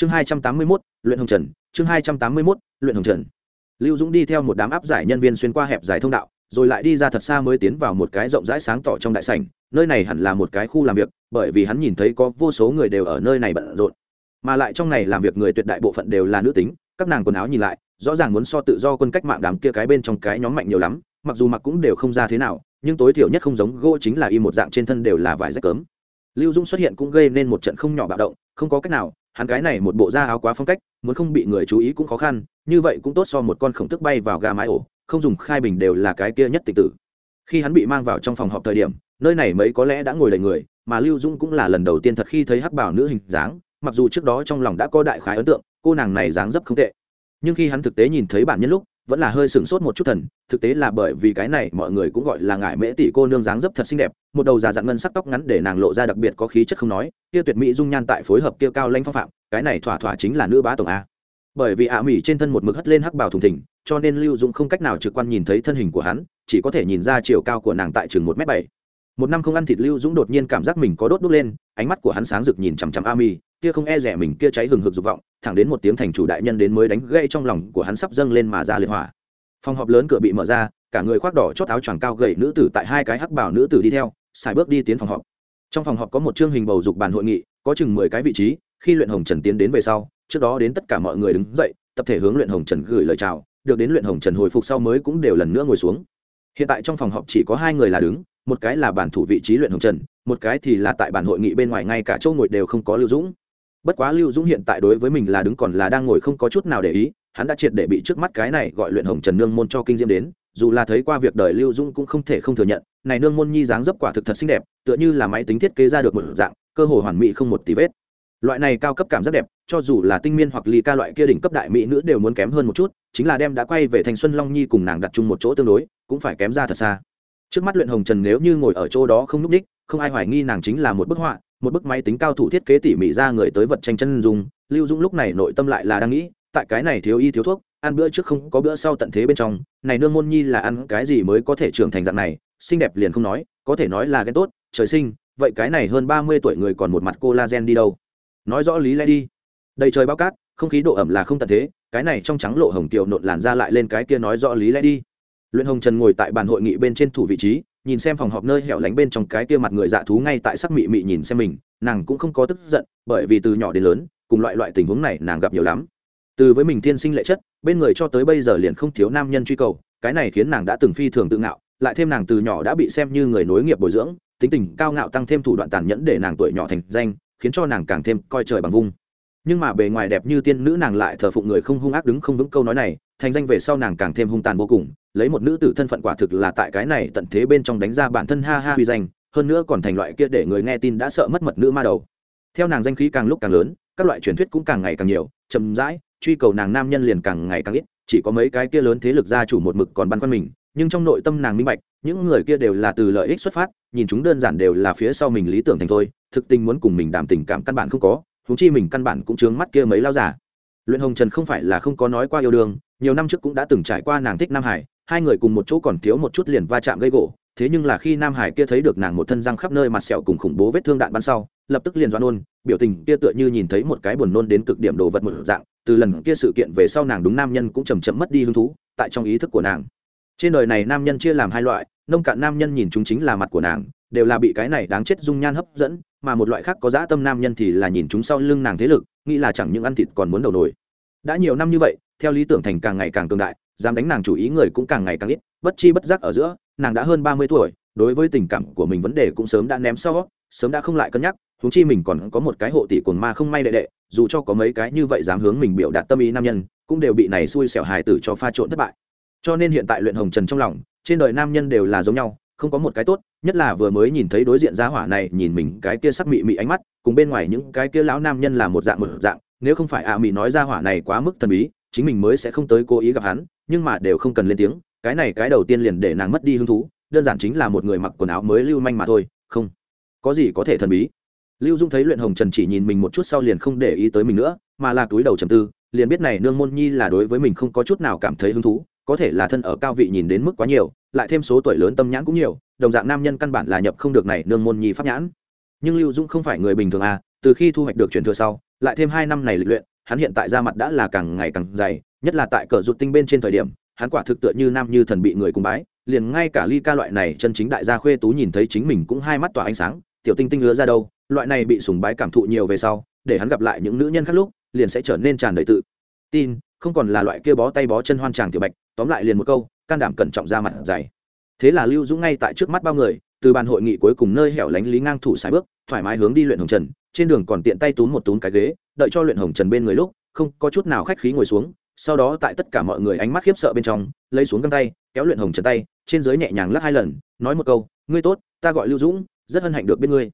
chương hai trăm tám mươi mốt, luyện hồng trần, chương hai trăm tám mươi mốt, luyện hồng trần. Lưu dũng đi theo một đám áp giải nhân viên xuyên qua hẹp giải thông đạo, rồi lại đi ra thật xa mới tiến vào một cái rộng rãi sáng tỏ trong đại sảnh, nơi này hẳn là một cái khu làm việc, bởi vì hắn nhìn thấy có vô số người đều ở nơi này bận rộn. Mà lại trong này làm việc người tuyệt đại bộ phận đều là nữ tính, các nàng quần áo nhìn lại, rõ ràng muốn so tự do quân cách mạng đám kia cái bên trong cái nhóm mạnh nhiều lắm, mặc dù mặc cũng đều không ra thế nào, nhưng tối thiểu nhất không giống gỗ chính là y một dạng trên thân đều là vải rách cớm lưu dung xuất hiện cũng gây nên một trận không nhỏ bạo động, không có cách nào hắn cái này một bộ da áo quá phong cách, muốn không bị người chú ý cũng khó khăn, như vậy cũng tốt so một con khổng tức bay vào ga mái ổ, không dùng khai bình đều là cái kia nhất tịch tử. Khi hắn bị mang vào trong phòng họp thời điểm, nơi này mấy có lẽ đã ngồi đầy người, mà lưu dung cũng là lần đầu tiên thật khi thấy hắc bảo nữ hình dáng, mặc dù trước đó trong lòng đã có đại khái ấn tượng, cô nàng này dáng dấp không tệ. Nhưng khi hắn thực tế nhìn thấy bản nhân lúc vẫn là hơi sửng sốt một chút thần, thực tế là bởi vì cái này mọi người cũng gọi là ngải mễ tỷ cô nương dáng dấp thật xinh đẹp, một đầu già dặn ngân sắc tóc ngắn để nàng lộ ra đặc biệt có khí chất không nói, kia tuyệt mỹ dung nhan tại phối hợp kia cao lanh phong phạm, cái này thỏa thỏa chính là nữ bá tổng a. Bởi vì ạ mỹ trên thân một mực hất lên hắc bảo thùng thỉnh cho nên lưu dũng không cách nào trực quan nhìn thấy thân hình của hắn, chỉ có thể nhìn ra chiều cao của nàng tại chừng một m bảy. Một năm không ăn thịt lưu dũng đột nhiên cảm giác mình có đốt đốt lên, ánh mắt của hắn sáng rực nhìn chằm chằm a mi kia không e rẻ mình kia cháy hừng hực dục vọng, thẳng đến một tiếng thành chủ đại nhân đến mới đánh gây trong lòng của hắn sắp dâng lên mà ra liệt hỏa. Phòng họp lớn cửa bị mở ra, cả người khoác đỏ chót áo choàng cao gầy nữ tử tại hai cái hắc bảo nữ tử đi theo, xài bước đi tiến phòng họp. Trong phòng họp có một chương hình bầu dục bàn hội nghị, có chừng mười cái vị trí, khi luyện hồng trần tiến đến về sau, trước đó đến tất cả mọi người đứng dậy, tập thể hướng luyện hồng trần gửi lời chào, được đến luyện hồng trần hồi phục sau mới cũng đều lần nữa ngồi xuống. Hiện tại trong phòng họp chỉ có hai người là đứng, một cái là bản thủ vị trí luyện hồng trần, một cái thì là tại bản hội nghị bên ngoài ngay cả châu ngồi đều không có lưu dũng bất quá lưu dũng hiện tại đối với mình là đứng còn là đang ngồi không có chút nào để ý, hắn đã triệt để bị trước mắt cái này gọi luyện hồng trần nương môn cho kinh diễm đến, dù là thấy qua việc đời lưu dũng cũng không thể không thừa nhận, này nương môn nhi dáng dấp quả thực thật xinh đẹp, tựa như là máy tính thiết kế ra được một dạng, cơ hồ hoàn mỹ không một tí vết. Loại này cao cấp cảm rất đẹp, cho dù là tinh miên hoặc ly ca loại kia đỉnh cấp đại mỹ nữ đều muốn kém hơn một chút, chính là đem đã quay về thành xuân long nhi cùng nàng đặt chung một chỗ tương đối, cũng phải kém ra thật xa. Trước mắt luyện hồng trần nếu như ngồi ở chỗ đó không núp ních không ai hoài nghi nàng chính là một bức họa một bức máy tính cao thủ thiết kế tỉ mỉ ra người tới vật tranh chân dùng lưu dũng lúc này nội tâm lại là đang nghĩ, tại cái này thiếu y thiếu thuốc, ăn bữa trước không có bữa sau tận thế bên trong, này nương môn nhi là ăn cái gì mới có thể trưởng thành dạng này, xinh đẹp liền không nói, có thể nói là ghen tốt, trời sinh, vậy cái này hơn ba mươi tuổi người còn một mặt collagen đi đâu? Nói rõ lý lẽ đi. Đầy trời bao cát, không khí độ ẩm là không tận thế, cái này trong trắng lộ hồng tiểu nộn làn ra lại lên cái kia nói rõ lý lẽ đi. Luyện hồng trần ngồi tại bàn hội nghị bên trên thủ vị trí nhìn xem phòng họp nơi hẻo lánh bên trong cái kia mặt người dạ thú ngay tại sắc mị mị nhìn xem mình, nàng cũng không có tức giận, bởi vì từ nhỏ đến lớn, cùng loại loại tình huống này nàng gặp nhiều lắm. Từ với mình thiên sinh lệ chất, bên người cho tới bây giờ liền không thiếu nam nhân truy cầu, cái này khiến nàng đã từng phi thường tự ngạo, lại thêm nàng từ nhỏ đã bị xem như người nối nghiệp bồi dưỡng, tính tình cao ngạo tăng thêm thủ đoạn tàn nhẫn để nàng tuổi nhỏ thành danh, khiến cho nàng càng thêm coi trời bằng vung nhưng mà bề ngoài đẹp như tiên nữ nàng lại thờ phụng người không hung ác đứng không vững câu nói này, thành danh về sau nàng càng thêm hung tàn vô cùng, lấy một nữ tử thân phận quả thực là tại cái này tận thế bên trong đánh ra bản thân ha ha huy danh, hơn nữa còn thành loại kia để người nghe tin đã sợ mất mật nữ ma đầu. Theo nàng danh khí càng lúc càng lớn, các loại truyền thuyết cũng càng ngày càng nhiều, chậm rãi, truy cầu nàng nam nhân liền càng ngày càng ít, chỉ có mấy cái kia lớn thế lực gia chủ một mực còn băn khoăn mình, nhưng trong nội tâm nàng minh bạch, những người kia đều là từ lợi ích xuất phát, nhìn chúng đơn giản đều là phía sau mình lý tưởng thành thôi, thực tình muốn cùng mình đảm tình cảm căn bản không có huống chi mình căn bản cũng chướng mắt kia mấy lao giả luyện hồng trần không phải là không có nói qua yêu đương, nhiều năm trước cũng đã từng trải qua nàng thích nam hải, hai người cùng một chỗ còn thiếu một chút liền va chạm gây gỗ, thế nhưng là khi nam hải kia thấy được nàng một thân răng khắp nơi mặt sẹo cùng khủng bố vết thương đạn bắn sau, lập tức liền doan nôn biểu tình kia tựa như nhìn thấy một cái buồn nôn đến cực điểm đồ vật một dạng, từ lần kia sự kiện về sau nàng đúng nam nhân cũng chầm chậm mất đi hứng thú, tại trong ý thức của nàng. Trên đời này nam nhân chia làm hai loại, nông cạn nam nhân nhìn chúng chính là mặt của nàng, đều là bị cái này đáng chết dung nhan hấp dẫn mà một loại khác có dã tâm nam nhân thì là nhìn chúng sau lưng nàng thế lực, nghĩ là chẳng những ăn thịt còn muốn đầu nổi đã nhiều năm như vậy, theo lý tưởng thành càng ngày càng cường đại, dám đánh nàng chủ ý người cũng càng ngày càng ít, bất chi bất giác ở giữa, nàng đã hơn ba mươi tuổi, đối với tình cảm của mình vấn đề cũng sớm đã ném sau, sớm đã không lại cân nhắc, huống chi mình còn có một cái hộ tỷ cồn ma không may đệ đệ, dù cho có mấy cái như vậy dám hướng mình biểu đạt tâm ý nam nhân, cũng đều bị này xui xẻo hài tử cho pha trộn thất bại. Cho nên hiện tại luyện hồng trần trong lòng, trên đời nam nhân đều là giống nhau không có một cái tốt, nhất là vừa mới nhìn thấy đối diện giá hỏa này, nhìn mình cái kia sắc mị mị ánh mắt, cùng bên ngoài những cái kia lão nam nhân là một dạng một dạng, nếu không phải ạ à mị nói giá hỏa này quá mức thần bí, chính mình mới sẽ không tới cố ý gặp hắn, nhưng mà đều không cần lên tiếng, cái này cái đầu tiên liền để nàng mất đi hứng thú, đơn giản chính là một người mặc quần áo mới lưu manh mà thôi, không có gì có thể thần bí. Lưu dung thấy luyện hồng trần chỉ nhìn mình một chút sau liền không để ý tới mình nữa, mà là túi đầu trầm tư, liền biết này nương môn nhi là đối với mình không có chút nào cảm thấy hứng thú có thể là thân ở cao vị nhìn đến mức quá nhiều, lại thêm số tuổi lớn tâm nhãn cũng nhiều, đồng dạng nam nhân căn bản là nhập không được này nương môn nhi pháp nhãn. Nhưng lưu dung không phải người bình thường à từ khi thu hoạch được truyền thừa sau, lại thêm hai năm này lịch luyện, hắn hiện tại ra mặt đã là càng ngày càng dày, nhất là tại cờ rụt tinh bên trên thời điểm, hắn quả thực tựa như nam như thần bị người cùng bái, liền ngay cả ly ca loại này chân chính đại gia khuê tú nhìn thấy chính mình cũng hai mắt tỏa ánh sáng, tiểu tinh tinh ngứa ra đâu, loại này bị sùng bái cảm thụ nhiều về sau, để hắn gặp lại những nữ nhân khác lúc, liền sẽ trở nên tràn đầy tự tin không còn là loại kia bó tay bó chân hoan tràng tiểu bạch, tóm lại liền một câu, can đảm cẩn trọng ra mặt dày. Thế là lưu dũng ngay tại trước mắt bao người, từ bàn hội nghị cuối cùng nơi hẻo lánh lý ngang thủ sải bước, thoải mái hướng đi luyện hồng trần, trên đường còn tiện tay túm một túm cái ghế, đợi cho luyện hồng trần bên người lúc, không có chút nào khách khí ngồi xuống, sau đó tại tất cả mọi người ánh mắt khiếp sợ bên trong, lấy xuống găng tay, kéo luyện hồng trần tay, trên dưới nhẹ nhàng lắc hai lần, nói một câu, ngươi tốt, ta gọi lưu dũng, rất hân hạnh được bên ngươi.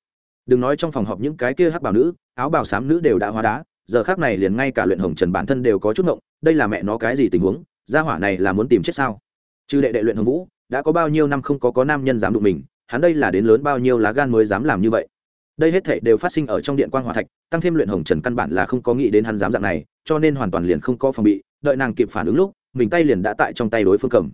Đừng nói trong phòng họp những cái kia hắc bảo nữ, áo bào xám nữ đều đã hóa đá, giờ khác này liền ngay cả luyện hồng trần bản thân đều có chút ngộng đây là mẹ nó cái gì tình huống? Gia hỏa này là muốn tìm chết sao? Trừ đệ đệ luyện hồng vũ, đã có bao nhiêu năm không có có nam nhân dám đụng mình, hắn đây là đến lớn bao nhiêu lá gan mới dám làm như vậy? Đây hết thảy đều phát sinh ở trong điện quan hòa thạch, tăng thêm luyện hồng trần căn bản là không có nghĩ đến hắn dám dạng này, cho nên hoàn toàn liền không có phòng bị, đợi nàng kịp phản ứng lúc, mình tay liền đã tại trong tay đối phương cầm.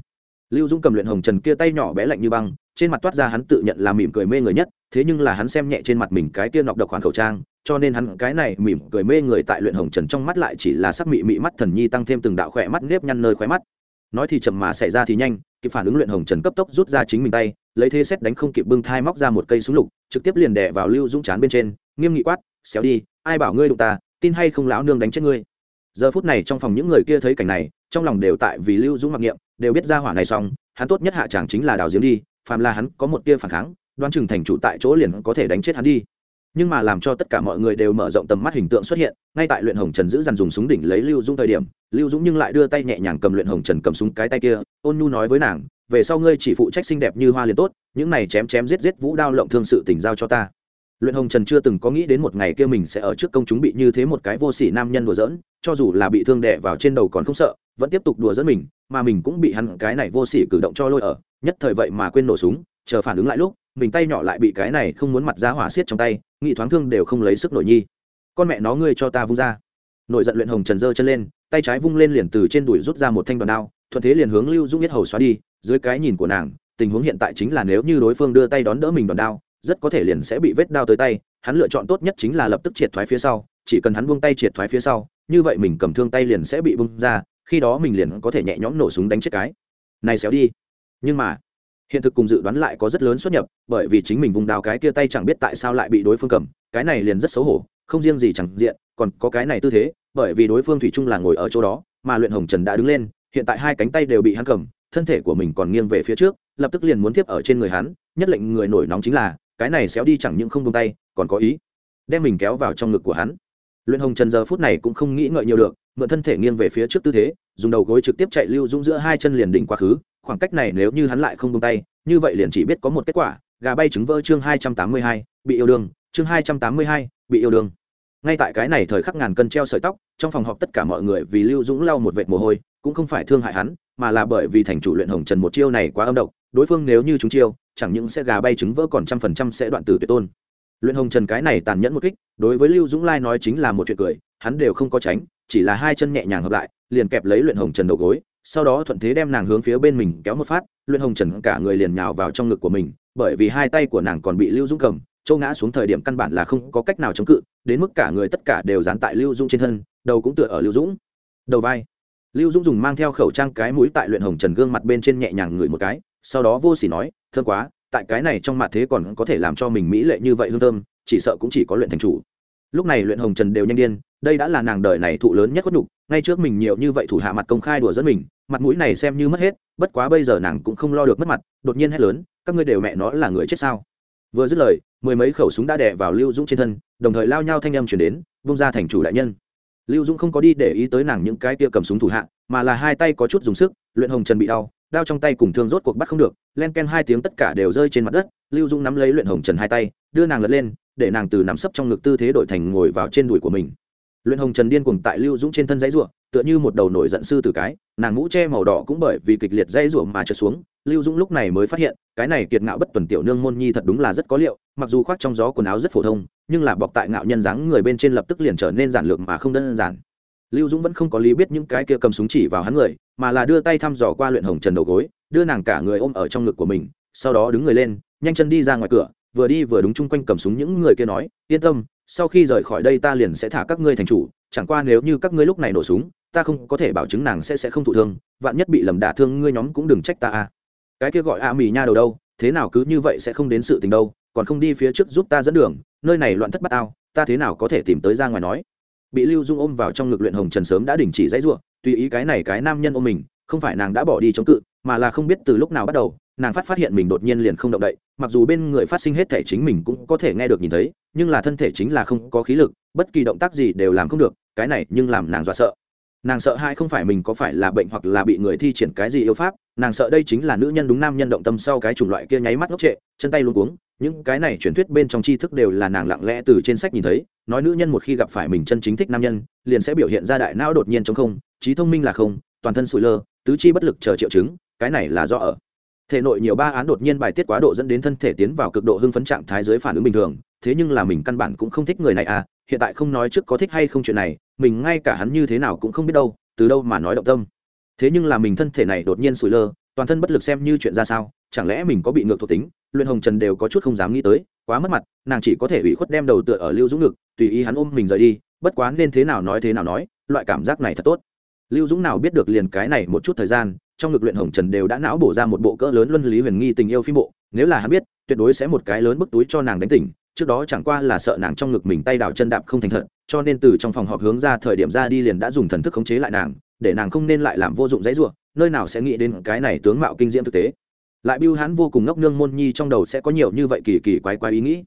Lưu dũng cầm luyện hồng trần kia tay nhỏ bé lạnh như băng, trên mặt toát ra hắn tự nhận là mỉm cười mê người nhất, thế nhưng là hắn xem nhẹ trên mặt mình cái kia nọc độc khoản khẩu trang cho nên hắn cái này mỉm cười mê người tại luyện hồng trần trong mắt lại chỉ là sắc mị mị mắt thần nhi tăng thêm từng đạo khỏe mắt nếp nhăn nơi khóe mắt. Nói thì chậm mà xảy ra thì nhanh, kịp phản ứng luyện hồng trần cấp tốc rút ra chính mình tay, lấy thế xét đánh không kịp bưng thai móc ra một cây súng lục, trực tiếp liền đè vào lưu dũng chán bên trên, nghiêm nghị quát, xéo đi, ai bảo ngươi đụng ta, tin hay không lão nương đánh chết ngươi? Giờ phút này trong phòng những người kia thấy cảnh này, trong lòng đều tại vì lưu dũng mặc niệm, đều biết ra hỏa này xong, hắn tốt nhất hạ chẳng chính là đào giếng đi, phàm là hắn có một tia phản kháng, đoán chừng thành chủ tại chỗ liền có thể đánh chết hắn đi nhưng mà làm cho tất cả mọi người đều mở rộng tầm mắt hình tượng xuất hiện, ngay tại luyện hồng trần giữ dằn dùng súng đỉnh lấy lưu dũng thời điểm, lưu dũng nhưng lại đưa tay nhẹ nhàng cầm luyện hồng trần cầm súng cái tay kia, ôn nhu nói với nàng, về sau ngươi chỉ phụ trách xinh đẹp như hoa liền tốt, những này chém chém giết giết vũ đao lộng thương sự tình giao cho ta. Luyện hồng trần chưa từng có nghĩ đến một ngày kia mình sẽ ở trước công chúng bị như thế một cái vô sỉ nam nhân đùa giỡn, cho dù là bị thương đẻ vào trên đầu còn không sợ, vẫn tiếp tục đùa giỡn mình, mà mình cũng bị hắn cái này vô sỉ cử động cho lôi ở, nhất thời vậy mà quên nổ súng chờ phản ứng lại lúc, mình tay nhỏ lại bị cái này không muốn mặt ra hỏa xiết trong tay, nghị thoáng thương đều không lấy sức nổi nhi. Con mẹ nó ngươi cho ta vung ra. Nội giận luyện hồng trần dơ chân lên, tay trái vung lên liền từ trên đùi rút ra một thanh đoàn đao, thuận thế liền hướng lưu dũng biết hầu xóa đi, dưới cái nhìn của nàng, tình huống hiện tại chính là nếu như đối phương đưa tay đón đỡ mình đoàn đao, rất có thể liền sẽ bị vết đao tới tay, hắn lựa chọn tốt nhất chính là lập tức triệt thoái phía sau, chỉ cần hắn buông tay triệt thoái phía sau, như vậy mình cầm thương tay liền sẽ bị bung ra, khi đó mình liền có thể nhẹ nhõm nổ súng đánh chết cái. Này xéo đi. Nhưng mà hiện thực cùng dự đoán lại có rất lớn xuất nhập, bởi vì chính mình vùng đào cái kia tay chẳng biết tại sao lại bị đối phương cầm, cái này liền rất xấu hổ, không riêng gì chẳng diện, còn có cái này tư thế, bởi vì đối phương thủy chung là ngồi ở chỗ đó, mà luyện hồng trần đã đứng lên, hiện tại hai cánh tay đều bị hắn cầm, thân thể của mình còn nghiêng về phía trước, lập tức liền muốn tiếp ở trên người hắn, nhất lệnh người nổi nóng chính là, cái này xéo đi chẳng những không tung tay, còn có ý đem mình kéo vào trong ngực của hắn. Luyện hồng trần giờ phút này cũng không nghĩ ngợi nhiều được, mượn thân thể nghiêng về phía trước tư thế, dùng đầu gối trực tiếp chạy lưu dũng giữa hai chân liền đỉnh quá khứ khoảng cách này nếu như hắn lại không buông tay, như vậy liền chỉ biết có một kết quả, gà bay trứng vỡ chương hai trăm tám mươi hai, bị yêu đương, chương hai trăm tám mươi hai, bị yêu đương. Ngay tại cái này thời khắc ngàn cân treo sợi tóc, trong phòng họp tất cả mọi người vì lưu dũng lau một vệt mồ hôi, cũng không phải thương hại hắn, mà là bởi vì thành chủ luyện hồng trần một chiêu này quá âm độc, đối phương nếu như chúng chiêu, chẳng những sẽ gà bay trứng vỡ còn trăm phần trăm sẽ đoạn tử tuyệt tôn. Luyện hồng trần cái này tàn nhẫn một kích, đối với lưu dũng lai nói chính là một chuyện cười, hắn đều không có tránh, chỉ là hai chân nhẹ nhàng hợp lại, liền kẹp lấy luyện hồng trần đầu gối sau đó thuận thế đem nàng hướng phía bên mình kéo một phát, luyện hồng trần cả người liền nhào vào trong ngực của mình, bởi vì hai tay của nàng còn bị lưu dũng cầm châu ngã xuống thời điểm căn bản là không có cách nào chống cự, đến mức cả người tất cả đều dán tại lưu dũng trên thân, đầu cũng tựa ở lưu dũng. Đầu vai. Lưu dũng dùng mang theo khẩu trang cái mũi tại luyện hồng trần gương mặt bên trên nhẹ nhàng ngửi một cái, sau đó vô s ỉ nói, thương quá, tại cái này trong mặt thế còn có thể làm cho mình mỹ lệ như vậy hương thơm, chỉ sợ cũng chỉ có luyện thành chủ. Lúc này luyện hồng trần đều nhanh điên, đây đã là nàng đời này thụ lớn nhất khuất nhục ngay trước mình nhiều như vậy thủ hạ mặt công khai đùa dẫn mình, mặt mũi này xem như mất hết, bất quá bây giờ nàng cũng không lo được mất mặt, đột nhiên hét lớn, các ngươi đều mẹ nó là người chết sao? Vừa dứt lời, mười mấy khẩu súng đã đè vào lưu dũng trên thân, đồng thời lao nhau thanh âm chuyển đến, vung ra thành chủ đại nhân. Lưu dũng không có đi để ý tới nàng những cái tia cầm súng thủ hạ, mà là hai tay có chút dùng sức, luyện hồng trần bị đau, đao trong tay cùng thương rốt cuộc bắt không được, len ken hai tiếng tất cả đều rơi trên mặt đất, lưu dũng nắm lấy luyện hồng trần hai tay, đưa nàng lật lên, để nàng từ nắm sấp trong ngực tư thế đổi thành ngồi vào trên đùi của mình luyện hồng trần điên cuồng tại lưu dũng trên thân dãy rủa, tựa như một đầu nổi giận sư tử cái, nàng mũ che màu đỏ cũng bởi vì kịch liệt dãy rủa mà trượt xuống, lưu dũng lúc này mới phát hiện, cái này kiệt ngạo bất tuần tiểu nương môn nhi thật đúng là rất có liệu, mặc dù khoác trong gió quần áo rất phổ thông, nhưng là bọc tại ngạo nhân dáng người bên trên lập tức liền trở nên giản lược mà không đơn giản. Lưu dũng vẫn không có lý biết những cái kia cầm súng chỉ vào hắn người, mà là đưa tay thăm dò qua luyện hồng trần đầu gối, đưa nàng cả người ôm ở trong ngực của mình, sau đó đứng người lên, nhanh chân đi ra ngoài cửa, vừa đi vừa đúng chung quanh cầm súng những người kia nói, yên tâm sau khi rời khỏi đây ta liền sẽ thả các ngươi thành chủ, chẳng qua nếu như các ngươi lúc này nổ súng, ta không có thể bảo chứng nàng sẽ sẽ không thụ thương, vạn nhất bị lầm đả thương ngươi nhóm cũng đừng trách ta a. Cái kia gọi a mì nha đầu đâu, thế nào cứ như vậy sẽ không đến sự tình đâu, còn không đi phía trước giúp ta dẫn đường, nơi này loạn thất bát ao ta thế nào có thể tìm tới ra ngoài nói. Bị lưu dung ôm vào trong ngực luyện hồng trần sớm đã đình chỉ dãy ruộng tùy ý cái này cái nam nhân ôm mình, không phải nàng đã bỏ đi chống cự, mà là không biết từ lúc nào bắt đầu nàng phát phát hiện mình đột nhiên liền không động đậy, mặc dù bên người phát sinh hết thể chính mình cũng có thể nghe được nhìn thấy, nhưng là thân thể chính là không có khí lực, bất kỳ động tác gì đều làm không được, cái này nhưng làm nàng dọa sợ. Nàng sợ hai không phải mình có phải là bệnh hoặc là bị người thi triển cái gì yêu pháp, nàng sợ đây chính là nữ nhân đúng nam nhân động tâm sau cái chủng loại kia nháy mắt ngốc trệ, chân tay luôn cuống, những cái này truyền thuyết bên trong tri thức đều là nàng lặng lẽ từ trên sách nhìn thấy, nói nữ nhân một khi gặp phải mình chân chính thích nam nhân, liền sẽ biểu hiện ra đại não đột nhiên trong không, trí thông minh là không, toàn thân sụi lơ, tứ chi bất lực chờ triệu chứng, cái này là do ở thể nội nhiều ba án đột nhiên bài tiết quá độ dẫn đến thân thể tiến vào cực độ hưng phấn trạng thái dưới phản ứng bình thường, thế nhưng là mình căn bản cũng không thích người này à hiện tại không nói trước có thích hay không chuyện này, mình ngay cả hắn như thế nào cũng không biết đâu, từ đâu mà nói động tâm. Thế nhưng là mình thân thể này đột nhiên sủi lơ, toàn thân bất lực xem như chuyện ra sao, chẳng lẽ mình có bị ngược thuộc tính, luyện hồng trần đều có chút không dám nghĩ tới, quá mất mặt, nàng chỉ có thể ủy khuất đem đầu tựa ở lưu dũng ngực, tùy ý hắn ôm mình rời đi, bất quá nên thế nào nói thế nào nói, loại cảm giác này thật tốt. Lưu dũng nào biết được liền cái này một chút thời gian trong ngực luyện hồng trần đều đã não bổ ra một bộ cỡ lớn luân lý huyền nghi tình yêu phim bộ, nếu là hắn biết, tuyệt đối sẽ một cái lớn bức túi cho nàng đánh tỉnh, trước đó chẳng qua là sợ nàng trong ngực mình tay đào chân đạp không thành thật, cho nên từ trong phòng họp hướng ra thời điểm ra đi liền đã dùng thần thức khống chế lại nàng, để nàng không nên lại làm vô dụng dãy ruộng nơi nào sẽ nghĩ đến cái này tướng mạo kinh diễm thực tế. Lại biêu hắn vô cùng ngốc nương môn nhi trong đầu sẽ có nhiều như vậy kỳ kỳ quái quái ý nghĩ.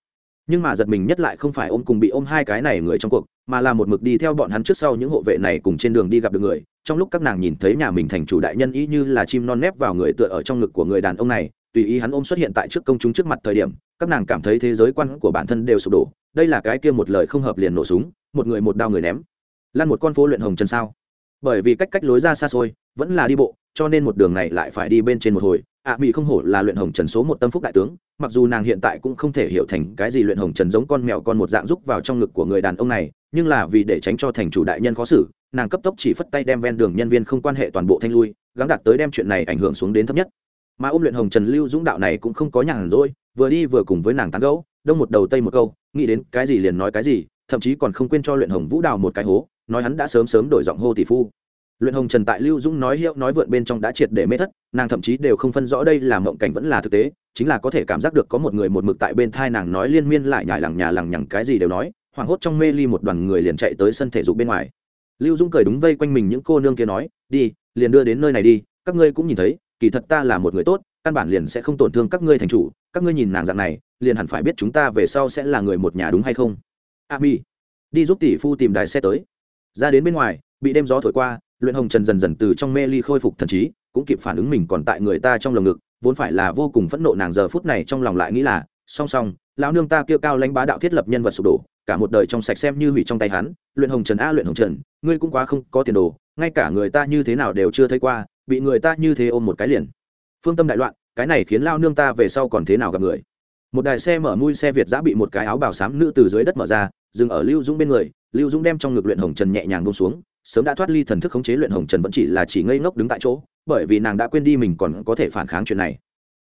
Nhưng mà giật mình nhất lại không phải ôm cùng bị ôm hai cái này người trong cuộc, mà là một mực đi theo bọn hắn trước sau những hộ vệ này cùng trên đường đi gặp được người trong lúc các nàng nhìn thấy nhà mình thành chủ đại nhân ý như là chim non nép vào người tựa ở trong ngực của người đàn ông này tùy ý hắn ôm xuất hiện tại trước công chúng trước mặt thời điểm các nàng cảm thấy thế giới quan của bản thân đều sụp đổ đây là cái kia một lời không hợp liền nổ súng một người một đao người ném. Lan một con phố luyện hồng chân sao? Bởi vì cách cách lối ra xa xôi vẫn là đi bộ cho nên một đường này lại phải đi bên trên một hồi. Ạ à, mỹ không hổ là luyện hồng trần số một tâm phúc đại tướng mặc dù nàng hiện tại cũng không thể hiểu thành cái gì luyện hồng trần giống con mèo con một dạng rúc vào trong ngực của người đàn ông này nhưng là vì để tránh cho thành chủ đại nhân khó xử nàng cấp tốc chỉ phất tay đem ven đường nhân viên không quan hệ toàn bộ thanh lui, gắng đạt tới đem chuyện này ảnh hưởng xuống đến thấp nhất. Mà ôm luyện hồng trần lưu dũng đạo này cũng không có nhàn rỗi, vừa đi vừa cùng với nàng tán gẫu, đông một đầu tây một câu, nghĩ đến cái gì liền nói cái gì, thậm chí còn không quên cho luyện hồng vũ đào một cái hố, nói hắn đã sớm sớm đổi giọng hô tỷ phu. Luyện hồng trần tại lưu dũng nói hiệu nói vượn bên trong đã triệt để mê thất, nàng thậm chí đều không phân rõ đây là mộng cảnh vẫn là thực tế, chính là có thể cảm giác được có một người một mực tại bên thai nàng nói liên miên lại nhải lằng nhà lằng nhằng cái gì đều nói, hoảng hốt trong mê ly một đoàn người liền chạy tới sân thể dục bên ngoài lưu dũng cười đúng vây quanh mình những cô nương kia nói, đi, liền đưa đến nơi này đi, các ngươi cũng nhìn thấy, kỳ thật ta là một người tốt, căn bản liền sẽ không tổn thương các ngươi thành chủ, các ngươi nhìn nàng dạng này, liền hẳn phải biết chúng ta về sau sẽ là người một nhà đúng hay không. A mi, đi giúp tỷ phu tìm đài xe tới. Ra đến bên ngoài, bị đêm gió thổi qua, luyện hồng trần dần dần từ trong mê ly khôi phục thần trí, cũng kịp phản ứng mình còn tại người ta trong lồng ngực, vốn phải là vô cùng phẫn nộ nàng giờ phút này trong lòng lại nghĩ là, song song lão nương ta kêu cao lãnh bá đạo thiết lập nhân vật sụp đổ, cả một đời trong sạch xem như hủy trong tay hắn, luyện hồng trần a, luyện hồng trần, ngươi cũng quá không có tiền đồ, ngay cả người ta như thế nào đều chưa thấy qua, bị người ta như thế ôm một cái liền. Phương tâm đại loạn, cái này khiến lao nương ta về sau còn thế nào gặp người? Một đài xe mở mui xe việt giã bị một cái áo bào xám nữ từ dưới đất mở ra, dừng ở lưu dũng bên người, lưu dũng đem trong ngực luyện hồng trần nhẹ nhàng bông xuống, sớm đã thoát ly thần thức khống chế luyện hồng trần vẫn chỉ là chỉ ngây ngốc đứng tại chỗ, bởi vì nàng đã quên đi mình còn có thể phản kháng chuyện này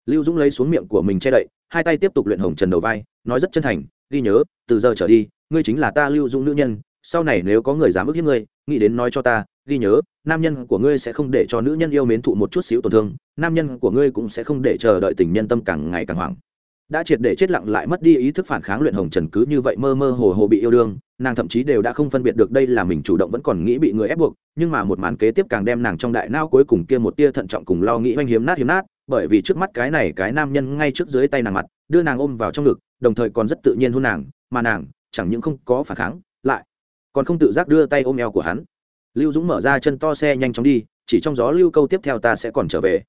lưu dũng lấy xuống miệng của mình che đậy, hai tay tiếp tục luyện hồng trần đầu vai, nói rất chân thành, ghi nhớ, từ giờ trở đi, ngươi chính là ta lưu dũng nữ nhân, sau này nếu có người dám ức hiếp ngươi, nghĩ đến nói cho ta, ghi nhớ, nam nhân của ngươi sẽ không để cho nữ nhân yêu mến thụ một chút xíu tổn thương, nam nhân của ngươi cũng sẽ không để chờ đợi tình nhân tâm càng ngày càng hoảng. Đã triệt để chết lặng lại mất đi ý thức phản kháng luyện hồng trần cứ như vậy mơ mơ hồ hồ bị yêu đương, nàng thậm chí đều đã không phân biệt được đây là mình chủ động vẫn còn nghĩ bị người ép buộc, nhưng mà một màn kế tiếp càng đem nàng trong đại nao cuối cùng kia một tia thận trọng cùng lo nghĩ oanh hiếm nát hiếm nát bởi vì trước mắt cái này cái nam nhân ngay trước dưới tay nàng mặt, đưa nàng ôm vào trong ngực, đồng thời còn rất tự nhiên hôn nàng, mà nàng chẳng những không có phản kháng, lại còn không tự giác đưa tay ôm eo của hắn. Lưu dũng mở ra chân to xe nhanh chóng đi, chỉ trong gió lưu câu tiếp theo ta sẽ còn trở về.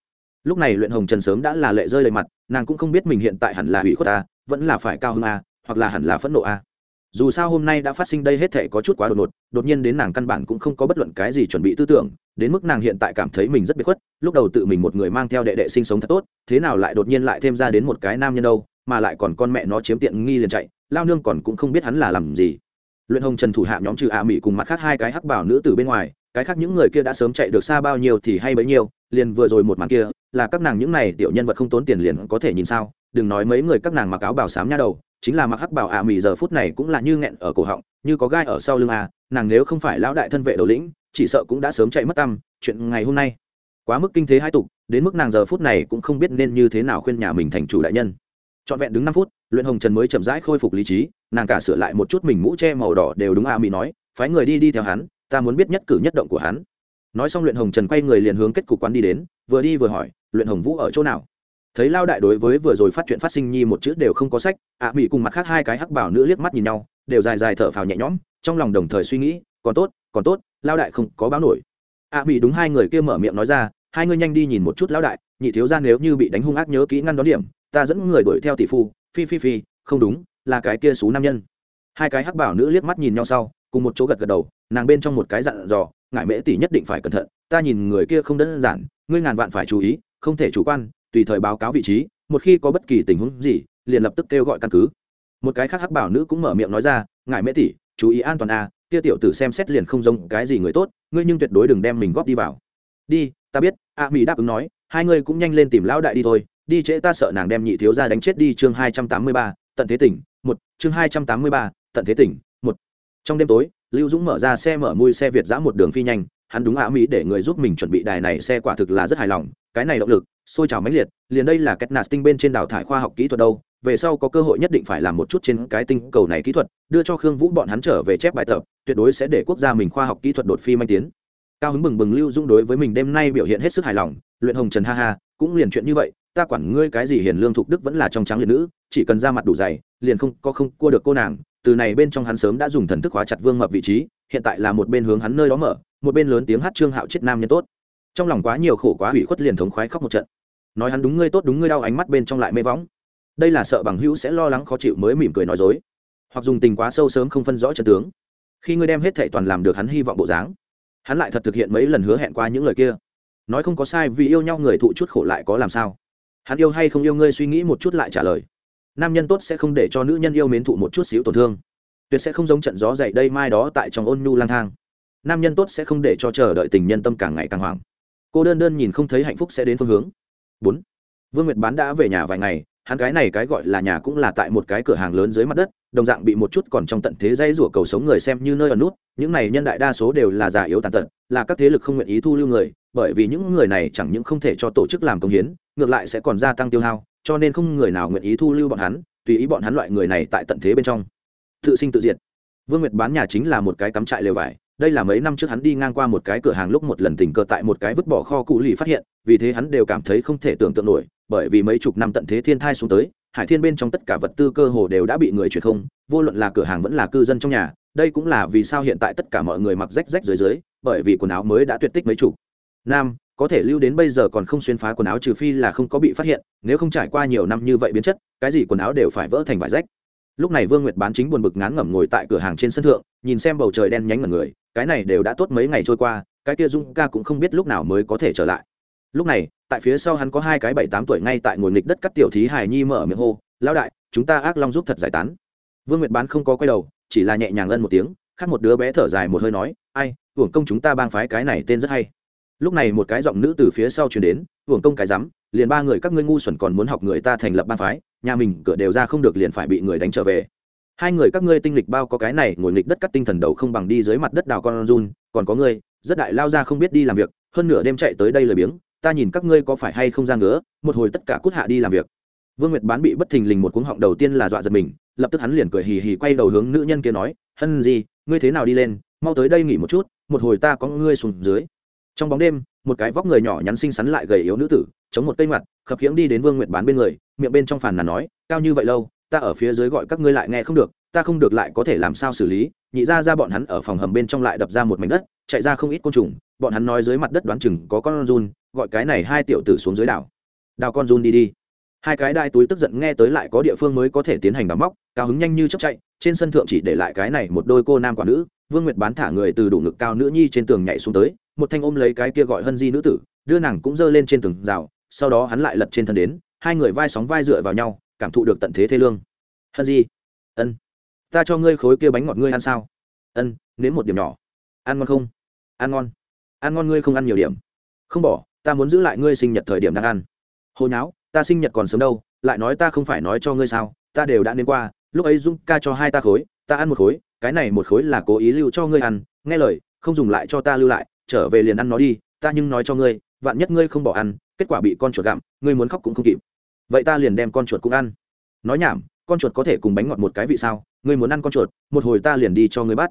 Lúc này luyện hồng trần sớm đã là lệ rơi lệ mặt, nàng cũng không biết mình hiện tại hẳn là hủy khuất ta, vẫn là phải cao hơn a, hoặc là hẳn là phẫn nộ a dù sao hôm nay đã phát sinh đây hết thể có chút quá đột ngột, đột nhiên đến nàng căn bản cũng không có bất luận cái gì chuẩn bị tư tưởng, đến mức nàng hiện tại cảm thấy mình rất bị khuất, lúc đầu tự mình một người mang theo đệ đệ sinh sống thật tốt, thế nào lại đột nhiên lại thêm ra đến một cái nam nhân đâu, mà lại còn con mẹ nó chiếm tiện nghi liền chạy, lao nương còn cũng không biết hắn là làm gì. Luyện hồng trần thủ hạ nhóm trừ ạ mỹ cùng mặt khác hai cái hắc bảo nữ từ bên ngoài, cái khác những người kia đã sớm chạy được xa bao nhiêu thì hay bấy nhiêu, liền vừa rồi một màn kia, là các nàng những này tiểu nhân vật không tốn tiền liền có thể nhìn sao, đừng nói mấy người các nàng mặc áo bảo sám nha đầu chính là mặc hắc bảo ạ à mì giờ phút này cũng là như nghẹn ở cổ họng, như có gai ở sau lưng à nàng nếu không phải lão đại thân vệ đầu lĩnh, chỉ sợ cũng đã sớm chạy mất tâm chuyện ngày hôm nay quá mức kinh thế hai tục, đến mức nàng giờ phút này cũng không biết nên như thế nào khuyên nhà mình thành chủ đại nhân. Trọn vẹn đứng năm phút, luyện hồng trần mới chậm rãi khôi phục lý trí, nàng cả sửa lại một chút mình mũ che màu đỏ đều đúng a à mỹ nói, phái người đi đi theo hắn, ta muốn biết nhất cử nhất động của hắn. Nói xong luyện hồng trần quay người liền hướng kết cục quán đi đến, vừa đi vừa hỏi, luyện hồng vũ ở chỗ nào? Thấy lao đại đối với vừa rồi phát chuyện phát sinh nhi một chữ đều không có sách, ạ à mỹ cùng mặt khác hai cái hắc bảo nữ liếc mắt nhìn nhau, đều dài dài thở phào nhẹ nhõm, trong lòng đồng thời suy nghĩ, còn tốt còn tốt, lao đại không có báo nổi. ạ à mỹ đúng hai người kia mở miệng nói ra, hai ngươi nhanh đi nhìn một chút lao đại, nhị thiếu ra nếu như bị đánh hung ác nhớ kỹ ngăn đón điểm, ta dẫn người đuổi theo tỷ phu, phi phi phi, không đúng, là cái kia xú nam nhân. Hai cái hắc bảo nữ liếc mắt nhìn nhau sau, cùng một chỗ gật gật đầu, nàng bên trong một cái dặn dò ngại mễ tỷ nhất định phải cẩn thận, ta nhìn người kia không đơn giản, ngươi ngàn vạn phải chú ý, không thể chủ quan tùy thời báo cáo vị trí một khi có bất kỳ tình huống gì liền lập tức kêu gọi căn cứ. Một cái khác hắc bảo nữ cũng mở miệng nói ra ngại mễ tỷ chú ý an toàn a à, kia tiểu tử xem xét liền không giống cái gì người tốt ngươi nhưng tuyệt đối đừng đem mình góp đi vào. Đi ta biết a mỹ đáp ứng nói hai ngươi cũng nhanh lên tìm lão đại đi thôi đi trễ ta sợ nàng đem nhị thiếu ra đánh chết đi. Chương hai trăm tám mươi ba tận thế tỉnh một chương hai trăm tám mươi ba tận thế tỉnh một. Trong đêm tối lưu dũng mở ra xe mở mui xe việt giã một đường phi nhanh hắn đúng ạ, mỹ để người giúp mình chuẩn bị đài này xe quả thực là rất hài lòng, cái này động lực, sôi trào mãnh liệt, liền đây là cách nạt tinh bên trên đào thải khoa học kỹ thuật đâu, về sau có cơ hội nhất định phải làm một chút trên cái tinh cầu này kỹ thuật, đưa cho khương vũ bọn hắn trở về chép bài tập, tuyệt đối sẽ để quốc gia mình khoa học kỹ thuật đột phi manh tiến. Cao hứng bừng bừng lưu dũng đối với mình đêm nay biểu hiện hết sức hài lòng, luyện hồng trần ha ha, cũng liền chuyện như vậy, ta quản ngươi cái gì hiền lương thục đức vẫn là trong trắng liệt nữ, chỉ cần ra mặt đủ dày, liền không có không cua được cô nàng, từ này bên trong hắn sớm đã dùng thần thức hóa chặt vương mập vị trí, hiện tại là một bên hướng hắn nơi đó mở một bên lớn tiếng hát trương hạo chết nam nhân tốt. Trong lòng quá nhiều khổ quá hủy khuất liền thống khoái khóc một trận. Nói hắn đúng ngươi tốt, đúng ngươi đau, ánh mắt bên trong lại mê võng. Đây là sợ bằng hữu sẽ lo lắng khó chịu mới mỉm cười nói dối. Hoặc dùng tình quá sâu sớm không phân rõ trận tướng. Khi ngươi đem hết thệ toàn làm được hắn hy vọng bộ dáng, hắn lại thật thực hiện mấy lần hứa hẹn qua những lời kia. Nói không có sai, vì yêu nhau người thụ chút khổ lại có làm sao? Hắn yêu hay không yêu ngươi suy nghĩ một chút lại trả lời. Nam nhân tốt sẽ không để cho nữ nhân yêu mến thụ một chút xíu tổn thương. Tuyệt sẽ không giống trận gió dậy đây mai đó tại trong ôn nhu lang thang nam nhân tốt sẽ không để cho chờ đợi tình nhân tâm càng ngày càng hoảng. Cô đơn đơn nhìn không thấy hạnh phúc sẽ đến phương hướng. Bốn, vương nguyệt bán đã về nhà vài ngày, hắn cái này cái gọi là nhà cũng là tại một cái cửa hàng lớn dưới mặt đất, đồng dạng bị một chút còn trong tận thế dây rủa cầu sống người xem như nơi ở nút, những này nhân đại đa số đều là già yếu tàn tật, là các thế lực không nguyện ý thu lưu người, bởi vì những người này chẳng những không thể cho tổ chức làm công hiến, ngược lại sẽ còn gia tăng tiêu hao, cho nên không người nào nguyện ý thu lưu bọn hắn, tùy ý bọn hắn loại người này tại tận thế bên trong. Tự sinh tự diệt. Vương nguyệt bán nhà chính là một cái cắm trại lều vải đây là mấy năm trước hắn đi ngang qua một cái cửa hàng lúc một lần tình cờ tại một cái vứt bỏ kho cụ lì phát hiện, vì thế hắn đều cảm thấy không thể tưởng tượng nổi, bởi vì mấy chục năm tận thế thiên thai xuống tới, hải thiên bên trong tất cả vật tư cơ hồ đều đã bị người chuyển không, vô luận là cửa hàng vẫn là cư dân trong nhà, đây cũng là vì sao hiện tại tất cả mọi người mặc rách rách dưới dưới, bởi vì quần áo mới đã tuyệt tích mấy chục. Nam, có thể lưu đến bây giờ còn không xuyên phá quần áo trừ phi là không có bị phát hiện, nếu không trải qua nhiều năm như vậy biến chất, cái gì quần áo đều phải vỡ thành vải rách. Lúc này vương nguyệt bán chính buồn bực ngán ngẩm ngồi tại cửa hàng trên sân thượng, nhìn xem bầu trời đen nhánh ngẩn người cái này đều đã tốt mấy ngày trôi qua, cái kia dung ca cũng không biết lúc nào mới có thể trở lại. Lúc này, tại phía sau hắn có hai cái bảy tám tuổi ngay tại ngồi nghịch đất cắt tiểu thí hài nhi mở miệng hô, lão đại, chúng ta ác long giúp thật giải tán. Vương nguyệt bán không có quay đầu, chỉ là nhẹ nhàng ân một tiếng, khác một đứa bé thở dài một hơi nói, ai, hưởng công chúng ta bang phái cái này tên rất hay. Lúc này một cái giọng nữ từ phía sau chuyển đến, hưởng công cái rắm, liền ba người các ngươi ngu xuẩn còn muốn học người ta thành lập bang phái, nhà mình cửa đều ra không được liền phải bị người đánh trở về hai người các ngươi tinh lịch bao có cái này ngồi nghịch đất cắt tinh thần đầu không bằng đi dưới mặt đất đào con run, còn có ngươi, rất đại lao ra không biết đi làm việc, hơn nửa đêm chạy tới đây lười biếng, ta nhìn các ngươi có phải hay không ra ngứa, một hồi tất cả cút hạ đi làm việc. Vương nguyệt bán bị bất thình lình một cuống họng đầu tiên là dọa giật mình, lập tức hắn liền cười hì hì quay đầu hướng nữ nhân kia nói, hân gì ngươi thế nào đi lên, mau tới đây nghỉ một chút, một hồi ta có ngươi xuống dưới. Trong bóng đêm, một cái vóc người nhỏ nhắn xinh xắn lại gầy yếu nữ tử, chống một cây mặt khập khiễng đi đến vương nguyệt bán bên người, miệng bên trong phàn nàn nói, cao như vậy lâu ta ở phía dưới gọi các ngươi lại nghe không được, ta không được lại có thể làm sao xử lý. Nhị ra ra bọn hắn ở phòng hầm bên trong lại đập ra một mảnh đất, chạy ra không ít côn trùng, bọn hắn nói dưới mặt đất đoán chừng có con run, gọi cái này hai tiểu tử xuống dưới đảo. Đào con run đi đi. Hai cái đai túi tức giận nghe tới lại có địa phương mới có thể tiến hành đào móc, cao hứng nhanh như chấp chạy, trên sân thượng chỉ để lại cái này một đôi cô nam quả nữ, vương nguyệt bán thả người từ đủ ngực cao nữ nhi trên tường nhảy xuống tới, một thanh ôm lấy cái kia gọi hân di nữ tử, đưa nàng cũng giơ lên trên tường rào, sau đó hắn lại lật trên thân đến, hai người vai sóng vai dựa vào nhau cảm thụ được tận thế thế lương. Hân di, ân, ta cho ngươi khối kia bánh ngọt ngươi ăn sao? Ân, nếm một điểm nhỏ. Ăn ngon không? Ăn ngon. Ăn ngon ngươi không ăn nhiều điểm. Không bỏ, ta muốn giữ lại ngươi sinh nhật thời điểm đang ăn. Hồi nháo, ta sinh nhật còn sớm đâu, lại nói ta không phải nói cho ngươi sao, ta đều đã đến qua, lúc ấy dung ca cho hai ta khối, ta ăn một khối, cái này một khối là cố ý lưu cho ngươi ăn, nghe lời, không dùng lại cho ta lưu lại, trở về liền ăn nó đi, ta nhưng nói cho ngươi, vạn nhất ngươi không bỏ ăn, kết quả bị con chuột gặm, ngươi muốn khóc cũng không kịp vậy ta liền đem con chuột cũng ăn. Nói nhảm, con chuột có thể cùng bánh ngọt một cái vị sao? Ngươi muốn ăn con chuột, một hồi ta liền đi cho ngươi bắt.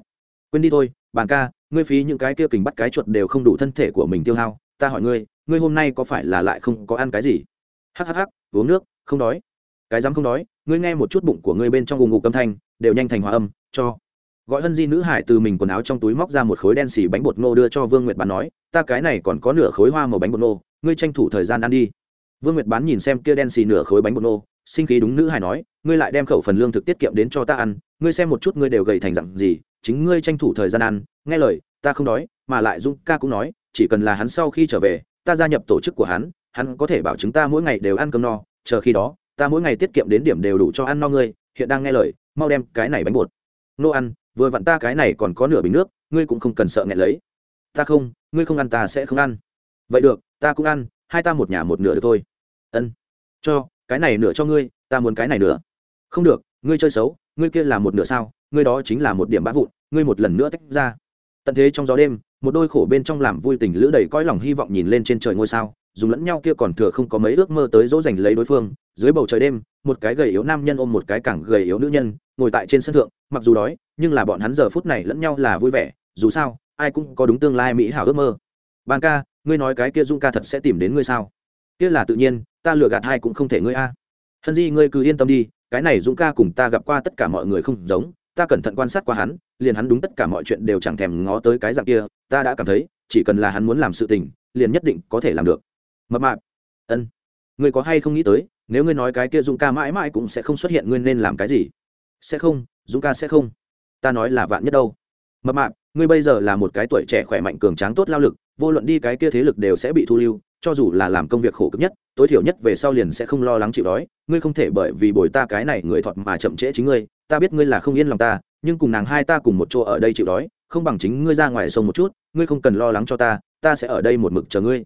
Quên đi thôi, bàn ca, ngươi phí những cái kia kình bắt cái chuột đều không đủ thân thể của mình tiêu hao. Ta hỏi ngươi ngươi hôm nay có phải là lại không có ăn cái gì? Hắc hắc hắc, uống nước, không đói. Cái dám không đói, ngươi nghe một chút bụng của ngươi bên trong gùng ngục âm thanh, đều nhanh thành hòa âm, cho. Gọi hân di nữ hải từ mình quần áo trong túi móc ra một khối đen xì bánh bột ngô đưa cho vương nguyệt bán nói, ta cái này còn có nửa khối hoa màu bánh bột ngô ngươi tranh thủ thời gian ăn đi vương nguyệt bán nhìn xem kia đen xì nửa khối bánh bột nô, sinh khí đúng nữ hải nói ngươi lại đem khẩu phần lương thực tiết kiệm đến cho ta ăn ngươi xem một chút ngươi đều gầy thành dặn gì chính ngươi tranh thủ thời gian ăn. Nghe lời ta không đói mà lại dung ca cũng nói chỉ cần là hắn sau khi trở về ta gia nhập tổ chức của hắn hắn có thể bảo chứng ta mỗi ngày đều ăn cơm no chờ khi đó ta mỗi ngày tiết kiệm đến điểm đều đủ cho ăn no ngươi. Hiện đang nghe lời mau đem cái này bánh bột nô ăn vừa vặn ta cái này còn có nửa bình nước ngươi cũng không cần sợ nghẹn lấy. Ta không ngươi không ăn ta sẽ không ăn. Vậy được ta cũng ăn hai ta một nhà một nửa được thôi ân. Cho, cái này nửa cho ngươi, ta muốn cái này nữa không được, ngươi chơi xấu, ngươi kia là một nửa sao, ngươi đó chính là một điểm bã vụn, ngươi một lần nữa tách ra. Tận thế trong gió đêm, một đôi khổ bên trong làm vui tình lữ đầy cõi lòng hy vọng nhìn lên trên trời ngôi sao, dùng lẫn nhau kia còn thừa không có mấy ước mơ tới dỗ dành lấy đối phương. Dưới bầu trời đêm, một cái gầy yếu nam nhân ôm một cái càng gầy yếu nữ nhân, ngồi tại trên sân thượng, mặc dù đói, nhưng là bọn hắn giờ phút này lẫn nhau là vui vẻ, dù sao, ai cũng có đúng tương lai mỹ hảo ước mơ. Ban ca, ngươi nói cái kia dung ca thật sẽ tìm đến ngươi sao? Kia là tự nhiên, ta lừa gạt hai cũng không thể ngươi a. Hân di, ngươi cứ yên tâm đi, cái này dũng ca cùng ta gặp qua tất cả mọi người không giống, ta cẩn thận quan sát qua hắn, liền hắn đúng tất cả mọi chuyện đều chẳng thèm ngó tới cái dạng kia, ta đã cảm thấy, chỉ cần là hắn muốn làm sự tình, liền nhất định có thể làm được. Mập mạp. Ân. Ngươi có hay không nghĩ tới, nếu ngươi nói cái kia dũng ca mãi mãi cũng sẽ không xuất hiện, ngươi nên làm cái gì? Sẽ không, dũng ca sẽ không. Ta nói là vạn nhất đâu. Mập mạp, ngươi bây giờ là một cái tuổi trẻ khỏe mạnh cường tráng tốt lao lực, vô luận đi cái kia thế lực đều sẽ bị thu lưu cho dù là làm công việc khổ cực nhất, tối thiểu nhất về sau liền sẽ không lo lắng chịu đói, ngươi không thể bởi vì bồi ta cái này người thọt mà chậm trễ chính ngươi, ta biết ngươi là không yên lòng ta, nhưng cùng nàng hai ta cùng một chỗ ở đây chịu đói, không bằng chính ngươi ra ngoài sông một chút, ngươi không cần lo lắng cho ta ta sẽ ở đây một mực chờ ngươi.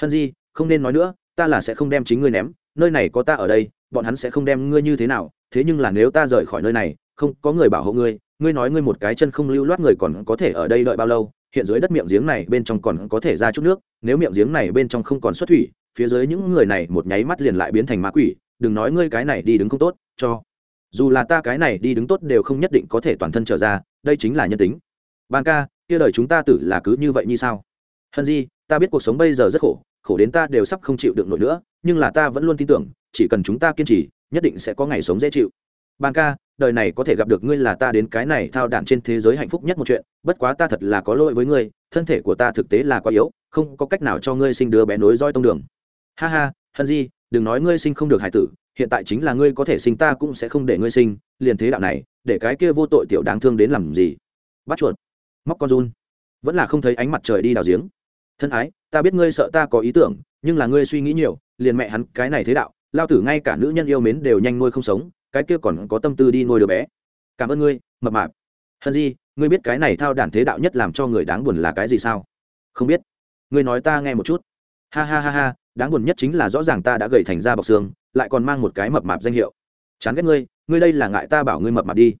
Hân di, không nên nói nữa, ta là sẽ không đem chính ngươi ném, nơi này có ta ở đây, bọn hắn sẽ không đem ngươi như thế nào, thế nhưng là nếu ta rời khỏi nơi này, không có người bảo hộ ngươi ngươi nói ngươi một cái chân không lưu loát người còn có thể ở đây đợi bao lâu hiện dưới đất miệng giếng này bên trong còn có thể ra chút nước, nếu miệng giếng này bên trong không còn xuất thủy, phía dưới những người này một nháy mắt liền lại biến thành ma quỷ, đừng nói ngươi cái này đi đứng không tốt, cho. Dù là ta cái này đi đứng tốt đều không nhất định có thể toàn thân trở ra, đây chính là nhân tính. Ban ca, kia đời chúng ta tử là cứ như vậy như sao? Hân di, ta biết cuộc sống bây giờ rất khổ khổ đến ta đều sắp không chịu được nổi nữa, nhưng là ta vẫn luôn tin tưởng, chỉ cần chúng ta kiên trì, nhất định sẽ có ngày sống dễ chịu. Ban ca đời này có thể gặp được ngươi là ta đến cái này thao đạn trên thế giới hạnh phúc nhất một chuyện, bất quá ta thật là có lỗi với ngươi, thân thể của ta thực tế là quá yếu, không có cách nào cho ngươi sinh đứa bé nối roi tông đường. Ha ha, hân di, đừng nói ngươi sinh không được hải tử, hiện tại chính là ngươi có thể sinh ta cũng sẽ không để ngươi sinh, liền thế đạo này, để cái kia vô tội tiểu đáng thương đến làm gì? Bắt chuột. Móc con run. Vẫn là không thấy ánh mặt trời đi đào giếng. Thân ái, ta biết ngươi sợ ta có ý tưởng, nhưng là ngươi suy nghĩ nhiều, liền mẹ hắn cái này thế đạo, lao tử ngay cả nữ nhân yêu mến đều nhanh nuôi không sống cái kia còn có tâm tư đi nuôi đứa bé. Cảm ơn ngươi, mập mạp. Hân di, ngươi biết cái này thao đản thế đạo nhất làm cho người đáng buồn là cái gì sao? Không biết. Ngươi nói ta nghe một chút. Ha ha ha ha, đáng buồn nhất chính là rõ ràng ta đã gầy thành ra bọc xương, lại còn mang một cái mập mạp danh hiệu. Chán ghét ngươi ngươi đây là ngại ta bảo ngươi mập mạp đi.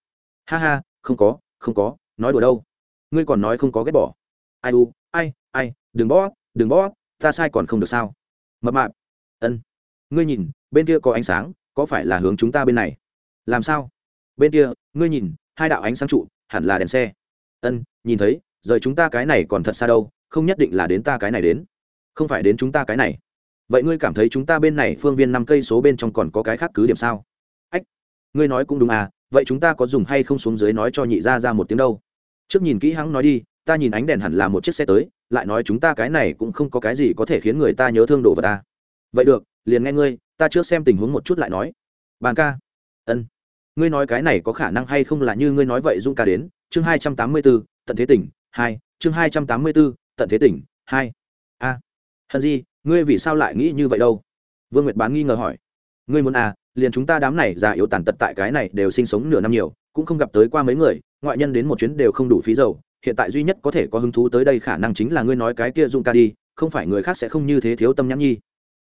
Ha ha, không có không có, nói đùa đâu. Ngươi còn nói không có ghét bỏ. Ai u, ai ai, đừng bó đừng bó, ta sai còn không được sao? Mập mạp. Ân. Ngươi nhìn, bên kia có ánh sáng, có phải là hướng chúng ta bên này? Làm sao? Bên kia, ngươi nhìn, hai đạo ánh sáng trụ, hẳn là đèn xe. Ân, nhìn thấy, rời chúng ta cái này còn thật xa đâu, không nhất định là đến ta cái này đến. Không phải đến chúng ta cái này. Vậy ngươi cảm thấy chúng ta bên này phương viên năm cây số bên trong còn có cái khác cứ điểm sao? Ách, ngươi nói cũng đúng à vậy chúng ta có dùng hay không xuống dưới nói cho nhị ra ra một tiếng đâu. Trước nhìn kỹ hắn nói đi, ta nhìn ánh đèn hẳn là một chiếc xe tới, lại nói chúng ta cái này cũng không có cái gì có thể khiến người ta nhớ thương đồ vật ta vậy được, liền nghe ngươi, ta trước xem tình huống một chút lại nói. Bàn ca ân. Ngươi nói cái này có khả năng hay không là như ngươi nói vậy dung ca đến, chương hai trăm tám mươi b ố tận thế tỉnh, hai, chương hai trăm tám mươi b ố tận thế tỉnh, hai. A. À. hân di ngươi vì sao lại nghĩ như vậy đâu? Vương nguyệt bán nghi ngờ hỏi. Ngươi muốn à liền chúng ta đám này già yếu tàn tật tại cái này đều sinh sống nửa năm nhiều, cũng không gặp tới qua mấy người, ngoại nhân đến một chuyến đều không đủ phí dầu, hiện tại duy nhất có thể có hứng thú tới đây khả năng chính là ngươi nói cái kia dung ca đi, không phải người khác sẽ không như thế thiếu tâm nhãn nhi.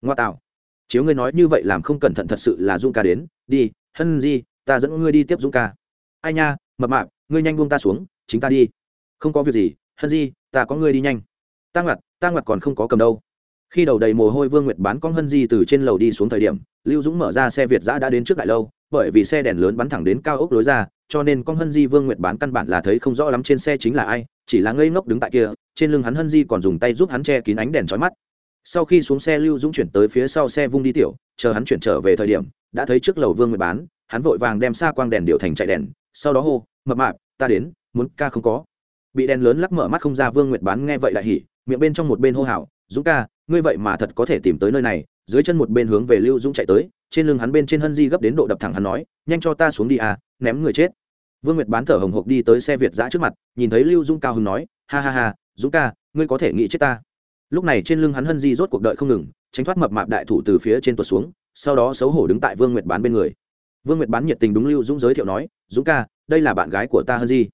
Ngoa tạo. Chiếu ngươi nói như vậy làm không cẩn thận thật sự là dung ca đến, đi hân di, ta dẫn ngươi đi tiếp dũng ca. Ai nha, mập mạp, ngươi nhanh buông ta xuống, chính ta đi. Không có việc gì, hân di, ta có ngươi đi nhanh. Ta ngặt ta ngặt còn không có cầm đâu. Khi đầu đầy mồ hôi vương nguyệt bán con hân di từ trên lầu đi xuống thời điểm, lưu dũng mở ra xe việt giã đã đến trước đại lâu, bởi vì xe đèn lớn bắn thẳng đến cao ốc lối ra, cho nên con hân di vương nguyệt bán căn bản là thấy không rõ lắm trên xe chính là ai, chỉ là ngây ngốc đứng tại kia, trên lưng hắn hân di còn dùng tay giúp hắn che kín ánh đèn trói mắt. Sau khi xuống xe, lưu dũng chuyển tới phía sau xe vung đi tiểu, chờ hắn chuyển trở về thời điểm đã thấy trước lầu vương nguyệt bán, hắn vội vàng đem xa quang đèn điều thành chạy đèn, sau đó hô, mập mạp, ta đến, muốn ca không có. Bị đèn lớn lắc mở mắt không ra, vương nguyệt bán nghe vậy lại hỉ, miệng bên trong một bên hô hào, dũng ca, ngươi vậy mà thật có thể tìm tới nơi này. Dưới chân một bên hướng về lưu dũng chạy tới, trên lưng hắn bên trên hân di gấp đến độ đập thẳng hắn nói, nhanh cho ta xuống đi à ném người chết. Vương nguyệt bán thở hồng hộc đi tới xe việt giã trước mặt, nhìn thấy lưu dũng cao hưng nói, ha ha ha, dũng ca, ngươi có thể nghĩ chết ta. Lúc này trên lưng hắn hân di rốt cuộc đợi không ngừng, tránh thoát mập mạp đại thủ từ phía trên tuột xuống sau đó xấu hổ đứng tại vương nguyệt bán bên người. Vương nguyệt bán nhiệt tình đúng lưu dũng giới thiệu nói, dũng ca, đây là bạn gái của ta hân di.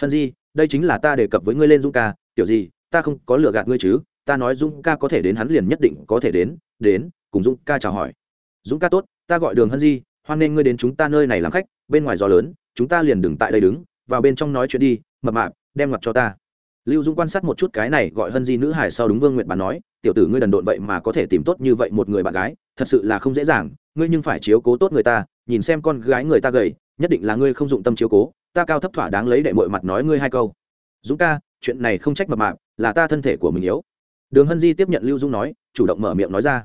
Hân di, đây chính là ta đề cập với ngươi lên dũng ca kiểu gì, ta không có lừa gạt ngươi chứ, ta nói dũng ca có thể đến hắn liền nhất định có thể đến đến, cùng dũng ca chào hỏi. Dũng ca tốt, ta gọi đường hân di, hoan nên ngươi đến chúng ta nơi này làm khách, bên ngoài gió lớn, chúng ta liền đừng tại đây đứng, vào bên trong nói chuyện đi, mập mạp, đem ngặt cho ta lưu dũng quan sát một chút cái này gọi hân di nữ hải sau đúng vương nguyện bà nói, tiểu tử ngươi đần độn vậy mà có thể tìm tốt như vậy một người bạn gái, thật sự là không dễ dàng, ngươi nhưng phải chiếu cố tốt người ta, nhìn xem con gái người ta gầy, nhất định là ngươi không dụng tâm chiếu cố, ta cao thấp thỏa đáng lấy đệ mội mặt nói ngươi hai câu. Dũng ca, chuyện này không trách mập mạp, là ta thân thể của mình yếu. Đường hân di tiếp nhận lưu dũng nói, chủ động mở miệng nói ra.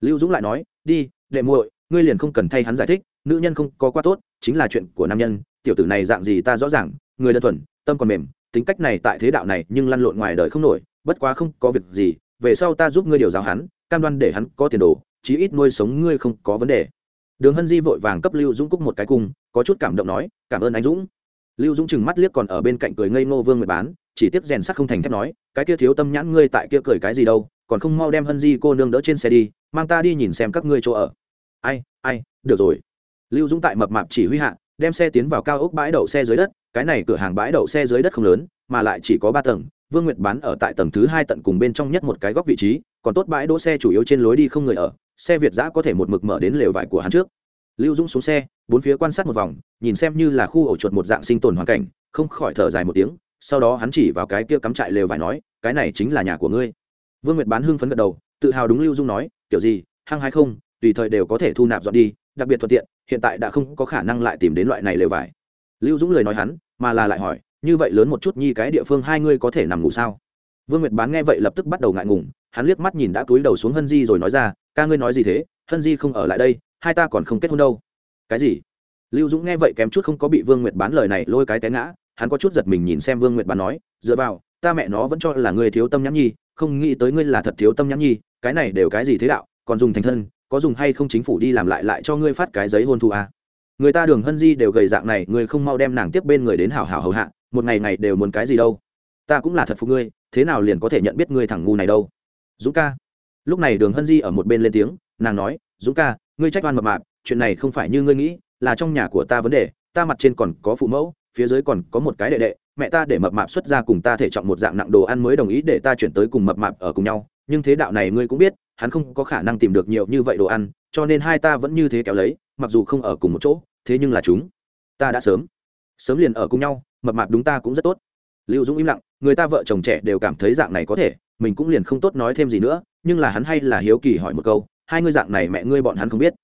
Lưu dũng lại nói, đi, đệ muội, ngươi liền không cần thay hắn giải thích, nữ nhân không có quá tốt, chính là chuyện của nam nhân, tiểu tử này dạng gì ta rõ ràng, người đơn thuần, tâm còn mềm tính cách này tại thế đạo này nhưng lăn lộn ngoài đời không nổi, bất quá không có việc gì, về sau ta giúp ngươi điều giáo hắn, cam đoan để hắn có tiền đồ, chí ít nuôi sống ngươi không có vấn đề. Đường hân di vội vàng cấp lưu dũng cúc một cái cung, có chút cảm động nói, cảm ơn anh dũng. Lưu dũng chừng mắt liếc còn ở bên cạnh cười ngây ngô vương người bán, chỉ tiếp rèn sắt không thành thép nói, cái kia thiếu tâm nhãn ngươi tại kia cười cái gì đâu, còn không mau đem hân di cô nương đỡ trên xe đi, mang ta đi nhìn xem các ngươi chỗ ở. Ai ai, được rồi. Lưu dũng tại mập mạp chỉ huy hạ đem xe tiến vào cao ốc bãi đậu xe dưới đất, cái này cửa hàng bãi đậu xe dưới đất không lớn, mà lại chỉ có ba tầng, vương nguyệt bán ở tại tầng thứ hai tận cùng bên trong nhất một cái góc vị trí, còn tốt bãi đỗ xe chủ yếu trên lối đi không người ở, xe việt giã có thể một mực mở đến lều vải của hắn trước. Lưu dũng xuống xe, bốn phía quan sát một vòng, nhìn xem như là khu ổ chuột một dạng sinh tồn hoàn cảnh, không khỏi thở dài một tiếng, sau đó hắn chỉ vào cái kia cắm trại lều vải nói, cái này chính là nhà của ngươi. Vương nguyệt bán hưng phấn gật đầu, tự hào đúng lưu dung nói, kiểu gì, hăng hay không, tùy thời đều có thể thu nạp dọn đi, đặc biệt thuận tiện hiện tại đã không có khả năng lại tìm đến loại này lều vải. Lưu dũng lời nói hắn, mà là lại hỏi, như vậy lớn một chút nhi cái địa phương hai ngươi có thể nằm ngủ sao? Vương nguyệt bán nghe vậy lập tức bắt đầu ngại ngùng, hắn liếc mắt nhìn đã túi đầu xuống hân di rồi nói ra, ca ngươi nói gì thế? Hân di không ở lại đây, hai ta còn không kết hôn đâu. Cái gì? Lưu dũng nghe vậy kém chút không có bị vương nguyệt bán lời này lôi cái té ngã, hắn có chút giật mình nhìn xem vương nguyệt bán nói, dựa vào, ta mẹ nó vẫn cho là ngươi thiếu tâm nhãn nhi, không nghĩ tới ngươi là thật thiếu tâm nhãn nhi, cái này đều cái gì thế đạo, còn dùng thành thân có dùng hay không chính phủ đi làm lại lại cho ngươi phát cái giấy hôn thù à. người ta đường hân di đều gầy dạng này, ngươi không mau đem nàng tiếp bên người đến hảo hảo hầu hạ, một ngày ngày đều muốn cái gì đâu? Ta cũng là thật phục ngươi, thế nào liền có thể nhận biết ngươi thằng ngu này đâu? Dũng ca. Lúc này đường hân di ở một bên lên tiếng, nàng nói, dũng ca, ngươi trách oan mập mạp, chuyện này không phải như ngươi nghĩ, là trong nhà của ta vấn đề, ta mặt trên còn có phụ mẫu, phía dưới còn có một cái đệ đệ, mẹ ta để mập mạp xuất ra cùng ta thể trọng một dạng nặng đồ ăn mới đồng ý để ta chuyển tới cùng mập mạp ở cùng nhau, nhưng thế đạo này ngươi cũng biết hắn không có khả năng tìm được nhiều như vậy đồ ăn, cho nên hai ta vẫn như thế kéo lấy, mặc dù không ở cùng một chỗ, thế nhưng là chúng ta đã sớm sớm liền ở cùng nhau, mập mạp đúng ta cũng rất tốt. Lưu dũng im lặng, người ta vợ chồng trẻ đều cảm thấy dạng này có thể, mình cũng liền không tốt nói thêm gì nữa, nhưng là hắn hay là hiếu kỳ hỏi một câu, hai ngươi dạng này mẹ ngươi bọn hắn không biết.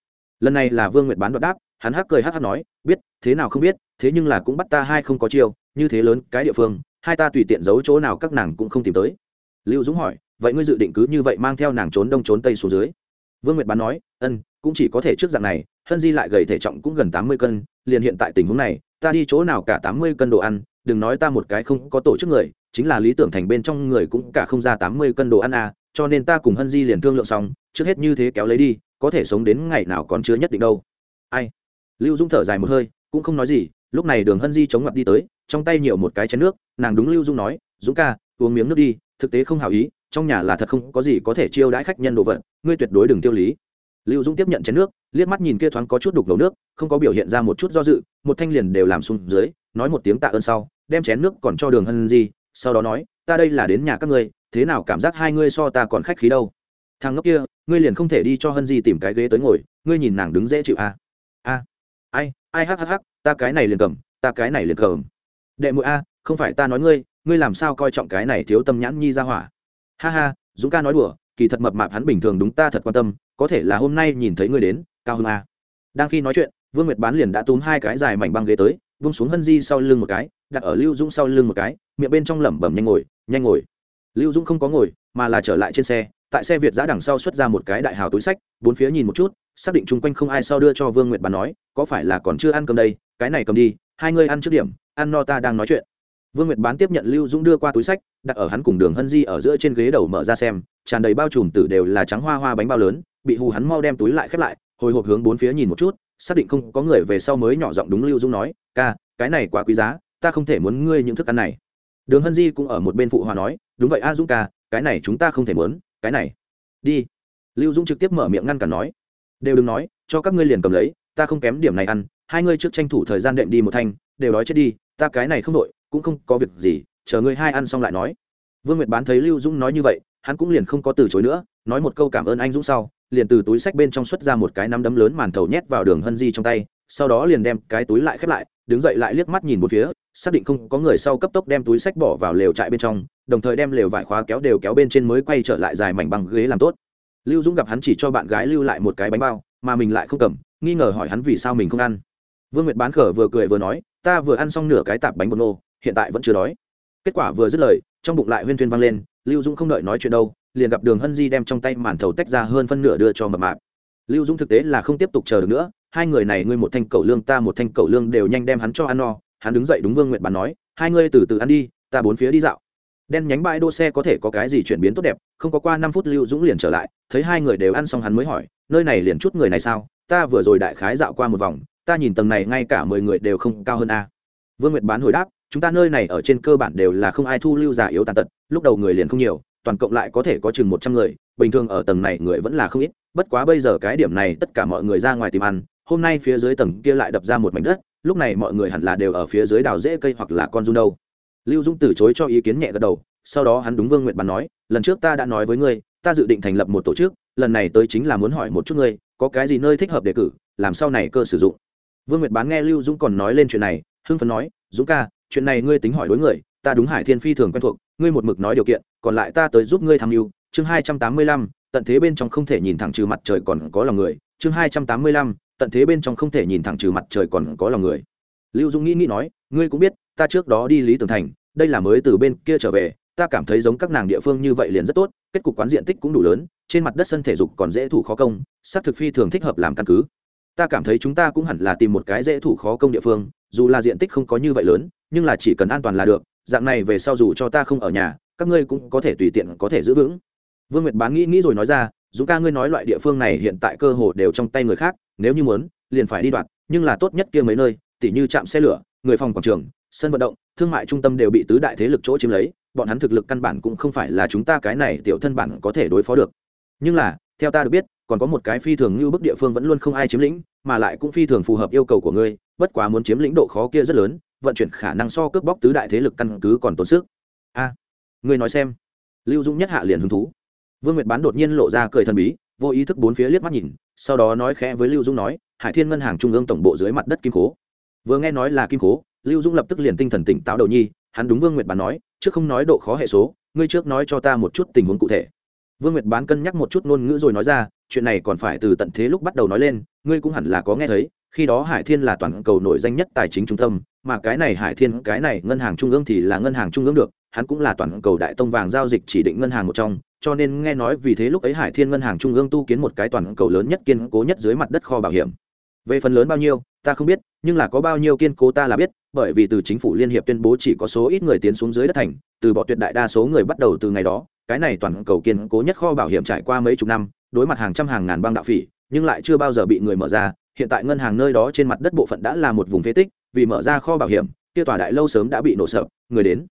Lần này là vương nguyệt bán đoạt đáp, hắn hắc cười hắc hắc nói, biết, thế nào không biết, thế nhưng là cũng bắt ta hai không có chiêu, như thế lớn cái địa phương, hai ta tùy tiện giấu chỗ nào các nàng cũng không tìm tới. Lưu dũng hỏi vậy ngươi dự định cứ như vậy mang theo nàng trốn đông trốn tây xuống dưới? Vương nguyệt bán nói, ân, cũng chỉ có thể trước dạng này, hân di lại gầy thể trọng cũng gần tám mươi cân, liền hiện tại tình huống này, ta đi chỗ nào cả tám mươi cân đồ ăn, đừng nói ta một cái không có tổ chức người, chính là lý tưởng thành bên trong người cũng cả không ra tám mươi cân đồ ăn à cho nên ta cùng hân di liền thương lượng xong, trước hết như thế kéo lấy đi, có thể sống đến ngày nào còn chưa nhất định đâu. Ai? Lưu dung thở dài một hơi, cũng không nói gì, lúc này đường hân di chống ngập đi tới, trong tay nhiều một cái chén nước, nàng đúng lưu dung nói, dũng ca, uống miếng nước đi, thực tế không hào ý trong nhà là thật không có gì có thể chiêu đãi khách nhân đồ vật, ngươi tuyệt đối đừng tiêu lý. Lưu dũng tiếp nhận chén nước, liếc mắt nhìn kia thoáng có chút đục đầu nước, không có biểu hiện ra một chút do dự, một thanh liền đều làm xuống dưới, nói một tiếng tạ ơn sau, đem chén nước còn cho đường hân di, sau đó nói, ta đây là đến nhà các ngươi, thế nào cảm giác hai ngươi so ta còn khách khí đâu? Thằng ngốc kia, ngươi liền không thể đi cho hân di tìm cái ghế tới ngồi, ngươi nhìn nàng đứng dễ chịu à? a ai ai hắc hắc hắc, ta cái này liền cầm, ta cái này liền cầm. Đệ muội a, không phải ta nói ngươi ngươi làm sao coi trọng cái này thiếu tâm nhãn nhi ra hỏa? Ha ha, dũng ca nói đùa, kỳ thật mập mạp hắn bình thường đúng ta thật quan tâm, có thể là hôm nay nhìn thấy ngươi đến, cao hơn a à. đang khi nói chuyện, vương nguyệt bán liền đã túm hai cái dài mảnh băng ghế tới vung xuống hân di sau lưng một cái, đặt ở lưu dũng sau lưng một cái, miệng bên trong lẩm bẩm nhanh ngồi nhanh ngồi. Lưu dũng không có ngồi, mà là trở lại trên xe, tại xe việt giã đằng sau xuất ra một cái đại hào túi sách, bốn phía nhìn một chút, xác định chung quanh không ai sau đưa cho vương nguyệt bán nói, có phải là còn chưa ăn cơm đây, cái này cầm đi, hai ngươi ăn trước điểm, ăn no ta đang nói chuyện vương nguyệt bán tiếp nhận lưu dũng đưa qua túi sách, đặt ở hắn cùng đường hân di ở giữa trên ghế đầu mở ra xem, tràn đầy bao trùm tử đều là trắng hoa hoa bánh bao lớn, bị hù hắn mau đem túi lại khép lại, hồi hộp hướng bốn phía nhìn một chút, xác định không có người về sau mới nhỏ giọng đúng lưu dũng nói, ca, cái này quá quý giá, ta không thể muốn ngươi những thức ăn này. Đường hân di cũng ở một bên phụ hòa nói, đúng vậy a dũng ca, cái này chúng ta không thể muốn, cái này. Đi. Lưu dũng trực tiếp mở miệng ngăn cản nói, đều đừng nói, cho các ngươi liền cầm lấy, ta không kém điểm này ăn, hai ngươi trước tranh thủ thời gian đệm đi một thanh, đều đói chết đi, ta cái này không đội cũng không có việc gì, chờ ngươi hai ăn xong lại nói. Vương nguyệt bán thấy lưu dũng nói như vậy, hắn cũng liền không có từ chối nữa, nói một câu cảm ơn anh dũng sau, liền từ túi sách bên trong xuất ra một cái nắm đấm lớn màn thầu nhét vào đường hân di trong tay, sau đó liền đem cái túi lại khép lại, đứng dậy lại liếc mắt nhìn một phía, xác định không có người sau cấp tốc đem túi sách bỏ vào lều trại bên trong, đồng thời đem lều vải khóa kéo đều kéo bên trên mới quay trở lại dài mảnh bằng ghế làm tốt. Lưu dũng gặp hắn chỉ cho bạn gái lưu lại một cái bánh bao, mà mình lại không cầm, nghi ngờ hỏi hắn vì sao mình không ăn. Vương nguyệt bán khở vừa cười vừa nói, ta vừa ăn xong nửa cái tạp bánh bột nô hiện tại vẫn chưa đói. Kết quả vừa dứt lời, trong bụng lại huyên thuyên vang lên, lưu dũng không đợi nói chuyện đâu, liền gặp đường hân di đem trong tay màn thầu tách ra hơn phân nửa đưa cho mập mạp. Lưu dũng thực tế là không tiếp tục chờ được nữa, hai người này ngươi một thanh cầu lương ta một thanh cầu lương đều nhanh đem hắn cho ăn no, hắn đứng dậy đúng vương nguyệt bán nói, hai ngươi từ từ ăn đi, ta bốn phía đi dạo. Đen nhánh bãi đỗ xe có thể có cái gì chuyển biến tốt đẹp, không có qua năm phút lưu dũng liền trở lại, thấy hai người đều ăn xong hắn mới hỏi, nơi này liền chút người này sao, ta vừa rồi đại khái dạo qua một vòng, ta nhìn tầng này ngay cả mười người đều không cao hơn a. Vương nguyệt bán hồi đáp chúng ta nơi này ở trên cơ bản đều là không ai thu lưu già yếu tàn tật, lúc đầu người liền không nhiều, toàn cộng lại có thể có chừng một trăm người, bình thường ở tầng này người vẫn là không ít. Bất quá bây giờ cái điểm này tất cả mọi người ra ngoài tìm ăn, hôm nay phía dưới tầng kia lại đập ra một mảnh đất, lúc này mọi người hẳn là đều ở phía dưới đào rễ cây hoặc là con run đâu. Lưu dũng từ chối cho ý kiến nhẹ gật đầu, sau đó hắn đúng vương nguyệt bàn nói, lần trước ta đã nói với ngươi, ta dự định thành lập một tổ chức, lần này tới chính là muốn hỏi một chút ngươi, có cái gì nơi thích hợp đề cử, làm sau này cơ sử dụng. Vương nguyệt bán nghe lưu dũng còn nói lên chuyện này, hưng phấn nói, dũng ca chuyện này ngươi tính hỏi đối người, ta đúng hải thiên phi thường quen thuộc, ngươi một mực nói điều kiện, còn lại ta tới giúp ngươi tham mưu. Chương hai trăm tám mươi lăm, tận thế bên trong không thể nhìn thẳng trừ mặt trời còn có lòng người. Chương hai trăm tám mươi lăm, tận thế bên trong không thể nhìn thẳng trừ mặt trời còn có lòng người. Lưu dũng nghĩ nghĩ nói, ngươi cũng biết, ta trước đó đi lý tường thành, đây là mới từ bên kia trở về, ta cảm thấy giống các nàng địa phương như vậy liền rất tốt, kết cục quán diện tích cũng đủ lớn, trên mặt đất sân thể dục còn dễ thủ khó công, xác thực phi thường thích hợp làm căn cứ. Ta cảm thấy chúng ta cũng hẳn là tìm một cái dễ thủ khó công địa phương, dù là diện tích không có như vậy lớn nhưng là chỉ cần an toàn là được, dạng này về sau dù cho ta không ở nhà, các ngươi cũng có thể tùy tiện, có thể giữ vững. Vương nguyệt bán nghĩ nghĩ rồi nói ra dù ca ngươi nói loại địa phương này hiện tại cơ hồ đều trong tay người khác, nếu như muốn, liền phải đi đoạt nhưng là tốt nhất kia mấy nơi, tỉ như trạm xe lửa, người phòng quảng trường, sân vận động, thương mại trung tâm đều bị tứ đại thế lực chỗ chiếm lấy, bọn hắn thực lực căn bản cũng không phải là chúng ta cái này tiểu thân bản có thể đối phó được. Nhưng là, theo ta được biết, còn có một cái phi thường như bức địa phương vẫn luôn không ai chiếm lĩnh, mà lại cũng phi thường phù hợp yêu cầu của ngươi, bất quá muốn chiếm lĩnh độ khó kia rất lớn vận chuyển khả năng so cướp bóc tứ đại thế lực căn cứ còn tốn sức. A, ngươi nói xem. Lưu dũng nhất hạ liền hứng thú. Vương nguyệt bán đột nhiên lộ ra cười thần bí, vô ý thức bốn phía liếc mắt nhìn, sau đó nói khẽ với lưu dũng nói, hải thiên ngân hàng trung ương tổng bộ dưới mặt đất kim cố vừa nghe nói là kim cố lưu dũng lập tức liền tinh thần tỉnh táo đầu nhi, hắn đúng vương nguyệt bán nói, trước không nói độ khó hệ số, ngươi trước nói cho ta một chút tình huống cụ thể. Vương nguyệt bán cân nhắc một chút ngôn ngữ rồi nói ra, chuyện này còn phải từ tận thế lúc bắt đầu nói lên, ngươi cũng hẳn là có nghe thấy khi đó hải thiên là toàn cầu nổi danh nhất tài chính trung tâm, mà cái này hải thiên, cái này ngân hàng trung ương thì là ngân hàng trung ương được, hắn cũng là toàn cầu đại tông vàng giao dịch chỉ định ngân hàng một trong, cho nên nghe nói vì thế lúc ấy hải thiên ngân hàng trung ương tu kiến một cái toàn cầu lớn nhất kiên cố nhất dưới mặt đất kho bảo hiểm. Về phần lớn bao nhiêu, ta không biết, nhưng là có bao nhiêu kiên cố ta là biết, bởi vì từ chính phủ liên hiệp tuyên bố chỉ có số ít người tiến xuống dưới đất thành, từ bỏ tuyệt đại đa số người bắt đầu từ ngày đó, cái này toàn cầu kiên cố nhất kho bảo hiểm trải qua mấy chục năm, đối mặt hàng trăm hàng ngàn băng đạo phỉ, nhưng lại chưa bao giờ bị người mở ra hiện tại ngân hàng nơi đó trên mặt đất bộ phận đã là một vùng phế tích, vì mở ra kho bảo hiểm, kia tòa đại lâu sớm đã bị nổ sập, người đến.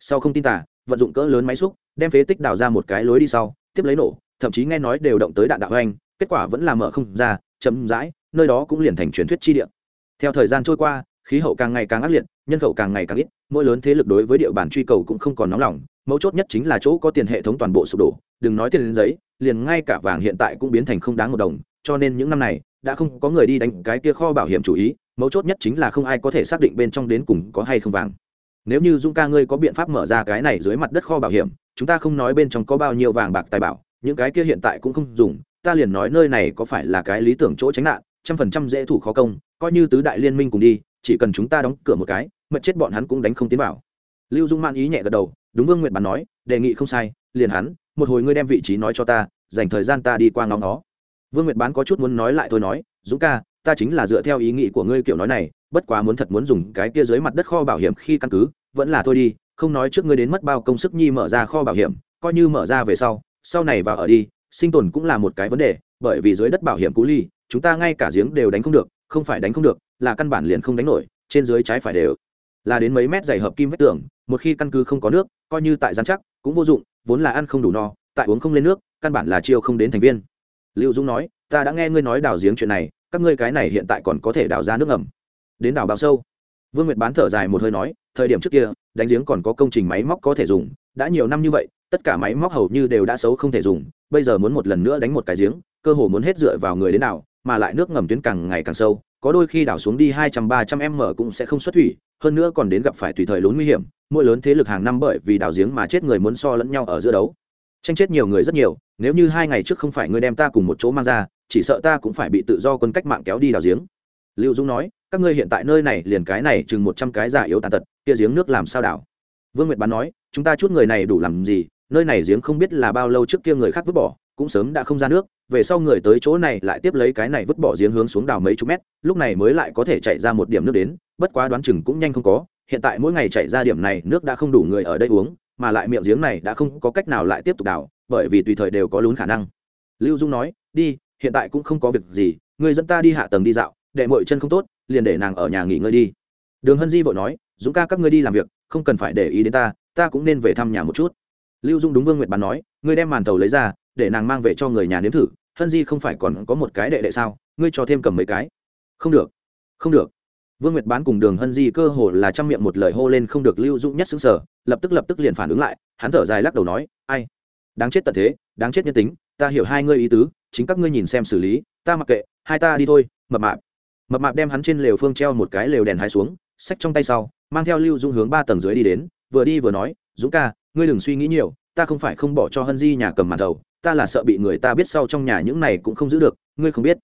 Sau không tin tả vận dụng cỡ lớn máy xúc, đem phế tích đào ra một cái lối đi sau, tiếp lấy nổ, thậm chí nghe nói đều động tới đạn đạo anh kết quả vẫn là mở không ra chấm dãi nơi đó cũng liền thành truyền thuyết chi địa. Theo thời gian trôi qua, khí hậu càng ngày càng ác liệt, nhân khẩu càng ngày càng ít, mỗi lớn thế lực đối với địa bàn truy cầu cũng không còn nóng lòng, mấu chốt nhất chính là chỗ có tiền hệ thống toàn bộ sụp đổ, đừng nói tiền đến giấy, liền ngay cả vàng hiện tại cũng biến thành không đáng một đồng, cho nên những năm này đã không có người đi đánh cái kia kho bảo hiểm chủ ý, mấu chốt nhất chính là không ai có thể xác định bên trong đến cùng có hay không vàng. Nếu như dũng ca ngươi có biện pháp mở ra cái này dưới mặt đất kho bảo hiểm, chúng ta không nói bên trong có bao nhiêu vàng bạc tài bảo, những cái kia hiện tại cũng không dùng, ta liền nói nơi này có phải là cái lý tưởng chỗ tránh nạn, trăm phần trăm dễ thủ khó công, coi như tứ đại liên minh cùng đi, chỉ cần chúng ta đóng cửa một cái, mật chết bọn hắn cũng đánh không tiến vào. Lưu dung man ý nhẹ gật đầu, đúng vương Nguyệt bàn nói, đề nghị không sai, liền hắn, một hồi ngươi đem vị trí nói cho ta, dành thời gian ta đi qua ngóng nó vương nguyệt bán có chút muốn nói lại thôi nói, dũng ca, ta chính là dựa theo ý nghĩ của ngươi kiểu nói này, bất quá muốn thật muốn dùng cái kia dưới mặt đất kho bảo hiểm khi căn cứ, vẫn là thôi đi, không nói trước ngươi đến mất bao công sức nhi mở ra kho bảo hiểm, coi như mở ra về sau sau này vào ở đi, sinh tồn cũng là một cái vấn đề, bởi vì dưới đất bảo hiểm cú ly, chúng ta ngay cả giếng đều đánh không được, không phải đánh không được, là căn bản liền không đánh nổi, trên dưới trái phải đều là đến mấy mét dày hợp kim vách tường, một khi căn cứ không có nước, coi như tại giám chắc, cũng vô dụng, vốn là ăn không đủ no, tại uống không lên nước, căn bản là chiêu không đến thành viên lưu dũng nói, ta đã nghe ngươi nói đào giếng chuyện này, các ngươi cái này hiện tại còn có thể đào ra nước ngầm. Đến đào bao sâu, vương nguyệt bán thở dài một hơi nói, thời điểm trước kia, đánh giếng còn có công trình máy móc có thể dùng, đã nhiều năm như vậy, tất cả máy móc hầu như đều đã xấu không thể dùng, bây giờ muốn một lần nữa đánh một cái giếng, cơ hồ muốn hết dựa vào người đến đào mà lại nước ngầm tuyến càng ngày càng sâu, có đôi khi đào xuống đi hai trăm ba trăm m cũng sẽ không xuất thủy, hơn nữa còn đến gặp phải tùy thời lún nguy hiểm, mỗi lớn thế lực hàng năm bởi vì đào giếng mà chết người muốn so lẫn nhau ở giữa đấu. Tranh chết nhiều người rất nhiều nếu như hai ngày trước không phải ngươi đem ta cùng một chỗ mang ra, chỉ sợ ta cũng phải bị tự do quân cách mạng kéo đi đào giếng. Lưu dũng nói, các ngươi hiện tại nơi này liền cái này chừng một trăm cái giả yếu tàn tật, kia giếng nước làm sao đảo? Vương nguyệt bán nói, chúng ta chút người này đủ làm gì, nơi này giếng không biết là bao lâu trước kia người khác vứt bỏ, cũng sớm đã không ra nước, về sau người tới chỗ này lại tiếp lấy cái này vứt bỏ giếng hướng xuống đào mấy chục mét, lúc này mới lại có thể chạy ra một điểm nước đến, bất quá đoán chừng cũng nhanh không có, hiện tại mỗi ngày chạy ra điểm này nước đã không đủ người ở đây uống, mà lại miệng giếng này đã không có cách nào lại tiếp tục đào bởi vì tùy thời đều có lún khả năng. Lưu dung nói, đi, hiện tại cũng không có việc gì người dẫn ta đi hạ tầng đi dạo, đệ mội chân không tốt, liền để nàng ở nhà nghỉ ngơi đi. Đường hân di vội nói, dũng ca các ngươi đi làm việc, không cần phải để ý đến ta ta cũng nên về thăm nhà một chút. Lưu dung đúng vương nguyệt bán nói, ngươi đem màn tàu lấy ra, để nàng mang về cho người nhà nếm thử, hân di không phải còn có một cái đệ đệ sao, ngươi cho thêm cầm mấy cái. Không được không được. Vương nguyệt bán cùng đường hân di cơ hồ là chăm miệng một lời hô lên không được, lưu dung nhất xứng sở lập tức lập tức liền phản ứng lại, hắn thở dài lắc đầu nói, ai đáng chết tận thế, đáng chết nhân tính, ta hiểu hai ngươi ý tứ, chính các ngươi nhìn xem xử lý, ta mặc kệ, hai ta đi thôi, mập mạp. Mập mạp đem hắn trên lều phương treo một cái lều đèn hai xuống, xách trong tay sau, mang theo lưu dung hướng ba tầng dưới đi đến, vừa đi vừa nói, dũng ca, ngươi đừng suy nghĩ nhiều, ta không phải không bỏ cho hân di nhà cầm màn đầu, ta là sợ bị người ta biết sau trong nhà những này cũng không giữ được, ngươi không biết.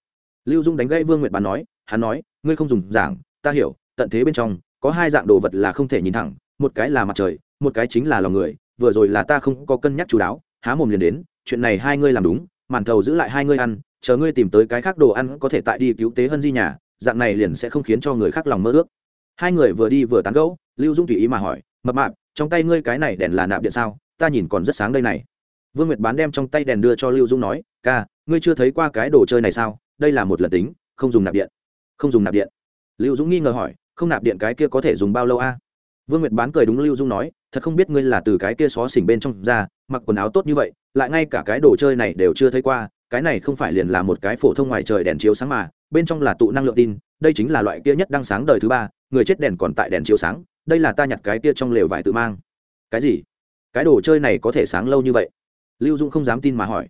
Lưu dung đánh gãy vương nguyệt bán nói, hắn nói, ngươi không dùng giảng, ta hiểu, tận thế bên trong, có hai dạng đồ vật là không thể nhìn thẳng, một cái là mặt trời, một cái chính là lòng người, vừa rồi là ta không có cân nhắc chú đáo há mồm liền đến, chuyện này hai ngươi làm đúng, màn thầu giữ lại hai ngươi ăn, chờ ngươi tìm tới cái khác đồ ăn có thể tại đi cứu tế hân di nhà, dạng này liền sẽ không khiến cho người khác lòng mơ ước. Hai người vừa đi vừa tán gẫu, lưu dung tùy ý mà hỏi, mập mạp, trong tay ngươi cái này đèn là nạp điện sao? Ta nhìn còn rất sáng đây này. Vương nguyệt bán đem trong tay đèn đưa cho lưu dung nói, ca, ngươi chưa thấy qua cái đồ chơi này sao? Đây là một lần tính, không dùng nạp điện. Không dùng nạp điện? Lưu dũng nghi ngờ hỏi, không nạp điện cái kia có thể dùng bao lâu a? Vương nguyệt bán cười đúng lưu dung nói, thật không biết ngươi là từ cái kia xó xỉnh bên trong ra, mặc quần áo tốt như vậy, lại ngay cả cái đồ chơi này đều chưa thấy qua, cái này không phải liền là một cái phổ thông ngoài trời đèn chiếu sáng mà, bên trong là tụ năng lượng tin, đây chính là loại kia nhất đang sáng đời thứ ba, người chết đèn còn tại đèn chiếu sáng, đây là ta nhặt cái kia trong lều vải tự mang. Cái gì? Cái đồ chơi này có thể sáng lâu như vậy? Lưu dung không dám tin mà hỏi.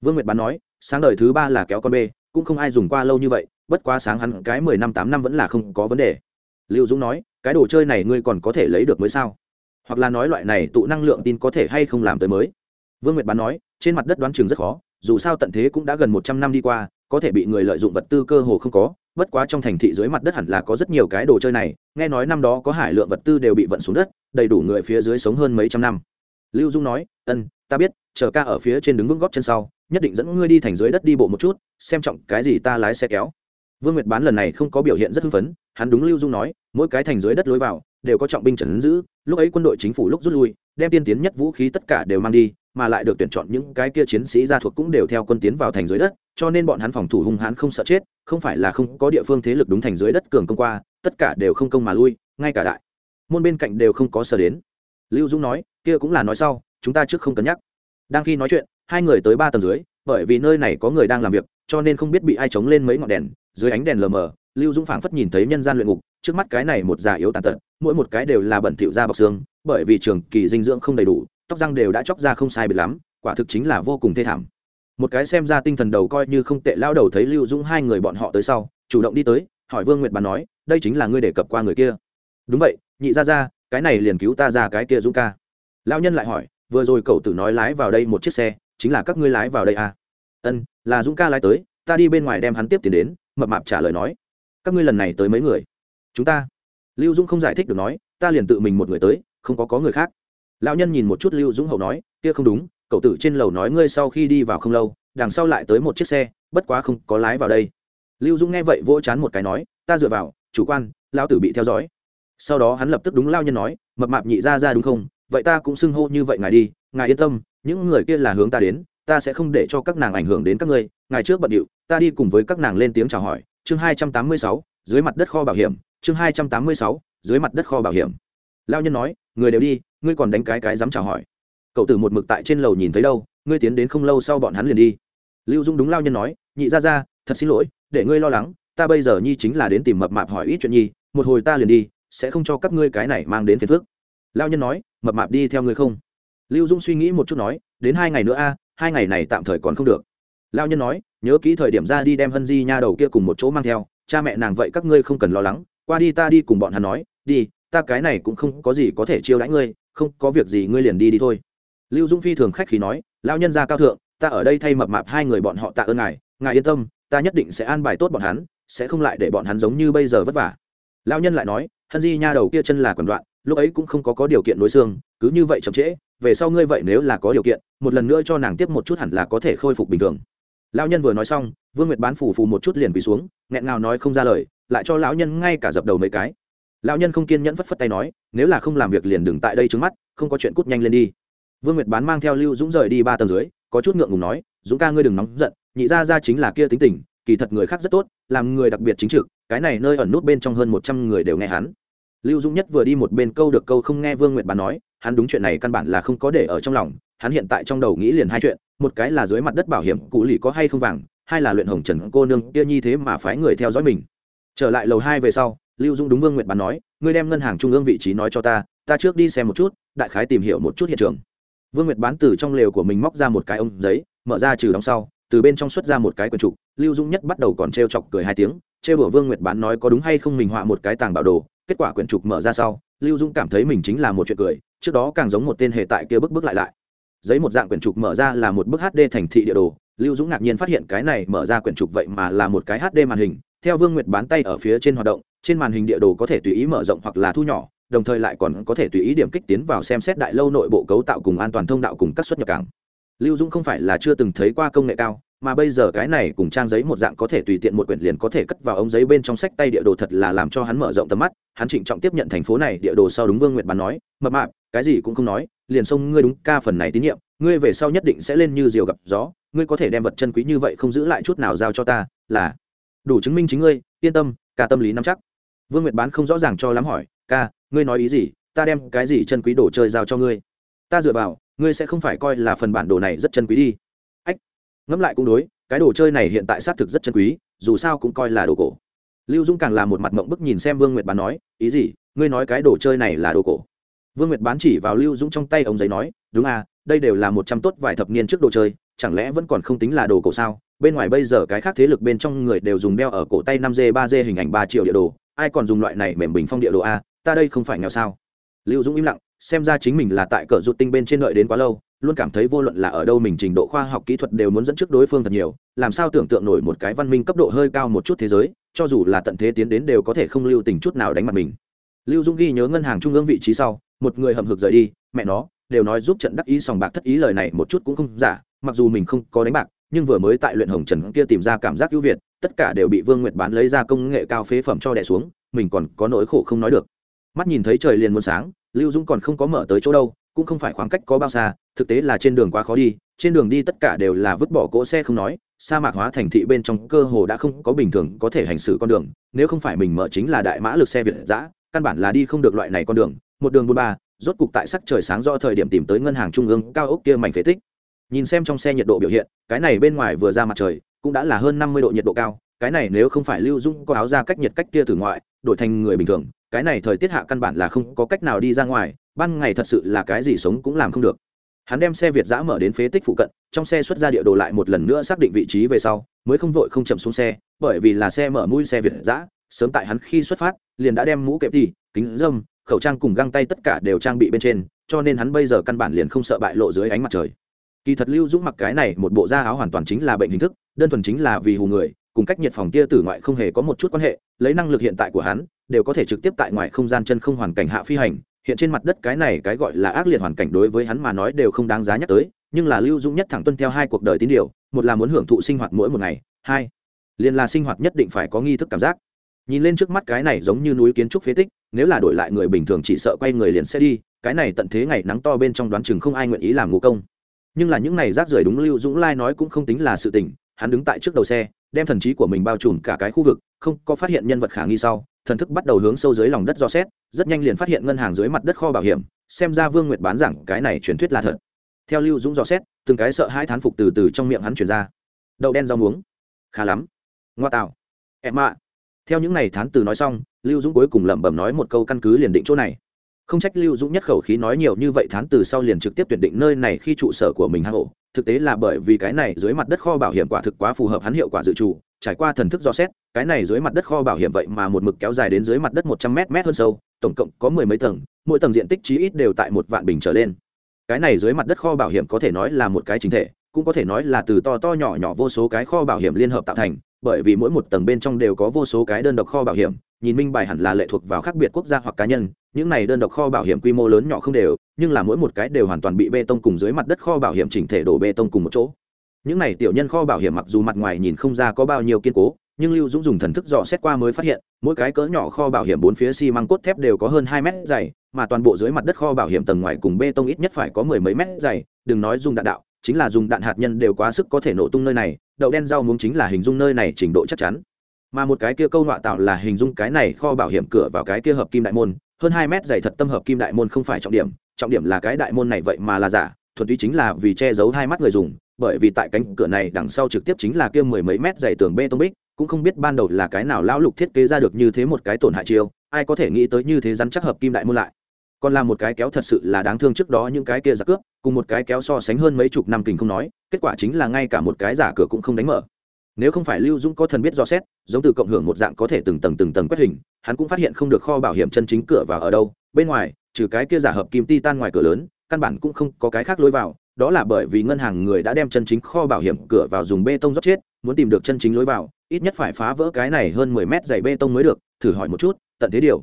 Vương nguyệt bán nói, sáng đời thứ ba là kéo con bê, cũng không ai dùng qua lâu như vậy, bất quá sáng hắn cái mười năm tám năm vẫn là không có vấn đề. Lưu dũng nói cái đồ chơi này ngươi còn có thể lấy được mới sao? Hoặc là nói loại này tụ năng lượng tin có thể hay không làm tới mới? Vương nguyệt bán nói, trên mặt đất đoán chừng rất khó, dù sao tận thế cũng đã gần một trăm năm đi qua, có thể bị người lợi dụng vật tư cơ hồ không có, bất quá trong thành thị dưới mặt đất hẳn là có rất nhiều cái đồ chơi này, nghe nói năm đó có hải lượng vật tư đều bị vận xuống đất, đầy đủ người phía dưới sống hơn mấy trăm năm. Lưu dung nói, ân, ta biết, chờ ca ở phía trên đứng vững góp chân sau, nhất định dẫn ngươi đi thành dưới đất đi bộ một chút, xem trọng cái gì ta lái xe kéo. Vương nguyệt bán lần này không có biểu hiện rất hưng phấn hắn đúng lưu dung nói, mỗi cái thành dưới đất lối vào, đều có trọng binh trần giữ, lúc ấy quân đội chính phủ lúc rút lui, đem tiên tiến nhất vũ khí tất cả đều mang đi, mà lại được tuyển chọn những cái kia chiến sĩ gia thuộc cũng đều theo quân tiến vào thành dưới đất, cho nên bọn hắn phòng thủ hung hãn không sợ chết, không phải là không có địa phương thế lực đúng thành dưới đất cường công qua, tất cả đều không công mà lui, ngay cả đại môn bên cạnh đều không có sở đến. Lưu dung nói, kia cũng là nói sau, chúng ta trước không cân nhắc. Đang khi nói chuyện, hai người tới ba tầng dưới, bởi vì nơi này có người đang làm việc, cho nên không biết bị ai chống lên mấy ngọn đèn, dưới ánh đèn lờ mờ lưu dũng phảng phất nhìn thấy nhân gian luyện ngục, trước mắt cái này một già yếu tàn tật, mỗi một cái đều là bẩn thỉu da bọc xương, bởi vì trường kỳ dinh dưỡng không đầy đủ, tóc răng đều đã chóc ra không sai biệt lắm, quả thực chính là vô cùng thê thảm. Một cái xem ra tinh thần đầu coi như không tệ lao đầu thấy lưu dũng hai người bọn họ tới sau, chủ động đi tới, hỏi vương nguyệt bàn nói, đây chính là ngươi đề cập qua người kia. Đúng vậy, nhị ra ra cái này liền cứu ta ra cái kia dũng ca. Lao nhân lại hỏi, vừa rồi cậu tử nói lái vào đây một chiếc xe, chính là các ngươi lái vào đây à? ân, là dũng ca lái tới, ta đi bên ngoài đem hắn tiếp tiền đến, mập mạp trả lời nói các ngươi lần này tới mấy người? Chúng ta. Lưu dũng không giải thích được nói, ta liền tự mình một người tới, không có có người khác. Lão nhân nhìn một chút lưu dũng hậu nói, kia không đúng, cậu tử trên lầu nói ngươi sau khi đi vào không lâu, đằng sau lại tới một chiếc xe, bất quá không có lái vào đây. Lưu dũng nghe vậy vỗ chán một cái nói, ta dựa vào, chủ quan, lão tử bị theo dõi. Sau đó hắn lập tức đúng lao nhân nói, mập mạp nhị ra ra đúng không? Vậy ta cũng xưng hô như vậy ngài đi, ngài yên tâm, những người kia là hướng ta đến ta sẽ không để cho các nàng ảnh hưởng đến các ngươi ngài trước bận điệu, ta đi cùng với các nàng lên tiếng chào hỏi, chương hai trăm tám mươi sáu, dưới mặt đất kho bảo hiểm, chương hai trăm tám mươi sáu, dưới mặt đất kho bảo hiểm. Lao nhân nói, người đều đi, ngươi còn đánh cái cái dám chào hỏi. Cậu tử một mực tại trên lầu nhìn thấy đâu, ngươi tiến đến không lâu sau bọn hắn liền đi. Lưu dung đúng lao nhân nói, nhị ra ra, thật xin lỗi, để ngươi lo lắng, ta bây giờ nhi chính là đến tìm mập mạp hỏi ít chuyện nhi, một hồi ta liền đi, sẽ không cho các ngươi cái này mang đến phiền phước lao nhân nói, mập mạp đi theo ngươi không? Lưu dung suy nghĩ một chút nói, đến hai ngày nữa a hai ngày này tạm thời còn không được. Lao nhân nói, nhớ kỹ thời điểm ra đi đem hân di nha đầu kia cùng một chỗ mang theo, cha mẹ nàng vậy các ngươi không cần lo lắng, qua đi ta đi cùng bọn hắn nói, đi, ta cái này cũng không có gì có thể chiêu đãi ngươi, không có việc gì ngươi liền đi đi thôi. Lưu dung phi thường khách khí nói lao nhân ra cao thượng, ta ở đây thay mập mạp hai người bọn họ tạ ơn ngài ngài yên tâm, ta nhất định sẽ an bài tốt bọn hắn, sẽ không lại để bọn hắn giống như bây giờ vất vả. Lao nhân lại nói, hân di nha đầu kia chân là quần đoạn lúc ấy cũng không có có điều kiện nối xương, cứ như vậy chậm trễ, về sau ngươi vậy nếu là có điều kiện, một lần nữa cho nàng tiếp một chút hẳn là có thể khôi phục bình thường. Lão nhân vừa nói xong, vương nguyệt bán phủ phù một chút liền quỳ xuống, nghẹn ngào nói không ra lời, lại cho lão nhân ngay cả dập đầu mấy cái. Lão nhân không kiên nhẫn phất phất tay nói, nếu là không làm việc liền đừng tại đây trước mắt, không có chuyện cút nhanh lên đi. Vương nguyệt bán mang theo lưu dũng rời đi ba tầng dưới, có chút ngượng ngùng nói, dũng ca ngươi đừng nóng giận, nhị ra ra chính là kia tính tình, kỳ thật người khác rất tốt, làm người đặc biệt chính trực, cái này nơi ẩn nút bên trong hơn một trăm người đều nghe hắn lưu dũng nhất vừa đi một bên câu được câu không nghe vương nguyệt bán nói, hắn đúng chuyện này căn bản là không có để ở trong lòng, hắn hiện tại trong đầu nghĩ liền hai chuyện, một cái là dưới mặt đất bảo hiểm cụ lì có hay không vàng, hai là luyện hồng trần cô nương kia nhi thế mà phái người theo dõi mình. Trở lại lầu hai về sau, lưu dũng đúng vương nguyệt bán nói, ngươi đem ngân hàng trung ương vị trí nói cho ta ta trước đi xem một chút, đại khái tìm hiểu một chút hiện trường. Vương nguyệt bán từ trong lều của mình móc ra một cái ông giấy, mở ra trừ đóng sau, từ bên trong xuất ra một cái quần trục, lưu dũng nhất bắt đầu còn t chọc cười hai tiếng t r bửa vương nguyệt bán nói có đúng hay không mình họa một cái tàng bảo đồ kết quả quyển trục mở ra sau, lưu dũng cảm thấy mình chính là một chuyện cười, trước đó càng giống một tên hề tại kia bức bức lại lại. Giấy một dạng quyển trục mở ra là một bức hd thành thị địa đồ, lưu dũng ngạc nhiên phát hiện cái này mở ra quyển trục vậy mà là một cái hd màn hình, theo vương nguyệt bán tay ở phía trên hoạt động, trên màn hình địa đồ có thể tùy ý mở rộng hoặc là thu nhỏ, đồng thời lại còn có thể tùy ý điểm kích tiến vào xem xét đại lâu nội bộ cấu tạo cùng an toàn thông đạo cùng các xuất nhập cảng. Lưu dũng không phải là chưa từng thấy qua công nghệ cao, mà bây giờ cái này cùng trang giấy một dạng có thể tùy tiện một quyển liền có thể cất vào ống giấy bên trong sách tay địa đồ thật là làm cho hắn mở rộng tầm mắt hắn trịnh trọng tiếp nhận thành phố này, địa đồ sau đúng vương nguyệt bán nói, mập mạp, cái gì cũng không nói, liền xông ngươi đúng ca phần này tín nhiệm, ngươi về sau nhất định sẽ lên như diều gặp gió, ngươi có thể đem vật chân quý như vậy không giữ lại chút nào giao cho ta, là đủ chứng minh chính ngươi, yên tâm ca tâm lý nắm chắc. Vương nguyệt bán không rõ ràng cho lắm hỏi, ca, ngươi nói ý gì? Ta đem cái gì chân quý đồ chơi giao cho ngươi? Ta dựa vào, ngươi sẽ không phải coi là phần bản đồ này rất chân quý đi. Ách, ngẫm lại cũng đối, cái đồ chơi này hiện tại xác thực rất chân quý, dù sao cũng coi là đồ cổ lưu dung càng là một mặt mộng bức nhìn xem vương nguyệt bán nói, ý gì? Ngươi nói cái đồ chơi này là đồ cổ? Vương nguyệt bán chỉ vào lưu dũng trong tay ống giấy nói, đúng à đây đều là một trăm tốt vài thập niên trước đồ chơi, chẳng lẽ vẫn còn không tính là đồ cổ sao? Bên ngoài bây giờ cái khác thế lực bên trong người đều dùng đeo ở cổ tay năm d ba d hình ảnh ba triệu địa đồ, ai còn dùng loại này mềm bình phong địa đồ a ta đây không phải nghèo sao? Lưu dũng im lặng, xem ra chính mình là tại cờ rụt tinh bên trên đợi đến quá lâu, luôn cảm thấy vô luận là ở đâu mình trình độ khoa học kỹ thuật đều muốn dẫn trước đối phương thật nhiều, làm sao tưởng tượng nổi một cái văn minh cấp độ hơi cao một chút thế giới cho dù là tận thế tiến đến đều có thể không lưu tình chút nào đánh mặt mình. Lưu dũng ghi nhớ ngân hàng trung ương vị trí sau, một người hầm hực rời đi, mẹ nó, đều nói giúp trận đắc ý sòng bạc thất ý lời này một chút cũng không giả, mặc dù mình không có đánh bạc, nhưng vừa mới tại luyện hồng trần kia tìm ra cảm giác ưu việt, tất cả đều bị vương nguyệt bán lấy ra công nghệ cao phế phẩm cho đẻ xuống, mình còn có nỗi khổ không nói được. Mắt nhìn thấy trời liền muôn sáng, lưu dũng còn không có mở tới chỗ đâu, cũng không phải khoảng cách có bao xa, thực tế là trên đường quá khó đi trên đường đi tất cả đều là vứt bỏ cỗ xe không nói, sa mạc hóa thành thị bên trong cơ hồ đã không có bình thường có thể hành xử con đường, nếu không phải mình mở chính là đại mã lực xe việt giã căn bản là đi không được loại này con đường. Một đường buôn ba, rốt cục tại sắc trời sáng do thời điểm tìm tới ngân hàng trung ương cao ốc kia mảnh phế tích. Nhìn xem trong xe nhiệt độ biểu hiện, cái này bên ngoài vừa ra mặt trời, cũng đã là hơn năm mươi độ nhiệt độ cao, cái này nếu không phải lưu dung có áo ra cách nhiệt cách kia từ ngoại, đổi thành người bình thường, cái này thời tiết hạ căn bản là không có cách nào đi ra ngoài, ban ngày thật sự là cái gì sống cũng làm không được hắn đem xe việt giã mở đến phế tích phụ cận, trong xe xuất ra địa đồ lại một lần nữa xác định vị trí về sau, mới không vội không chậm xuống xe, bởi vì là xe mở mũi xe việt giã sớm tại hắn khi xuất phát, liền đã đem mũ kẹp đi, kính dâm khẩu trang cùng găng tay tất cả đều trang bị bên trên, cho nên hắn bây giờ căn bản liền không sợ bại lộ dưới ánh mặt trời. Kỳ thật lưu dũng mặc cái này một bộ da áo hoàn toàn chính là bệnh hình thức, đơn thuần chính là vì hù người, cùng cách nhiệt phòng tia tử ngoại không hề có một chút quan hệ, lấy năng lực hiện tại của hắn, đều có thể trực tiếp tại ngoài không gian chân không hoàn cảnh hạ phi hành hiện trên mặt đất cái này cái gọi là ác liệt hoàn cảnh đối với hắn mà nói đều không đáng giá nhắc tới, nhưng là lưu dũng nhất thẳng tuân theo hai cuộc đời tín điều, một là muốn hưởng thụ sinh hoạt mỗi một ngày, hai, liền là sinh hoạt nhất định phải có nghi thức cảm giác. Nhìn lên trước mắt cái này giống như núi kiến trúc phế tích, nếu là đổi lại người bình thường chỉ sợ quay người liền sẽ đi, cái này tận thế ngày nắng to bên trong đoán chừng không ai nguyện ý làm ngũ công. Nhưng là những này rác rưởi đúng lưu dũng lai nói cũng không tính là sự tình, hắn đứng tại trước đầu xe đem thần trí của mình bao trùm cả cái khu vực, không có phát hiện nhân vật khả nghi sau, thần thức bắt đầu hướng sâu dưới lòng đất do xét, rất nhanh liền phát hiện ngân hàng dưới mặt đất kho bảo hiểm, xem ra vương nguyệt bán rằng cái này truyền thuyết là thật. Theo lưu dũng dò xét, từng cái sợ hai thán phục từ từ trong miệng hắn truyền ra. Đậu đen rau muống. Khá lắm. Ngoa tạo. Em ạ theo những này thán từ nói xong, lưu dũng cuối cùng lẩm bẩm nói một câu căn cứ liền định chỗ này. Không trách lưu dũng nhất khẩu khí nói nhiều như vậy thán từ sau liền trực tiếp tuyển định nơi này khi trụ sở của mình hang ổ thực tế là bởi vì cái này dưới mặt đất kho bảo hiểm quả thực quá phù hợp hắn hiệu quả dự trù, trải qua thần thức do xét, cái này dưới mặt đất kho bảo hiểm vậy mà một mực kéo dài đến dưới mặt đất một trăm m mét hơn sâu, tổng cộng có mười mấy tầng, mỗi tầng diện tích chí ít đều tại một vạn bình trở lên. Cái này dưới mặt đất kho bảo hiểm có thể nói là một cái chính thể, cũng có thể nói là từ to to nhỏ nhỏ vô số cái kho bảo hiểm liên hợp tạo thành, bởi vì mỗi một tầng bên trong đều có vô số cái đơn độc kho bảo hiểm, nhìn minh bài hẳn là lệ thuộc vào khác biệt quốc gia hoặc cá nhân những này đơn độc kho bảo hiểm quy mô lớn nhỏ không đều, nhưng là mỗi một cái đều hoàn toàn bị bê tông cùng dưới mặt đất kho bảo hiểm chỉnh thể đổ bê tông cùng một chỗ. Những này tiểu nhân kho bảo hiểm mặc dù mặt ngoài nhìn không ra có bao nhiêu kiên cố, nhưng lưu dũng dùng thần thức dò xét qua mới phát hiện, mỗi cái cỡ nhỏ kho bảo hiểm bốn phía xi măng cốt thép đều có hơn hai mét dày, mà toàn bộ dưới mặt đất kho bảo hiểm tầng ngoài cùng bê tông ít nhất phải có mười mấy mét dày, đừng nói dùng đạn đạo, chính là dùng đạn hạt nhân đều quá sức có thể nổ tung nơi này, đậu đen rau muống chính là hình dung nơi này trình độ chắc chắn. Mà một cái kia câu nọa tạo là hình dung cái này kho bảo hiểm cửa vào cái kia hợp kim đại môn hơn hai mét dày thật tâm hợp kim đại môn không phải trọng điểm trọng điểm là cái đại môn này vậy mà là giả, thuần túy chính là vì che giấu hai mắt người dùng, bởi vì tại cánh cửa này đằng sau trực tiếp chính là kia mười mấy mét dày tường bê tông bích, cũng không biết ban đầu là cái nào lão lục thiết kế ra được như thế một cái tổn hại chiêu, ai có thể nghĩ tới như thế rắn chắc hợp kim đại môn lại. Còn là một cái kéo thật sự là đáng thương trước đó những cái kia giặc cướp, cùng một cái kéo so sánh hơn mấy chục năm kình không nói, kết quả chính là ngay cả một cái giả cửa cũng không đánh mở nếu không phải lưu dũng có thần biết do xét, giống từ cộng hưởng một dạng có thể từng tầng từng tầng quét hình, hắn cũng phát hiện không được kho bảo hiểm chân chính cửa vào ở đâu. Bên ngoài, trừ cái kia giả hợp kim ti tan ngoài cửa lớn, căn bản cũng không có cái khác lối vào. Đó là bởi vì ngân hàng người đã đem chân chính kho bảo hiểm cửa vào dùng bê tông rót chết, muốn tìm được chân chính lối vào, ít nhất phải phá vỡ cái này hơn mười mét dày bê tông mới được. Thử hỏi một chút, tận thế điều.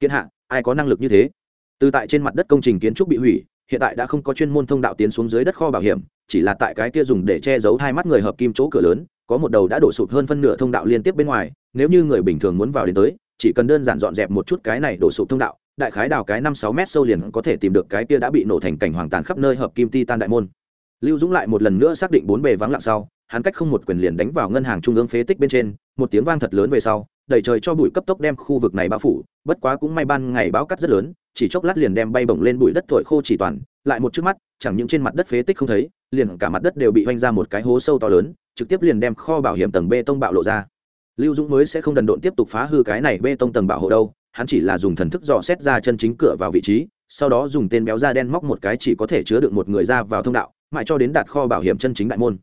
Kiện hạ, ai có năng lực như thế? Từ tại trên mặt đất công trình kiến trúc bị hủy, hiện tại đã không có chuyên môn thông đạo tiến xuống dưới đất kho bảo hiểm, chỉ là tại cái kia dùng để che giấu hai mắt người hợp kim chỗ cửa lớn có một đầu đã đổ sụp hơn phân nửa thông đạo liên tiếp bên ngoài, nếu như người bình thường muốn vào đến tới, chỉ cần đơn giản dọn dẹp một chút cái này đổ sụp thông đạo, đại khái đào cái năm sáu mét sâu liền có thể tìm được cái kia đã bị nổ thành cảnh hoàng tàn khắp nơi hợp kim ti tan đại môn. Lưu dũng lại một lần nữa xác định bốn bề vắng lặng sau, hắn cách không một quyền liền đánh vào ngân hàng trung ương phế tích bên trên, một tiếng vang thật lớn về sau đẩy trời cho bụi cấp tốc đem khu vực này bao phủ, bất quá cũng may ban ngày báo cắt rất lớn, chỉ chốc lát liền đem bay bổng lên bụi đất thổi khô chỉ toàn, lại một trước mắt, chẳng những trên mặt đất phế tích không thấy, liền cả mặt đất đều bị hoanh ra một cái hố sâu to lớn trực tiếp liền đem kho bảo hiểm tầng bê tông bạo lộ ra. Lưu dũng mới sẽ không đần độn tiếp tục phá hư cái này bê tông tầng bảo hộ đâu, hắn chỉ là dùng thần thức dò xét ra chân chính cửa vào vị trí, sau đó dùng tên béo da đen móc một cái chỉ có thể chứa được một người ra vào thông đạo, mãi cho đến đạt kho bảo hiểm chân chính đại môn.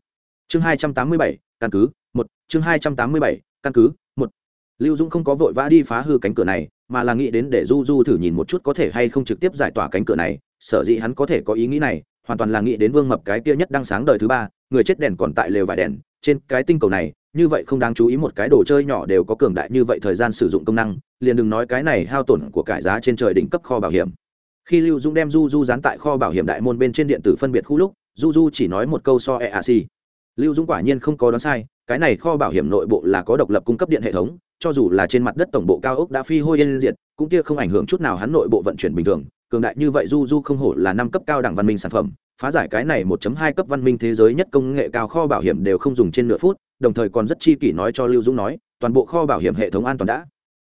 Chương hai trăm tám mươi bảy, căn cứ một, chương hai trăm tám mươi bảy, căn cứ một. Lưu dũng không có vội vã đi phá hư cánh cửa này, mà là nghĩ đến để du du thử nhìn một chút có thể hay không trực tiếp giải tỏa cánh cửa này, sở dĩ hắn có thể có ý nghĩ này, hoàn toàn là nghĩ đến vương mập cái kia nhất đang sáng đời thứ ba người chết đèn còn tại lều vải đèn, trên cái tinh cầu này, như vậy không đáng chú ý một cái đồ chơi nhỏ đều có cường đại như vậy thời gian sử dụng công năng, liền đừng nói cái này hao tổn của cải giá trên trời đỉnh cấp kho bảo hiểm. Khi lưu dũng đem du du dán tại kho bảo hiểm đại môn bên trên điện tử phân biệt khu lúc du du chỉ nói một câu so e a si lưu dũng quả nhiên không có đoán sai, cái này kho bảo hiểm nội bộ là có độc lập cung cấp điện hệ thống, cho dù là trên mặt đất tổng bộ cao ốc đã phi hôi yên diệt, cũng kia không ảnh hưởng chút nào hắn nội bộ vận chuyển bình thường, cường đại như vậy du du không hổ là năm cấp cao đẳng văn minh sản phẩm phá giải cái này 1.2 cấp văn minh thế giới nhất công nghệ cao kho bảo hiểm đều không dùng trên nửa phút, đồng thời còn rất chi kỷ nói cho lưu dũng nói, toàn bộ kho bảo hiểm hệ thống an toàn đã.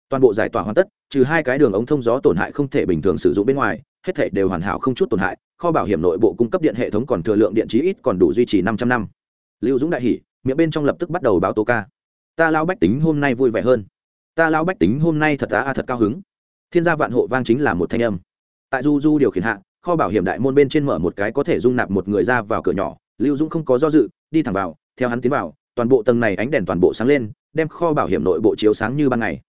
Toàn bộ giải tỏa hoàn tất, trừ hai cái đường ống thông gió tổn hại không thể bình thường sử dụng bên ngoài, hết thảy đều hoàn hảo không chút tổn hại, kho bảo hiểm nội bộ cung cấp điện hệ thống còn thừa lượng điện chí ít còn đủ duy trì 500 năm. Lưu dũng đại hỉ, miệng bên trong lập tức bắt đầu báo tố ca. Ta lao bách tính hôm nay vui vẻ hơn. Ta lao bách tính hôm nay thật á thật cao hứng. Thiên gia vạn hộ vang chính là một thanh âm. Tại du du điều khiển hạ kho bảo hiểm đại môn bên trên mở một cái có thể dung nạp một người ra vào cửa nhỏ, lưu dũng không có do dự, đi thẳng vào, theo hắn tiến vào, toàn bộ tầng này ánh đèn toàn bộ sáng lên, đem kho bảo hiểm nội bộ chiếu sáng như ban ngày.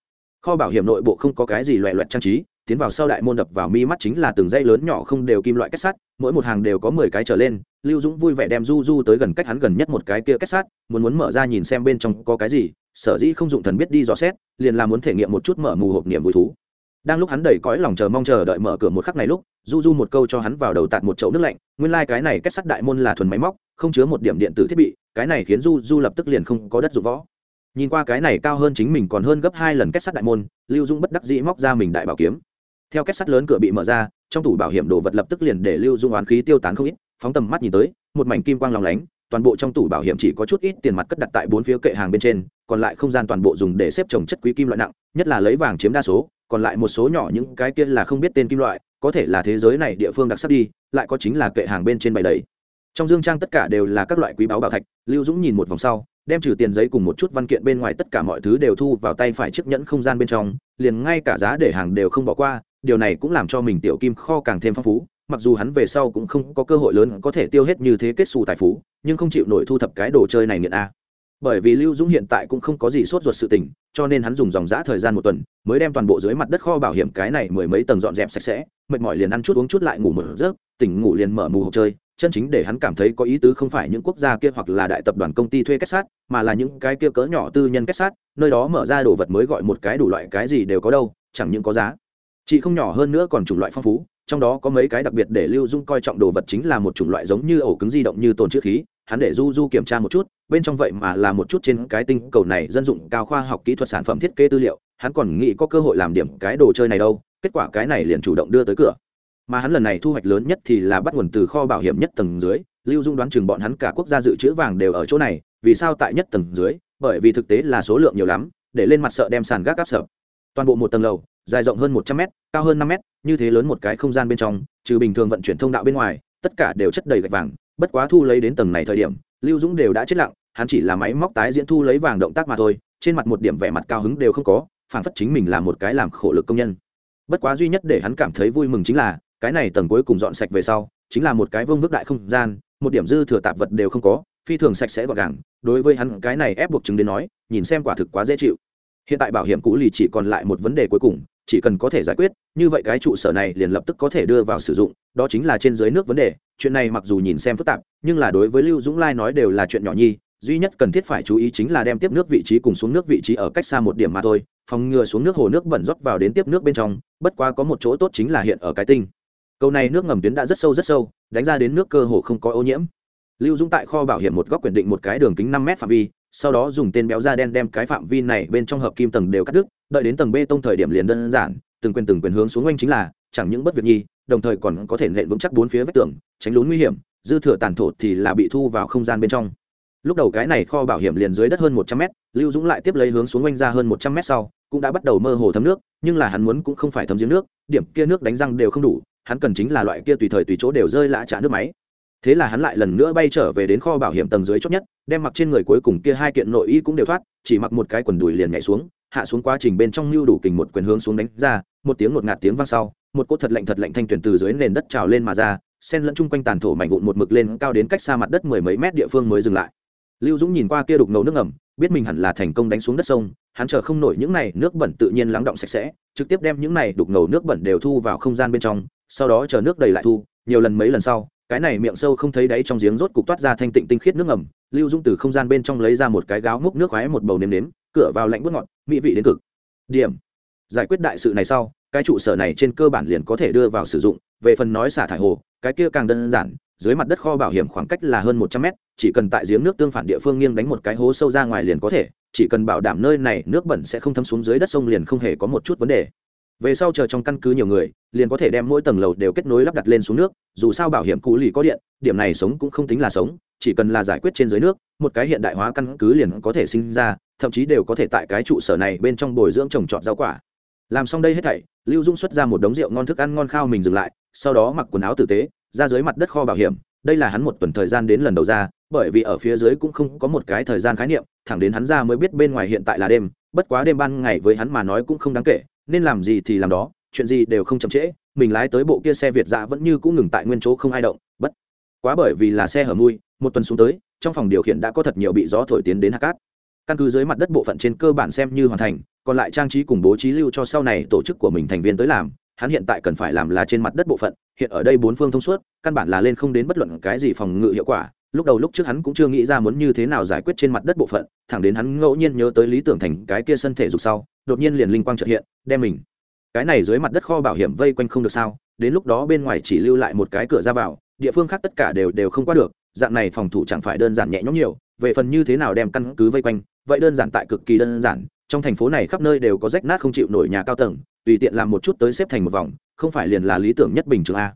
Kho bảo hiểm nội bộ không có cái gì loẹ loẹt trang trí, tiến vào sau đại môn đập vào mi mắt chính là từng dây lớn nhỏ không đều kim loại kết sắt, mỗi một hàng đều có mười cái trở lên, lưu dũng vui vẻ đem du du tới gần cách hắn gần nhất một cái kia kết sắt, muốn muốn mở ra nhìn xem bên trong có cái gì, sở dĩ không dụng thần biết đi dò xét, liền là muốn thể nghiệm một chút mở mù hộp niềm vui thú đang lúc hắn đầy cõi lòng chờ mong chờ đợi mở cửa một khắc này lúc, du du một câu cho hắn vào đầu tạt một chậu nước lạnh, nguyên lai、like、cái này kết sắt đại môn là thuần máy móc, không chứa một điểm điện tử thiết bị, cái này khiến du du lập tức liền không có đất dụng võ. Nhìn qua cái này cao hơn chính mình còn hơn gấp hai lần kết sắt đại môn, lưu dung bất đắc dĩ móc ra mình đại bảo kiếm. Theo kết sắt lớn cửa bị mở ra, trong tủ bảo hiểm đồ vật lập tức liền để lưu dung oán khí tiêu tán không ít, phóng tầm mắt nhìn tới, một mảnh kim quang lòng lánh, toàn bộ trong tủ bảo hiểm chỉ có chút ít tiền mặt cất đặt tại bốn phía kệ hàng bên trên, còn lại không gian toàn bộ dùng để xếp trồng chất quý kim loại nặng, nhất là lấy vàng chiếm đa số còn lại một số nhỏ những cái kia là không biết tên kim loại, có thể là thế giới này địa phương đặc sắc đi, lại có chính là kệ hàng bên trên bày đầy. Trong dương trang tất cả đều là các loại quý báu bảo thạch, lưu dũng nhìn một vòng sau, đem trừ tiền giấy cùng một chút văn kiện bên ngoài tất cả mọi thứ đều thu vào tay phải chiếc nhẫn không gian bên trong, liền ngay cả giá để hàng đều không bỏ qua, điều này cũng làm cho mình tiểu kim kho càng thêm phong phú, mặc dù hắn về sau cũng không có cơ hội lớn có thể tiêu hết như thế kết xù tài phú, nhưng không chịu nổi thu thập cái đồ chơi này nghiện a. Bởi vì lưu dũng hiện tại cũng không có gì sốt ruột sự tình cho nên hắn dùng dòng giã thời gian một tuần mới đem toàn bộ dưới mặt đất kho bảo hiểm cái này mười mấy tầng dọn dẹp sạch sẽ, mệt mỏi liền ăn chút uống chút lại ngủ mở giấc, tỉnh ngủ liền mở mù hộp chơi. Chân chính để hắn cảm thấy có ý tứ không phải những quốc gia kia hoặc là đại tập đoàn công ty thuê kết sát, mà là những cái kia cỡ nhỏ tư nhân kết sát, nơi đó mở ra đồ vật mới gọi một cái đủ loại cái gì đều có đâu, chẳng những có giá. Chị không nhỏ hơn nữa còn chủng loại phong phú, trong đó có mấy cái đặc biệt để lưu dung coi trọng đồ vật chính là một chủng loại giống như ổ cứng di động như tồn chữ khí hắn để du du kiểm tra một chút bên trong vậy mà là một chút trên cái tinh cầu này dân dụng cao khoa học kỹ thuật sản phẩm thiết kế tư liệu hắn còn nghĩ có cơ hội làm điểm cái đồ chơi này đâu kết quả cái này liền chủ động đưa tới cửa. Mà hắn lần này thu hoạch lớn nhất thì là bắt nguồn từ kho bảo hiểm nhất tầng dưới lưu dung đoán chừng bọn hắn cả quốc gia dự trữ vàng đều ở chỗ này vì sao tại nhất tầng dưới? Bởi vì thực tế là số lượng nhiều lắm để lên mặt sợ đem sàn gác áp sợ toàn bộ một tầng lầu dài rộng hơn một trăm mét, cao hơn năm mét, như thế lớn một cái không gian bên trong trừ bình thường vận chuyển thông đạo bên ngoài tất cả đều chất đầy gạch vàng bất quá thu lấy đến tầng này thời điểm, lưu dũng đều đã chết lặng, hắn chỉ là máy móc tái diễn thu lấy vàng động tác mà thôi, trên mặt một điểm vẻ mặt cao hứng đều không có phản phất chính mình là một cái làm khổ lực công nhân. Bất quá duy nhất để hắn cảm thấy vui mừng chính là, cái này tầng cuối cùng dọn sạch về sau, chính là một cái vương vức đại không gian, một điểm dư thừa tạp vật đều không có, phi thường sạch sẽ gọn gàng, đối với hắn cái này ép buộc chứng đến nói, nhìn xem quả thực quá dễ chịu. Hiện tại bảo hiểm cũ lì chỉ còn lại một vấn đề cuối cùng chỉ cần có thể giải quyết, như vậy cái trụ sở này liền lập tức có thể đưa vào sử dụng, đó chính là trên dưới nước vấn đề. Chuyện này mặc dù nhìn xem phức tạp, nhưng là đối với lưu dũng lai nói đều là chuyện nhỏ nhi, duy nhất cần thiết phải chú ý chính là đem tiếp nước vị trí cùng xuống nước vị trí ở cách xa một điểm mà thôi, phòng ngừa xuống nước hồ nước bẩn rót vào đến tiếp nước bên trong, bất quá có một chỗ tốt chính là hiện ở cái tinh. Câu này nước ngầm tuyến đã rất sâu rất sâu, đánh ra đến nước cơ hồ không có ô nhiễm. Lưu dũng tại kho bảo hiểm một góc quyền định một cái đường kính năm m phạm vi sau đó dùng tên béo da đen đem cái phạm vi này bên trong hợp kim tầng đều cắt đứt, đợi đến tầng bê tông thời điểm liền đơn giản, từng quyền từng quyền hướng xuống oanh chính là, chẳng những bất việc nhi, đồng thời còn có thể nện vững chắc bốn phía vách tường, tránh lún nguy hiểm, dư thừa tàn thổ thì là bị thu vào không gian bên trong. Lúc đầu cái này kho bảo hiểm liền dưới đất hơn một trăm mét, lưu dũng lại tiếp lấy hướng xuống oanh ra hơn một trăm mét sau, cũng đã bắt đầu mơ hồ thấm nước, nhưng là hắn muốn cũng không phải thấm giếng nước, điểm kia nước đánh răng đều không đủ, hắn cần chính là loại kia tùy thời tùy chỗ đều rơi lã trả nước máy thế là hắn lại lần nữa bay trở về đến kho bảo hiểm tầng dưới chót nhất, đem mặc trên người cuối cùng kia hai kiện nội y cũng đều thoát, chỉ mặc một cái quần đùi liền nhảy xuống, hạ xuống quá trình bên trong lưu đủ kình một quyền hướng xuống đánh ra, một tiếng ngột ngạt tiếng vang sau, một cỗ thật lạnh thật lạnh thanh tuyển từ dưới nền đất trào lên mà ra sen lẫn chung quanh tàn thổ mảnh vụn một mực lên cao đến cách xa mặt đất mười mấy mét địa phương mới dừng lại. Lưu dũng nhìn qua kia đục ngầu nước ngầm, biết mình hẳn là thành công đánh xuống đất sông, hắn chờ không nổi những này nước bẩn tự nhiên lắng động sạch sẽ, trực tiếp đem những này đục ngầu nước bẩn đều thu vào không gian bên trong, sau đó chờ nước đầy lại thu, nhiều lần mấy lần sau cái này miệng sâu không thấy đáy trong giếng rốt cục toát ra thanh tịnh tinh khiết nước ngầm, lưu dung từ không gian bên trong lấy ra một cái gáo múc nước khoái một bầu nếm nếm, cửa vào lạnh bút ngọt, mỹ vị đến cực. Điểm. Giải quyết đại sự này sau, cái trụ sở này trên cơ bản liền có thể đưa vào sử dụng, về phần nói xả thải hồ, cái kia càng đơn giản, dưới mặt đất kho bảo hiểm khoảng cách là hơn một trăm mét, chỉ cần tại giếng nước tương phản địa phương nghiêng đánh một cái hố sâu ra ngoài liền có thể, chỉ cần bảo đảm nơi này nước bẩn sẽ không thấm xuống dưới đất sông liền không hề có một chút vấn đề về sau chờ trong căn cứ nhiều người, liền có thể đem mỗi tầng lầu đều kết nối lắp đặt lên xuống nước, dù sao bảo hiểm cũ lì có điện, điểm này sống cũng không tính là sống, chỉ cần là giải quyết trên dưới nước, một cái hiện đại hóa căn cứ liền có thể sinh ra, thậm chí đều có thể tại cái trụ sở này bên trong bồi dưỡng trồng trọt rau quả. Làm xong đây hết thảy, lưu dung xuất ra một đống rượu ngon thức ăn ngon khao mình dừng lại, sau đó mặc quần áo tử tế, ra dưới mặt đất kho bảo hiểm, đây là hắn một tuần thời gian đến lần đầu ra, bởi vì ở phía dưới cũng không có một cái thời gian khái niệm, thẳng đến hắn ra mới biết bên ngoài hiện tại là đêm, bất quá đêm ban ngày với hắn mà nói cũng không đáng kể nên làm gì thì làm đó, chuyện gì đều không chậm trễ, mình lái tới bộ kia xe việt dạ vẫn như cũng ngừng tại nguyên chỗ không ai động, bất quá bởi vì là xe hở mui, một tuần xuống tới, trong phòng điều khiển đã có thật nhiều bị gió thổi tiến đến hạt cát. Căn cứ dưới mặt đất bộ phận trên cơ bản xem như hoàn thành, còn lại trang trí cùng bố trí lưu cho sau này tổ chức của mình thành viên tới làm, hắn hiện tại cần phải làm là trên mặt đất bộ phận, hiện ở đây bốn phương thông suốt, căn bản là lên không đến bất luận cái gì phòng ngự hiệu quả lúc đầu lúc trước hắn cũng chưa nghĩ ra muốn như thế nào giải quyết trên mặt đất bộ phận, thẳng đến hắn ngẫu nhiên nhớ tới lý tưởng thành cái kia sân thể dục sau, đột nhiên liền linh quang trợt hiện, đem mình. Cái này dưới mặt đất kho bảo hiểm vây quanh không được sao, đến lúc đó bên ngoài chỉ lưu lại một cái cửa ra vào, địa phương khác tất cả đều đều không qua được, dạng này phòng thủ chẳng phải đơn giản nhẹ nhõm nhiều, về phần như thế nào đem căn cứ vây quanh, vậy đơn giản tại cực kỳ đơn giản, trong thành phố này khắp nơi đều có rách nát không chịu nổi nhà cao tầng, tùy tiện làm một chút tới xếp thành một vòng, không phải liền là lý tưởng nhất bình thường a.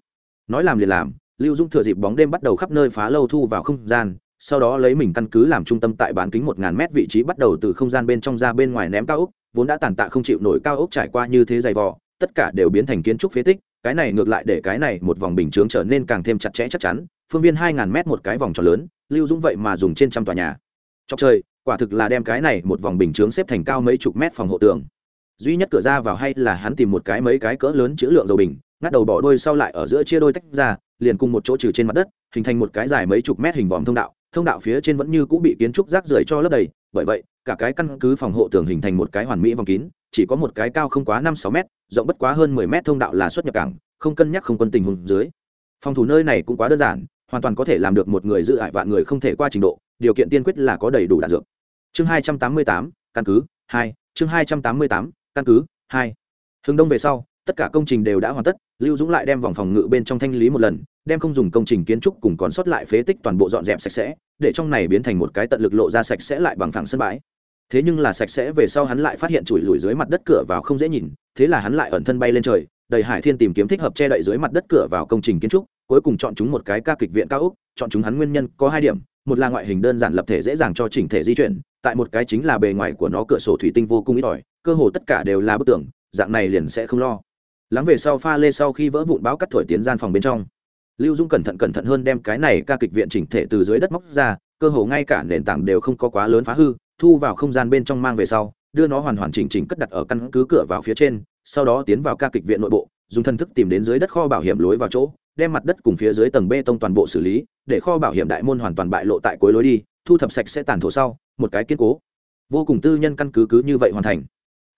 Nói làm liền làm lưu dung thừa dịp bóng đêm bắt đầu khắp nơi phá lâu thu vào không gian, sau đó lấy mình căn cứ làm trung tâm tại bán kính một ngàn mét vị trí bắt đầu từ không gian bên trong ra bên ngoài ném cao ốc, vốn đã tàn tạ không chịu nổi cao ốc trải qua như thế dày vò, tất cả đều biến thành kiến trúc phế tích, cái này ngược lại để cái này một vòng bình chướng trở nên càng thêm chặt chẽ chắc chắn, phương viên hai ngàn mét một cái vòng tròn lớn, lưu dũng vậy mà dùng trên trăm tòa nhà. Chọc trời, quả thực là đem cái này một vòng bình chướng xếp thành cao mấy chục mét phòng hộ tường. Duy nhất cửa ra vào hay là hắn tìm một cái mấy cái cỡ lớn chữ lượng dầu bình, ngắt đầu bỏ đôi sau lại ở giữa chia đôi tách ra liền cùng một chỗ trừ trên mặt đất, hình thành một cái dài mấy chục mét hình vòm thông đạo thông đạo phía trên vẫn như cũng bị kiến trúc rác rưởi cho lấp đầy, bởi vậy, cả cái căn cứ phòng hộ tường hình thành một cái hoàn mỹ vòng kín, chỉ có một cái cao không quá năm sáu mét, rộng bất quá hơn mười mét thông đạo là xuất nhập cảng, không cân nhắc không quân tình hùng dưới. Phòng thủ nơi này cũng quá đơn giản, hoàn toàn có thể làm được một người giữ hại vạn người không thể qua trình độ, điều kiện tiên quyết là có đầy đủ đạn dược. Chương hai trăm tám mươi tám, căn cứ hai, chương hai trăm tám mươi tám, căn cứ hai. Hướng đông về sau tất cả công trình đều đã hoàn tất, lưu dũng lại đem vòng phòng ngự bên trong thanh lý một lần, đem không dùng công trình kiến trúc cùng còn sót lại phế tích toàn bộ dọn dẹp sạch sẽ, để trong này biến thành một cái tận lực lộ ra sạch sẽ lại bằng phẳng sân bãi. Thế nhưng là sạch sẽ về sau hắn lại phát hiện chùi lùi dưới mặt đất cửa vào không dễ nhìn, thế là hắn lại ẩn thân bay lên trời, đầy hải thiên tìm kiếm thích hợp che đậy dưới mặt đất cửa vào công trình kiến trúc, cuối cùng chọn chúng một cái ca kịch viện cao úc chọn chúng hắn nguyên nhân có hai điểm, một là ngoại hình đơn giản lập thể dễ dàng cho chỉnh thể di chuyển, tại một cái chính là bề ngoài của nó cửa sổ thủy tinh vô cùng ít ỏi, cơ hồ tất cả đều là bức tường, dạng này liền sẽ không lo lắng về sau pha lê sau khi vỡ vụn báo cắt thổi tiến gian phòng bên trong. Lưu dung cẩn thận cẩn thận hơn đem cái này ca kịch viện chỉnh thể từ dưới đất móc ra, cơ hồ ngay cả nền tảng đều không có quá lớn phá hư, thu vào không gian bên trong mang về sau, đưa nó hoàn hoàn chỉnh chỉnh cất đặt ở căn cứ cửa vào phía trên, sau đó tiến vào ca kịch viện nội bộ, dùng thân thức tìm đến dưới đất kho bảo hiểm lối vào chỗ, đem mặt đất cùng phía dưới tầng bê tông toàn bộ xử lý, để kho bảo hiểm đại môn hoàn toàn bại lộ tại cuối lối đi, thu thập sạch sẽ tàn thổ sau, một cái kiên cố. Vô cùng tư nhân căn cứ cứ như vậy hoàn thành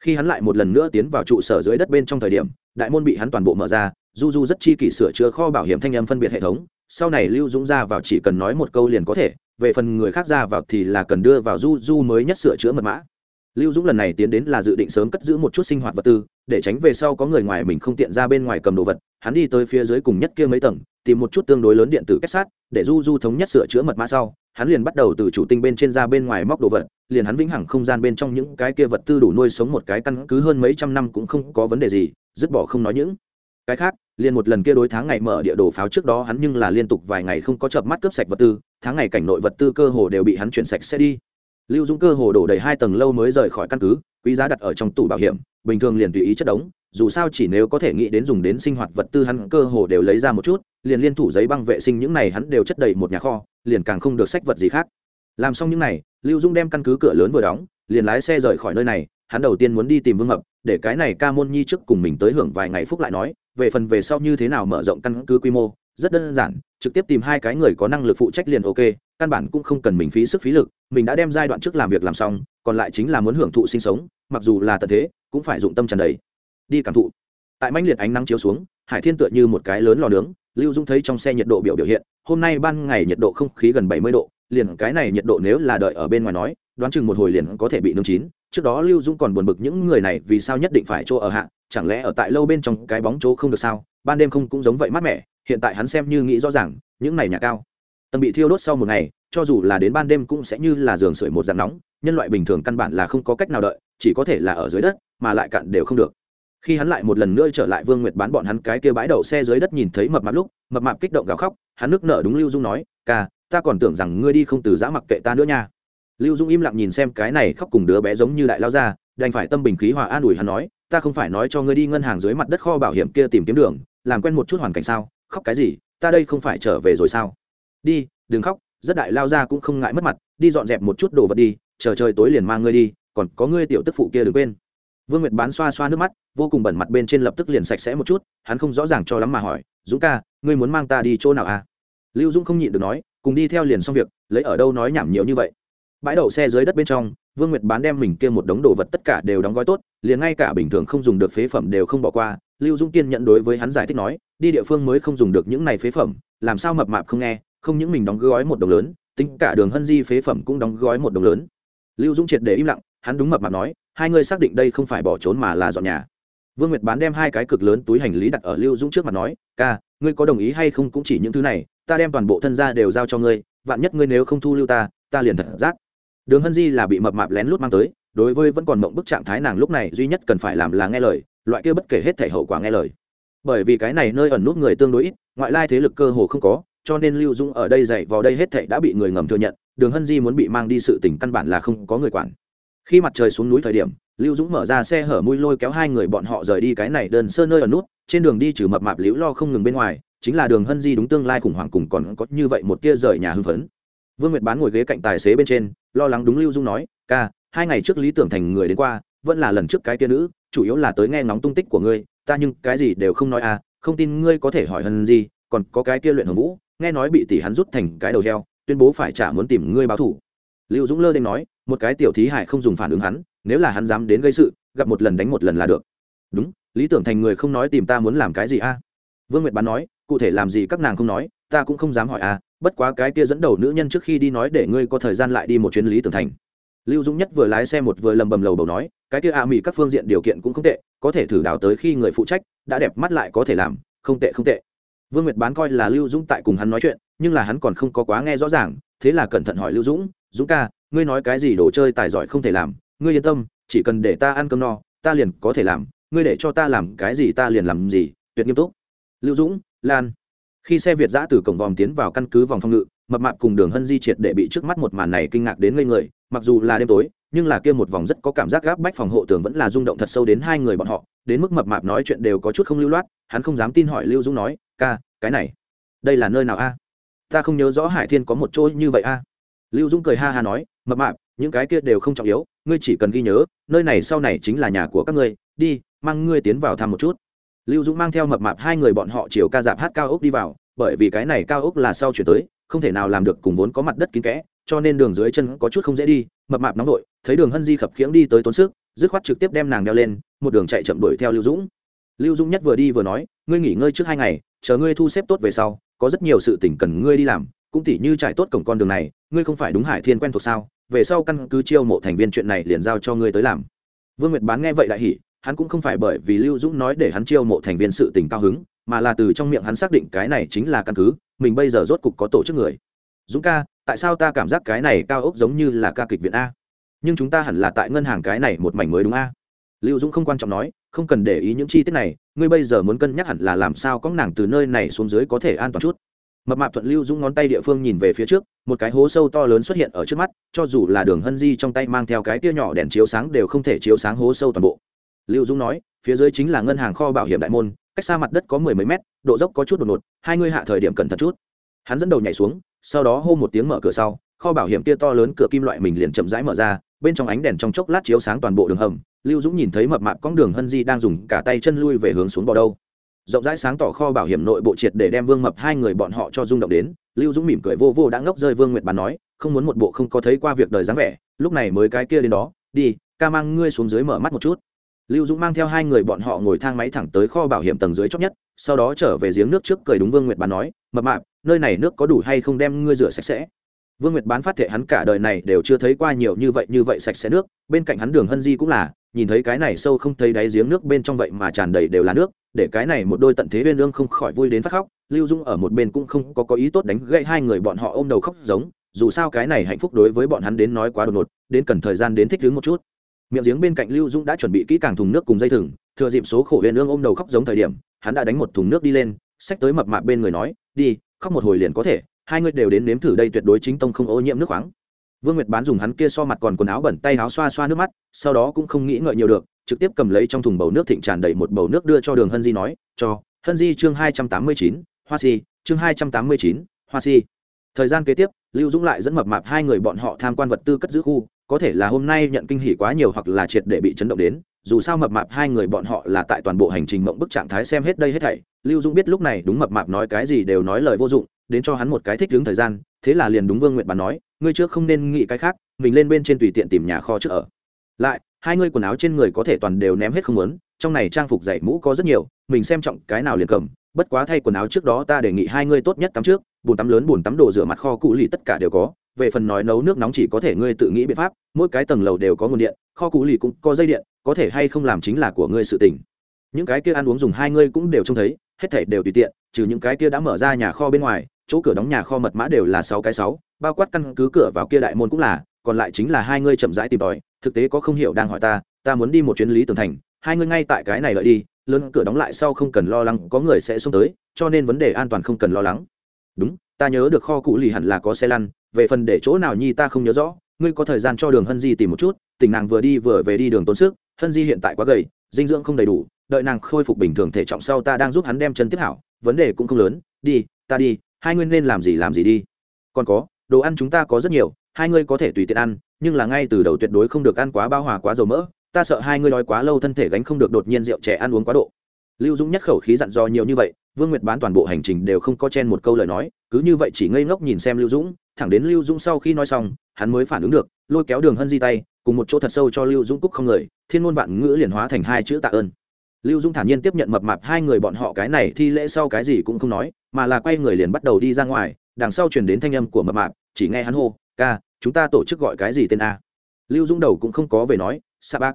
khi hắn lại một lần nữa tiến vào trụ sở dưới đất bên trong thời điểm, đại môn bị hắn toàn bộ mở ra du du rất chi kỷ sửa chữa kho bảo hiểm thanh âm phân biệt hệ thống, sau này lưu dũng ra vào chỉ cần nói một câu liền có thể, về phần người khác ra vào thì là cần đưa vào du du mới nhất sửa chữa mật mã. Lưu dũng lần này tiến đến là dự định sớm cất giữ một chút sinh hoạt vật tư, để tránh về sau có người ngoài mình không tiện ra bên ngoài cầm đồ vật, hắn đi tới phía dưới cùng nhất kia mấy tầng, tìm một chút tương đối lớn điện tử kết sát, để du du thống nhất sửa chữa mật mã sau hắn liền bắt đầu từ chủ tinh bên trên ra bên ngoài móc đồ vật, liền hắn vĩnh hằng không gian bên trong những cái kia vật tư đủ nuôi sống một cái căn cứ hơn mấy trăm năm cũng không có vấn đề gì, dứt bỏ không nói những cái khác, liền một lần kia đối tháng ngày mở địa đồ pháo trước đó hắn nhưng là liên tục vài ngày không có chợp mắt cướp sạch vật tư, tháng ngày cảnh nội vật tư cơ hồ đều bị hắn chuyển sạch sẽ đi. Lưu dũng cơ hồ đổ đầy hai tầng lâu mới rời khỏi căn cứ, quý giá đặt ở trong tủ bảo hiểm, bình thường liền tùy ý chất đống, dù sao chỉ nếu có thể nghĩ đến dùng đến sinh hoạt vật tư hắn cơ hồ đều lấy ra một chút liền liên thủ giấy băng vệ sinh những này hắn đều chất đầy một nhà kho, liền càng không được sách vật gì khác. Làm xong những này, lưu dung đem căn cứ cửa lớn vừa đóng, liền lái xe rời khỏi nơi này, hắn đầu tiên muốn đi tìm vương mập, để cái này ca môn nhi trước cùng mình tới hưởng vài ngày phúc lại nói, về phần về sau như thế nào mở rộng căn cứ quy mô, rất đơn giản, trực tiếp tìm hai cái người có năng lực phụ trách liền ok, căn bản cũng không cần mình phí sức phí lực, mình đã đem giai đoạn trước làm việc làm xong, còn lại chính là muốn hưởng thụ sinh sống, mặc dù là tận thế, cũng phải dụng tâm tràn đầy. Đi cảm thụ tại mãnh liệt ánh nắng chiếu xuống, hải thiên tựa như một cái lớn lò nướng, lưu dung thấy trong xe nhiệt độ biểu biểu hiện, hôm nay ban ngày nhiệt độ không khí gần bảy mươi độ, liền cái này nhiệt độ nếu là đợi ở bên ngoài nói, đoán chừng một hồi liền có thể bị nướng chín. Trước đó lưu dung còn buồn bực những người này vì sao nhất định phải chỗ ở hạ, chẳng lẽ ở tại lâu bên trong cái bóng chỗ không được sao? Ban đêm không cũng giống vậy mát mẻ, hiện tại hắn xem như nghĩ rõ ràng, những này nhà cao. Tầng bị thiêu đốt sau một ngày, cho dù là đến ban đêm cũng sẽ như là giường sưởi một dạng nóng, nhân loại bình thường căn bản là không có cách nào đợi, chỉ có thể là ở dưới đất, mà lại cạn đều không được khi hắn lại một lần nữa trở lại vương nguyệt bán bọn hắn cái kia bãi đậu xe dưới đất nhìn thấy mập mạp lúc, mập mạp kích động gào khóc, hắn nước nở đúng lưu dung nói, ca, ta còn tưởng rằng ngươi đi không từ giã mặc kệ ta nữa nha. Lưu dung im lặng nhìn xem cái này khóc cùng đứa bé giống như đại lao ra, đành phải tâm bình khí hòa an ủi hắn nói, ta không phải nói cho ngươi đi ngân hàng dưới mặt đất kho bảo hiểm kia tìm kiếm đường, làm quen một chút hoàn cảnh sao, khóc cái gì, ta đây không phải trở về rồi sao? Đi, đừng khóc, rất đại lao ra cũng không ngại mất mặt, đi dọn dẹp một chút đồ vật đi, chờ trời tối liền mang ngươi đi, còn có ngươi tiểu tức phụ kia đừng quên vương nguyệt bán xoa xoa nước mắt, vô cùng bẩn mặt bên trên lập tức liền sạch sẽ một chút, hắn không rõ ràng cho lắm mà hỏi, dũng ca, ngươi muốn mang ta đi chỗ nào à? Lưu dũng không nhịn được nói, cùng đi theo liền xong việc, lấy ở đâu nói nhảm nhiều như vậy. Bãi đậu xe dưới đất bên trong, vương nguyệt bán đem mình kia một đống đồ vật tất cả đều đóng gói tốt, liền ngay cả bình thường không dùng được phế phẩm đều không bỏ qua. Lưu dũng kiên nhận đối với hắn giải thích nói, đi địa phương mới không dùng được những này phế phẩm, làm sao mập mạp không nghe, không những mình đóng gói một đồng lớn, tính cả đường hân di phế phẩm cũng đóng gói một đồng lớn. Lưu dũng triệt để im lặng, hắn đúng mập mạp nói hai ngươi xác định đây không phải bỏ trốn mà là dọn nhà. Vương nguyệt bán đem hai cái cực lớn túi hành lý đặt ở lưu dũng trước mặt nói, ca, ngươi có đồng ý hay không cũng chỉ những thứ này, ta đem toàn bộ thân gia đều giao cho ngươi, vạn nhất ngươi nếu không thu lưu ta ta liền thật giác đường hân di là bị mập mạp lén lút mang tới, đối với vẫn còn mộng bức trạng thái nàng lúc này duy nhất cần phải làm là nghe lời, loại kia bất kể hết thể hậu quả nghe lời. Bởi vì cái này nơi ẩn nút người tương đối ít, ngoại lai thế lực cơ hồ không có, cho nên lưu dũng ở đây dạy vào đây hết thảy đã bị người ngầm thừa nhận, đường hân di muốn bị mang đi sự tình căn bản là không có người quản khi mặt trời xuống núi thời điểm, lưu dũng mở ra xe hở mui lôi kéo hai người bọn họ rời đi cái này đơn sơ nơi ở nút, trên đường đi trừ mập mạp liễu lo không ngừng bên ngoài, chính là đường hân di đúng tương lai khủng hoảng cùng còn có như vậy một tia rời nhà hưng phấn. Vương nguyệt bán ngồi ghế cạnh tài xế bên trên, lo lắng đúng lưu dung nói, ca, hai ngày trước lý tưởng thành người đến qua, vẫn là lần trước cái tia nữ, chủ yếu là tới nghe ngóng tung tích của ngươi, ta nhưng cái gì đều không nói à không tin ngươi có thể hỏi hân gì còn có cái kia luyện hồng vũ, nghe nói bị tỷ hắn rút thành cái đầu heo, tuyên bố phải trả muốn tìm ngươi báo thủ lưu dũng lơ đ nói, một cái tiểu thí hải không dùng phản ứng hắn, nếu là hắn dám đến gây sự, gặp một lần đánh một lần là được. Đúng, lý tưởng thành người không nói tìm ta muốn làm cái gì a? À? vương nguyệt bán nói, cụ thể làm gì các nàng không nói, ta cũng không dám hỏi a, bất quá cái kia dẫn đầu nữ nhân trước khi đi nói để ngươi có thời gian lại đi một chuyến lý tưởng thành. Lưu dũng nhất vừa lái xe một vừa lầm bầm lầu bầu nói, cái kia a à mỹ các phương diện điều kiện cũng không tệ, có thể thử đào tới khi người phụ trách, đã đẹp mắt lại có thể làm, không tệ không tệ. Vương nguyệt bán coi là lưu dũng tại cùng hắn nói chuyện, nhưng là hắn còn không có quá nghe rõ ràng, thế là cẩn thận hỏi lưu dũng dũng ca, ngươi nói cái gì đồ chơi tài giỏi không thể làm, ngươi yên tâm, chỉ cần để ta ăn cơm no, ta liền có thể làm, ngươi để cho ta làm cái gì ta liền làm gì, tuyệt nghiêm túc. Lưu dũng, lan. Khi xe việt giã từ cổng vòm tiến vào căn cứ vòng phòng ngự, mập mạp cùng đường hân di triệt để bị trước mắt một màn này kinh ngạc đến ngây người, mặc dù là đêm tối, nhưng là kia một vòng rất có cảm giác gáp bách phòng hộ tường vẫn là rung động thật sâu đến hai người bọn họ, đến mức mập mạp nói chuyện đều có chút không lưu loát, hắn không dám tin hỏi lưu dũng nói, ca, cái này, đây là nơi nào a? Ta không nhớ rõ hải thiên có một chỗ như vậy a lưu dũng cười ha ha nói, mập mạp, những cái kia đều không trọng yếu, ngươi chỉ cần ghi nhớ, nơi này sau này chính là nhà của các ngươi, đi, mang ngươi tiến vào thăm một chút. Lưu dũng mang theo mập mạp hai người bọn họ chiều ca dạp hát cao ốc đi vào, bởi vì cái này cao ốc là sau chuyển tới, không thể nào làm được cùng vốn có mặt đất kín kẽ, cho nên đường dưới chân có chút không dễ đi, mập mạp nóng vội, thấy đường hân di khập khiễng đi tới tốn sức, dứt khoát trực tiếp đem nàng đeo lên, một đường chạy chậm đuổi theo lưu dũng. Lưu dũng nhất vừa đi vừa nói, ngươi nghỉ ngơi trước hai ngày, chờ ngươi thu xếp tốt về sau, có rất nhiều sự tỉnh cần ngươi đi làm, cũng tỉ như trải tốt cổng con đường này ngươi không phải đúng hải thiên quen thuộc sao? Về sau căn cứ chiêu mộ thành viên chuyện này liền giao cho ngươi tới làm. Vương nguyệt bán nghe vậy đại hỉ, hắn cũng không phải bởi vì lưu dũng nói để hắn chiêu mộ thành viên sự tình cao hứng, mà là từ trong miệng hắn xác định cái này chính là căn cứ, mình bây giờ rốt cục có tổ chức người. Dũng ca, tại sao ta cảm giác cái này cao ốc giống như là ca kịch viện a? Nhưng chúng ta hẳn là tại ngân hàng cái này một mảnh mới đúng a. Lưu dũng không quan trọng nói, không cần để ý những chi tiết này, ngươi bây giờ muốn cân nhắc hẳn là làm sao có nàng từ nơi này xuống dưới có thể an toàn chút mập mạp thuận lưu dũng ngón tay địa phương nhìn về phía trước, một cái hố sâu to lớn xuất hiện ở trước mắt, cho dù là đường hân di trong tay mang theo cái tia nhỏ đèn chiếu sáng đều không thể chiếu sáng hố sâu toàn bộ. Lưu dũng nói, phía dưới chính là ngân hàng kho bảo hiểm đại môn, cách xa mặt đất có mười mấy mét, độ dốc có chút đột ngột, hai ngươi hạ thời điểm cẩn thận chút. Hắn dẫn đầu nhảy xuống, sau đó hô một tiếng mở cửa sau, kho bảo hiểm kia to lớn cửa kim loại mình liền chậm rãi mở ra, bên trong ánh đèn trong chốc lát chiếu sáng toàn bộ đường hầm. Lưu dũng nhìn thấy mập mạp con đường hân di đang dùng cả tay chân lui về hướng xuống bò đâu rộng rãi sáng tỏ kho bảo hiểm nội bộ triệt để đem vương mập hai người bọn họ cho rung động đến, lưu dũng mỉm cười vô vô đã ngốc rơi vương nguyệt bàn nói, không muốn một bộ không có thấy qua việc đời dáng vẻ, lúc này mới cái kia đến đó, đi, ca mang ngươi xuống dưới mở mắt một chút. Lưu dũng mang theo hai người bọn họ ngồi thang máy thẳng tới kho bảo hiểm tầng dưới chót nhất, sau đó trở về giếng nước trước cười đúng vương nguyệt bán nói, mập mạp, nơi này nước có đủ hay không đem ngươi rửa sạch sẽ? Vương nguyệt bán phát thệ hắn cả đời này đều chưa thấy qua nhiều như vậy như vậy sạch sẽ nước, bên cạnh hắn đường hân di cũng là nhìn thấy cái này sâu không thấy đáy giếng nước bên trong vậy mà tràn đầy đều là nước, để cái này một đôi tận thế viên lương không khỏi vui đến phát khóc, lưu dung ở một bên cũng không có có ý tốt đánh gậy hai người bọn họ ôm đầu khóc giống, dù sao cái này hạnh phúc đối với bọn hắn đến nói quá đột ngột, đến cần thời gian đến thích ứng một chút. Miệng giếng bên cạnh lưu dung đã chuẩn bị kỹ càng thùng nước cùng dây thừng, thừa dịp số khổ huyền ương ôm đầu khóc giống thời điểm, hắn đã đánh một thùng nước đi lên, xách tới mập mạp bên người nói, đi, khóc một hồi liền có thể, hai người đều đến nếm thử đây tuyệt đối chính tông không ô nhiễm nước khoáng vương nguyệt bán dùng hắn kia so mặt còn quần áo bẩn tay áo xoa xoa nước mắt, sau đó cũng không nghĩ ngợi nhiều được, trực tiếp cầm lấy trong thùng bầu nước thịnh tràn đầy một bầu nước đưa cho đường hân di nói, cho, hân di chương hai trăm tám mươi chín, hoa si, chương hai trăm tám mươi chín, hoa si. Thời gian kế tiếp, lưu dũng lại dẫn mập mạp hai người bọn họ tham quan vật tư cất giữ khu, có thể là hôm nay nhận kinh hỉ quá nhiều hoặc là triệt để bị chấn động đến, dù sao mập mạp hai người bọn họ là tại toàn bộ hành trình mộng bức trạng thái xem hết đây hết thảy, lưu dũng biết lúc này đúng mập mạp nói cái gì đều nói lời vô dụng, đến cho hắn một cái thích đứng thời gian, thế là liền đúng vương nguyện bán nói ngươi trước không nên nghĩ cái khác, mình lên bên trên tùy tiện tìm nhà kho trước ở. Lại, hai ngươi quần áo trên người có thể toàn đều ném hết không muốn, trong này trang phục dạy mũ có rất nhiều, mình xem trọng cái nào liền cầm, bất quá thay quần áo trước đó ta đề nghị hai ngươi tốt nhất tắm trước, bồn tắm lớn bồn tắm đồ rửa mặt kho cụ lì tất cả đều có, về phần nói nấu nước nóng chỉ có thể ngươi tự nghĩ biện pháp, mỗi cái tầng lầu đều có nguồn điện, kho cụ lì cũng có dây điện, có thể hay không làm chính là của ngươi sự tình. Những cái kia ăn uống dùng hai ngươi cũng đều trông thấy, hết thể đều tùy tiện, trừ những cái kia đã mở ra nhà kho bên ngoài chỗ cửa đóng nhà kho mật mã đều là sáu cái sáu, bao quát căn cứ cửa vào kia đại môn cũng là, còn lại chính là hai ngươi chậm rãi tìm tòi, thực tế có không hiểu đang hỏi ta ta muốn đi một chuyến lý tường thành, hai ngươi ngay tại cái này lợi đi, lớn cửa đóng lại sau không cần lo lắng, có người sẽ xuống tới, cho nên vấn đề an toàn không cần lo lắng. Đúng, ta nhớ được kho cụ lì hẳn là có xe lăn, về phần để chỗ nào nhi ta không nhớ rõ, ngươi có thời gian cho đường hân di tìm một chút, tình nàng vừa đi vừa về đi đường tốn sức, hân di hiện tại quá gầy, dinh dưỡng không đầy đủ, đợi nàng khôi phục bình thường thể trọng sau ta đang giúp hắn đem chân tiếp hảo, vấn đề cũng không lớn, đi, ta đi hai ngươi nên làm gì làm gì đi. Còn có, đồ ăn chúng ta có rất nhiều, hai ngươi có thể tùy tiện ăn, nhưng là ngay từ đầu tuyệt đối không được ăn quá bao hòa quá dầu mỡ, ta sợ hai ngươi đói quá lâu thân thể gánh không được đột nhiên rượu trẻ ăn uống quá độ. Lưu dũng nhất khẩu khí dặn dò nhiều như vậy, vương nguyệt bán toàn bộ hành trình đều không có chen một câu lời nói, cứ như vậy chỉ ngây ngốc nhìn xem lưu dũng, thẳng đến lưu dũng sau khi nói xong, hắn mới phản ứng được, lôi kéo đường hân di tay, cùng một chỗ thật sâu cho lưu dũng cúc không người, thiên ngôn vạn ngữ liền hóa thành hai chữ tạ ơn. Lưu dũng thản nhiên tiếp nhận mập mạp hai người bọn họ cái này, thi lễ sau cái gì cũng không nói mà là quay người liền bắt đầu đi ra ngoài, đằng sau truyền đến thanh âm của mập mạp, chỉ nghe hắn hô, ca, chúng ta tổ chức gọi cái gì tên a? Lưu dũng đầu cũng không có về nói, sa bác.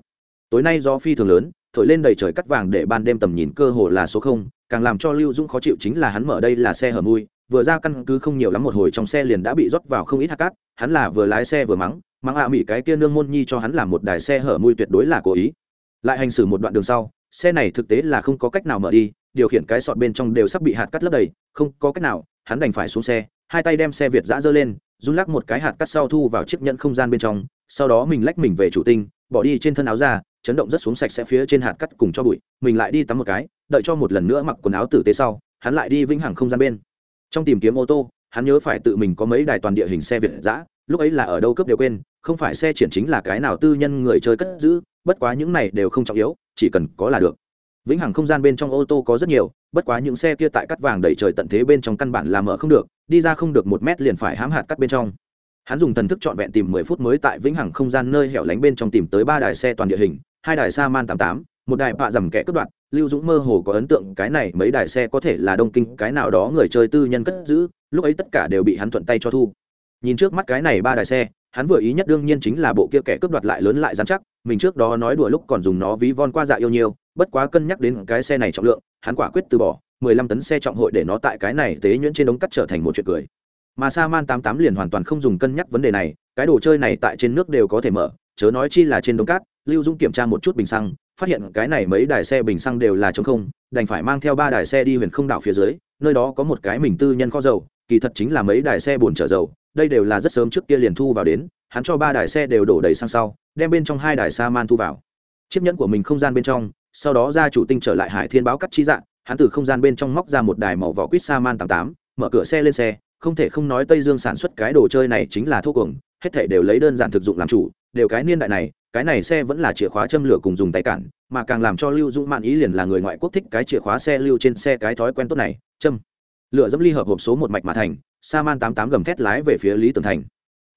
Tối nay do phi thường lớn, thổi lên đầy trời cắt vàng để ban đêm tầm nhìn cơ hồ là số không, càng làm cho lưu dũng khó chịu chính là hắn mở đây là xe hở mui, vừa ra căn cứ không nhiều lắm một hồi trong xe liền đã bị rót vào không ít hạt cát, hắn là vừa lái xe vừa mắng mắng ạ à mỹ cái kia nương môn nhi cho hắn làm một đài xe hở mui tuyệt đối là cố ý. Lại hành xử một đoạn đường sau, xe này thực tế là không có cách nào mở đi điều khiển cái sọt bên trong đều sắp bị hạt cắt lấp đầy, không có cách nào, hắn đành phải xuống xe, hai tay đem xe việt giã dơ lên, run lắc một cái hạt cắt sau thu vào chiếc nhẫn không gian bên trong, sau đó mình lách mình về chủ tinh, bỏ đi trên thân áo ra chấn động rất xuống sạch sẽ phía trên hạt cắt cùng cho bụi, mình lại đi tắm một cái, đợi cho một lần nữa mặc quần áo tử tế sau, hắn lại đi vĩnh hằng không gian bên. Trong tìm kiếm ô tô, hắn nhớ phải tự mình có mấy đài toàn địa hình xe việt giã lúc ấy là ở đâu cướp đều quên, không phải xe triển chính là cái nào tư nhân người chơi cất giữ, bất quá những này đều không trọng yếu, chỉ cần có là được vĩnh hằng không gian bên trong ô tô có rất nhiều, bất quá những xe kia tại cắt vàng đầy trời tận thế bên trong căn bản là mở không được, đi ra không được một mét liền phải hãm hạt cắt bên trong. Hắn dùng thần thức trọn vẹn tìm mười phút mới tại vĩnh hằng không gian nơi hẻo lánh bên trong tìm tới ba đài xe toàn địa hình, hai đài sa man tám tám, một đài bạ dầm kẽ cất đoạn lưu dũng mơ hồ có ấn tượng cái này mấy đài xe có thể là đông kinh, cái nào đó người chơi tư nhân cất giữ, lúc ấy tất cả đều bị hắn thuận tay cho thu. Nhìn trước mắt cái này ba đài xe, hắn vừa ý nhất đương nhiên chính là bộ kia kẻ cướp đoạt lại lớn lại dán chắc, mình trước đó nói đùa lúc còn dùng nó ví von qua dạ yêu nhiều bất quá cân nhắc đến cái xe này trọng lượng, hắn quả quyết từ bỏ, mười lăm tấn xe trọng hội để nó tại cái này tế nhuyễn trên đống cắt trở thành một chuyện cười. Mà sa man tám tám liền hoàn toàn không dùng cân nhắc vấn đề này, cái đồ chơi này tại trên nước đều có thể mở, chớ nói chi là trên đống cát, lưu dung kiểm tra một chút bình xăng, phát hiện cái này mấy đài xe bình xăng đều là chống không, đành phải mang theo ba đài xe đi huyền không đảo phía dưới, nơi đó có một cái mình tư nhân kho dầu, kỳ thật chính là mấy đài xe bồn chở dầu, đây đều là rất sớm trước kia liền thu vào đến, hắn cho ba đài xe đều đổ đầy sang sau, đem bên trong hai đài sa man thu vào. Chiếc nhẫn của mình không gian bên trong sau đó ra chủ tinh trở lại hải thiên báo cắt chi dạng, hắn từ không gian bên trong móc ra một đài màu vỏ quýt sa man tám tám, mở cửa xe lên xe, không thể không nói tây dương sản xuất cái đồ chơi này chính là thô cuồng, hết thể đều lấy đơn giản thực dụng làm chủ, đều cái niên đại này, cái này xe vẫn là chìa khóa châm lửa cùng dùng tay cản, mà càng làm cho lưu dũng mạn ý liền là người ngoại quốc thích cái chìa khóa xe lưu trên xe cái thói quen tốt này, châm. Lửa dẫm ly hợp hộp số một mạch mà thành, sa man tám tám gầm thét lái về phía lý tường thành.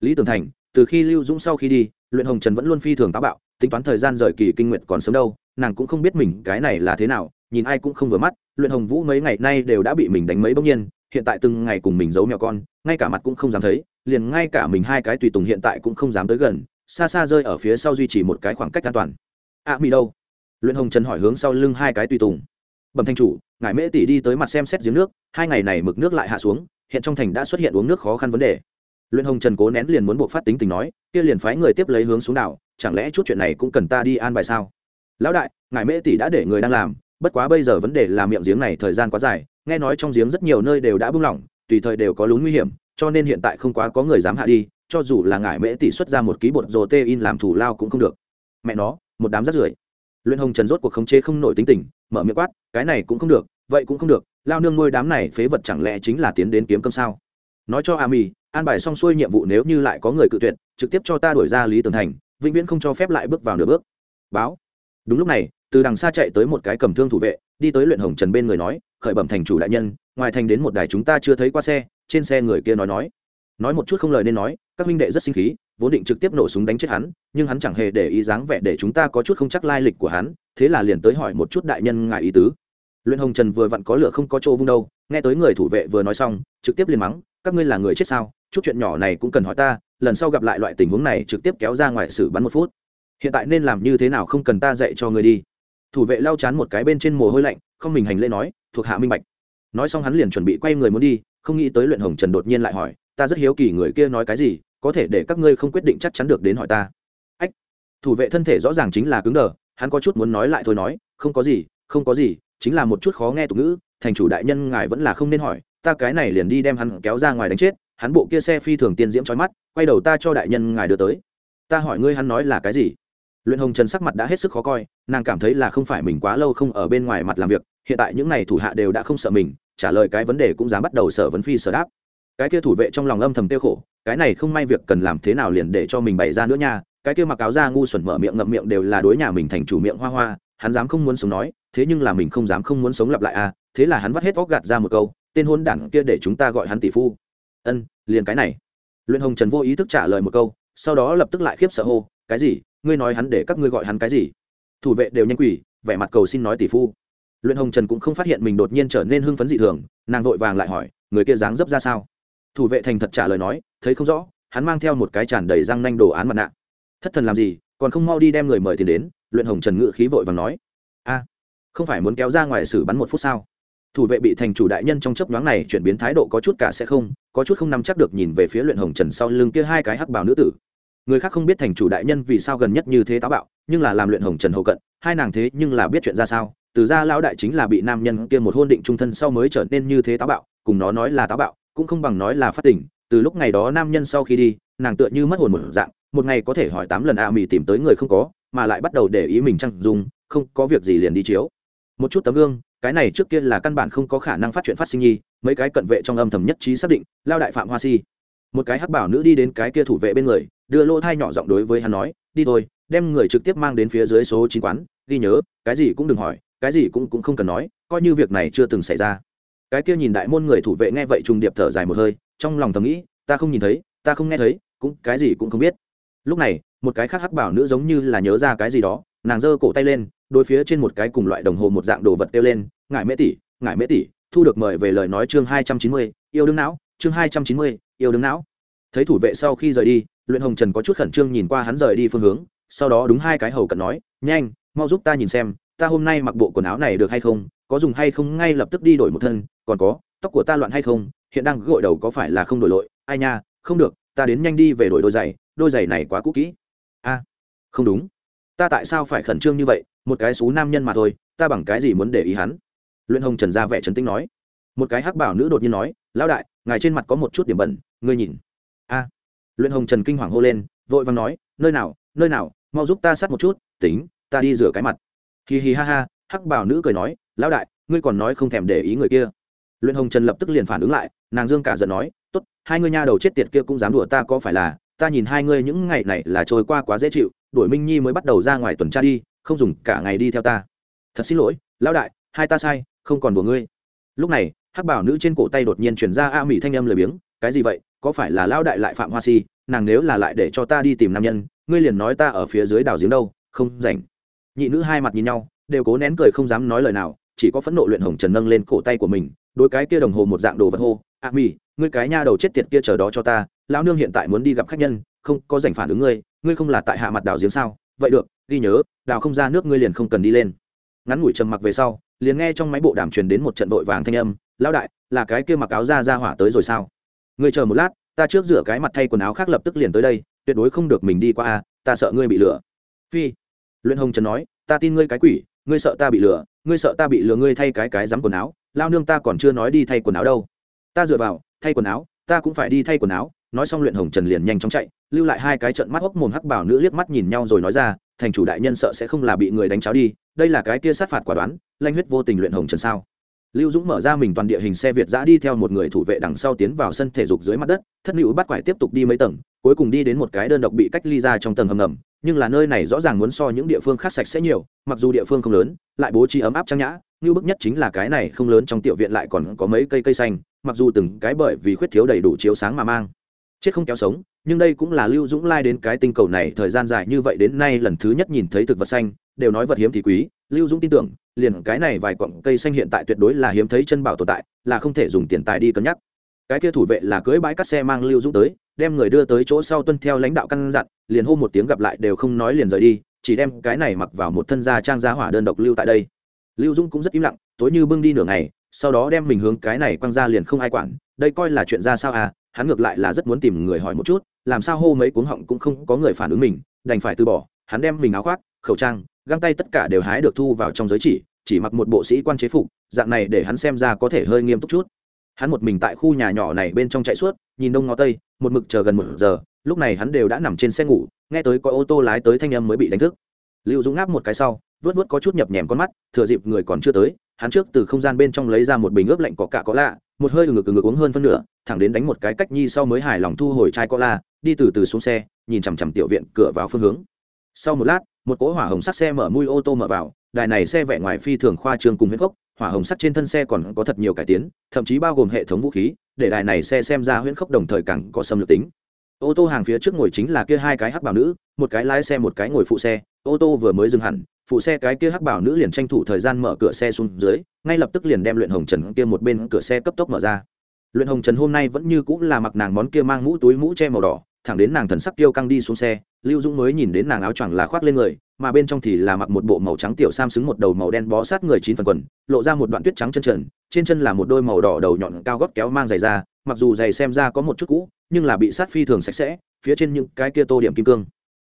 Lý tường thành, từ khi lưu dũng sau khi đi, luyện hồng trần vẫn luôn phi thường táo bạo, tính toán thời gian rời kỳ kinh nguyện còn sớm đâu nàng cũng không biết mình cái này là thế nào nhìn ai cũng không vừa mắt luyện hồng vũ mấy ngày nay đều đã bị mình đánh mấy bỗng nhiên hiện tại từng ngày cùng mình giấu mèo con ngay cả mặt cũng không dám thấy liền ngay cả mình hai cái tùy tùng hiện tại cũng không dám tới gần xa xa rơi ở phía sau duy trì một cái khoảng cách an toàn. A à, mi đâu? Luyện hồng trần hỏi hướng sau lưng hai cái tùy tùng. Bẩm thanh chủ ngài mễ tỷ đi tới mặt xem xét giếng nước hai ngày này mực nước lại hạ xuống hiện trong thành đã xuất hiện uống nước khó khăn vấn đề. Luyện hồng trần cố nén liền muốn buộc phát tính tình nói kia liền phái người tiếp lấy hướng xuống đảo chẳng lẽ chút chuyện này cũng cần ta đi an bài sao? Lão đại, ngài mễ tỷ đã để người đang làm, bất quá bây giờ vấn đề là miệng giếng này thời gian quá dài, nghe nói trong giếng rất nhiều nơi đều đã bung lỏng, tùy thời đều có lún nguy hiểm, cho nên hiện tại không quá có người dám hạ đi, cho dù là ngài mễ tỷ xuất ra một ký bột rồ tê in làm thủ lao cũng không được. Mẹ nó, một đám rắt rưởi. Luyện hồng trần rốt cuộc khống chế không nổi tính tình, mở miệng quát, cái này cũng không được, vậy cũng không được, lao nương ngôi đám này phế vật chẳng lẽ chính là tiến đến kiếm cơm sao? Nói cho a mì, an bài xong xuôi nhiệm vụ nếu như lại có người cự tuyệt, trực tiếp cho ta đổi ra lý tường thành, vĩnh viễn không cho phép lại bước vào nửa bước. Báo đúng lúc này, từ đằng xa chạy tới một cái cầm thương thủ vệ, đi tới luyện hồng trần bên người nói, khởi bẩm thành chủ đại nhân, ngoài thành đến một đài chúng ta chưa thấy qua xe, trên xe người kia nói nói. Nói một chút không lời nên nói, các huynh đệ rất sinh khí, vốn định trực tiếp nổ súng đánh chết hắn, nhưng hắn chẳng hề để ý dáng vẻ để chúng ta có chút không chắc lai lịch của hắn, thế là liền tới hỏi một chút đại nhân ngại ý tứ. Luyện hồng trần vừa vặn có lửa không có chỗ vung đâu, nghe tới người thủ vệ vừa nói xong, trực tiếp liền mắng, các ngươi là người chết sao? Chút chuyện nhỏ này cũng cần hỏi ta, lần sau gặp lại loại tình huống này trực tiếp kéo ra ngoài xử bắn một phút hiện tại nên làm như thế nào không cần ta dạy cho người đi. Thủ vệ lau chán một cái bên trên mồ hôi lạnh, không mình hành lễ nói, thuộc hạ minh bạch. Nói xong hắn liền chuẩn bị quay người muốn đi, không nghĩ tới luyện hồng trần đột nhiên lại hỏi, ta rất hiếu kỳ người kia nói cái gì, có thể để các ngươi không quyết định chắc chắn được đến hỏi ta. Ách, thủ vệ thân thể rõ ràng chính là cứng đờ, hắn có chút muốn nói lại thôi nói, không có gì, không có gì, chính là một chút khó nghe tục ngữ, thành chủ đại nhân ngài vẫn là không nên hỏi, ta cái này liền đi đem hắn kéo ra ngoài đánh chết, hắn bộ kia xe phi thường tiên diễm trói mắt, quay đầu ta cho đại nhân ngài đưa tới. Ta hỏi ngươi hắn nói là cái gì? Luyện hồng trần sắc mặt đã hết sức khó coi, nàng cảm thấy là không phải mình quá lâu không ở bên ngoài mặt làm việc, hiện tại những n à y thủ hạ đều đã không sợ mình, trả lời cái vấn đề cũng dám bắt đầu sở vấn phi sở đáp. Cái kia thủ vệ trong lòng âm thầm tiêu khổ, cái này không may việc cần làm thế nào liền để cho mình bày ra nữa nha, cái kia mặc áo ra ngu xuẩn mở miệng ngậm miệng đều là đối nhà mình thành chủ miệng hoa hoa, hắn dám không muốn sống nói, thế nhưng là mình không dám không muốn sống lặp lại à thế là hắn vắt hết óc gạt ra một câu, tên hôn đảng kia để chúng ta gọi hắn tỷ phu. Ân, liền cái này. Luyện hồng trần vô ý thức trả lời một câu, sau đó lập tức lại khiếp sợ hô, cái gì? Ngươi nói hắn để các ngươi gọi hắn cái gì? Thủ vệ đều nhanh quỷ vẻ mặt cầu xin nói tỷ phu. Luyện hồng trần cũng không phát hiện mình đột nhiên trở nên hưng phấn dị thường, nàng vội vàng lại hỏi, người kia dáng dấp ra sao? Thủ vệ thành thật trả lời nói, thấy không rõ, hắn mang theo một cái tràn đầy răng nanh đồ án mặt nạ. Thất thần làm gì, còn không mau đi đem người mời tiền đến, luyện hồng trần ngự khí vội vàng nói. A, không phải muốn kéo ra ngoài xử bắn một phút sao? Thủ vệ bị thành chủ đại nhân trong chấp nhoáng này chuyển biến thái độ có chút cả sẽ không, có chút không nắm chắc được nhìn về phía luyện hồng trần sau lưng kia hai cái hắc bào nữ tử người khác không biết thành chủ đại nhân vì sao gần nhất như thế táo bạo, nhưng là làm luyện hồng trần hậu cận, hai nàng thế nhưng là biết chuyện ra sao. Từ ra lão đại chính là bị nam nhân kia một hôn định trung thân sau mới trở nên như thế táo bạo, cùng nó nói là táo bạo, cũng không bằng nói là phát tỉnh từ lúc ngày đó nam nhân sau khi đi, nàng tựa như mất hồn một dạng, một ngày có thể hỏi tám lần a à mì tìm tới người không có, mà lại bắt đầu để ý mình chăng dùng không có việc gì liền đi chiếu. Một chút tấm gương, cái này trước kia là căn bản không có khả năng phát chuyện phát sinh nhi, mấy cái cận vệ trong âm thầm nhất trí xác định, lao đại phạm hoa si một cái hắc bảo nữ đi đến cái kia thủ vệ bên người, đưa lỗ thai nhỏ giọng đối với hắn nói, đi thôi, đem người trực tiếp mang đến phía dưới số chín quán, ghi nhớ, cái gì cũng đừng hỏi, cái gì cũng cũng không cần nói, coi như việc này chưa từng xảy ra. Cái kia nhìn đại môn người thủ vệ nghe vậy trùng điệp thở dài một hơi, trong lòng thầm nghĩ, ta không nhìn thấy, ta không nghe thấy, cũng, cái gì cũng không biết. Lúc này, một cái khác hắc bảo nữ giống như là nhớ ra cái gì đó, nàng giơ cổ tay lên, đối phía trên một cái cùng loại đồng hồ một dạng đồ vật kêu lên ngại mễ tỷ ngại mễ tỷ, thu được mời về lời nói chương hai trăm chín mươi, yêu đương não chương hai trăm chín mươi, yêu đứng não. Thấy thủ vệ sau khi rời đi, luyện hồng trần có chút khẩn trương nhìn qua hắn rời đi phương hướng, sau đó đúng hai cái hầu cận nói, nhanh, mau giúp ta nhìn xem, ta hôm nay mặc bộ quần áo này được hay không, có dùng hay không, ngay lập tức đi đổi một thân, còn có, tóc của ta loạn hay không, hiện đang gội đầu có phải là không đổi lội, ai nha, không được, ta đến nhanh đi về đổi đôi giày đôi giày này quá cũ kỹ. A, không đúng. Ta tại sao phải khẩn trương như vậy, một cái xú nam nhân mà thôi, ta bằng cái gì muốn để ý hắn? Luyện hồng trần ra vẻ trấn tĩnh nói một cái hắc bảo nữ đột nhiên nói, lão đại, ngài trên mặt có một chút điểm bẩn, ngươi nhìn. A. Luyện hồng trần kinh hoàng hô lên, vội vàng nói, nơi nào nơi nào, mau giúp ta sát một chút, tính, ta đi rửa cái mặt. Hì hì ha ha, hắc bảo nữ cười nói, lão đại, ngươi còn nói không thèm để ý người kia. Luyện hồng trần lập tức liền phản ứng lại, nàng dương cả giận nói, tốt, hai ngươi nha đầu chết tiệt kia cũng dám đùa ta có phải là, ta nhìn hai ngươi những ngày này là trôi qua quá dễ chịu, đuổi minh nhi mới bắt đầu ra ngoài tuần tra đi, không dùng cả ngày đi theo ta. Thật xin lỗi, lão đại, hai ta sai, không còn đùa ngươi. Lúc này hắc bảo nữ trên cổ tay đột nhiên chuyển ra a mỹ thanh âm lười biếng, cái gì vậy? Có phải là lão đại lại phạm hoa si? Nàng nếu là lại để cho ta đi tìm nam nhân, ngươi liền nói ta ở phía dưới đào giếng đâu, không rảnh. Nhị nữ hai mặt nhìn nhau, đều cố nén cười không dám nói lời nào, chỉ có phẫn nộ luyện hồng trần nâng lên cổ tay của mình đôi cái kia đồng hồ một dạng đồ vật hô, a mỹ ngươi cái nha đầu chết tiệt kia chờ đó cho ta, lão nương hiện tại muốn đi gặp khách nhân, không có rảnh phản ứng ngươi ngươi không là tại hạ mặt đào giếng sao? Vậy được, ghi nhớ, đào không ra nước ngươi liền không cần đi lên. Ngắn ngủi trầm mặc về sau, liền nghe trong máy bộ đàm truyền đến một trận vội vàng thanh âm lão đại, là cái kia mặc áo ra ra hỏa tới rồi sao? Ngươi chờ một lát, ta trước rửa cái mặt thay quần áo khác lập tức liền tới đây, tuyệt đối không được mình đi qua a, ta sợ ngươi bị lừa. Phi, luyện hồng trần nói, ta tin ngươi cái quỷ, ngươi sợ ta bị lừa, ngươi sợ ta bị lừa ngươi thay cái cái dám quần áo lao nương ta còn chưa nói đi thay quần áo đâu. Ta dựa vào, thay quần áo, ta cũng phải đi thay quần áo, nói xong luyện hồng trần liền nhanh chóng chạy, lưu lại hai cái trận mắt hốc mồm hắc bảo nữ liếc mắt nhìn nhau rồi nói ra, thành chủ đại nhân sợ sẽ không là bị người đánh cháo đi, đây là cái kia sát phạt quả đoán, lanh huyết vô tình luyện hồng trần sao? Lưu dũng mở ra mình toàn địa hình xe việt giã đi theo một người thủ vệ đằng sau tiến vào sân thể dục dưới mặt đất, thất nữ bắt quải tiếp tục đi mấy tầng, cuối cùng đi đến một cái đơn độc bị cách ly ra trong tầng hầm ngầm, nhưng là nơi này rõ ràng muốn so những địa phương khác sạch sẽ nhiều, mặc dù địa phương không lớn, lại bố trí ấm áp trang nhã, như bức nhất chính là cái này không lớn trong tiểu viện lại còn có mấy cây cây xanh, mặc dù từng cái bởi vì khuyết thiếu đầy đủ chiếu sáng mà mang. Chết không kéo sống, nhưng đây cũng là lưu dũng lai đến cái tinh cầu này thời gian dài như vậy đến nay lần thứ nhất nhìn thấy thực vật xanh, đều nói vật hiếm thì quý, lưu dũng tin tưởng liền cái này vài cọng cây xanh hiện tại tuyệt đối là hiếm thấy chân bảo tồn tại, là không thể dùng tiền tài đi cân nhắc. Cái kia thủ vệ là cưỡi bãi cắt xe mang lưu dũng tới, đem người đưa tới chỗ sau tuân theo lãnh đạo căn dặn, liền hô một tiếng gặp lại đều không nói liền rời đi, chỉ đem cái này mặc vào một thân gia trang giá hỏa đơn độc lưu tại đây. Lưu dũng cũng rất im lặng, tối như bưng đi nửa ngày, sau đó đem mình hướng cái này quăng ra liền không ai quản, đây coi là chuyện ra sao à hắn ngược lại là rất muốn tìm người hỏi một chút, làm sao hô mấy cuống họng cũng không có người phản ứng mình, đành phải từ bỏ, hắn đem mình áo khoác, khẩu trang, găng tay tất cả đều hái được thu vào trong giới chỉ chỉ mặc một bộ sĩ quan chế phục, dạng này để hắn xem ra có thể hơi nghiêm túc chút. Hắn một mình tại khu nhà nhỏ này bên trong chạy suốt, nhìn đông ngó tây, một mực chờ gần một giờ, lúc này hắn đều đã nằm trên xe ngủ, nghe tới có ô tô lái tới thanh âm mới bị đánh thức. Lưu dũng ngáp một cái sau vớt vớt có chút nhập nhèm con mắt, thừa dịp người còn chưa tới, hắn trước từ không gian bên trong lấy ra một bình ướp lạnh có cả có lạ, một hơi ngực ngực uống hơn phân nửa, thẳng đến đánh một cái cách nhi sau mới hài lòng thu hồi chai có la đi từ từ xuống xe, nhìn chằm chằm tiểu viện cửa vào phương hướng. Sau một lát, một cỗ hỏa hồng sắc xe mở mui ô tô mở vào đài này xe vẻ ngoài phi thường khoa trương cùng huyết gốc, hỏa hồng sắt trên thân xe còn có thật nhiều cải tiến, thậm chí bao gồm hệ thống vũ khí, để đài này xe xem ra huyễn khốc đồng thời càng có xâm lược tính. Ô tô hàng phía trước ngồi chính là kia hai cái hắc bảo nữ, một cái lái xe, một cái ngồi phụ xe. Ô tô vừa mới dừng hẳn, phụ xe cái kia hắc bảo nữ liền tranh thủ thời gian mở cửa xe xuống dưới, ngay lập tức liền đem luyện hồng trần kia một bên cửa xe cấp tốc mở ra. Luyện hồng trần hôm nay vẫn như cũng là mặc nàng món kia mang mũ túi mũ che màu đỏ, thẳng đến nàng thần sắc tiêu căng đi xuống xe lưu dũng mới nhìn đến nàng áo choàng là khoác lên người, mà bên trong thì là mặc một bộ màu trắng tiểu sam xứng một đầu màu đen bó sát người chín phần quần, lộ ra một đoạn tuyết trắng chân trần, trên chân là một đôi màu đỏ đầu nhọn cao gót kéo mang giày da, mặc dù giày xem ra có một chút cũ, nhưng là bị sát phi thường sạch sẽ, phía trên những cái kia tô điểm kim cương.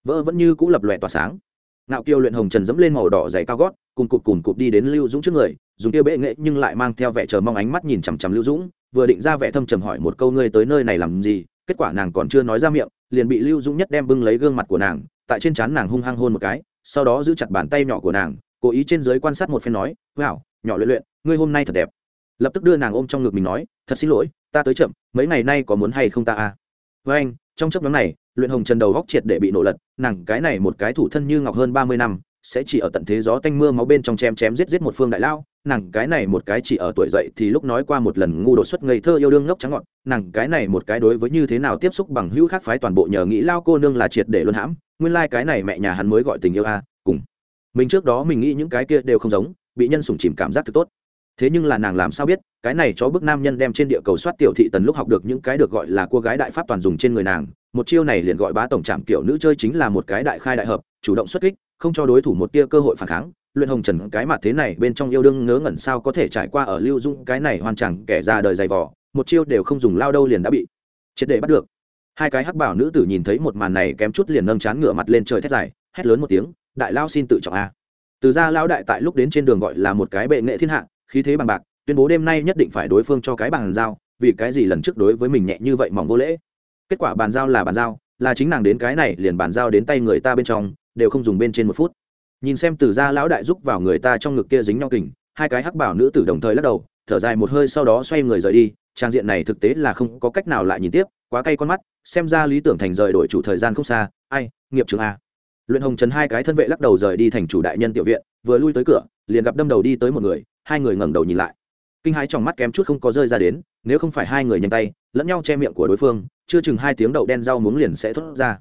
Vỡ vẫn như cũ lập lòe tỏa sáng. Ngạo kiều luyện hồng trần dẫm lên màu đỏ giày cao gót, cùng cụt cùng cụt đi đến lưu dũng trước người, dùng kia bệ nghệ nhưng lại mang theo vẻ chờ mong ánh mắt nhìn chằm chằm lưu dũng, vừa định ra vẻ thâm trầm hỏi một câu, ngươi tới nơi này làm gì? Kết quả nàng còn chưa nói ra miệng liền bị lưu dũng nhất đem bưng lấy gương mặt của nàng, tại trên trán nàng hung hăng hôn một cái, sau đó giữ chặt bàn tay nhỏ của nàng, cố ý trên dưới quan sát một phen nói, wow, nhỏ luyện luyện, ngươi hôm nay thật đẹp. Lập tức đưa nàng ôm trong ngực mình nói, thật xin lỗi, ta tới chậm, mấy ngày nay có muốn hay không ta à? Với anh, trong chấp nhóm này, luyện hồng trần đầu góc triệt để bị nổ lật, nàng cái này một cái thủ thân như ngọc hơn ba mươi năm, sẽ chỉ ở tận thế gió tanh mưa máu bên trong chém chém giết giết một phương đại lao nàng cái này một cái chỉ ở tuổi dậy thì lúc nói qua một lần ngu đột xuất ngây thơ yêu đương ngốc trắng ngọn, nàng cái này một cái đối với như thế nào tiếp xúc bằng hữu khác phái toàn bộ nhờ nghĩ lao cô nương là triệt để luôn hãm, nguyên lai、like、cái này mẹ nhà hắn mới gọi tình yêu a, cùng. Mình trước đó mình nghĩ những cái kia đều không giống, bị nhân sủng chìm cảm giác thật tốt. Thế nhưng là nàng làm sao biết, cái này cho bức nam nhân đem trên địa cầu soát tiểu thị tần lúc học được những cái được gọi là cô gái đại pháp toàn dùng trên người nàng, một chiêu này liền gọi bá tổng trạm kiểu nữ chơi chính là một cái đại khai đại hợp, chủ động xuất kích, không cho đối thủ một tia cơ hội phản kháng luyện hồng trần cái mặt thế này bên trong yêu đương ngớ ngẩn sao có thể trải qua ở lưu dung cái này hoàn chẳng kẻ ra đời dày vỏ một chiêu đều không dùng lao đâu liền đã bị triệt để bắt được. Hai cái hắc bảo nữ tử nhìn thấy một màn này kém chút liền nâng chán ngửa mặt lên trời thét dài, hét lớn một tiếng, đại lao xin tự trọng a. Từ ra lao đại tại lúc đến trên đường gọi là một cái bệ nghệ thiên hạ, khí thế bằng bạc, tuyên bố đêm nay nhất định phải đối phương cho cái bàn giao, vì cái gì lần trước đối với mình nhẹ như vậy mỏng vô lễ? Kết quả bàn giao là bàn giao, là chính nàng đến cái này liền bàn giao đến tay người ta bên trong, đều không dùng bên trên một phút nhìn xem từ gia lão đại giúp vào người ta trong ngực kia dính nhau kình, hai cái hắc bảo nữ tử đồng thời lắc đầu, thở dài một hơi sau đó xoay người rời đi, trang diện này thực tế là không có cách nào lại nhìn tiếp, quá cay con mắt, xem ra lý tưởng thành rời đổi chủ thời gian không xa, ai, nghiệp trường a. Luyện hồng trần hai cái thân vệ lắc đầu rời đi thành chủ đại nhân tiểu viện, vừa lui tới cửa, liền gặp đâm đầu đi tới một người, hai người ngẩng đầu nhìn lại. Kinh hãi trong mắt kém chút không có rơi ra đến, nếu không phải hai người nhanh tay, lẫn nhau che miệng của đối phương, chưa chừng hai tiếng đậu đen rau muống liền sẽ thốt ra.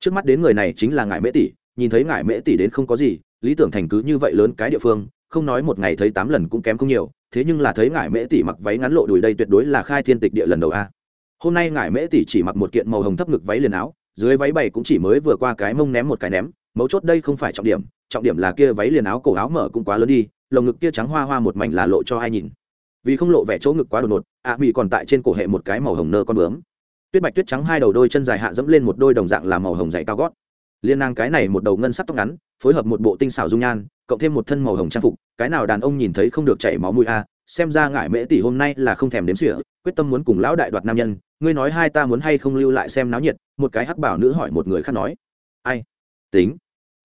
Trước mắt đến người này chính là ngải mễ tỷ, nhìn thấy ngải mễ tỷ đến không có gì lý tưởng thành cứ như vậy lớn cái địa phương không nói một ngày thấy tám lần cũng kém không nhiều thế nhưng là thấy ngải mễ tỷ mặc váy ngắn lộ đùi đây tuyệt đối là khai thiên tịch địa lần đầu a. Hôm nay ngải mễ tỷ chỉ mặc một kiện màu hồng thấp ngực váy liền áo dưới váy bày cũng chỉ mới vừa qua cái mông ném một cái ném mấu chốt đây không phải trọng điểm trọng điểm là kia váy liền áo cổ áo mở cũng quá lớn đi lồng ngực kia trắng hoa hoa một mảnh là lộ cho ai nhìn. Vì không lộ vẻ chỗ ngực quá đột ngột ạ à, mỹ còn tại trên cổ hệ một cái màu hồng nơ con bướm. Tuyết bạch tuyết trắng hai đầu đôi chân dài hạ dẫm lên một đôi đồng dạng là màu hồng dày cao gót liên nàng cái này một đầu ngân sắc tóc ngắn, phối hợp một bộ tinh xảo dung nhan, cộng thêm một thân màu hồng trang phục, cái nào đàn ông nhìn thấy không được chảy máu mũi a à, xem ra ngại mễ tỷ hôm nay là không thèm đếm xỉa, quyết tâm muốn cùng lão đại đoạt nam nhân, ngươi nói hai ta muốn hay không lưu lại xem náo nhiệt, một cái hắc bảo nữ hỏi một người khác nói. Ai? Tính.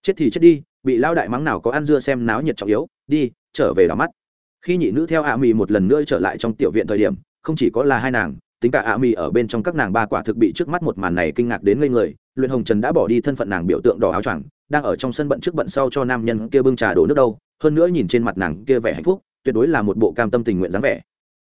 Chết thì chết đi, bị lão đại mắng nào có ăn dưa xem náo nhiệt trọng yếu, đi, trở về đỏ mắt. Khi nhị nữ theo ạ mì một lần nữa trở lại trong tiểu viện thời điểm, không chỉ có là hai nàng, tính cả ạ mì ở bên trong các nàng ba quả thực bị trước mắt một màn này kinh ngạc đến ngây người luyện hồng trần đã bỏ đi thân phận nàng biểu tượng đỏ áo choàng, đang ở trong sân bận trước bận sau cho nam nhân kia bưng trà đổ nước đâu, hơn nữa nhìn trên mặt nàng kia vẻ hạnh phúc, tuyệt đối là một bộ cam tâm tình nguyện dáng vẻ.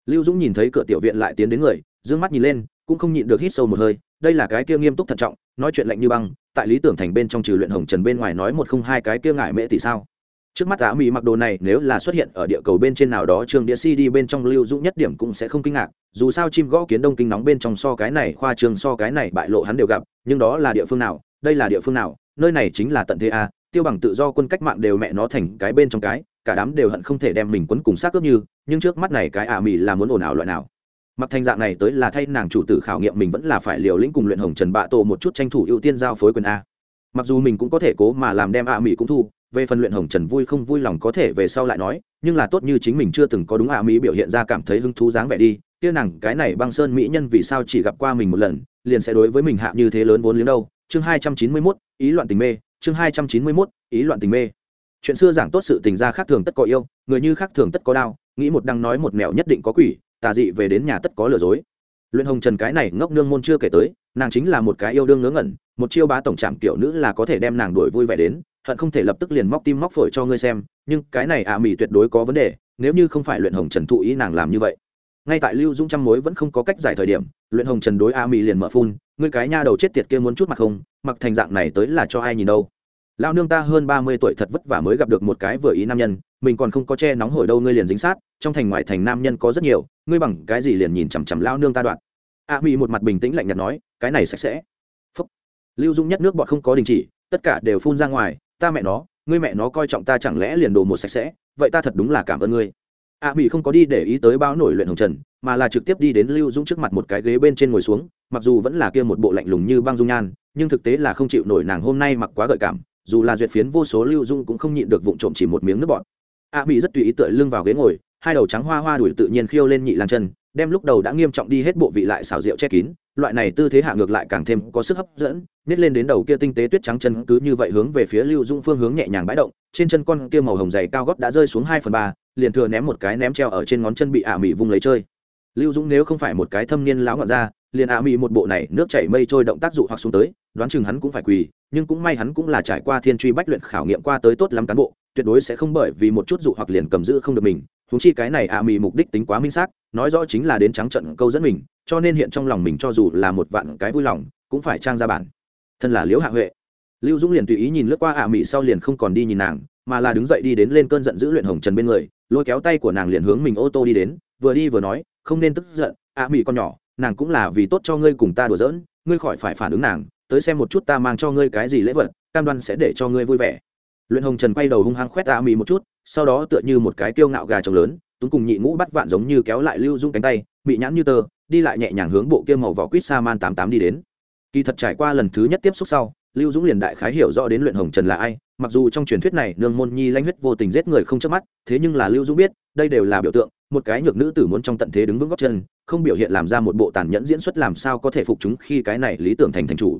Lưu dũng nhìn thấy cửa tiểu viện lại tiến đến người d ư ơ n g mắt nhìn lên, cũng không nhịn được hít sâu một hơi, đây là cái kia nghiêm túc thận trọng, nói chuyện lạnh như băng, tại lý tưởng thành bên trong trừ luyện hồng trần bên ngoài nói một không hai cái kia ngại mễ tỷ sao? Trước mắt á mỹ mặc đồ này nếu là xuất hiện ở địa cầu bên trên nào đó, trường đĩa cd bên trong lưu dũng nhất điểm cũng sẽ không kinh ngạc. Dù sao chim gõ kiến đông kinh nóng bên trong so cái này khoa trường, so cái này bại lộ hắn đều gặp, nhưng đó là địa phương nào? Đây là địa phương nào? Nơi này chính là tận thế a tiêu bằng tự do quân cách mạng đều mẹ nó thành cái bên trong cái, cả đám đều hận không thể đem mình quấn cùng xác cướp như, nhưng trước mắt này cái ả mỹ là muốn ồn ào loại nào? Mặc thành dạng này tới là thay nàng chủ tử khảo nghiệm mình vẫn là phải liều lĩnh cùng luyện hồng trần bạ tổ một chút tranh thủ ưu tiên giao phối quyền a. Mặc dù mình cũng có thể cố mà làm đem ả mỹ cũng thu về phần luyện hồng trần vui không vui lòng có thể về sau lại nói, nhưng là tốt như chính mình chưa từng có đúng ạ, mỹ biểu hiện ra cảm thấy hứng thú dáng vẻ đi. Kia nàng, cái này băng sơn mỹ nhân vì sao chỉ gặp qua mình một lần, liền sẽ đối với mình hạ như thế lớn vốn liếng đâu? Chương hai trăm chín mươi mốt, ý loạn tình mê. Chương hai trăm chín mươi mốt, ý loạn tình mê. Chuyện xưa giảng tốt sự tình ra khác thường tất có yêu, người như khác thường tất có đau, nghĩ một đăng nói một mẹo nhất định có quỷ, tà dị về đến nhà tất có lừa dối. Luyện hồng trần cái này ngốc nương môn chưa kể tới, nàng chính là một cái yêu đương ngớ ngẩn, một chiêu bá tổng trạm kiểu nữ là có thể đem nàng đuổi vui vẻ đến hận không thể lập tức liền móc tim móc phổi cho ngươi xem, nhưng cái này ạ à mỹ tuyệt đối có vấn đề, nếu như không phải luyện hồng trần thụ ý nàng làm như vậy. Ngay tại lưu dũng trăm mối vẫn không có cách giải thời điểm, luyện hồng trần đối a à mỹ liền mở phun, ngươi cái nha đầu chết tiệt kia muốn chút mặt không, mặc thành dạng này tới là cho ai nhìn đâu. Lao nương ta hơn ba mươi tuổi thật vất vả mới gặp được một cái vừa ý nam nhân, mình còn không có che nóng hổi đâu ngươi liền dính sát, trong thành ngoại thành nam nhân có rất nhiều, ngươi bằng cái gì liền nhìn chằm chằm lao nương ta đoạn. A à mỹ một mặt bình tĩnh lạnh nhạt nói, cái này sạch sẽ. Phúc. lưu dung nhất nước bọn không có đình chỉ, tất cả đều phun ra ngoài ta mẹ nó, ngươi mẹ nó coi trọng ta chẳng lẽ liền đồ một sạch sẽ, vậy ta thật đúng là cảm ơn ngươi. A mỹ không có đi để ý tới báo nổi luyện hồng trần, mà là trực tiếp đi đến lưu dũng trước mặt một cái ghế bên trên ngồi xuống, mặc dù vẫn là kia một bộ lạnh lùng như băng dung nhan, nhưng thực tế là không chịu nổi nàng hôm nay mặc quá gợi cảm, dù là duyệt phiến vô số lưu dung cũng không nhịn được vụng trộm chỉ một miếng nước bọt. A mỹ rất tùy ý tựa lưng vào ghế ngồi, hai đầu trắng hoa hoa đuổi tự nhiên khiêu lên nhị Lan chân đem lúc đầu đã nghiêm trọng đi hết bộ vị lại xào rượu che kín, loại này tư thế hạ ngược lại càng thêm có sức hấp dẫn nết lên đến đầu kia tinh tế tuyết trắng chân cứ như vậy hướng về phía lưu dung phương hướng nhẹ nhàng bãi động, trên chân con kia màu hồng dày cao gót đã rơi xuống hai phần ba, liền thừa ném một cái ném treo ở trên ngón chân bị ả mị vung lấy chơi. Lưu dũng nếu không phải một cái thâm niên lão ngọn ra liền ả mị một bộ này nước chảy mây trôi động tác dụ hoặc xuống tới, đoán chừng hắn cũng phải quỳ, nhưng cũng may hắn cũng là trải qua thiên truy bách luyện khảo nghiệm qua tới tốt lắm cán bộ, tuyệt đối sẽ không bởi vì một chút dụ hoặc liền cầm giữ không được mình huống chi cái này ả mị mục đích tính quá minh xác, nói rõ chính là đến trắng trận câu dẫn mình, cho nên hiện trong lòng mình cho dù là một vạn cái vui lòng, cũng phải trang ra bản. Thân là liễu hạ huệ. Lưu dũng liền tùy ý nhìn lướt qua ả mị sau liền không còn đi nhìn nàng, mà là đứng dậy đi đến lên cơn giận dữ luyện hồng trần bên người, lôi kéo tay của nàng liền hướng mình ô tô đi đến, vừa đi vừa nói, không nên tức giận ả mị con nhỏ, nàng cũng là vì tốt cho ngươi cùng ta đùa giỡn, ngươi khỏi phải phản ứng nàng, tới xem một chút ta mang cho ngươi cái gì lễ vật, cam đoan sẽ để cho ngươi vui vẻ luyện hồng trần quay đầu hung hăng khoét ả mị một chút, sau đó tựa như một cái kiêu ngạo gà trống lớn, túng cùng nhị ngũ bắt vạn giống như kéo lại lưu dung cánh tay bị nhãn như tơ đi lại nhẹ nhàng hướng bộ kia màu vỏ quýt sa man tám tám đi đến. Kỳ thật trải qua lần thứ nhất tiếp xúc sau, lưu dũng liền đại khái hiểu rõ đến luyện hồng trần là ai, mặc dù trong truyền thuyết này nương môn nhi lanh huyết vô tình giết người không chớp mắt, thế nhưng là lưu dũng biết, đây đều là biểu tượng, một cái nhược nữ tử muốn trong tận thế đứng vững góc chân, không biểu hiện làm ra một bộ tàn nhẫn diễn xuất làm sao có thể phục chúng khi cái này lý tưởng thành thành chủ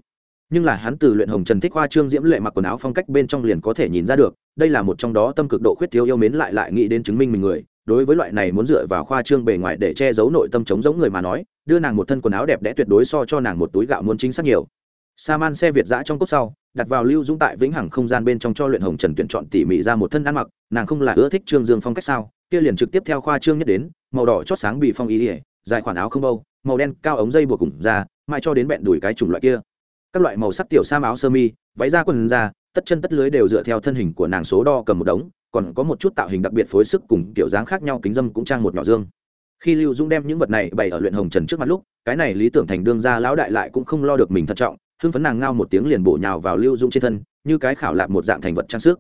nhưng là hắn từ luyện hồng trần thích hoa trương diễm lệ mặc quần áo phong cách bên trong liền có thể nhìn ra được, đây là một trong đó tâm cực độ khuyết thiếu yêu mến lại lại nghĩ đến chứng minh mình người. Đối với loại này muốn dựa vào khoa trương bề ngoài để che giấu nội tâm chống giống người mà nói, đưa nàng một thân quần áo đẹp đẽ tuyệt đối so cho nàng một túi gạo muốn chính xác nhiều. Sa man xe việt giã trong cốc sau, đặt vào lưu dũng tại vĩnh hằng không gian bên trong cho luyện hồng trần tuyển chọn tỉ mỉ ra một thân ăn mặc, nàng không là ưa thích trương dương phong cách sao? Kia liền trực tiếp theo khoa trương nhất đến, màu đỏ chót sáng bị phong ý ỉa dài khoản áo không bâu, màu đen cao ống dây buộc cùng ra mai cho đến bẹn đùi cái chủng loại kia các loại màu sắc tiểu sam áo sơ mi, váy da quần da, tất chân tất lưới đều dựa theo thân hình của nàng số đo cầm một đống, còn có một chút tạo hình đặc biệt phối sức cùng kiểu dáng khác nhau kính dâm cũng trang một nhỏ dương. Khi lưu dũng đem những vật này bày ở luyện hồng trần trước mặt lúc, cái này lý tưởng thành đương ra lão đại lại cũng không lo được mình thận trọng, hưng phấn nàng ngao một tiếng liền bổ nhào vào lưu dũng trên thân, như cái khảo lạc một dạng thành vật trang sức.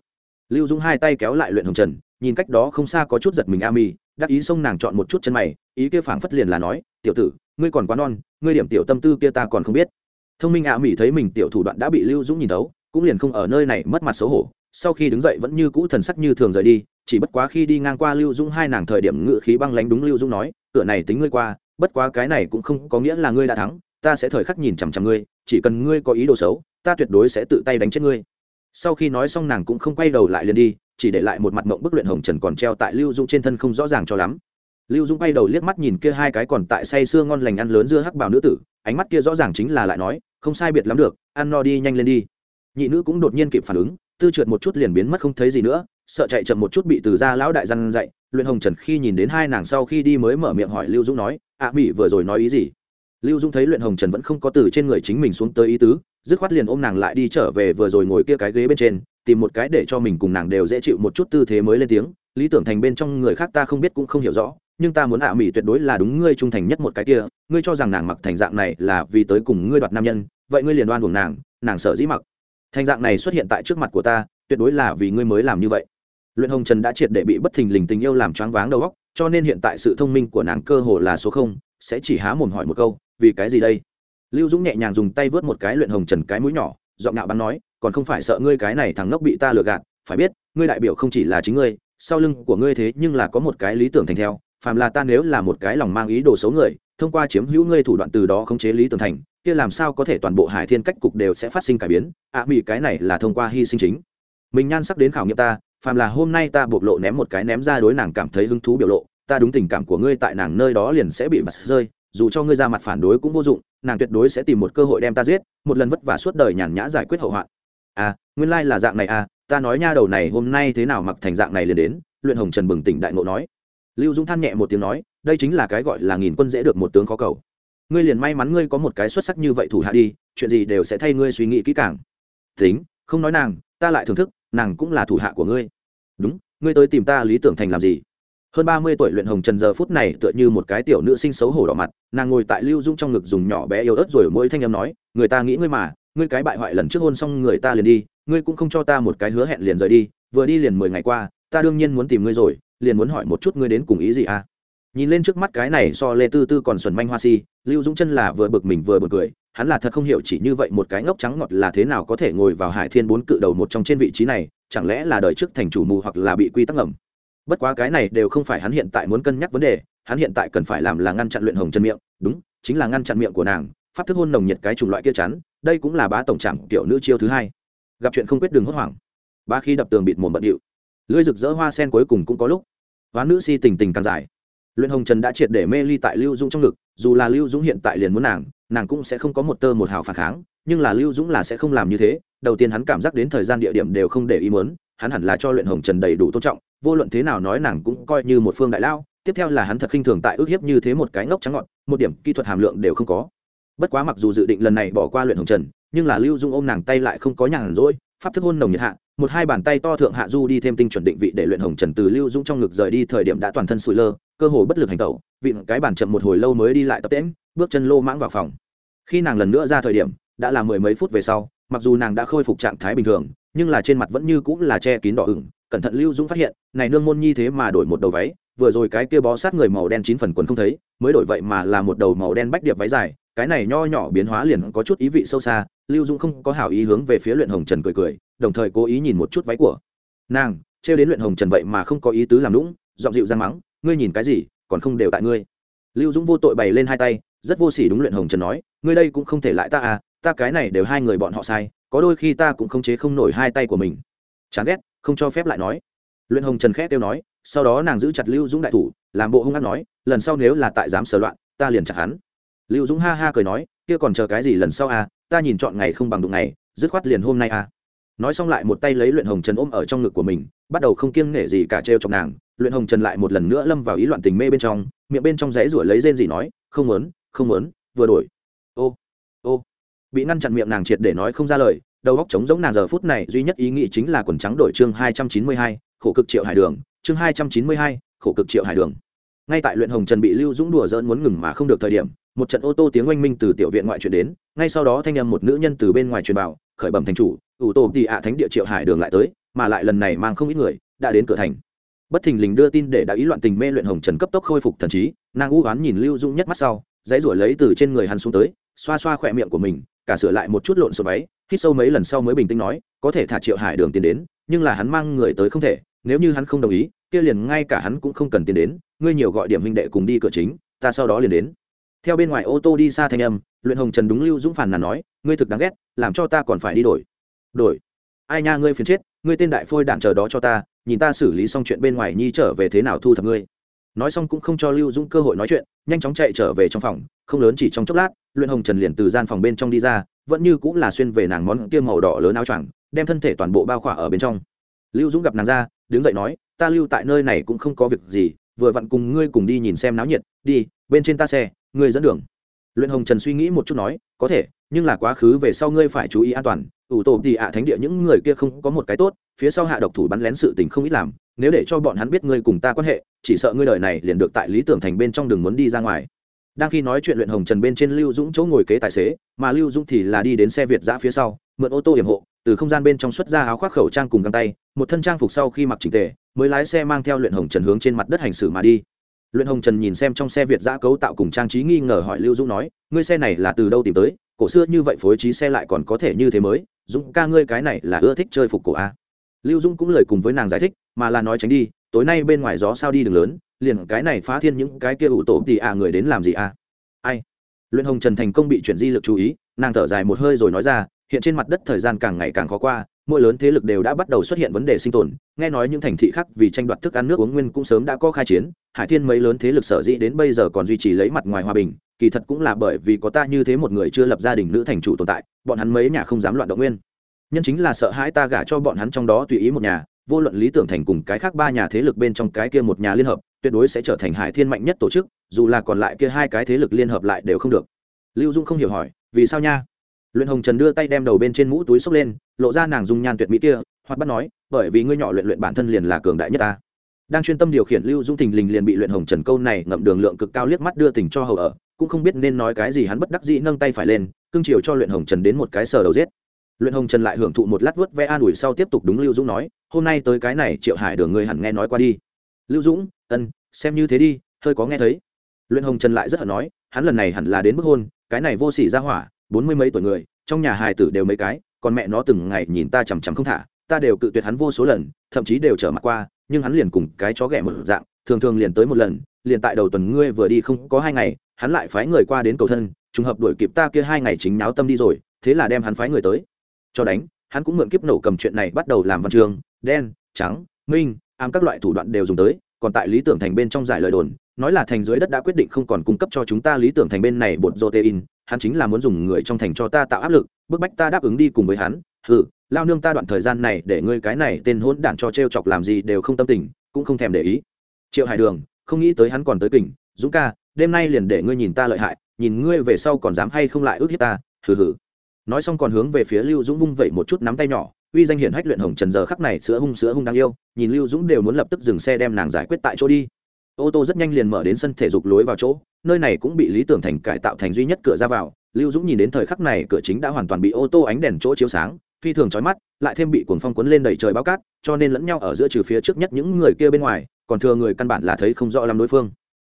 Lưu dũng hai tay kéo lại luyện hồng trần, nhìn cách đó không xa có chút giật mình a mi đắc ý xông nàng chọn một chút chân mày, ý kia phảng phất liền là nói, tiểu tử, ngươi còn quá non, ngươi điểm tiểu tâm tư kia ta còn không biết thông minh a mỹ thấy mình tiểu thủ đoạn đã bị lưu dũng nhìn thấu, cũng liền không ở nơi này mất mặt xấu hổ. Sau khi đứng dậy vẫn như cũ thần sắc như thường rời đi, chỉ bất quá khi đi ngang qua lưu dũng hai nàng thời điểm ngự khí băng lánh đúng lưu dũng nói, cửa này tính ngươi qua, bất quá cái này cũng không có nghĩa là ngươi đã thắng, ta sẽ thời khắc nhìn chằm chằm ngươi, chỉ cần ngươi có ý đồ xấu, ta tuyệt đối sẽ tự tay đánh chết ngươi. Sau khi nói xong nàng cũng không quay đầu lại liền đi, chỉ để lại một mặt mộng bức luyện hồng trần còn treo tại lưu dũng trên thân không rõ ràng cho lắm lưu dũng bay đầu liếc mắt nhìn kia hai cái còn tại say sưa ngon lành ăn lớn dưa hắc bảo nữ tử, ánh mắt kia rõ ràng chính là lại nói, không sai biệt lắm được, ăn no đi, nhanh lên đi. Nhị nữ cũng đột nhiên kịp phản ứng, tư trượt một chút liền biến mất không thấy gì nữa, sợ chạy chậm một chút bị từ ra lão đại răn dạy, luyện hồng trần khi nhìn đến hai nàng sau khi đi mới mở miệng hỏi lưu dũng nói ạ mỹ vừa rồi nói ý gì? Lưu dũng thấy luyện hồng trần vẫn không có từ trên người chính mình xuống tới ý tứ, dứt khoát liền ôm nàng lại đi trở về vừa rồi ngồi kia cái ghế bên trên, tìm một cái để cho mình cùng nàng đều dễ chịu một chút tư thế mới lên tiếng, lý tưởng thành bên trong người khác ta không biết cũng không hiểu rõ nhưng ta muốn ạ mỹ tuyệt đối là đúng ngươi trung thành nhất một cái kia, ngươi cho rằng nàng mặc thành dạng này là vì tới cùng ngươi đoạt nam nhân, vậy ngươi liền đoan buồng nàng nàng sợ dĩ mặc. Thành dạng này xuất hiện tại trước mặt của ta, tuyệt đối là vì ngươi mới làm như vậy. Luyện hồng trần đã triệt để bị bất thình lình tình yêu làm choáng váng đầu óc, cho nên hiện tại sự thông minh của nàng cơ hồ là số không, sẽ chỉ há mồm hỏi một câu, vì cái gì đây? Lưu dũng nhẹ nhàng dùng tay vớt một cái luyện hồng trần cái mũi nhỏ, giọng ngạo bắn nói, còn không phải sợ ngươi cái này thằng ngốc bị ta lừa gạt, phải biết, ngươi đại biểu không chỉ là chính ngươi, sau lưng của ngươi thế nhưng là có một cái lý tưởng thành theo phàm là ta nếu là một cái lòng mang ý đồ xấu người thông qua chiếm hữu ngươi thủ đoạn từ đó khống chế lý tưởng thành kia làm sao có thể toàn bộ hải thiên cách cục đều sẽ phát sinh cải biến? Ạ à, mỹ cái này là thông qua hy sinh chính. Mình nhan sắc đến khảo nghiệm ta phàm là hôm nay ta bộc lộ ném một cái ném ra đối nàng cảm thấy hứng thú biểu lộ ta đúng tình cảm của ngươi tại nàng nơi đó liền sẽ bị mặt rơi dù cho ngươi ra mặt phản đối cũng vô dụng nàng tuyệt đối sẽ tìm một cơ hội đem ta giết một lần vất vả suốt đời nhàn nhã giải quyết hậu hoạn. À nguyên lai là dạng này à ta nói nha đầu này hôm nay thế nào mặc thành dạng này liền đến luyện hồng trần bừng tỉnh đại ngộ nói lưu dũng than nhẹ một tiếng nói, đây chính là cái gọi là nghìn quân dễ được một tướng khó cầu. Ngươi liền may mắn ngươi có một cái xuất sắc như vậy thủ hạ đi, chuyện gì đều sẽ thay ngươi suy nghĩ kỹ càng. Tính, không nói nàng, ta lại thưởng thức, nàng cũng là thủ hạ của ngươi. Đúng, ngươi tới tìm ta lý tưởng thành làm gì? Hơn ba mươi tuổi luyện hồng trần giờ phút này tựa như một cái tiểu nữ sinh xấu hổ đỏ mặt, nàng ngồi tại lưu dung trong ngực dùng nhỏ bé yếu ớt rồi mỗi thanh âm nói, người ta nghĩ ngươi mà, ngươi cái bại hoại lần trước hôn xong người ta liền đi, ngươi cũng không cho ta một cái hứa hẹn liền rời đi, vừa đi liền mười ngày qua, ta đương nhiên muốn tìm ngươi rồi liền muốn hỏi một chút ngươi đến cùng ý gì à? Nhìn lên trước mắt cái này so lê tư tư còn xuẩn manh hoa si, lưu dũng chân là vừa bực mình vừa bực cười, hắn là thật không hiểu chỉ như vậy một cái ngốc trắng ngọt là thế nào có thể ngồi vào hải thiên bốn cự đầu một trong trên vị trí này, chẳng lẽ là đời trước thành chủ mù hoặc là bị quy tắc ngầm? Bất quá cái này đều không phải hắn hiện tại muốn cân nhắc vấn đề, hắn hiện tại cần phải làm là ngăn chặn luyện hồng chân miệng, đúng, chính là ngăn chặn miệng của nàng, pháp thức hôn nồng nhiệt cái chủng loại kia chắn đây cũng là bá tổng trạm tiểu nữ chiêu thứ hai. Gặp chuyện không quyết đường hốt hoảng. Ba khi đập tường bịt mồm bận điệu lưỡi rực rỡ hoa sen cuối cùng cũng có lúc. Hóa nữ si tình tình càng dài. Luyện hồng trần đã triệt để mê ly tại lưu dũng trong ngực, dù là lưu dũng hiện tại liền muốn nàng nàng cũng sẽ không có một tơ một hào phản kháng, nhưng là lưu dũng là sẽ không làm như thế. Đầu tiên hắn cảm giác đến thời gian địa điểm đều không để ý mớn hắn hẳn là cho luyện hồng trần đầy đủ tôn trọng, vô luận thế nào nói nàng cũng coi như một phương đại lao. Tiếp theo là hắn thật khinh thường tại ước hiếp như thế một cái ngốc trắng ngọn, một điểm kỹ thuật hàm lượng đều không có. Bất quá mặc dù dự định lần này bỏ qua luyện hồng trần, nhưng là lưu dung ôm nàng tay lại không có nhàn rỗi pháp thức hôn nồng nhiệt hạ, một hai bàn tay to thượng hạ du đi thêm tinh chuẩn định vị để luyện hồng trần từ lưu dũng trong ngực rời đi thời điểm đã toàn thân sụi lơ, cơ hồ bất lực hành tẩu, vịn cái bàn chậm một hồi lâu mới đi lại tập tễm bước chân lô mãng vào phòng. Khi nàng lần nữa ra thời điểm, đã là mười mấy phút về sau, mặc dù nàng đã khôi phục trạng thái bình thường, nhưng là trên mặt vẫn như cũng là che kín đỏ ửng, cẩn thận lưu dũng phát hiện, này nương môn nhi thế mà đổi một đầu váy, vừa rồi cái kia bó sát người màu đen chín phần quần không thấy, mới đổi vậy mà là một đầu màu đen bách điệp váy dài, cái này nho nhỏ biến hóa liền có chút ý vị sâu xa lưu dũng không có hảo ý hướng về phía luyện hồng trần cười cười, đồng thời cố ý nhìn một chút váy của. Nàng, trêu đến luyện hồng trần vậy mà không có ý tứ làm lũng dọn dịu ra mắng, ngươi nhìn cái gì, còn không đều tại ngươi. Lưu dũng vô tội bày lên hai tay, rất vô sỉ đúng luyện hồng trần nói, ngươi đây cũng không thể lại ta à ta cái này đều hai người bọn họ sai, có đôi khi ta cũng không chế không nổi hai tay của mình. Chán ghét, không cho phép lại nói. Luyện hồng trần khét kêu nói, sau đó nàng giữ chặt lưu dũng đại thủ, làm bộ hung hát nói, lần sau nếu là tại dám sờ loạn, ta liền chặt hắn. Lưu dũng ha ha cười nói, kia còn chờ cái gì lần sau à ta nhìn chọn ngày không bằng đụng ngày, dứt khoát liền hôm nay à. Nói xong lại một tay lấy luyện hồng trần ôm ở trong ngực của mình, bắt đầu không kiêng nể gì cả trêu chọc nàng. Luyện hồng trần lại một lần nữa lâm vào ý loạn tình mê bên trong, miệng bên trong rẽ ruổi lấy rên gì nói, không muốn không muốn, vừa đổi. Ô ô. Bị ngăn chặn miệng nàng triệt để nói không ra lời, đầu góc trống giống nàng giờ phút này duy nhất ý nghĩ chính là quần trắng đổi chương hai trăm chín mươi hai, khổ cực triệu hải đường. Chương hai trăm chín mươi hai, khổ cực triệu hải đường. Ngay tại luyện hồng trần bị lưu dũng đùa dỡn muốn ngừng mà không được thời điểm một trận ô tô tiếng oanh minh từ tiểu viện ngoại truyền đến, ngay sau đó thanh âm một nữ nhân từ bên ngoài truyền vào, khởi bẩm thành chủ, ủ tổ tị ạ thánh địa triệu hải đường lại tới, mà lại lần này mang không ít người, đã đến cửa thành. Bất thình lình đưa tin để đã ý loạn tình mê luyện hồng trần cấp tốc khôi phục thần trí, nàng u oán nhìn lưu dũng nhất mắt sau, dãy ruổi lấy từ trên người hắn xuống tới, xoa xoa khỏe miệng của mình, cả sửa lại một chút lộn xộn váy, hít sâu mấy lần sau mới bình tĩnh nói, có thể thả triệu hải đường tiền đến, nhưng là hắn mang người tới không thể, nếu như hắn không đồng ý, kia liền ngay cả hắn cũng không cần tiền đến, ngươi nhiều gọi điểm huynh đệ cùng đi cửa chính, ta sau đó liền đến theo bên ngoài ô tô đi xa thanh âm, luyện hồng trần đúng lưu dũng phản là nói, ngươi thực đáng ghét, làm cho ta còn phải đi đổi. Đổi? Ai nha, ngươi phiền chết, ngươi tên đại phôi đạn chờ đó cho ta, nhìn ta xử lý xong chuyện bên ngoài nhi trở về thế nào thu thập ngươi. Nói xong cũng không cho lưu dũng cơ hội nói chuyện, nhanh chóng chạy trở về trong phòng, không lớn chỉ trong chốc lát, luyện hồng trần liền từ gian phòng bên trong đi ra, vẫn như cũng là xuyên về nàng món kia màu đỏ lớn áo choàng, đem thân thể toàn bộ bao khỏa ở bên trong. Lưu dũng gặp nàng ra, đứng dậy nói, ta lưu tại nơi này cũng không có việc gì, vừa vặn cùng ngươi cùng đi nhìn xem náo nhiệt, đi, bên trên ta xe ngươi dẫn đường. Luyện hồng trần suy nghĩ một chút nói, có thể, nhưng là quá khứ về sau ngươi phải chú ý an toàn. Ủ tổ thì ạ thánh địa những người kia không có một cái tốt, phía sau hạ độc thủ bắn lén sự tình không ít làm, nếu để cho bọn hắn biết ngươi cùng ta quan hệ, chỉ sợ ngươi đời này liền được tại lý tưởng thành bên trong đường muốn đi ra ngoài. Đang khi nói chuyện luyện hồng trần bên trên lưu dũng chỗ ngồi kế tài xế, mà lưu dũng thì là đi đến xe việt giã phía sau, mượn ô tô hiểm hộ, từ không gian bên trong xuất ra áo khoác khẩu trang cùng găng tay, một thân trang phục sau khi mặc chỉnh tề, mới lái xe mang theo luyện hồng trần hướng trên mặt đất hành xử mà đi luyện hồng trần nhìn xem trong xe việt giã cấu tạo cùng trang trí nghi ngờ hỏi lưu dũng nói, ngươi xe này là từ đâu tìm tới? Cổ xưa như vậy phối trí xe lại còn có thể như thế mới? Dũng ca ngươi cái này là ưa thích chơi phục cổ a? Lưu dũng cũng lời cùng với nàng giải thích, mà là nói tránh đi, tối nay bên ngoài gió sao đi đường lớn, liền cái này phá thiên những cái kia ủ tổ thì à người đến làm gì à? Ai? Luyện hồng trần thành công bị chuyển di lực chú ý, nàng thở dài một hơi rồi nói ra, hiện trên mặt đất thời gian càng ngày càng khó qua, mỗi lớn thế lực đều đã bắt đầu xuất hiện vấn đề sinh tồn, nghe nói những thành thị khác vì tranh đoạt thức ăn nước uống nguyên cũng sớm đã có khai chiến hải thiên mấy lớn thế lực sở dĩ đến bây giờ còn duy trì lấy mặt ngoài hòa bình, kỳ thật cũng là bởi vì có ta như thế một người chưa lập gia đình nữ thành chủ tồn tại, bọn hắn mấy nhà không dám loạn động nguyên. Nhân chính là sợ hãi ta gả cho bọn hắn trong đó tùy ý một nhà, vô luận lý tưởng thành cùng cái khác ba nhà thế lực bên trong cái kia một nhà liên hợp, tuyệt đối sẽ trở thành hải thiên mạnh nhất tổ chức, dù là còn lại kia hai cái thế lực liên hợp lại đều không được. Lưu dung không hiểu hỏi, vì sao nha? Luyện hồng trần đưa tay đem đầu bên trên mũ túi xốc lên, lộ ra nàng dung nhan tuyệt mỹ kia hoặc bắt nói, bởi vì ngươi nhỏ luyện luyện bản thân liền là cường đại nhất ta đang chuyên tâm điều khiển lưu dung thình lình liền bị luyện hồng trần câu này ngậm đường lượng cực cao liếc mắt đưa tình cho hầu ở, cũng không biết nên nói cái gì hắn bất đắc dĩ nâng tay phải lên cưng chiều cho luyện hồng trần đến một cái sờ đầu giết. Luyện hồng trần lại hưởng thụ một lát vớt ve an ủi sau tiếp tục đúng lưu dũng nói, hôm nay tới cái này triệu hải đường ngươi hẳn nghe nói qua đi. Lưu dũng, ân, xem như thế đi, hơi có nghe thấy. Luyện hồng trần lại rất hận nói, hắn lần này hẳn là đến bức hôn, cái này vô sỉ ra hỏa, bốn mươi mấy tuổi người, trong nhà hài tử đều mấy cái, còn mẹ nó từng ngày nhìn ta chằm chằm không thả, ta đều cự tuyệt hắn vô số lần, thậm chí đều trở mặt qua nhưng hắn liền cùng cái chó ghẻ một dạng, thường thường liền tới một lần, liền tại đầu tuần ngươi vừa đi không có hai ngày, hắn lại phái người qua đến cầu thân, trùng hợp đuổi kịp ta kia hai ngày chính náo tâm đi rồi, thế là đem hắn phái người tới. Cho đánh, hắn cũng mượn kiếp nổ cầm chuyện này bắt đầu làm văn trường đen, trắng, minh, ám các loại thủ đoạn đều dùng tới, còn tại lý tưởng thành bên trong giải lời đồn, nói là thành dưới đất đã quyết định không còn cung cấp cho chúng ta lý tưởng thành bên này bột protein, hắn chính là muốn dùng người trong thành cho ta tạo áp lực, bức bách ta đáp ứng đi cùng với hắn, hừ lao nương ta đoạn thời gian này để ngươi cái này tên hỗn đản cho t chọc làm gì đều không tâm tình, cũng không thèm để ý. Triệu hải đường, không nghĩ tới hắn còn tới kỉnh dũng ca, đêm nay liền để ngươi nhìn ta lợi hại, nhìn ngươi về sau còn dám hay không lại ước hiếp ta, hừ hừ. Nói xong còn hướng về phía lưu dũng vung vẩy một chút nắm tay nhỏ, uy danh hiển hách luyện hồng trần giờ khắc này sữa hung sữa hung đáng yêu, nhìn lưu dũng đều muốn lập tức dừng xe đem nàng giải quyết tại chỗ đi. Ô tô rất nhanh liền mở đến sân thể dục lối vào chỗ, nơi này cũng bị lý tưởng thành cải tạo thành duy nhất cửa ra vào. Lưu dũng nhìn đến thời khắc này, cửa chính đã hoàn toàn bị ô tô ánh đèn chỗ chiếu sáng phi thường trói mắt, lại thêm bị cuồng phong cuốn lên đầy trời bao cát, cho nên lẫn nhau ở giữa trừ phía trước nhất những người kia bên ngoài, còn thừa người căn bản là thấy không rõ lắm đối phương.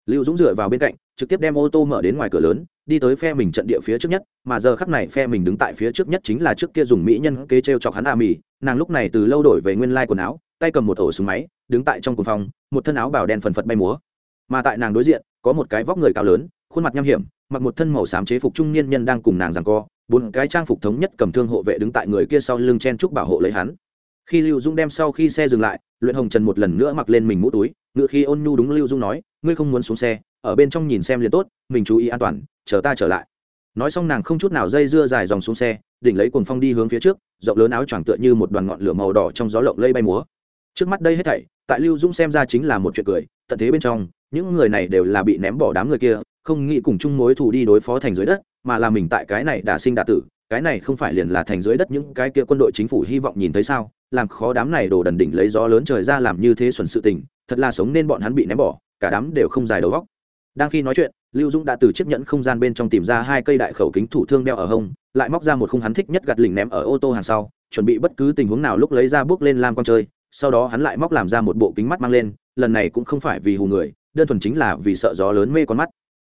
Lưu dũng dựa vào bên cạnh, trực tiếp đem ô tô mở đến ngoài cửa lớn, đi tới phe mình trận địa phía trước nhất, mà giờ khắc này phe mình đứng tại phía trước nhất chính là trước kia dùng mỹ nhân kế t r e o chọc hắn a mì, nàng lúc này từ lâu đổi về nguyên lai quần áo, tay cầm một ổ súng máy, đứng tại trong cuồng phòng một thân áo bảo đen phần phật bay múa. Mà tại nàng đối diện, có một cái vóc người cao lớn, khuôn mặt nham hiểm, mặc một thân màu xám chế phục trung niên nhân đang cùng nàng rằng co bốn cái trang phục thống nhất cầm thương hộ vệ đứng tại người kia sau lưng chen trúc bảo hộ lấy hắn. Khi lưu dung đem sau khi xe dừng lại, luyện hồng trần một lần nữa mặc lên mình mũ túi, ngựa khi ôn nhu đúng lưu dung nói, ngươi không muốn xuống xe, ở bên trong nhìn xem liền tốt, mình chú ý an toàn, chờ ta trở lại. Nói xong nàng không chút nào dây dưa dài dòng xuống xe, đỉnh lấy cuồng phong đi hướng phía trước, rộng lớn áo choàng tựa như một đoàn ngọn lửa màu đỏ trong gió lộng lây bay múa. Trước mắt đây hết thảy, tại lưu dung xem ra chính là một chuyện cười, tận thế bên trong, những người này đều là bị ném bỏ đám người kia, không nghĩ cùng chung mối thù đi đối phó thành dưới đất mà là mình tại cái này đã sinh đã tử, cái này không phải liền là thành dưới đất những cái kia quân đội chính phủ hy vọng nhìn thấy sao? Làm khó đám này đồ đần đỉnh lấy gió lớn trời ra làm như thế xuẩn sự tình, thật là sống nên bọn hắn bị ném bỏ, cả đám đều không dài đầu góc đang khi nói chuyện, lưu dũng đã từ chiếc nhẫn không gian bên trong tìm ra hai cây đại khẩu kính thủ thương đeo ở hông, lại móc ra một khung hắn thích nhất gạt lình ném ở ô tô hàng sau, chuẩn bị bất cứ tình huống nào lúc lấy ra bước lên lam con chơi, sau đó hắn lại móc làm ra một bộ kính mắt mang lên, lần này cũng không phải vì hù người, đơn thuần chính là vì sợ gió lớn mê con mắt.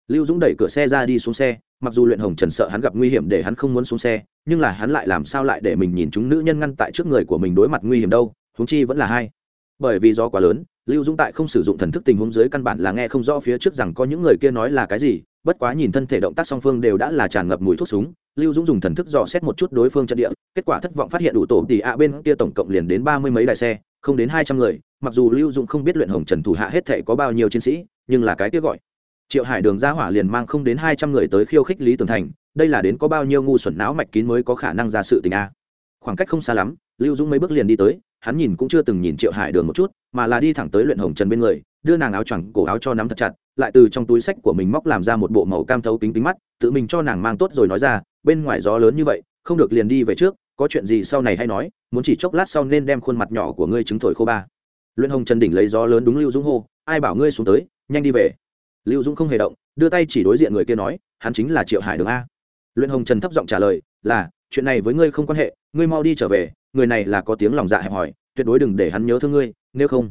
Lưu dũng đẩy cửa xe ra đi xuống xe mặc dù luyện hồng trần sợ hắn gặp nguy hiểm để hắn không muốn xuống xe, nhưng là hắn lại làm sao lại để mình nhìn chúng nữ nhân ngăn tại trước người của mình đối mặt nguy hiểm đâu húng chi vẫn là hai. Bởi vì do quá lớn, lưu dũng tại không sử dụng thần thức tình huống dưới căn bản là nghe không rõ phía trước rằng có những người kia nói là cái gì, bất quá nhìn thân thể động tác song phương đều đã là tràn ngập mùi thuốc súng, lưu dũng dùng thần thức dò xét một chút đối phương trận địa, kết quả thất vọng phát hiện đủ tổ tỷ ạ bên kia tổng cộng liền đến ba mươi mấy đại xe, không đến hai trăm người, mặc dù lưu dũng không biết luyện hồng trần thủ hạ hết thể có bao nhiêu chiến sĩ, nhưng là cái kia gọi triệu hải đường ra hỏa liền mang không đến hai trăm người tới khiêu khích lý tường thành, đây là đến có bao nhiêu ngu xuẩn não mạch kín mới có khả năng ra sự tình a. Khoảng cách không xa lắm, lưu dũng mấy bước liền đi tới, hắn nhìn cũng chưa từng nhìn triệu hải đường một chút, mà là đi thẳng tới luyện hồng trần bên người, đưa nàng áo choàng cổ áo cho nắm thật chặt, lại từ trong túi sách của mình móc làm ra một bộ màu cam thấu kính kính mắt, tự mình cho nàng mang tốt rồi nói ra, bên ngoài gió lớn như vậy, không được liền đi về trước, có chuyện gì sau này hay nói, muốn chỉ chốc lát sau nên đem khuôn mặt nhỏ của ngươi chứng thổi khô ba. Luyện hồng trần đỉnh lấy gió lớn đúng lưu dũng hô, ai bảo ngươi xuống tới, nhanh đi về lưu dũng không hề động, đưa tay chỉ đối diện người kia nói, hắn chính là triệu hải đường a. Luyện hồng trần thấp giọng trả lời, là, chuyện này với ngươi không quan hệ, ngươi mau đi trở về, người này là có tiếng lòng dạ hẹp hòi, tuyệt đối đừng để hắn nhớ thương ngươi, nếu không.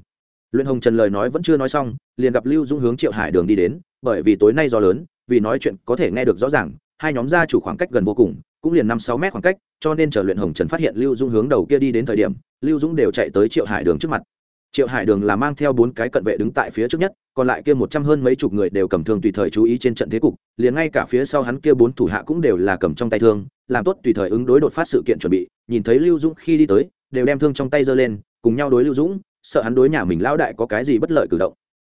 Luyện hồng trần lời nói vẫn chưa nói xong, liền gặp lưu dũng hướng triệu hải đường đi đến, bởi vì tối nay gió lớn, vì nói chuyện có thể nghe được rõ ràng, hai nhóm gia chủ khoảng cách gần vô cùng, cũng liền năm sáu mét khoảng cách, cho nên chờ luyện hồng trần phát hiện lưu dũng hướng đầu kia đi đến thời điểm, lưu dũng đều chạy tới triệu hải đường trước mặt triệu hải đường là mang theo bốn cái cận vệ đứng tại phía trước nhất, còn lại kia một trăm hơn mấy chục người đều cầm thương tùy thời chú ý trên trận thế cục, liền ngay cả phía sau hắn kia bốn thủ hạ cũng đều là cầm trong tay thương, làm tốt tùy thời ứng đối đột phát sự kiện chuẩn bị, nhìn thấy lưu dũng khi đi tới, đều đem thương trong tay giơ lên, cùng nhau đối lưu dũng, sợ hắn đối nhà mình lão đại có cái gì bất lợi cử động.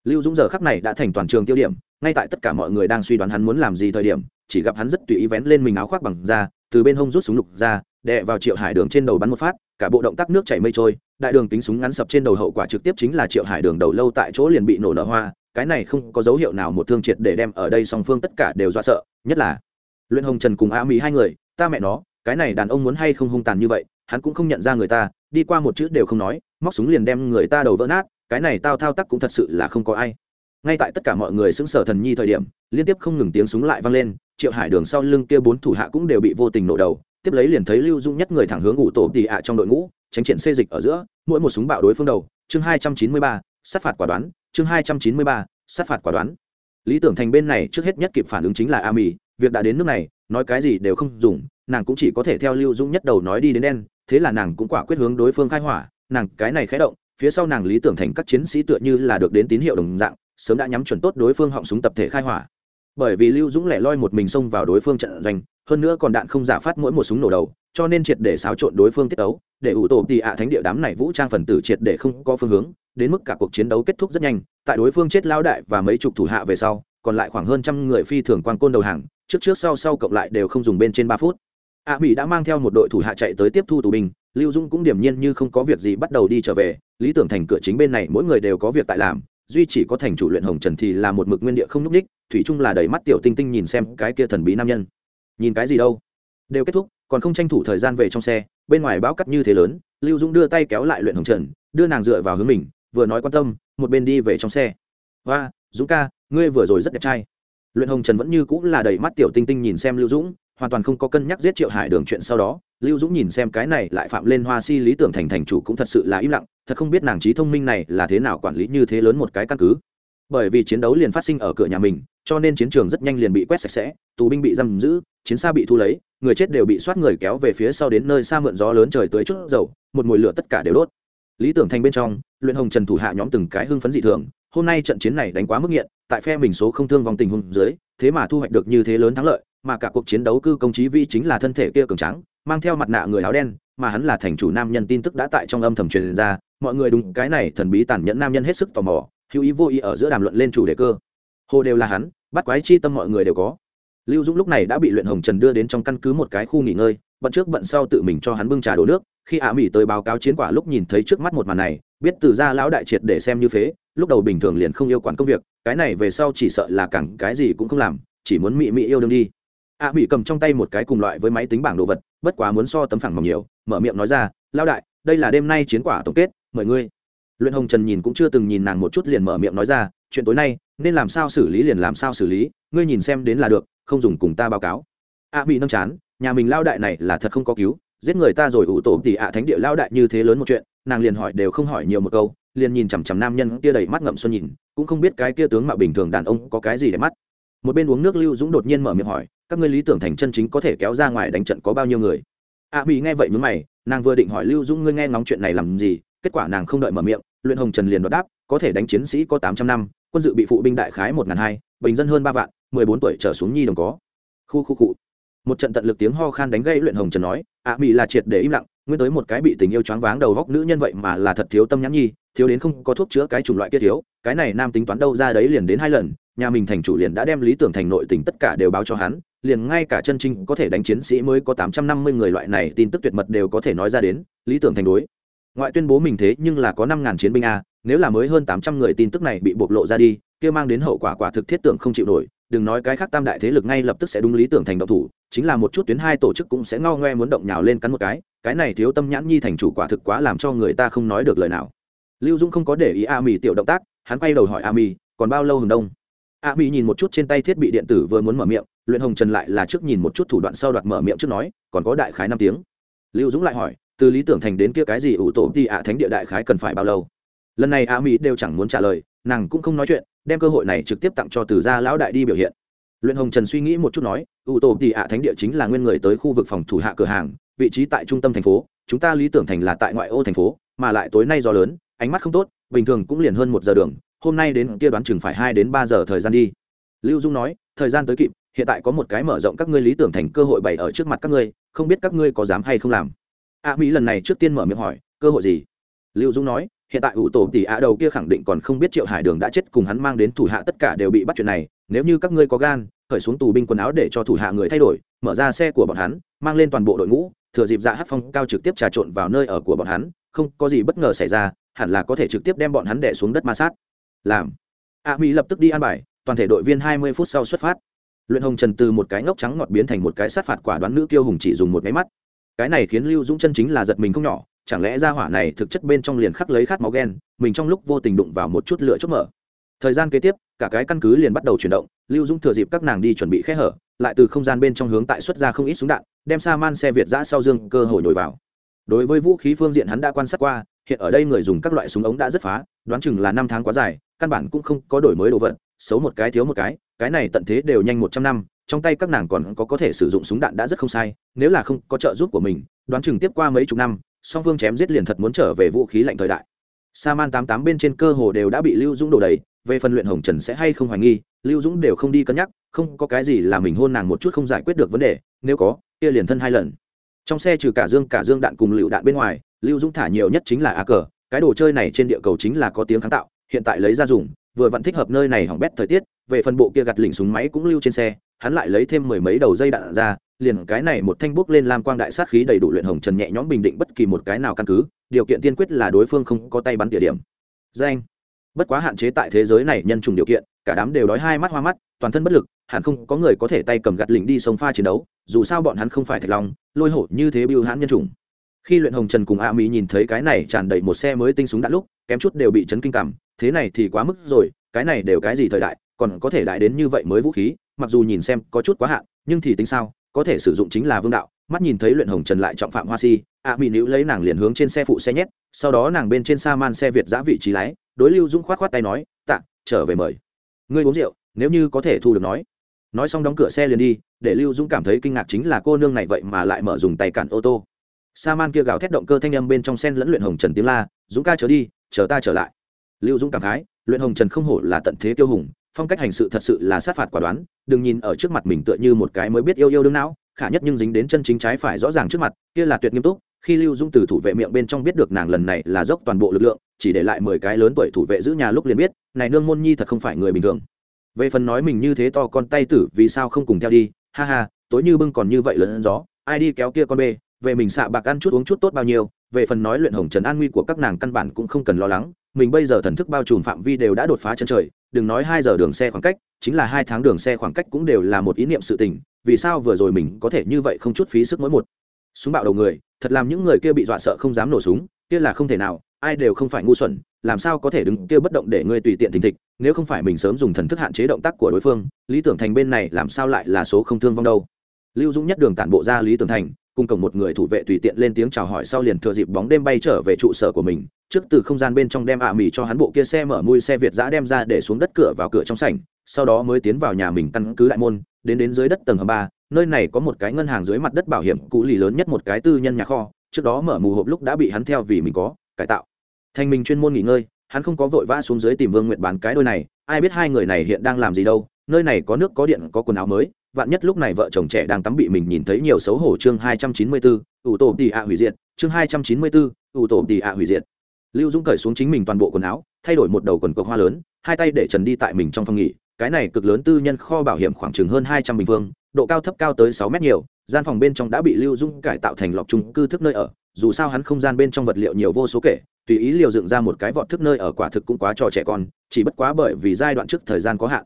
Lưu dũng giờ khắc này đã thành toàn trường tiêu điểm, ngay tại tất cả mọi người đang suy đoán hắn muốn làm gì thời điểm, chỉ gặp hắn rất tùy ý vén lên mình áo khoác bằng da, từ bên hông rút súng lục ra, đè vào triệu hải đường trên đầu bắn một phát, cả bộ động tác nước chảy mây trôi đại đường tính súng ngắn sập trên đầu hậu quả trực tiếp chính là triệu hải đường đầu lâu tại chỗ liền bị nổ nở hoa, cái này không có dấu hiệu nào một thương triệt để đem ở đây song phương tất cả đều do sợ, nhất là luyện hồng trần cùng a mỹ hai người, ta mẹ nó, cái này đàn ông muốn hay không hung tàn như vậy, hắn cũng không nhận ra người ta, đi qua một chữ đều không nói, móc súng liền đem người ta đầu vỡ nát, cái này tao thao tác cũng thật sự là không có ai. Ngay tại tất cả mọi người xứng sở thần nhi thời điểm, liên tiếp không ngừng tiếng súng lại vang lên, triệu hải đường sau lưng kia bốn thủ hạ cũng đều bị vô tình nổ đầu, tiếp lấy liền thấy lưu dung nhất người thẳng hướng ủ tổ tị ạ trong đội ngũ tránh triển xê dịch ở giữa, mỗi một súng bạo đối phương đầu, chương hai trăm chín mươi ba, sát phạt quả đoán, chương hai trăm chín mươi ba, sát phạt quả đoán. Lý tưởng thành bên này trước hết nhất kịp phản ứng chính là a mì việc đã đến nước này, nói cái gì đều không dùng, nàng cũng chỉ có thể theo lưu dung nhất đầu nói đi đến đen, thế là nàng cũng quả quyết hướng đối phương khai hỏa, nàng cái này khé động, phía sau nàng lý tưởng thành các chiến sĩ tựa như là được đến tín hiệu đồng dạng, sớm đã nhắm chuẩn tốt đối phương họng súng tập thể khai hỏa. Bởi vì lưu dũng lẻ loi một mình xông vào đối phương trận doanh, hơn nữa còn đạn không giả phát mỗi một súng nổ đầu cho nên triệt để xáo trộn đối phương tiết ấu, để ủ tổ tị ạ thánh địa đám này vũ trang phần tử triệt để không có phương hướng, đến mức cả cuộc chiến đấu kết thúc rất nhanh, tại đối phương chết lao đại và mấy chục thủ hạ về sau, còn lại khoảng hơn trăm người phi thường quan côn đầu hàng, trước trước sau sau cộng lại đều không dùng bên trên ba phút. A mỹ đã mang theo một đội thủ hạ chạy tới tiếp thu tù binh, lưu dung cũng điểm nhiên như không có việc gì bắt đầu đi trở về, lý tưởng thành cửa chính bên này mỗi người đều có việc tại làm, duy chỉ có thành chủ luyện hồng trần thì là một mực nguyên địa không n ú c ních thủy chung là đầy mắt tiểu tinh tinh nhìn xem cái kia thần bí nam nhân. Nhìn cái gì đâu? Đều kết thúc còn không tranh thủ thời gian về trong xe, bên ngoài bão cắt như thế lớn, lưu dũng đưa tay kéo lại luyện hồng trần, đưa nàng dựa vào hướng mình, vừa nói quan tâm, một bên đi về trong xe. Và dũng ca, ngươi vừa rồi rất đẹp trai. Luyện hồng trần vẫn như cũng là đầy mắt tiểu tinh tinh nhìn xem lưu dũng, hoàn toàn không có cân nhắc giết triệu hải đường chuyện sau đó, lưu dũng nhìn xem cái này lại phạm lên hoa si lý tưởng thành thành chủ cũng thật sự là im lặng, thật không biết nàng trí thông minh này là thế nào quản lý như thế lớn một cái căn cứ. Bởi vì chiến đấu liền phát sinh ở cửa nhà mình, cho nên chiến trường rất nhanh liền bị quét sạch sẽ, tù binh bị giam giữ chiến xa bị thu lấy, người chết đều bị soát người kéo về phía sau đến nơi xa mượn gió lớn trời tới chút dầu, một mùi lửa tất cả đều đốt. Lý tưởng thành bên trong, luyện hồng trần thủ hạ nhóm từng cái hưng phấn dị thường, hôm nay trận chiến này đánh quá mức nghiện, tại phe mình số không thương vòng tình hùng dưới, thế mà thu hoạch được như thế lớn thắng lợi, mà cả cuộc chiến đấu cư công chí vi chính là thân thể kia cường trắng mang theo mặt nạ người áo đen, mà hắn là thành chủ nam nhân tin tức đã tại trong âm thầm truyền ra, mọi người đúng cái này thần bí tàn nhẫn nam nhân hết sức tò mò, hữu ý vô ý ở giữa đàm luận lên chủ đề cơ. Hồ đều là hắn, bắt quái chi tâm mọi người đều có lưu dũng lúc này đã bị luyện hồng trần đưa đến trong căn cứ một cái khu nghỉ ngơi, bận trước bận sau tự mình cho hắn bưng trà đổ nước. Khi ả mỹ tới báo cáo chiến quả lúc nhìn thấy trước mắt một màn này, biết từ ra lão đại triệt để xem như phế, lúc đầu bình thường liền không yêu quản công việc, cái này về sau chỉ sợ là cẳng cái gì cũng không làm, chỉ muốn mị mị yêu đương đi. A mỹ cầm trong tay một cái cùng loại với máy tính bảng đồ vật, bất quá muốn so tấm phẳng mỏng nhiều, mở miệng nói ra, lão đại, đây là đêm nay chiến quả tổng kết, mời ngươi. Luyện hồng trần nhìn cũng chưa từng nhìn nàng một chút liền mở miệng nói ra, chuyện tối nay, nên làm sao xử lý liền làm sao xử lý, ngươi nhìn xem đến là được không dùng cùng ta báo cáo. A mỹ nâng chán, nhà mình lao đại này là thật không có cứu, giết người ta rồi ủ tổ thì ạ thánh địa lao đại như thế lớn một chuyện, nàng liền hỏi đều không hỏi nhiều một câu, liền nhìn chằm chằm nam nhân kia đầy mắt ngậm xuân nhìn, cũng không biết cái kia tướng mạo bình thường đàn ông có cái gì để mắt. Một bên uống nước lưu dũng đột nhiên mở miệng hỏi, các ngươi lý tưởng thành chân chính có thể kéo ra ngoài đánh trận có bao nhiêu người? A mỹ nghe vậy mướn mày, nàng vừa định hỏi lưu dũng ngươi nghe ngóng chuyện này làm gì, kết quả nàng không đợi mở miệng, luyện hồng trần liền đột đáp, có thể đánh chiến sĩ có tám trăm năm, quân dự bị phụ binh đại khái một ngàn hai, bình dân hơn ba vạn bốn tuổi trở xuống nhi đồng có. Khu khu cụ một trận tận lực tiếng ho khan đánh gây luyện hồng trần nói ạ mỹ là triệt để im lặng, nguyên tới một cái bị tình yêu choáng váng đầu góc nữ nhân vậy mà là thật thiếu tâm nhãn nhi, thiếu đến không có thuốc chữa cái chủng loại kia thiếu, cái này nam tính toán đâu ra đấy liền đến hai lần, nhà mình thành chủ liền đã đem lý tưởng thành nội tình tất cả đều báo cho hắn, liền ngay cả chân trinh có thể đánh chiến sĩ mới có tám trăm năm mươi người loại này tin tức tuyệt mật đều có thể nói ra đến, lý tưởng thành đối. Ngoại tuyên bố mình thế nhưng là có năm ngàn chiến binh a, nếu là mới hơn tám trăm người tin tức này bị bộc lộ ra đi, kia mang đến hậu quả quả thực thiết tưởng không chịu nổi đừng nói cái khác tam đại thế lực ngay lập tức sẽ đúng lý tưởng thành động thủ, chính là một chút tuyến hai tổ chức cũng sẽ ngao ngoe muốn động nhào lên cắn một cái cái này thiếu tâm nhãn nhi thành chủ quả thực quá làm cho người ta không nói được lời nào. Lưu dung không có để ý a mỹ tiểu động tác, hắn quay đầu hỏi a mỹ còn bao lâu hừng đông? A mỹ nhìn một chút trên tay thiết bị điện tử vừa muốn mở miệng, luyện hồng trần lại là trước nhìn một chút thủ đoạn sau đoạt mở miệng trước nói, còn có đại khái năm tiếng. Lưu dũng lại hỏi, từ lý tưởng thành đến kia cái gì, ủ tổ đi ạ thánh địa đại khái cần phải bao lâu? Lần này a mỹ đều chẳng muốn trả lời, nàng cũng không nói chuyện đem cơ hội này trực tiếp tặng cho từ gia lão đại đi biểu hiện. Luyện hồng trần suy nghĩ một chút nói ủ tổ tị ạ thánh địa chính là nguyên người tới khu vực phòng thủ hạ cửa hàng, vị trí tại trung tâm thành phố, chúng ta lý tưởng thành là tại ngoại ô thành phố, mà lại tối nay gió lớn, ánh mắt không tốt, bình thường cũng liền hơn một giờ đường, hôm nay đến kia đoán chừng phải hai đến ba giờ thời gian đi. Lưu dung nói, thời gian tới kịp, hiện tại có một cái mở rộng các ngươi lý tưởng thành cơ hội bày ở trước mặt các ngươi, không biết các ngươi có dám hay không làm. A mỹ lần này trước tiên mở miệng hỏi, cơ hội gì? Lưu dung nói hiện tại ủ tổ tỷ ạ đầu kia khẳng định còn không biết triệu hải đường đã chết cùng hắn mang đến thủ hạ tất cả đều bị bắt chuyện này, nếu như các ngươi có gan, khởi xuống tù binh quần áo để cho thủ hạ người thay đổi, mở ra xe của bọn hắn, mang lên toàn bộ đội ngũ, thừa dịp dạ hát phong cao trực tiếp trà trộn vào nơi ở của bọn hắn, không có gì bất ngờ xảy ra, hẳn là có thể trực tiếp đem bọn hắn đẻ xuống đất ma sát. Làm. A mỹ lập tức đi an bài, toàn thể đội viên hai mươi phút sau xuất phát. Luyện hồng trần từ một cái ngốc trắng ngọt biến thành một cái sát phạt quả đoán nữ kiêu hùng chỉ dùng một máy mắt. Cái này khiến lưu dũng chân chính là giật mình không nhỏ chẳng lẽ ra hỏa này thực chất bên trong liền khắc lấy khát máu ghen, mình trong lúc vô tình đụng vào một chút lửa chốt mở. Thời gian kế tiếp, cả cái căn cứ liền bắt đầu chuyển động, lưu dũng thừa dịp các nàng đi chuẩn bị khe hở, lại từ không gian bên trong hướng tại xuất ra không ít súng đạn, đem sa man xe việt giã sau dương cơ hội nhồi vào. Đối với vũ khí phương diện hắn đã quan sát qua, hiện ở đây người dùng các loại súng ống đã rất phá, đoán chừng là năm tháng quá dài, căn bản cũng không có đổi mới đồ vật, xấu một cái thiếu một cái cái này tận thế đều nhanh một trăm năm, trong tay các nàng còn có có thể sử dụng súng đạn đã rất không sai, nếu là không có trợ giúp của mình, đoán chừng tiếp qua mấy chục năm song phương chém giết liền thật muốn trở về vũ khí lạnh thời đại. Sa man tám tám bên trên cơ hồ đều đã bị lưu dũng đổ đầy, về phần luyện hồng trần sẽ hay không hoài nghi, lưu dũng đều không đi cân nhắc, không có cái gì là mình hôn nàng một chút không giải quyết được vấn đề, nếu có, kia liền thân hai lần. Trong xe trừ cả dương cả dương đạn cùng lựu đạn bên ngoài, lưu dũng thả nhiều nhất chính là a cờ, cái đồ chơi này trên địa cầu chính là có tiếng kháng tạo, hiện tại lấy ra dùng, vừa vẫn thích hợp nơi này hỏng bét thời tiết, về phần bộ kia gặt lỉnh súng máy cũng lưu trên xe hắn lại lấy thêm mười mấy đầu dây đạn ra, liền cái này một thanh bút lên lam quang đại sát khí đầy đủ luyện hồng trần nhẹ nhõm bình định bất kỳ một cái nào căn cứ, điều kiện tiên quyết là đối phương không có tay bắn tỉa điểm. Danh. Bất quá hạn chế tại thế giới này nhân trùng điều kiện, cả đám đều đói hai mắt hoa mắt, toàn thân bất lực, hẳn không có người có thể tay cầm gạt lình đi sông pha chiến đấu, dù sao bọn hắn không phải thạch long, lôi hổ như thế bưu hãn nhân trùng khi luyện hồng trần cùng a mỹ nhìn thấy cái này tràn đầy một xe mới tinh súng đã lúc, kém chút đều bị chấn kinh cảm, thế này thì quá mức rồi, cái này đều cái gì thời đại, còn có thể đại đến như vậy mới vũ khí mặc dù nhìn xem có chút quá hạn, nhưng thì tính sao, có thể sử dụng chính là vương đạo. Mắt nhìn thấy luyện hồng trần lại trọng phạm hoa si, ạ mỹ nữ lấy nàng liền hướng trên xe phụ xe nhét, sau đó nàng bên trên sa man xe việt giã vị trí lái, đối lưu dũng khoát khoát tay nói, tạ, trở về mời. Ngươi uống rượu, nếu như có thể thu được nói. Nói xong đóng cửa xe liền đi, để lưu dũng cảm thấy kinh ngạc chính là cô nương này vậy mà lại mở dùng tay cản ô tô. Sa man kia gào thét động cơ thanh âm bên trong sen lẫn luyện hồng trần tiếng la, dũng ca trở đi, chờ ta trở lại. Lưu dũng cảm khái, luyện hồng trần không hổ là tận thế tiêu hùng phong cách hành sự thật sự là sát phạt quả đoán, đừng nhìn ở trước mặt mình tựa như một cái mới biết yêu yêu đương não, khả nhất nhưng dính đến chân chính trái phải rõ ràng trước mặt, kia là tuyệt nghiêm túc, khi lưu dung từ thủ vệ miệng bên trong biết được nàng lần này là dốc toàn bộ lực lượng, chỉ để lại mười cái lớn tuổi thủ vệ giữ nhà lúc liền biết, này nương môn nhi thật không phải người bình thường. Về phần nói mình như thế to con tay tử vì sao không cùng theo đi, ha ha, tối như bưng còn như vậy lớn gió, ai đi kéo kia con bê, về mình xạ bạc ăn chút uống chút tốt bao nhiêu về phần nói luyện hồng trần an nguy của các nàng căn bản cũng không cần lo lắng, mình bây giờ thần thức bao trùm phạm vi đều đã đột phá chân trời, đừng nói hai giờ đường xe khoảng cách, chính là hai tháng đường xe khoảng cách cũng đều là một ý niệm sự tình, vì sao vừa rồi mình có thể như vậy không chút phí sức mỗi một súng bạo đầu người, thật làm những người kia bị dọa sợ không dám nổ súng, kia là không thể nào, ai đều không phải ngu xuẩn, làm sao có thể đứng kia bất động để ngươi tùy tiện thình thịch, nếu không phải mình sớm dùng thần thức hạn chế động tác của đối phương, lý tưởng thành bên này làm sao lại là số không thương vong đâu lưu dũng nhất đường tản bộ ra lý tường thành, cùng cổng một người thủ vệ tùy tiện lên tiếng chào hỏi sau liền thừa dịp bóng đêm bay trở về trụ sở của mình, trước từ không gian bên trong đem ạ mì cho hắn bộ kia xe mở mui xe việt giã đem ra để xuống đất cửa vào cửa trong sảnh, sau đó mới tiến vào nhà mình căn cứ đại môn, đến đến dưới đất tầng hầm ba, nơi này có một cái ngân hàng dưới mặt đất bảo hiểm cũ lì lớn nhất một cái tư nhân nhà kho, trước đó mở mù hộp lúc đã bị hắn theo vì mình có, cải tạo. Thành mình chuyên môn nghỉ ngơi, hắn không có vội vã xuống dưới tìm vương nguyện bán cái đôi này, ai biết hai người này hiện đang làm gì đâu, nơi này có nước có điện có quần áo mới vạn nhất lúc này vợ chồng trẻ đang tắm bị mình nhìn thấy nhiều xấu hổ chương hai trăm chín mươi bốn ủ tổ tỷ ạ hủy diệt, chương hai trăm chín mươi bốn ủ tổ tỷ ạ hủy diệt. Lưu dũng cởi xuống chính mình toàn bộ quần áo, thay đổi một đầu quần cộc hoa lớn, hai tay để trần đi tại mình trong phòng nghỉ, cái này cực lớn tư nhân kho bảo hiểm khoảng chừng hơn hai trăm bình phương độ cao thấp cao tới sáu mét nhiều, gian phòng bên trong đã bị lưu dung cải tạo thành lọc chung cư thức nơi ở, dù sao hắn không gian bên trong vật liệu nhiều vô số kể, tùy ý liều dựng ra một cái vọt thức nơi ở quả thực cũng quá cho trẻ con, chỉ bất quá bởi vì giai đoạn trước thời gian có hạn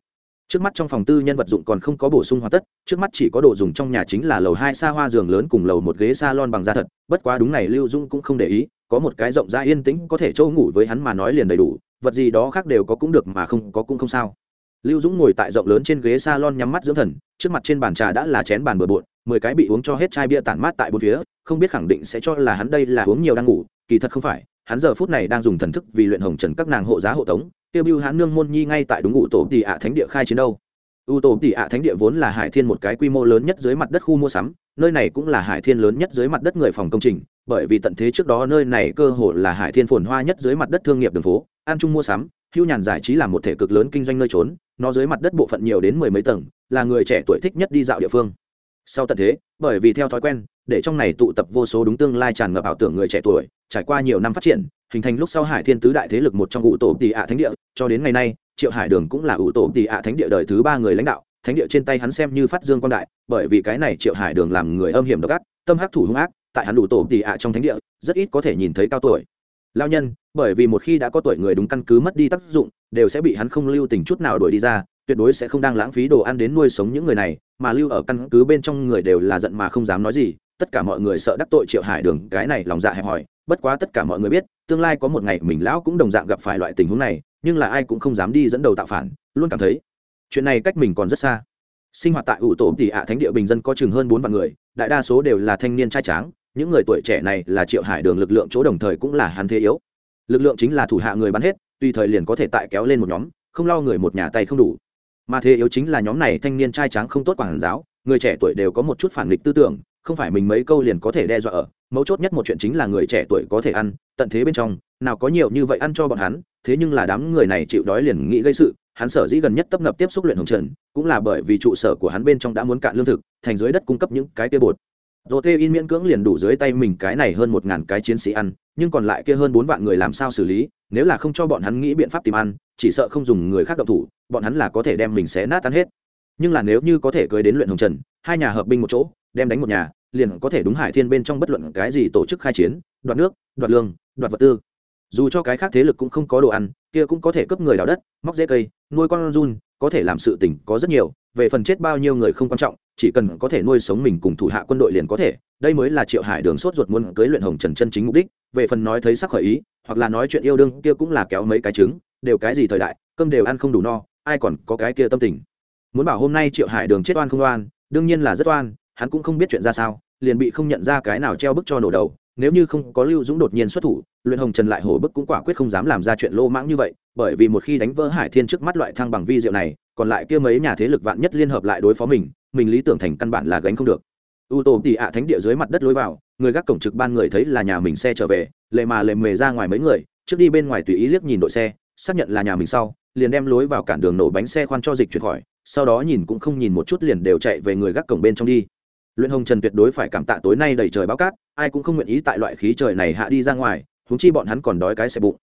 trước mắt trong phòng tư nhân vật dụng còn không có bổ sung hoàn tất, trước mắt chỉ có đồ dùng trong nhà chính là lầu hai xa hoa giường lớn cùng lầu một ghế s a lon bằng da thật, bất quá đúng này lưu dung cũng không để ý, có một cái rộng ra yên tĩnh có thể chỗ ngủ với hắn mà nói liền đầy đủ, vật gì đó khác đều có cũng được mà không có cũng không sao. Lưu dũng ngồi tại rộng lớn trên ghế s a lon nhắm mắt dưỡng thần, trước mặt trên bàn trà đã là chén bàn bừa bộn, mười cái bị uống cho hết chai bia tản mát tại bốn phía, không biết khẳng định sẽ cho là hắn đây là uống nhiều đang ngủ, kỳ thật không phải, hắn giờ phút này đang dùng thần thức vì luyện hồng trần các nàng hộ giá hộ tống tiêu bưu hãn nương môn nhi ngay tại đúng ngụ tổ tỷ ạ thánh địa khai chiến đâu. U tổ tỷ ạ thánh địa vốn là hải thiên một cái quy mô lớn nhất dưới mặt đất khu mua sắm, nơi này cũng là hải thiên lớn nhất dưới mặt đất người phòng công trình, bởi vì tận thế trước đó nơi này cơ hồ là hải thiên phồn hoa nhất dưới mặt đất thương nghiệp đường phố, an trung mua sắm, hưu nhàn giải trí là một thể cực lớn kinh doanh nơi trốn, nó dưới mặt đất bộ phận nhiều đến mười mấy tầng, là người trẻ tuổi thích nhất đi dạo địa phương. Sau tận thế, bởi vì theo thói quen, để trong này tụ tập vô số đúng tương lai tràn ngập ảo tưởng người trẻ tuổi, trải qua nhiều năm phát triển hình thành lúc sau hải thiên tứ đại thế lực một trong ủ tổ tỷ ạ thánh địa, cho đến ngày nay, triệu hải đường cũng là ủ tổ tỷ ạ thánh địa đời thứ ba người lãnh đạo. Thánh địa trên tay hắn xem như phát dương quan đại, bởi vì cái này triệu hải đường làm người âm hiểm độc ác, tâm hắc thủ hung ác, tại hắn ủ tổ tỷ ạ trong thánh địa, rất ít có thể nhìn thấy cao tuổi. Lao nhân, bởi vì một khi đã có tuổi người đúng căn cứ mất đi tác dụng, đều sẽ bị hắn không lưu tình chút nào đuổi đi ra, tuyệt đối sẽ không đang lãng phí đồ ăn đến nuôi sống những người này, mà lưu ở căn cứ bên trong người đều là giận mà không dám nói gì. Tất cả mọi người sợ đắc tội triệu hải đường, cái này lòng dạ hẹp hòi bất quá tất cả mọi người biết, tương lai có một ngày mình lão cũng đồng dạng gặp phải loại tình huống này, nhưng là ai cũng không dám đi dẫn đầu tạo phản, luôn cảm thấy chuyện này cách mình còn rất xa. Sinh hoạt tại ủ tổ tỷ ạ thánh địa bình dân có chừng hơn bốn vạn người, đại đa số đều là thanh niên trai tráng, những người tuổi trẻ này là triệu hải đường lực lượng chỗ đồng thời cũng là hắn thế yếu. Lực lượng chính là thủ hạ người bắn hết, tùy thời liền có thể tại kéo lên một nhóm, không lo người một nhà tay không đủ. Mà thế yếu chính là nhóm này thanh niên trai tráng không tốt quản giáo, người trẻ tuổi đều có một chút phản nghịch tư tưởng không phải mình mấy câu liền có thể đe dọa ở, mấu chốt nhất một chuyện chính là người trẻ tuổi có thể ăn, tận thế bên trong, nào có nhiều như vậy ăn cho bọn hắn, thế nhưng là đám người này chịu đói liền nghĩ gây sự, hắn sở dĩ gần nhất tấp nập tiếp xúc luyện hồng trần, cũng là bởi vì trụ sở của hắn bên trong đã muốn cạn lương thực, thành dưới đất cung cấp những cái kia bột. Dồ tê in miễn cưỡng liền đủ dưới tay mình cái này hơn một ngàn cái chiến sĩ ăn, nhưng còn lại kia hơn bốn vạn người làm sao xử lý, nếu là không cho bọn hắn nghĩ biện pháp tìm ăn, chỉ sợ không dùng người khác động thủ, bọn hắn là có thể đem mình xé nát ăn hết nhưng là nếu như có thể cưới đến luyện hồng trần, hai nhà hợp binh một chỗ, đem đánh một nhà, liền có thể đúng hải thiên bên trong bất luận cái gì tổ chức khai chiến, đoạt nước, đoạt lương, đoạt vật tư. Dù cho cái khác thế lực cũng không có đồ ăn, kia cũng có thể cướp người đào đất, móc dễ cây, nuôi con run, có thể làm sự tình có rất nhiều, về phần chết bao nhiêu người không quan trọng, chỉ cần có thể nuôi sống mình cùng thủ hạ quân đội liền có thể. Đây mới là triệu hải đường sốt ruột muốn cưới luyện hồng trần chân chính mục đích, về phần nói thấy sắc khởi ý, hoặc là nói chuyện yêu đương, kia cũng là kéo mấy cái trứng, đều cái gì thời đại, cơm đều ăn không đủ no, ai còn có cái kia tâm tình muốn bảo hôm nay triệu hải đường chết oan không oan, đương nhiên là rất oan, hắn cũng không biết chuyện ra sao, liền bị không nhận ra cái nào treo bức cho nổ đầu, nếu như không có lưu dũng đột nhiên xuất thủ, luyện hồng trần lại hổ bức cũng quả quyết không dám làm ra chuyện lô mãng như vậy, bởi vì một khi đánh vỡ hải thiên trước mắt loại thăng bằng vi diệu này, còn lại kia mấy nhà thế lực vạn nhất liên hợp lại đối phó mình mình lý tưởng thành căn bản là gánh không được. U tổ tỉ ạ thánh địa dưới mặt đất lối vào, người gác cổng trực ban người thấy là nhà mình xe trở về, lệ mà lệ mề ra ngoài mấy người, trước đi bên ngoài tùy ý liếc nhìn đội xe, xác nhận là nhà mình sau, liền đem lối vào cản đường nổ bánh xe khoan cho dịch chuyển khỏi sau đó nhìn cũng không nhìn một chút liền đều chạy về người gác cổng bên trong đi. Luyện hồng trần tuyệt đối phải cảm tạ tối nay đầy trời báo cát, ai cũng không nguyện ý tại loại khí trời này hạ đi ra ngoài húng chi bọn hắn còn đói cái xe bụng.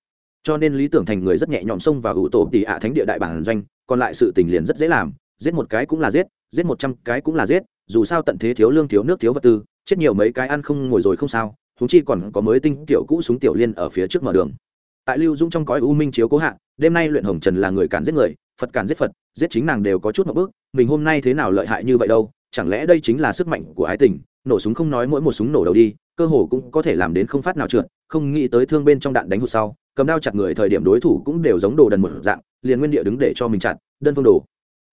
Cho nên lý tưởng thành người rất nhẹ nhõm xông vào ủ tổ tỷ ạ thánh địa đại bản doanh, còn lại sự tình liền rất dễ làm, giết một cái cũng là giết giết một trăm cái cũng là giết, dù sao tận thế thiếu lương thiếu nước thiếu vật tư, chết nhiều mấy cái ăn không ngồi rồi không sao húng chi còn có mới tinh tiểu cũ súng tiểu liên ở phía trước mở đường. Tại lưu dung trong cõi u minh chiếu cố hạ, đêm nay luyện hồng trần là người cản giết người phật cản giết phật, giết chính nàng đều có chút một bước, mình hôm nay thế nào lợi hại như vậy đâu, chẳng lẽ đây chính là sức mạnh của ái tình, nổ súng không nói mỗi một súng nổ đầu đi, cơ hồ cũng có thể làm đến không phát nào trượt, không nghĩ tới thương bên trong đạn đánh hụt sau, cầm đao chặt người thời điểm đối thủ cũng đều giống đồ đần một dạng, liền nguyên địa đứng để cho mình chặt, đơn phương đồ.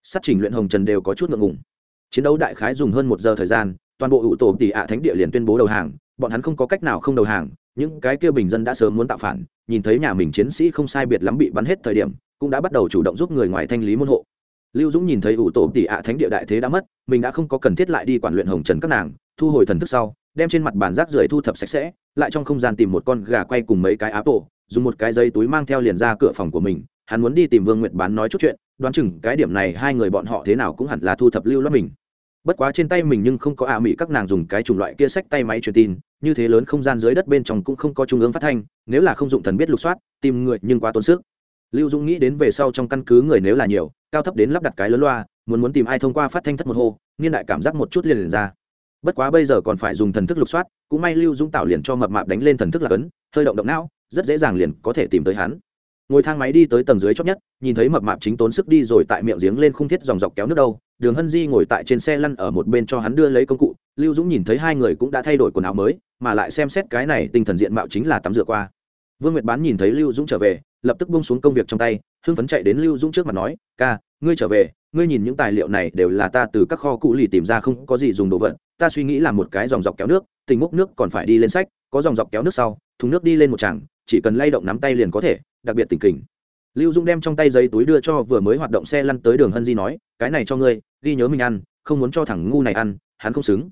Sát trình luyện hồng trần đều có chút ngượng ngùng. Chiến đấu đại khái dùng hơn một giờ thời gian, toàn bộ hữu tổ tỷ ạ thánh địa liền tuyên bố đầu hàng, bọn hắn không có cách nào không đầu hàng, những cái kia bình dân đã sớm muốn tạo phản, nhìn thấy nhà mình chiến sĩ không sai biệt lắm bị bắn hết thời điểm cũng đã bắt đầu chủ động giúp người ngoài thanh lý môn hộ. Lưu dũng nhìn thấy ủ tổ tỷ ạ thánh địa đại thế đã mất, mình đã không có cần thiết lại đi quản luyện hồng trần các nàng, thu hồi thần thức sau, đem trên mặt bàn rác rưởi thu thập sạch sẽ, lại trong không gian tìm một con gà quay cùng mấy cái áp tổ, dùng một cái dây túi mang theo liền ra cửa phòng của mình, hắn muốn đi tìm vương nguyệt bán nói chút chuyện, đoán chừng cái điểm này hai người bọn họ thế nào cũng hẳn là thu thập lưu loát mình. Bất quá trên tay mình nhưng không có ạ à mỹ các nàng dùng cái chủng loại kia sách tay máy truyền tin, như thế lớn không gian dưới đất bên trong cũng không có trung ương phát thanh, nếu là không dụng thần biết lục soát, tìm người nhưng quá tốn sức lưu dũng nghĩ đến về sau trong căn cứ người nếu là nhiều, cao thấp đến lắp đặt cái lớn loa, muốn muốn tìm ai thông qua phát thanh thất một hô, niên đại cảm giác một chút liền liền ra. Bất quá bây giờ còn phải dùng thần thức lục soát, cũng may lưu dũng tạo liền cho mập mạp đánh lên thần thức là cấn, hơi động động não, rất dễ dàng liền có thể tìm tới hắn. Ngồi thang máy đi tới tầng dưới chót nhất, nhìn thấy mập mạp chính tốn sức đi rồi tại miệng giếng lên khung thiết dòng dọc kéo nước đâu, đường hân di ngồi tại trên xe lăn ở một bên cho hắn đưa lấy công cụ, lưu dũng nhìn thấy hai người cũng đã thay đổi quần áo mới, mà lại xem xét cái này tinh thần diện mạo chính là tắm rửa qua vương nguyệt bán nhìn thấy lưu dũng trở về, lập tức bông xuống công việc trong tay, hưng phấn chạy đến lưu dũng trước mặt nói, ca, ngươi trở về, ngươi nhìn những tài liệu này đều là ta từ các kho cũ lì tìm ra không có gì dùng đồ vật, ta suy nghĩ là một cái dòng dọc kéo nước, tình múc nước còn phải đi lên sách, có dòng dọc kéo nước sau, thùng nước đi lên một chàng chỉ cần lay động nắm tay liền có thể, đặc biệt tỉnh kình. Lưu dung đem trong tay giấy túi đưa cho vừa mới hoạt động xe lăn tới đường hân di nói, cái này cho ngươi, ghi nhớ mình ăn, không muốn cho thằng ngu này ăn, hắn không xứng.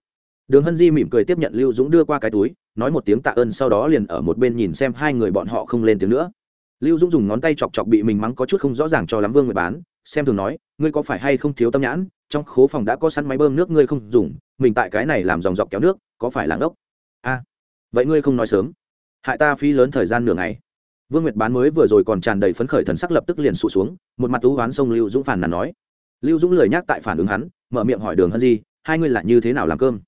Đường hân di mỉm cười tiếp nhận lưu dũng đưa qua cái túi nói một tiếng tạ ơn sau đó liền ở một bên nhìn xem hai người bọn họ không lên tiếng nữa. Lưu dũng dùng ngón tay chọc chọc bị mình mắng có chút không rõ ràng cho lắm vương người bán, xem thường nói, ngươi có phải hay không thiếu tâm nhãn? Trong khố phòng đã có sẵn máy bơm nước ngươi không dùng, mình tại cái này làm dòng dọc kéo nước, có phải làng ốc a, vậy ngươi không nói sớm. Hại ta phí lớn thời gian nửa ngày. Vương nguyệt bán mới vừa rồi còn tràn đầy phấn khởi thần sắc lập tức liền sụt xuống, một mặt tú hoán sông lưu dũng phản nàn nói. Lưu dũng lời nhắc tại phản ứng hắn, mở miệng hỏi đường hân di, hai ngươi là như thế nào làm cơm?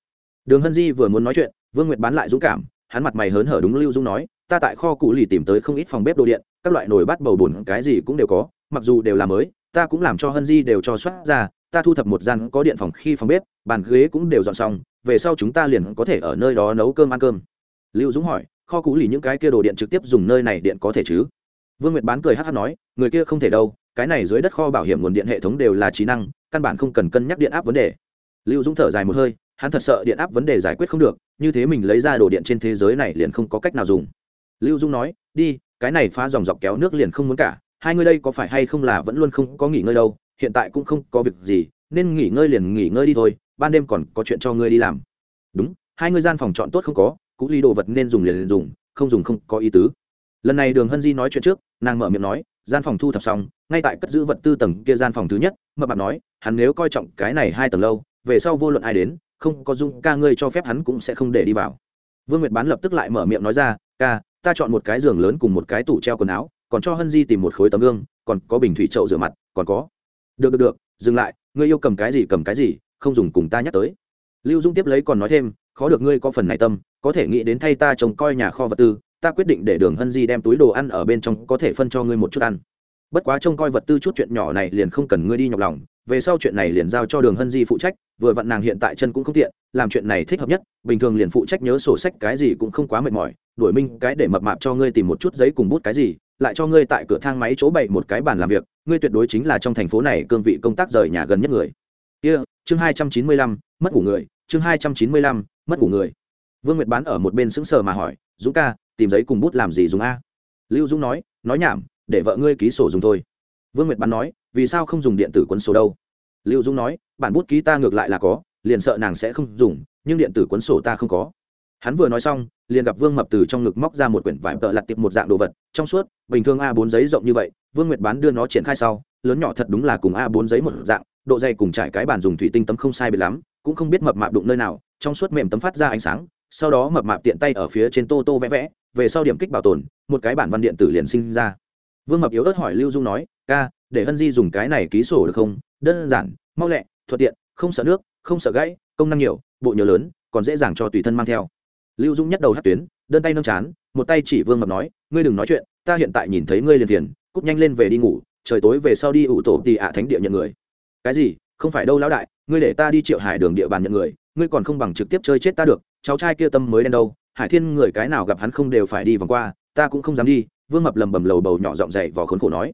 Đường hân di vừa muốn nói chuyện vương nguyệt bán lại dũng cảm, hắn mặt mày hớn hở đúng lưu dũng nói, ta tại kho cụ lì tìm tới không ít phòng bếp đồ điện, các loại nồi bát bầu bùn cái gì cũng đều có, mặc dù đều là mới, ta cũng làm cho hân di đều cho xuất ra, ta thu thập một gian có điện phòng khi phòng bếp, bàn ghế cũng đều dọn xong, về sau chúng ta liền có thể ở nơi đó nấu cơm ăn cơm. Lưu dũng hỏi, kho cũ lì những cái kia đồ điện trực tiếp dùng nơi này điện có thể chứ? Vương nguyệt bán cười hát hát nói, người kia không thể đâu, cái này dưới đất kho bảo hiểm nguồn điện hệ thống đều là trí năng, căn bản không cần cân nhắc điện áp vấn đề. Lưu dũng thở dài một hơi hắn thật sợ điện áp vấn đề giải quyết không được như thế mình lấy ra đồ điện trên thế giới này liền không có cách nào dùng. Lưu dung nói đi cái này phá dòng dọc kéo nước liền không muốn cả hai người đây có phải hay không là vẫn luôn không có nghỉ ngơi đâu hiện tại cũng không có việc gì nên nghỉ ngơi liền nghỉ ngơi đi thôi ban đêm còn có chuyện cho ngươi đi làm. Đúng hai ngươi gian phòng chọn tốt không có cũ ly đồ vật nên dùng liền, dùng không dùng không có ý tứ. Lần này đường hân di nói chuyện trước nàng mở miệng nói gian phòng thu thập xong ngay tại cất giữ vật tư tầng kia gian phòng thứ nhất. Mập bạc nói hắn nếu coi trọng cái này hai tầng lâu về sau vô luận ai đến không có dung ca ngươi cho phép hắn cũng sẽ không để đi vào. Vương nguyệt bán lập tức lại mở miệng nói ra, ca, ta chọn một cái giường lớn cùng một cái tủ treo quần áo, còn cho hân di tìm một khối tấm gương, còn có bình thủy trậu rửa mặt, còn có. Được được được, dừng lại, ngươi yêu cầm cái gì cầm cái gì, không dùng cùng ta nhắc tới. Lưu dung tiếp lấy còn nói thêm, khó được ngươi có phần này tâm, có thể nghĩ đến thay ta trông coi nhà kho vật tư, ta quyết định để đường hân di đem túi đồ ăn ở bên trong có thể phân cho ngươi một chút ăn. Bất quá trông coi vật tư chút chuyện nhỏ này liền không cần ngươi đi nhọc lòng về sau chuyện này liền giao cho đường hân di phụ trách vừa vặn nàng hiện tại chân cũng không tiện làm chuyện này thích hợp nhất bình thường liền phụ trách nhớ sổ sách cái gì cũng không quá mệt mỏi đuổi minh cái để mập mạp cho ngươi tìm một chút giấy cùng bút cái gì lại cho ngươi tại cửa thang máy chỗ bày một cái bàn làm việc ngươi tuyệt đối chính là trong thành phố này cương vị công tác rời nhà gần nhất người. Kia、yeah, chương hai trăm chín mươi lăm mất ngủ người chương hai trăm chín mươi lăm mất ngủ người. Vương nguyệt bán ở một bên sững sờ mà hỏi dũng ca tìm giấy cùng bút làm gì dùng a? Lưu dũng nói nói nhảm để vợ ngươi ký sổ dùng thôi. Vương nguyệt bán nói vì sao không dùng điện tử cuốn sổ đâu? Lưu dũng nói, bản bút ký ta ngược lại là có, liền sợ nàng sẽ không dùng, nhưng điện tử cuốn sổ ta không có. Hắn vừa nói xong, liền gặp vương mập từ trong ngực móc ra một quyển vải tợ lặt tiệp một dạng đồ vật, trong suốt, bình thường a 4 giấy rộng như vậy, vương nguyệt bán đưa nó triển khai sau, lớn nhỏ thật đúng là cùng a 4 giấy một dạng, độ dày cùng trải cái bàn dùng thủy tinh tấm không sai biệt lắm, cũng không biết mập mạp đụng nơi nào, trong suốt mềm tấm phát ra ánh sáng, sau đó mập mạp tiện tay ở phía trên tô tô vẽ vẽ, về sau điểm kích bảo tồn, một cái bản văn điện tử liền sinh ra. Vương mập yếu ớt hỏi lưu dung nói, ca để hân di dùng cái này ký sổ được không? Đơn giản, mau lẹ, thuận tiện, không sợ nước, không sợ gãy, công năng nhiều, bộ nhớ lớn, còn dễ dàng cho tùy thân mang theo. Lưu dung nhất đầu hát tuyến, đơn tay nâng chán, một tay chỉ vương mập nói, ngươi đừng nói chuyện, ta hiện tại nhìn thấy ngươi liền tiền cúp nhanh lên về đi ngủ, trời tối về sau đi ủ tổ tì ạ thánh địa nhận người. Cái gì? Không phải đâu lão đại, ngươi để ta đi triệu hải đường địa bàn nhận người, ngươi còn không bằng trực tiếp chơi chết ta được, cháu trai kia tâm mới đen đâu, hải thiên người cái nào gặp hắn không đều phải đi vòng qua, ta cũng không dám đi. Vương mập lầm bầm lầu bầu nhỏ giọng dậy vò khốn khổ nói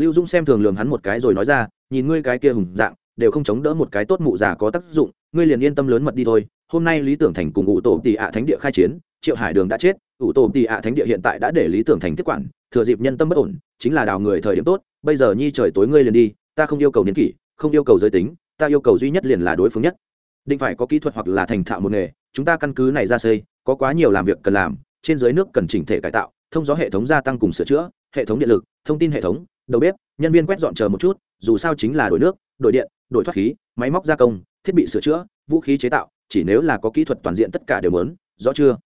lưu dung xem thường lường hắn một cái rồi nói ra, nhìn ngươi cái kia hùng dạng, đều không chống đỡ một cái tốt mụ già có tác dụng, ngươi liền yên tâm lớn mật đi thôi. Hôm nay lý tưởng thành cùng ủ tổ tỷ ạ thánh địa khai chiến, triệu hải đường đã chết, ủ tổ tỷ ạ thánh địa hiện tại đã để lý tưởng thành tiếp quản, thừa dịp nhân tâm bất ổn, chính là đào người thời điểm tốt, bây giờ nhi trời tối ngươi liền đi, ta không yêu cầu niên kỷ, không yêu cầu giới tính, ta yêu cầu duy nhất liền là đối phương nhất. Định phải có kỹ thuật hoặc là thành thạo một nghề, chúng ta căn cứ này ra xây, có quá nhiều làm việc cần làm, trên dưới nước cần chỉnh thể cải tạo, thông gió hệ thống gia tăng cùng sửa chữa, hệ thống điện lực, thông tin hệ thống đầu bếp, nhân viên quét dọn chờ một chút, dù sao chính là đổi nước, đổi điện, đổi thoát khí, máy móc gia công, thiết bị sửa chữa, vũ khí chế tạo, chỉ nếu là có kỹ thuật toàn diện tất cả đều lớn rõ chưa?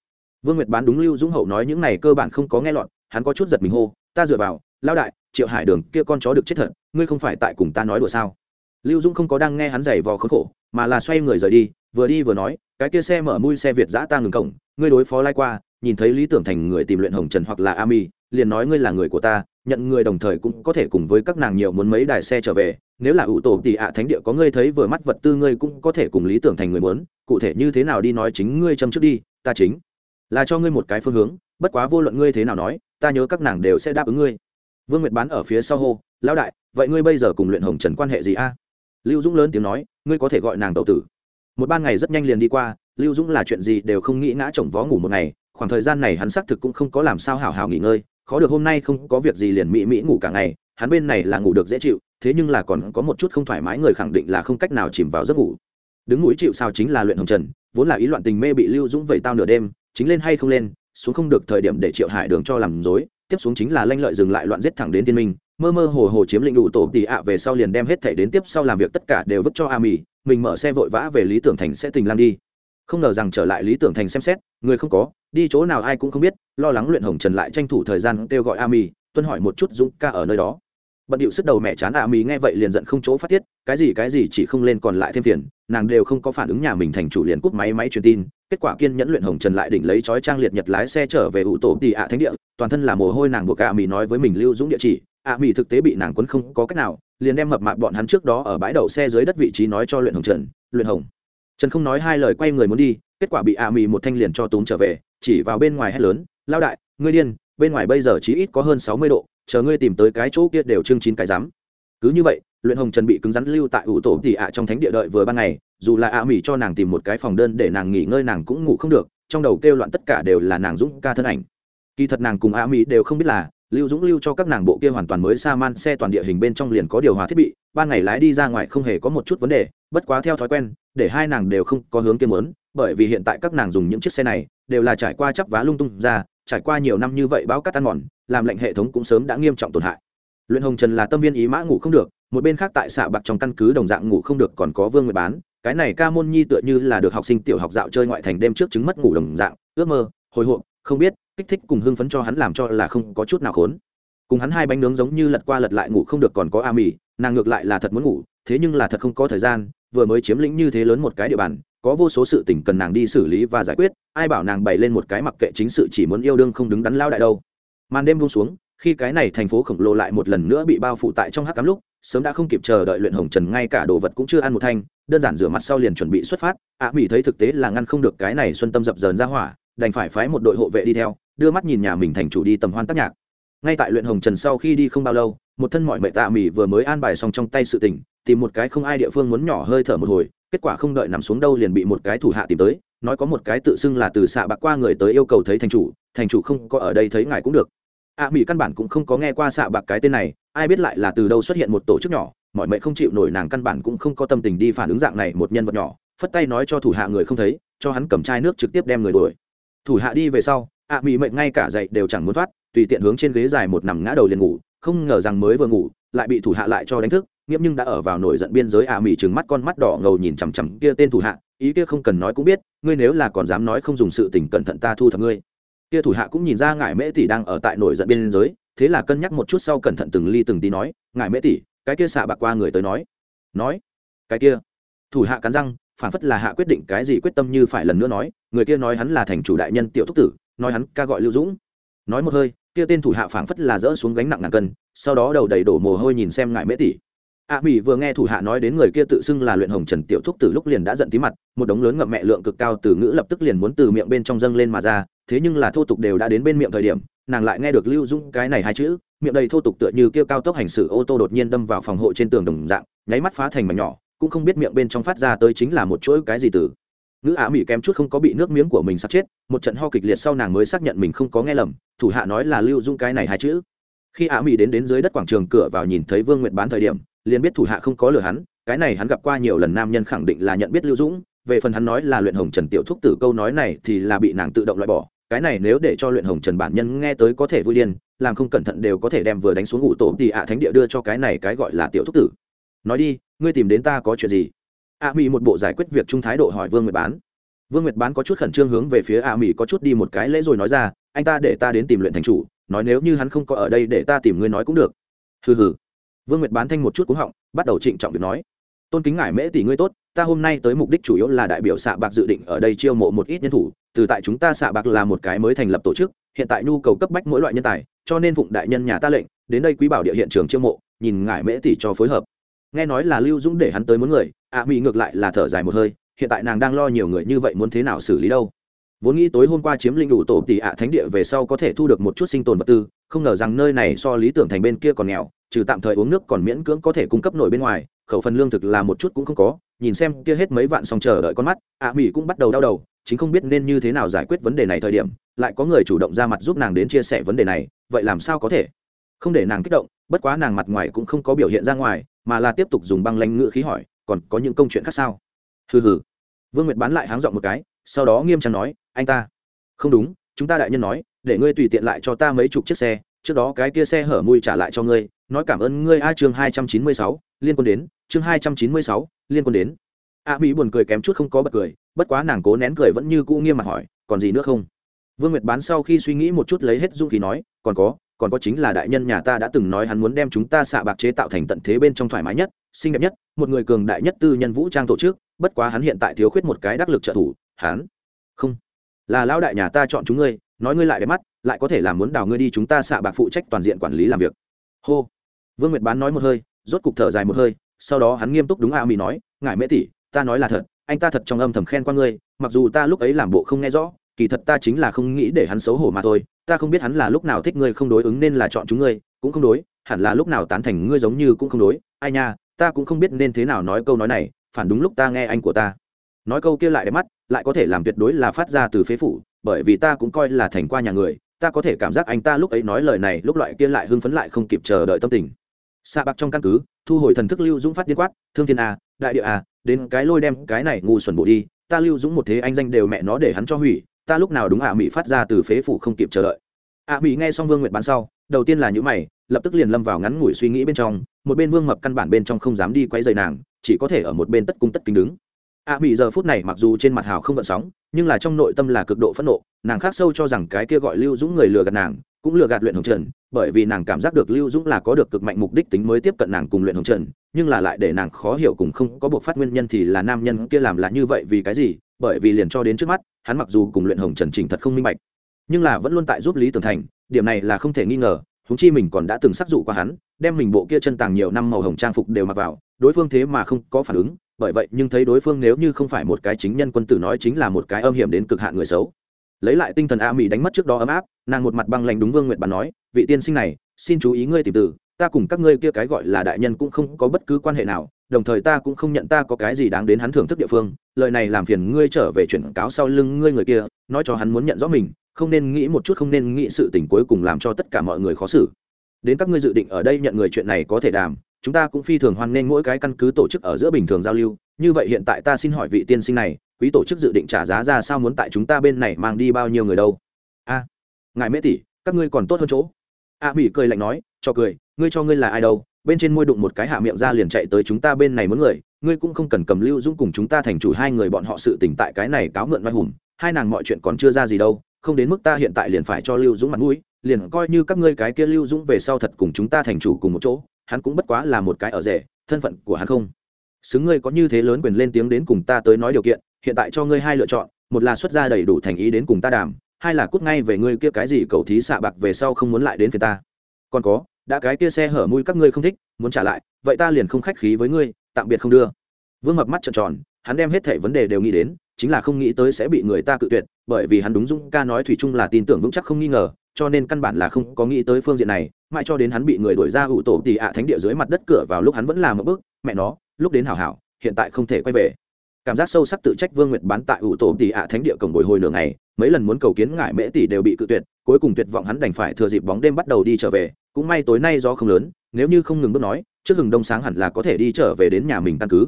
Vương nguyệt bán đúng lưu dũng hậu nói những này cơ bản không có nghe lọt, hắn có chút giật mình hô, ta dựa vào lao đại, triệu hải đường kia con chó được chết thật, ngươi không phải tại cùng ta nói đùa sao? Lưu dũng không có đang nghe hắn giày vò khốn khổ, mà là xoay người rời đi, vừa đi vừa nói, cái kia xe mở mui xe việt giã ta ngừng cổng, ngươi đối phó lai qua nhìn thấy lý tưởng thành người tìm luyện hồng trần hoặc là ami, liền nói ngươi là người của ta, nhận người đồng thời cũng có thể cùng với các nàng nhiều muốn mấy đài xe trở về, nếu là ủ tổ thì ạ thánh địa có ngươi thấy vừa mắt vật tư ngươi cũng có thể cùng lý tưởng thành người muốn, cụ thể như thế nào đi nói chính ngươi châm trước đi, ta chính là cho ngươi một cái phương hướng, bất quá vô luận ngươi thế nào nói, ta nhớ các nàng đều sẽ đáp ứng ngươi. Vương nguyệt bán ở phía sau hô, lão đại, vậy ngươi bây giờ cùng luyện hồng trần quan hệ gì a? Lưu dũng lớn tiếng nói, ngươi có thể gọi nàng tậu tử. Một ban ngày rất nhanh liền đi qua, lưu dũng là chuyện gì đều không nghĩ ngã chồng vó ngủ một ngày khoảng thời gian này hắn xác thực cũng không có làm sao hào hào nghỉ ngơi, khó được hôm nay không có việc gì liền mỹ mỹ ngủ cả ngày, hắn bên này là ngủ được dễ chịu, thế nhưng là còn có một chút không thoải mái người khẳng định là không cách nào chìm vào giấc ngủ. Đứng mũi chịu sao chính là luyện hồng trần, vốn là ý loạn tình mê bị lưu dũng vẩy tao nửa đêm, chính lên hay không lên, xuống không được thời điểm để triệu hải đường cho làm dối tiếp xuống chính là lanh lợi dừng lại loạn giết thẳng đến tiên minh, mơ mơ hồ hồ chiếm lĩnh đủ tổ tỷ ạ về sau liền đem hết thảy đến tiếp sau làm việc tất cả đều vứt cho a mì, mình mở xe vội vã về lý tưởng thành sẽ tình lam đi không ngờ rằng trở lại lý tưởng thành xem xét người không có đi chỗ nào ai cũng không biết lo lắng luyện hồng trần lại tranh thủ thời gian kêu gọi a mi tuân hỏi một chút dũng ca ở nơi đó. Bận điệu sức đầu mẹ chán a mi nghe vậy liền giận không chỗ phát tiết cái gì cái gì chỉ không lên còn lại thêm tiền, nàng đều không có phản ứng nhà mình thành chủ liền cúp máy máy truyền tin kết quả kiên nhẫn luyện hồng trần lại đỉnh lấy chói trang liệt nhật lái xe trở về ủ tổ tỷ ạ thánh địa toàn thân là mồ hôi nàng buộc a mì nói với mình lưu dũng địa chỉ a mi thực tế bị nàng quấn không có cách nào liền đem mập mạp bọn hắn trước đó ở bãi đậu xe dưới đất vị trí nói cho luyện hồng trần luyện hồng trần không nói hai lời quay người muốn đi, kết quả bị a mì một thanh liền cho túm trở về, chỉ vào bên ngoài hét lớn lao đại, ngươi điên, bên ngoài bây giờ chỉ ít có hơn sáu mươi độ, chờ ngươi tìm tới cái chỗ kia đều chương chín cái rắm cứ như vậy, luyện hồng trần bị cứng rắn lưu tại ủ tổ thì ạ trong thánh địa đợi vừa ban ngày, dù là ạ mì cho nàng tìm một cái phòng đơn để nàng nghỉ ngơi nàng cũng ngủ không được, trong đầu kêu loạn tất cả đều là nàng dũng ca thân ảnh. Kỳ thật nàng cùng ạ mì đều không biết là, lưu dũng lưu cho các nàng bộ kia hoàn toàn mới sa man xe toàn địa hình bên trong liền có điều hòa thiết bị, ban ngày lái đi ra ngoài không hề có một chút vấn đề bất quá theo thói quen, để hai nàng đều không có hướng kiếm muốn, bởi vì hiện tại các nàng dùng những chiếc xe này, đều là trải qua chắp vá lung tung ra, trải qua nhiều năm như vậy báo cát ăn mòn, làm lệnh hệ thống cũng sớm đã nghiêm trọng tổn hại. Luyện hồng trần là tâm viên ý mã ngủ không được, một bên khác tại xạ bạc trong căn cứ đồng dạng ngủ không được còn có vương nguyệt bán, cái này ca môn nhi tựa như là được học sinh tiểu học dạo chơi ngoại thành đêm trước chứng mất ngủ đồng dạng, ước mơ, hồi hộp, không biết, kích thích cùng hưng phấn cho hắn làm cho là không có chút nào khốn. Cùng hắn hai bánh nướng giống như lật qua lật lại ngủ không được còn có a mì, nàng ngược lại là thật muốn ngủ, thế nhưng là thật không có thời gian vừa mới chiếm lĩnh như thế lớn một cái địa bàn, có vô số sự tình cần nàng đi xử lý và giải quyết, ai bảo nàng bày lên một cái mặc kệ chính sự chỉ muốn yêu đương không đứng đắn lao đại đâu. Màn đêm buông xuống, khi cái này thành phố khổng lồ lại một lần nữa bị bao phủ tại trong hắc cám lúc, sớm đã không kịp chờ đợi luyện hồng trần ngay cả đồ vật cũng chưa ăn một thanh, đơn giản rửa mặt sau liền chuẩn bị xuất phát. Ạ mỹ thấy thực tế là ngăn không được cái này xuân tâm dập dờn ra hỏa, đành phải phái một đội hộ vệ đi theo, đưa mắt nhìn nhà mình thành chủ đi tầm hoan tác nhạc. Ngay tại luyện hồng trần sau khi đi không bao lâu, một thân mọi mệ tạ mỹ vừa mới an bài xong trong tay sự tình tìm một cái không ai địa phương muốn nhỏ hơi thở một hồi, kết quả không đợi nằm xuống đâu liền bị một cái thủ hạ tìm tới, nói có một cái tự xưng là từ xạ bạc qua người tới yêu cầu thấy thành chủ thành chủ không có ở đây thấy ngài cũng được. A mỹ căn bản cũng không có nghe qua xạ bạc cái tên này, ai biết lại là từ đâu xuất hiện một tổ chức nhỏ, mọi mệnh không chịu nổi nàng căn bản cũng không có tâm tình đi phản ứng dạng này một nhân vật nhỏ, phất tay nói cho thủ hạ người không thấy, cho hắn cầm chai nước trực tiếp đem người đuổi. Thủ hạ đi về sau, a mỹ mệnh ngay cả dậy đều chẳng muốn thoát, tùy tiện hướng trên ghế dài một nằm ngã đầu liền ngủ, không ngờ rằng mới vừa ngủ, lại bị thủ hạ lại cho đánh thức nghiễm nhưng đã ở vào nổi giận biên giới a mỉ trừng mắt con mắt đỏ ngầu nhìn chằm chằm kia tên thủ hạ, ý kia không cần nói cũng biết, ngươi nếu là còn dám nói không dùng sự tình cẩn thận ta thu thập ngươi. Kia thủ hạ cũng nhìn ra ngài mễ tỷ đang ở tại nổi giận biên giới, thế là cân nhắc một chút sau cẩn thận từng ly từng tí nói ngài mễ tỷ, cái kia xạ bạc qua người tới nói. Nói? Cái kia? Thủ hạ cắn răng, phản phất là hạ quyết định cái gì quyết tâm như phải lần nữa nói, người kia nói hắn là thành chủ đại nhân tiểu thúc tử, nói hắn ca gọi lưu dũng. Nói một hơi, kia tên thủ hạ phảng phất là dỡ xuống gánh nặng ngàn cân, sau đó đầu đầy đổ mồ hôi nhìn xem ngài mễ tỷ a à, mỹ vừa nghe thủ hạ nói đến người kia tự xưng là luyện hồng trần tiểu thúc từ lúc liền đã giận tí mặt một đống lớn ngậm mẹ lượng cực cao từ ngữ lập tức liền muốn từ miệng bên trong dâng lên mà ra thế nhưng là thô tục đều đã đến bên miệng thời điểm nàng lại nghe được lưu dung cái này hai chữ miệng đầy thô tục tựa như kêu cao tốc hành xử ô tô đột nhiên đâm vào phòng hộ trên tường đồng dạng nháy mắt phá thành mảnh nhỏ cũng không biết miệng bên trong phát ra tới chính là một chuỗi cái gì từ. Ngữ ả mỹ kém chút không có bị nước miếng của mình sắp chết một trận ho kịch liệt sau nàng mới xác nhận mình không có nghe lầm thủ hạ nói là lưu dung cái này hai chữ. Khi ả mỹ đến đến dưới đất quảng trường cửa vào nhìn thấy vương nguyệt bán thời điểm liền biết thủ hạ không có lừa hắn, cái này hắn gặp qua nhiều lần nam nhân khẳng định là nhận biết lưu dũng, về phần hắn nói là luyện hồng trần tiểu thúc tử câu nói này thì là bị nàng tự động loại bỏ, cái này nếu để cho luyện hồng trần bản nhân nghe tới có thể vui điên, làm không cẩn thận đều có thể đem vừa đánh xuống ngụ tổ thì ạ thánh địa đưa cho cái này cái gọi là tiểu thúc tử. Nói đi, ngươi tìm đến ta có chuyện gì? A mỹ một bộ giải quyết việc trung thái độ hỏi vương nguyệt bán. Vương nguyệt bán có chút khẩn trương hướng về phía a mỹ có chút đi một cái lễ rồi nói ra, anh ta để ta đến tìm luyện thành chủ, nói nếu như hắn không có ở đây để ta tìm ngươi nói cũng được. Hừ hừ vương nguyệt bán thanh một chút cúng họng bắt đầu trịnh trọng việc nói. Tôn kính ngài mễ tỷ ngươi tốt ta hôm nay tới mục đích chủ yếu là đại biểu xạ bạc dự định ở đây chiêu mộ một ít nhân thủ từ tại chúng ta xạ bạc là một cái mới thành lập tổ chức hiện tại nhu cầu cấp bách mỗi loại nhân tài cho nên phụng đại nhân nhà ta lệnh đến đây quý bảo địa hiện trường chiêu mộ nhìn ngài mễ tỷ cho phối hợp. Nghe nói là lưu dũng để hắn tới muốn người ạ à, mỹ ngược lại là thở dài một hơi hiện tại nàng đang lo nhiều người như vậy muốn thế nào xử lý đâu? Vốn nghĩ tối hôm qua chiếm linh đủ tổ tỷ ạ thánh địa về sau có thể thu được một chút sinh tồn vật tư không ngờ rằng nơi này so lý tưởng thành bên kia còn nghèo trừ tạm thời uống nước còn miễn cưỡng có thể cung cấp nổi bên ngoài, khẩu phần lương thực là một chút cũng không có, nhìn xem kia hết mấy vạn xong chờ đợi con mắt, ạ mỹ cũng bắt đầu đau đầu, chính không biết nên như thế nào giải quyết vấn đề này thời điểm, lại có người chủ động ra mặt giúp nàng đến chia sẻ vấn đề này, vậy làm sao có thể? Không để nàng kích động, bất quá nàng mặt ngoài cũng không có biểu hiện ra ngoài, mà là tiếp tục dùng băng lanh ngữ khí hỏi, còn có những công chuyện khác sao? Hừ hừ. Vương nguyệt bán lại háng dọn một cái, sau đó nghiêm trang nói, anh ta. Không đúng, chúng ta đại nhân nói, để ngươi tùy tiện lại cho ta mấy chục chiếc xe, trước đó cái kia xe hở mùi trả lại cho ngươi nói cảm ơn ngươi a, chương hai trăm chín mươi sáu, liên quân đến, chương hai trăm chín mươi sáu, liên quân đến. A mỹ buồn cười kém chút không có bật cười, bất quá nàng cố nén cười vẫn như cũ nghiêm mặt hỏi, còn gì nữa không? Vương nguyệt bán sau khi suy nghĩ một chút lấy hết dung khí nói, còn có còn có chính là đại nhân nhà ta đã từng nói hắn muốn đem chúng ta xạ bạc chế tạo thành tận thế bên trong thoải mái nhất, xinh đẹp nhất, một người cường đại nhất tư nhân vũ trang tổ chức, bất quá hắn hiện tại thiếu khuyết một cái đắc lực trợ thủ, hắn không, là lão đại nhà ta chọn chúng ngươi, nói ngươi lại đẹp mắt, lại có thể làm muốn đào ngươi đi chúng ta xạ bạc phụ trách toàn diện quản lý làm việc. Hô vương nguyệt bán nói một hơi, rốt cục thở dài một hơi, sau đó hắn nghiêm túc đúng a mỹ nói ngại mễ tỷ, ta nói là thật, anh ta thật trong âm thầm khen qua ngươi, mặc dù ta lúc ấy làm bộ không nghe rõ, kỳ thật ta chính là không nghĩ để hắn xấu hổ mà thôi, ta không biết hắn là lúc nào thích ngươi không đối ứng nên là chọn chúng ngươi, cũng không đối, hẳn là lúc nào tán thành ngươi giống như cũng không đối, ai nha, ta cũng không biết nên thế nào nói câu nói này, phản đúng lúc ta nghe anh của ta. Nói câu kia lại đẹp mắt, lại có thể làm tuyệt đối là phát ra từ phế phủ, bởi vì ta cũng coi là thành qua nhà người, ta có thể cảm giác anh ta lúc ấy nói lời này, lúc loại kia lại hưng phấn lại không kịp chờ đợi tâm tình xạ bạc trong căn cứ, thu hồi thần thức lưu dũng phát điên quát, thương thiên a, đại địa a, đến cái lôi đem cái này ngu xuẩn bộ đi, ta lưu dũng một thế anh danh đều mẹ nó để hắn cho hủy, ta lúc nào đúng ạ mỹ phát ra từ phế phủ không kịp chờ đợi. Ạ mỹ nghe xong vương nguyệt bán sau, đầu tiên là những mày, lập tức liền lâm vào ngắn ngủi suy nghĩ bên trong, một bên vương mập căn bản bên trong không dám đi quay dày nàng, chỉ có thể ở một bên tất cung tất kính đứng. Ạ mỹ giờ phút này mặc dù trên mặt hào không gợn sóng, nhưng là trong nội tâm là cực độ phẫn nộ, nàng khác sâu cho rằng cái kia gọi lưu dũng người lừa gạt nàng cũng lừa gạt luyện hồng trần, bởi vì nàng cảm giác được lưu dũng là có được cực mạnh mục đích tính mới tiếp cận nàng cùng luyện hồng trần, nhưng là lại để nàng khó hiểu cùng không có buộc phát nguyên nhân thì là nam nhân kia làm là như vậy vì cái gì, bởi vì liền cho đến trước mắt, hắn mặc dù cùng luyện hồng trần trình thật không minh bạch, nhưng là vẫn luôn tại giúp lý tường thành, điểm này là không thể nghi ngờ húng chi mình còn đã từng sắc dụ qua hắn, đem mình bộ kia chân tàng nhiều năm màu hồng trang phục đều mặc vào, đối phương thế mà không có phản ứng, bởi vậy nhưng thấy đối phương nếu như không phải một cái chính nhân quân tử nói chính là một cái âm hiểm đến cực hạn người xấu lấy lại tinh thần a mỹ đánh mất trước đó ấm áp, nàng một mặt băng lành đúng vương nguyện bà nói, vị tiên sinh này, xin chú ý ngươi tìm từ, ta cùng các ngươi kia cái gọi là đại nhân cũng không có bất cứ quan hệ nào, đồng thời ta cũng không nhận ta có cái gì đáng đến hắn thưởng thức địa phương, lời này làm phiền ngươi trở về chuyển cáo sau lưng ngươi người kia, nói cho hắn muốn nhận rõ mình, không nên nghĩ một chút không nên nghĩ sự tình cuối cùng làm cho tất cả mọi người khó xử. Đến các ngươi dự định ở đây nhận người chuyện này có thể đàm chúng ta cũng phi thường hoan nghênh mỗi cái căn cứ tổ chức ở giữa bình thường giao lưu. Như vậy hiện tại ta xin hỏi vị tiên sinh này, quý tổ chức dự định trả giá ra sao muốn tại chúng ta bên này mang đi bao nhiêu người đâu? A, ngài mễ tỷ, các ngươi còn tốt hơn chỗ. A mỹ cười lạnh nói, cho cười, ngươi cho ngươi là ai đâu? Bên trên môi đụng một cái hạ miệng ra liền chạy tới chúng ta bên này muốn người, ngươi cũng không cần cầm lưu dũng cùng chúng ta thành chủ hai người bọn họ sự tỉnh tại cái này cáo mượn mai hùng, hai nàng mọi chuyện còn chưa ra gì đâu, không đến mức ta hiện tại liền phải cho lưu dũng mặt mũi, liền coi như các ngươi cái kia lưu dũng về sau thật cùng chúng ta thành chủ cùng một chỗ hắn cũng bất quá là một cái ở rể, thân phận của hắn không. Xứng ngươi có như thế lớn quyền lên tiếng đến cùng ta tới nói điều kiện, hiện tại cho ngươi hai lựa chọn, một là xuất ra đầy đủ thành ý đến cùng ta đàm, hai là cút ngay về ngươi kia cái gì cầu thí xạ bạc về sau không muốn lại đến phía ta. Còn có, đã cái kia xe hở mũi các ngươi không thích, muốn trả lại, vậy ta liền không khách khí với ngươi, tạm biệt không đưa. Vương mập mắt trợn tròn, hắn đem hết thảy vấn đề đều nghĩ đến, chính là không nghĩ tới sẽ bị người ta cự tuyệt, bởi vì hắn đúng dũng ca nói thủy chung là tin tưởng vững chắc không nghi ngờ, cho nên căn bản là không có nghĩ tới phương diện này mãi cho đến hắn bị người đuổi ra ủ tổ tỉ ạ thánh địa dưới mặt đất cửa vào lúc hắn vẫn làm một bước, mẹ nó, lúc đến hảo hảo, hiện tại không thể quay về. Cảm giác sâu sắc tự trách vương nguyệt bán tại ủ tổ tỉ ạ thánh địa cổng bồi hồi nửa ngày, mấy lần muốn cầu kiến ngại mễ tỷ đều bị cự tuyệt, cuối cùng tuyệt vọng hắn đành phải thừa dịp bóng đêm bắt đầu đi trở về, cũng may tối nay do không lớn, nếu như không ngừng bước nói, trước hừng đông sáng hẳn là có thể đi trở về đến nhà mình căn cứ.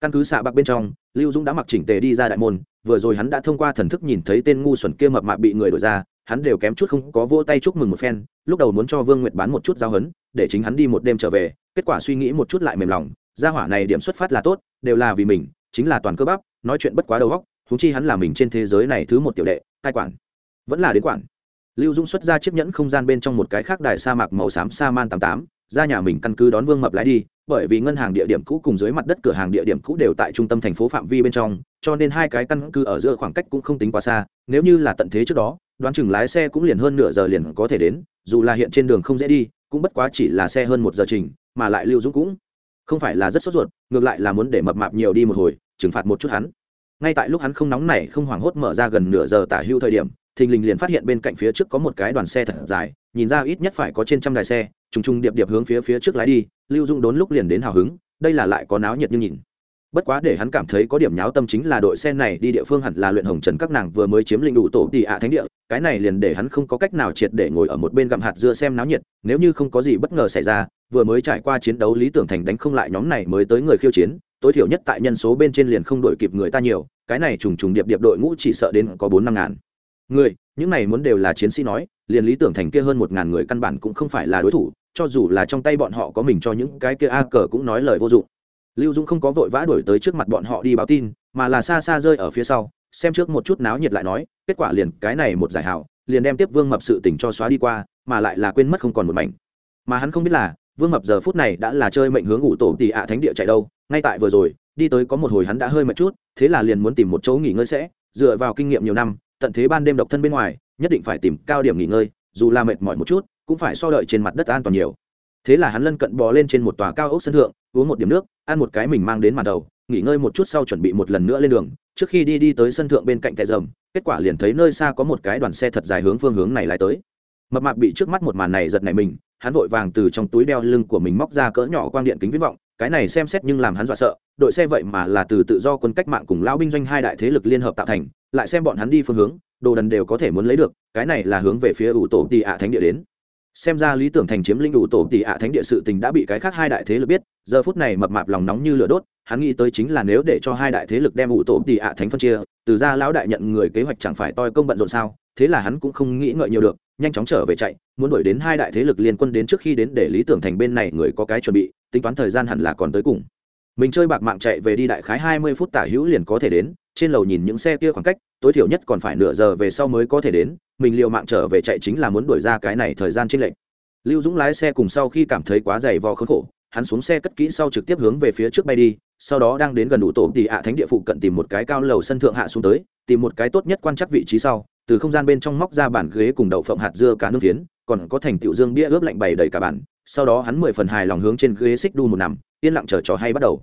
Căn cứ xạ bạc bên trong, lưu dũng đã mặc chỉnh tề đi ra đại môn, vừa rồi hắn đã thông qua thần thức nhìn thấy tên ngu xuẩn kia mập mạp bị người đổi ra hắn đều kém chút không có vỗ tay chúc mừng một phen, lúc đầu muốn cho vương nguyệt bán một chút giao hấn để chính hắn đi một đêm trở về, kết quả suy nghĩ một chút lại mềm lòng, gia hỏa này điểm xuất phát là tốt, đều là vì mình, chính là toàn cơ bắp, nói chuyện bất quá đầu góc thúng chi hắn là mình trên thế giới này thứ một tiểu đệ, cai quản, vẫn là đến quản. Lưu dũng xuất ra chiếc nhẫn không gian bên trong một cái khác đài sa mạc màu xám sa man tám tám, ra nhà mình căn cứ đón vương mập lái đi bởi vì ngân hàng địa điểm cũ cùng dưới mặt đất cửa hàng địa điểm cũ đều tại trung tâm thành phố phạm vi bên trong, cho nên hai cái căn cứ ở giữa khoảng cách cũng không tính quá xa, nếu như là tận thế trước đó, đoán chừng lái xe cũng liền hơn nửa giờ liền có thể đến, dù là hiện trên đường không dễ đi, cũng bất quá chỉ là xe hơn một giờ trình, mà lại lưu dũng cũng không phải là rất sốt ruột, ngược lại là muốn để mập mạp nhiều đi một hồi, trừng phạt một chút hắn. Ngay tại lúc hắn không nóng này không hoảng hốt mở ra gần nửa giờ tả hưu thời điểm thình lình liền phát hiện bên cạnh phía trước có một cái đoàn xe thật dài, nhìn ra ít nhất phải có trên trăm đài xe, trùng trùng điệp điệp hướng phía phía trước lái đi, lưu dung đốn lúc liền đến hào hứng, đây là lại có náo nhiệt như nhìn. Bất quá để hắn cảm thấy có điểm nháo tâm chính là đội xe này đi địa phương hẳn là luyện hồng trần các nàng vừa mới chiếm lĩnh đủ tổ tỷ ạ thánh địa, cái này liền để hắn không có cách nào triệt để ngồi ở một bên gặm hạt dưa xem náo nhiệt, nếu như không có gì bất ngờ xảy ra, vừa mới trải qua chiến đấu lý tưởng thành đánh không lại nhóm này mới tới người khiêu chiến, tối thiểu nhất tại nhân số bên trên liền không đổi kịp người ta nhiều, cái này trùng trùng điệp điệp đội ngũ chỉ sợ đến có bốn năm ngàn người những này muốn đều là chiến sĩ nói, liền lý tưởng thành kia hơn một ngàn người căn bản cũng không phải là đối thủ, cho dù là trong tay bọn họ có mình cho những cái kia a cờ cũng nói lời vô dụng. Lưu dũng không có vội vã đổi tới trước mặt bọn họ đi báo tin, mà là xa xa rơi ở phía sau, xem trước một chút náo nhiệt lại nói, kết quả liền cái này một giải hảo, liền đem tiếp vương mập sự tỉnh cho xóa đi qua, mà lại là quên mất không còn một mảnh. Mà hắn không biết là, vương mập giờ phút này đã là chơi mệnh hướng ngủ tổ tỷ ạ thánh địa chạy đâu, ngay tại vừa rồi, đi tới có một hồi hắn đã hơi mệt chút, thế là liền muốn tìm một chỗ nghỉ ngơi sẽ, dựa vào kinh nghiệm nhiều năm tận thế ban đêm độc thân bên ngoài, nhất định phải tìm cao điểm nghỉ ngơi, dù là mệt mỏi một chút, cũng phải so đợi trên mặt đất an toàn nhiều. Thế là hắn lân cận bò lên trên một tòa cao ốc sân thượng, uống một điểm nước, ăn một cái mình mang đến màn đầu, nghỉ ngơi một chút sau chuẩn bị một lần nữa lên đường, trước khi đi đi tới sân thượng bên cạnh kẻ rầm, kết quả liền thấy nơi xa có một cái đoàn xe thật dài hướng phương hướng này lại tới. Mập mạp bị trước mắt một màn này giật này mình, hắn vội vàng từ trong túi đeo lưng của mình móc ra cỡ nhỏ quang điện kính viễn vọng, cái này xem xét nhưng làm hắn dọa sợ, đội xe vậy mà là từ tự do quân cách mạng cùng lão binh doanh hai đại thế lực liên hợp tạo thành lại xem bọn hắn đi phương hướng, đồ đần đều có thể muốn lấy được, cái này là hướng về phía ủ tổ tị ạ thánh địa đến. Xem ra lý tưởng thành chiếm lĩnh ủ tổ tị ạ thánh địa sự tình đã bị cái khác hai đại thế lực biết, giờ phút này mập mạp lòng nóng như lửa đốt, hắn nghĩ tới chính là nếu để cho hai đại thế lực đem ủ tổ tị ạ thánh phân chia, từ ra lão đại nhận người kế hoạch chẳng phải toi công bận rộn sao, thế là hắn cũng không nghĩ ngợi nhiều được, nhanh chóng trở về chạy, muốn đuổi đến hai đại thế lực liên quân đến trước khi đến để lý tưởng thành bên này người có cái chuẩn bị, tính toán thời gian hẳn là còn tới cùng. Mình chơi bạc mạng chạy về đi đại khái hai mươi phút tả hữu liền có thể đến trên lầu nhìn những xe kia khoảng cách, tối thiểu nhất còn phải nửa giờ về sau mới có thể đến, mình liều mạng trở về chạy chính là muốn đuổi ra cái này thời gian trên lệnh lưu dũng lái xe cùng sau khi cảm thấy quá dày vò khốn khổ, hắn xuống xe cất kỹ sau trực tiếp hướng về phía trước bay đi, sau đó đang đến gần đủ tổ thì ạ thánh địa phụ cận tìm một cái cao lầu sân thượng hạ xuống tới, tìm một cái tốt nhất quan chắc vị trí sau, từ không gian bên trong móc ra bản ghế cùng đậu phộng hạt dưa cá nước phiến, còn có thành tiểu dương bia ướp lạnh bày đầy cả bản sau đó hắn mười phần hài lòng hướng trên ghế xích đu một nằm, yên lặng chờ trò hay bắt đầu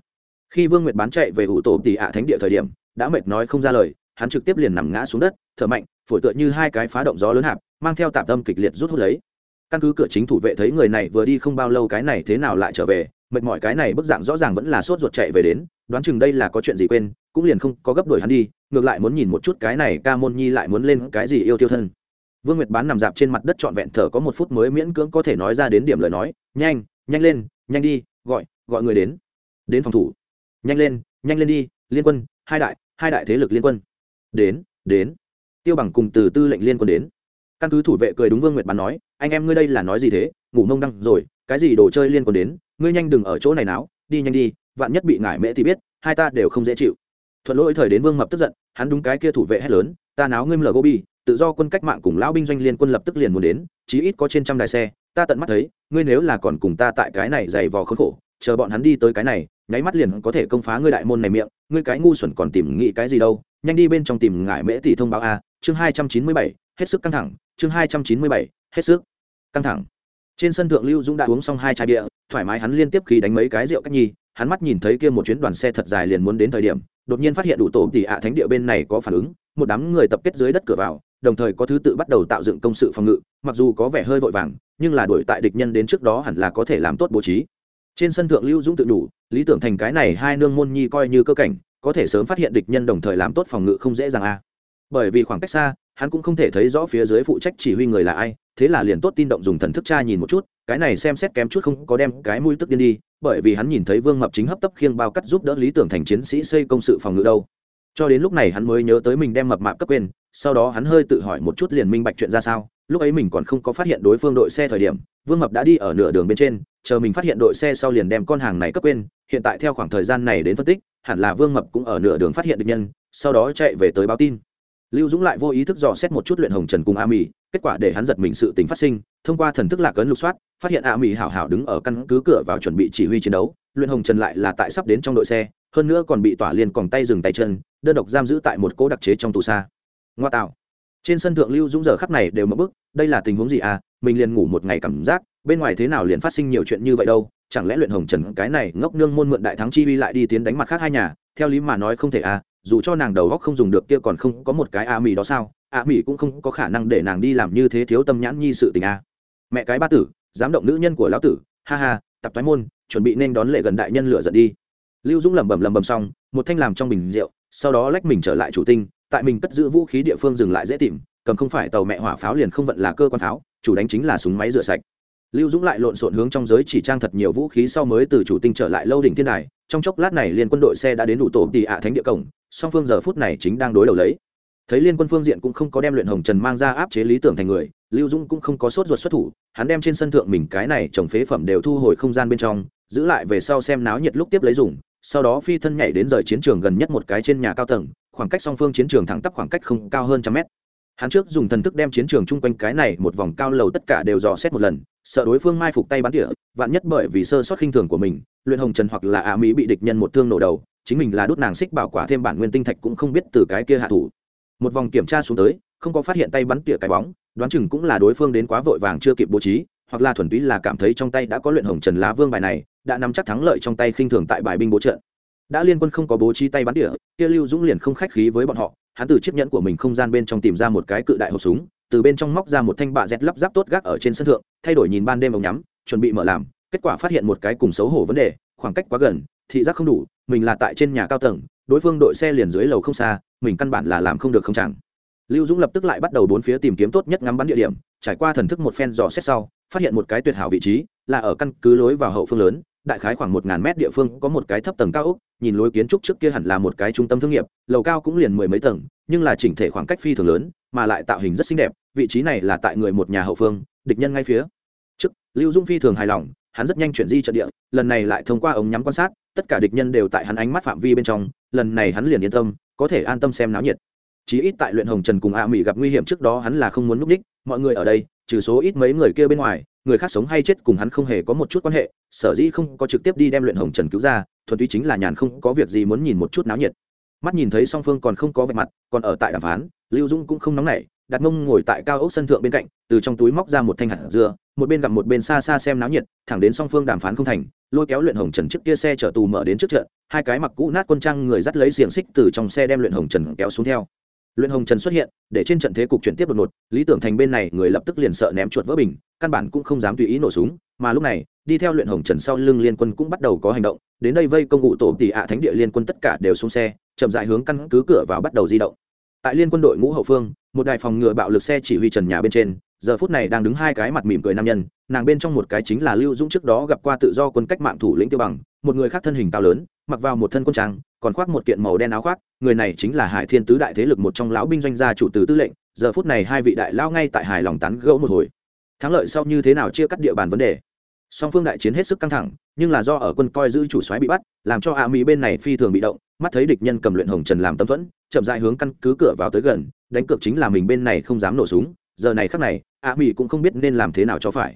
khi vương nguyệt bán chạy về ủ tổ tỷ ạ thánh địa thời điểm, đã mệt nói không ra lời, hắn trực tiếp liền nằm ngã xuống đất, thở mạnh, phổi tựa như hai cái phá động gió lớn hạp, mang theo tạm tâm kịch liệt rút hút lấy. Căn cứ cửa chính thủ vệ thấy người này vừa đi không bao lâu cái này thế nào lại trở về, mệt mỏi cái này bức dạng rõ ràng vẫn là sốt ruột chạy về đến, đoán chừng đây là có chuyện gì quên, cũng liền không có gấp đuổi hắn đi, ngược lại muốn nhìn một chút cái này ca môn nhi lại muốn lên cái gì yêu tiêu thân. Vương nguyệt bán nằm dạp trên mặt đất trọn vẹn thở có một phút mới miễn cưỡng có thể nói ra đến điểm lời nói, nhanh nhanh lên, nhanh đi, gọi gọi người đến. Đến phòng thủ nhanh lên nhanh lên đi, liên quân, hai đại hai đại thế lực liên quân. Đến đến. Tiêu bằng cùng từ tư lệnh liên quân đến. Căn cứ thủ vệ cười đúng vương nguyệt bắn nói, anh em ngươi đây là nói gì thế? Ngủ mông đăng rồi, cái gì đồ chơi liên quân đến? Ngươi nhanh đừng ở chỗ này náo, đi nhanh đi, vạn nhất bị ngải mễ thì biết, hai ta đều không dễ chịu. Thuận lỗi thời đến vương mập tức giận, hắn đúng cái kia thủ vệ hét lớn, ta náo ngươi mờ gobi tự do quân cách mạng cùng lão binh doanh liên quân lập tức liền muốn đến, chí ít có trên trăm đài xe, ta tận mắt thấy, ngươi nếu là còn cùng ta tại cái này dày vò khốn khổ, chờ bọn hắn đi tới cái này nháy mắt liền có thể công phá ngươi đại môn này miệng, ngươi cái ngu xuẩn còn tìm nghĩ cái gì đâu, nhanh đi bên trong tìm ngải mễ tỷ thông báo a, chương hai trăm chín mươi bảy, hết sức căng thẳng, chương hai trăm chín mươi bảy, hết sức căng thẳng. Trên sân thượng lưu dũng đã uống xong hai chai bia, thoải mái hắn liên tiếp khi đánh mấy cái rượu cách nhi, hắn mắt nhìn thấy kia một chuyến đoàn xe thật dài liền muốn đến thời điểm, đột nhiên phát hiện đủ tổ tỷ ạ thánh địa bên này có phản ứng, một đám người tập kết dưới đất cửa vào, đồng thời có thứ tự bắt đầu tạo dựng công sự phòng ngự, mặc dù có vẻ hơi vội vàng, nhưng là đuổi tại địch nhân đến trước đó hẳn là có thể làm tốt bố trí. Trên sân thượng lưu dũng tự đủ lý tưởng thành cái này hai nương môn nhi coi như cơ cảnh, có thể sớm phát hiện địch nhân đồng thời làm tốt phòng ngự không dễ dàng a bởi vì khoảng cách xa, hắn cũng không thể thấy rõ phía dưới phụ trách chỉ huy người là ai, thế là liền tốt tin động dùng thần thức tra nhìn một chút, cái này xem xét kém chút không có đem cái mũi tức điên đi, bởi vì hắn nhìn thấy vương mập chính hấp tấp khiêng bao cắt giúp đỡ lý tưởng thành chiến sĩ xây công sự phòng ngự đâu. Cho đến lúc này hắn mới nhớ tới mình đem mập mạp cấp quên, sau đó hắn hơi tự hỏi một chút liền minh bạch chuyện ra sao lúc ấy mình còn không có phát hiện đối phương đội xe thời điểm, vương mập đã đi ở nửa đường bên trên, chờ mình phát hiện đội xe sau liền đem con hàng này cấp quên. Hiện tại theo khoảng thời gian này đến phân tích, hẳn là vương mập cũng ở nửa đường phát hiện được nhân, sau đó chạy về tới báo tin. Lưu dũng lại vô ý thức dò xét một chút luyện hồng trần cùng a mỹ kết quả để hắn giật mình sự tình phát sinh, thông qua thần thức lạc ấn lục soát, phát hiện a mỹ hảo hảo đứng ở căn cứ cửa vào chuẩn bị chỉ huy chiến đấu, luyện hồng trần lại là tại sắp đến trong đội xe, hơn nữa còn bị tỏa liên còn tay dừng tay chân, đơn độc giam giữ tại một cỗ đặc chế trong tù xa. Ngoa tạo trên sân thượng lưu dũng giờ khắc này đều mất bức, đây là tình huống gì à? Mình liền ngủ một ngày cảm giác, bên ngoài thế nào liền phát sinh nhiều chuyện như vậy đâu? Chẳng lẽ luyện hồng trần cái này ngốc nương môn mượn đại thắng chi vi lại đi tiến đánh mặt khác hai nhà? Theo lý mà nói không thể à dù cho nàng đầu góc không dùng được kia còn không có một cái a mì đó sao? A mì cũng không có khả năng để nàng đi làm như thế thiếu tâm nhãn nhi sự tình a mẹ cái ba tử, dám động nữ nhân của lão tử, ha ha, tập toái môn, chuẩn bị nên đón lệ gần đại nhân lửa giận đi. Lưu dũng lẩm bẩm lẩm bẩm xong, một thanh làm trong bình rượu, sau đó lách mình trở lại chủ tinh tại mình cất giữ vũ khí địa phương dừng lại dễ tìm, cầm không phải tàu mẹ hỏa pháo liền không vận là cơ quan pháo, chủ đánh chính là súng máy rửa sạch. Lưu dũng lại lộn xộn hướng trong giới chỉ trang thật nhiều vũ khí sau mới từ chủ tinh trở lại lâu đỉnh thiên đài, trong chốc lát này liên quân đội xe đã đến đủ tổ tị ạ thánh địa cổng, song phương giờ phút này chính đang đối đầu lấy. Thấy liên quân phương diện cũng không có đem luyện hồng trần mang ra áp chế lý tưởng thành người, lưu dũng cũng không có sốt ruột xuất thủ, hắn đem trên sân thượng mình cái này trồng phế phẩm đều thu hồi không gian bên trong, giữ lại về sau xem náo nhiệt lúc tiếp lấy dùng sau đó phi thân nhảy đến rời chiến trường gần nhất một cái trên nhà cao tầng, khoảng cách song phương chiến trường thẳng tắp khoảng cách không cao hơn trăm mét. Hắn trước dùng thần thức đem chiến trường chung quanh cái này một vòng cao lầu tất cả đều dò xét một lần, sợ đối phương mai phục tay bắn tỉa, vạn nhất bởi vì sơ sót khinh thường của mình, luyện hồng trần hoặc là ả mỹ bị địch nhân một thương nổ đầu, chính mình là đốt nàng xích bảo quả thêm bản nguyên tinh thạch cũng không biết từ cái kia hạ thủ. Một vòng kiểm tra xuống tới, không có phát hiện tay bắn tỉa cái bóng, đoán chừng cũng là đối phương đến quá vội vàng chưa kịp bố trí, hoặc là thuần túy là cảm thấy trong tay đã có luyện hồng trần lá vương bài này đã nắm chắc thắng lợi trong tay khinh thường tại bài binh bố trận. Đã liên quân không có bố trí tay bắn tỉa, kia lưu dũng liền không khách khí với bọn họ, hắn từ chiếc nhẫn của mình không gian bên trong tìm ra một cái cự đại hộp súng, từ bên trong móc ra một thanh bạ dẹt lắp ráp tốt gác ở trên sân thượng, thay đổi nhìn ban đêm ống nhắm, chuẩn bị mở làm, kết quả phát hiện một cái cùng xấu hổ vấn đề, khoảng cách quá gần, thị giác không đủ, mình là tại trên nhà cao tầng, đối phương đội xe liền dưới lầu không xa, mình căn bản là làm không được không chẳng. Lưu dũng lập tức lại bắt đầu bốn phía tìm kiếm tốt nhất ngắm bắn địa điểm, trải qua thần thức một phen dò xét sau, phát hiện một cái tuyệt hảo vị trí, là ở căn cứ lối vào hậu phương lớn đại khái khoảng một ngàn mét địa phương có một cái thấp tầng cao ốc, nhìn lối kiến trúc trước kia hẳn là một cái trung tâm thương nghiệp, lầu cao cũng liền mười mấy tầng, nhưng là chỉnh thể khoảng cách phi thường lớn, mà lại tạo hình rất xinh đẹp, vị trí này là tại người một nhà hậu phương, địch nhân ngay phía trước. Lưu dung phi thường hài lòng, hắn rất nhanh chuyển di trận địa, lần này lại thông qua ống nhắm quan sát, tất cả địch nhân đều tại hắn ánh mắt phạm vi bên trong, lần này hắn liền yên tâm, có thể an tâm xem náo nhiệt chí ít tại luyện hồng trần cùng a mỹ gặp nguy hiểm trước đó hắn là không muốn núp đích. Mọi người ở đây, trừ số ít mấy người kia bên ngoài, người khác sống hay chết cùng hắn không hề có một chút quan hệ. Sở dĩ không có trực tiếp đi đem luyện hồng trần cứu ra, thuần túy chính là nhàn không có việc gì muốn nhìn một chút náo nhiệt. Mắt nhìn thấy song phương còn không có vạch mặt, còn ở tại đàm phán, lưu dũng cũng không nóng nảy, đặt mông ngồi tại cao ốc sân thượng bên cạnh, từ trong túi móc ra một thanh hạt dưa, một bên gặp một bên xa xa xem náo nhiệt, thẳng đến song phương đàm phán không thành, lôi kéo luyện hồng trần trước kia xe chở tù mở đến trước trận, hai cái mặc cũ nát quân trang người dắt lấy xiềng xích từ trong xe đem luyện hồng trần kéo xuống theo luyện hồng trần xuất hiện, để trên trận thế cục chuyển tiếp đột ngột, lý tưởng thành bên này, người lập tức liền sợ ném chuột vỡ bình, căn bản cũng không dám tùy ý nổ súng, mà lúc này, đi theo luyện hồng trần sau lưng liên quân cũng bắt đầu có hành động, đến đây vây công ngụ tổ tỷ ạ thánh địa liên quân tất cả đều xuống xe, chậm dại hướng căn cứ cửa vào bắt đầu di động. Tại liên quân đội ngũ hậu phương, một đài phòng ngựa bạo lực xe chỉ huy trần nhà bên trên, giờ phút này đang đứng hai cái mặt mỉm cười nam nhân, nàng bên trong một cái chính là lưu dũng trước đó gặp qua tự do quân cách mạng thủ lĩnh tiêu bằng, một người khác thân hình cao lớn, mặc vào một thân quân trang còn khoác một kiện màu đen áo khoác, người này chính là hải thiên tứ đại thế lực một trong lão binh doanh gia chủ từ tư lệnh, giờ phút này hai vị đại lao ngay tại hải lòng tán gẫu một hồi. Thắng lợi sau như thế nào chia cắt địa bàn vấn đề. Song phương đại chiến hết sức căng thẳng, nhưng là do ở quân coi giữ chủ soái bị bắt, làm cho a mỹ bên này phi thường bị động, mắt thấy địch nhân cầm luyện hồng trần làm tâm thuẫn, chậm dại hướng căn cứ cửa vào tới gần, đánh cược chính là mình bên này không dám nổ súng, giờ này khắc này, a mỹ cũng không biết nên làm thế nào cho phải.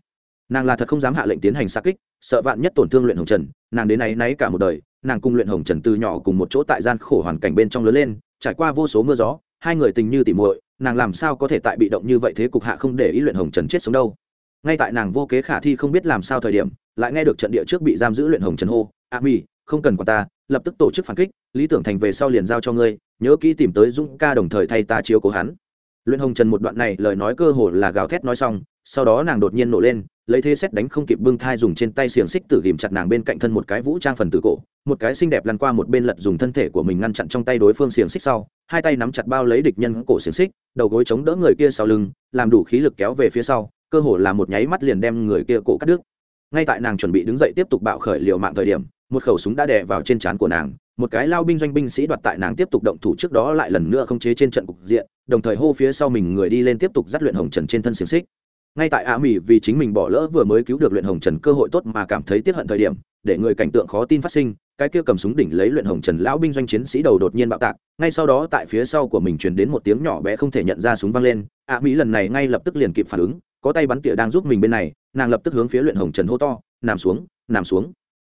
Nàng là thật không dám hạ lệnh tiến hành xa kích, sợ vạn nhất tổn thương luyện hồng trần, nàng đến nay náy cả một đời nàng cùng luyện hồng trần từ nhỏ cùng một chỗ tại gian khổ hoàn cảnh bên trong lớn lên, trải qua vô số mưa gió, hai người tình như tỉ muội, nàng làm sao có thể tại bị động như vậy thế cục hạ không để ý luyện hồng trần chết sống đâu. Ngay tại nàng vô kế khả thi không biết làm sao thời điểm, lại nghe được trận địa trước bị giam giữ luyện hồng trần hô, a mi không cần quản ta, lập tức tổ chức phản kích, lý tưởng thành về sau liền giao cho ngươi, nhớ kỹ tìm tới dũng ca đồng thời thay ta chiếu cố hắn. Luyện hồng trần một đoạn này lời nói cơ hồ là gào thét nói xong, sau đó nàng đột nhiên nổ lên lấy thế xét đánh không kịp bưng thai dùng trên tay xiềng xích tử ghìm chặt nàng bên cạnh thân một cái vũ trang phần tử cổ, một cái xinh đẹp lăn qua một bên lật dùng thân thể của mình ngăn chặn trong tay đối phương xiềng xích sau, hai tay nắm chặt bao lấy địch nhân cổ xiềng xích, đầu gối chống đỡ người kia sau lưng, làm đủ khí lực kéo về phía sau, cơ hồ là một nháy mắt liền đem người kia cổ cắt đứt. Ngay tại nàng chuẩn bị đứng dậy tiếp tục bạo khởi liều mạng thời điểm, một khẩu súng đã đè vào trên trán của nàng, một cái lao binh doanh binh sĩ đoạt tại nàng tiếp tục động thủ trước đó lại lần nữa không chế trên trận cục diện, đồng thời hô phía sau mình người đi lên tiếp tục dắt luyện hồng trần trên thân xiềng xích ngay tại ạ mỹ vì chính mình bỏ lỡ vừa mới cứu được luyện hồng trần cơ hội tốt mà cảm thấy tiếc hận thời điểm, để người cảnh tượng khó tin phát sinh, cái kia cầm súng đỉnh lấy luyện hồng trần lão binh doanh chiến sĩ đầu đột nhiên bạo tạc, ngay sau đó tại phía sau của mình truyền đến một tiếng nhỏ bé không thể nhận ra súng vang lên ạ mỹ lần này ngay lập tức liền kịp phản ứng, có tay bắn tỉa đang giúp mình bên này, nàng lập tức hướng phía luyện hồng trần hô to, nằm xuống nằm xuống.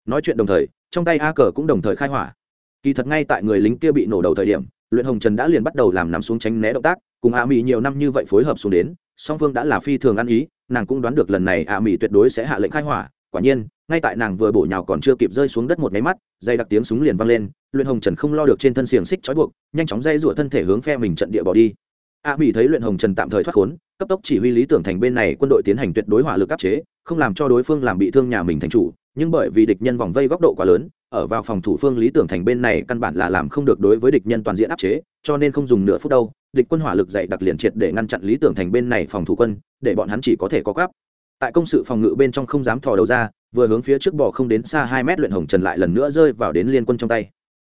Nói chuyện đồng thời, trong tay a cờ cũng đồng thời khai hỏa. Kỳ thật ngay tại người lính kia bị nổ đầu thời điểm, luyện hồng trần đã liền bắt đầu làm nằm xuống tránh né động tác cùng a mỹ nhiều năm như vậy phối hợp xuống đến, song phương đã là phi thường ăn ý, nàng cũng đoán được lần này a mỹ tuyệt đối sẽ hạ lệnh khai hỏa. Quả nhiên, ngay tại nàng vừa bổ nhào còn chưa kịp rơi xuống đất một máy mắt, dây đặc tiếng súng liền vang lên, luyện hồng trần không lo được trên thân xiềng xích trói buộc, nhanh chóng dây rủa thân thể hướng phe mình trận địa bỏ đi. a mỹ thấy luyện hồng trần tạm thời thoát khốn, cấp tốc chỉ huy lý tưởng thành bên này quân đội tiến hành tuyệt đối hỏa lực áp chế, không làm cho đối phương làm bị thương nhà mình thành chủ, nhưng bởi vì địch nhân vòng vây góc độ quá lớn, ở vào phòng thủ phương lý tưởng thành bên này căn bản là làm không được đối với địch nhân toàn diện áp chế, cho nên không dùng nửa phút đâu địch quân hỏa lực dày đặc liền triệt để ngăn chặn lý tưởng thành bên này phòng thủ quân, để bọn hắn chỉ có thể có gáp tại công sự phòng ngự bên trong không dám thò đầu ra, vừa hướng phía trước bò không đến xa hai mét luyện hồng trần lại lần nữa rơi vào đến liên quân trong tay.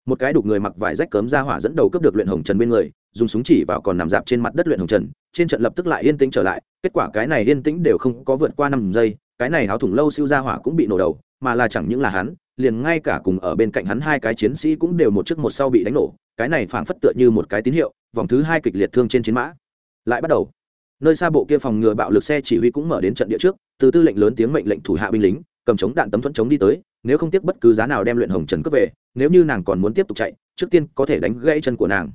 Một cái đục người mặc vải rách cấm ra hỏa dẫn đầu cướp được luyện hồng trần bên người, dùng súng chỉ vào còn nằm dạp trên mặt đất luyện hồng trần, trên trận lập tức lại yên tĩnh trở lại, kết quả cái này yên tĩnh đều không có vượt qua năm giây, cái này háo thủng lâu siêu ra hỏa cũng bị nổ đầu, mà là chẳng những là hắn, liền ngay cả cùng ở bên cạnh hắn hai cái chiến sĩ cũng đều một trước một sau bị đánh nổ, cái này phảng phất tựa như một cái tín hiệu vòng thứ hai kịch liệt thương trên chiến mã. Lại bắt đầu. Nơi xa bộ kia phòng ngừa bạo lực xe chỉ huy cũng mở đến trận địa trước, từ tư lệnh lớn tiếng mệnh lệnh thủ hạ binh lính, cầm chống đạn tấm thuẫn chống đi tới, nếu không tiếc bất cứ giá nào đem luyện hồng trần cướp về, nếu như nàng còn muốn tiếp tục chạy, trước tiên có thể đánh gãy chân của nàng.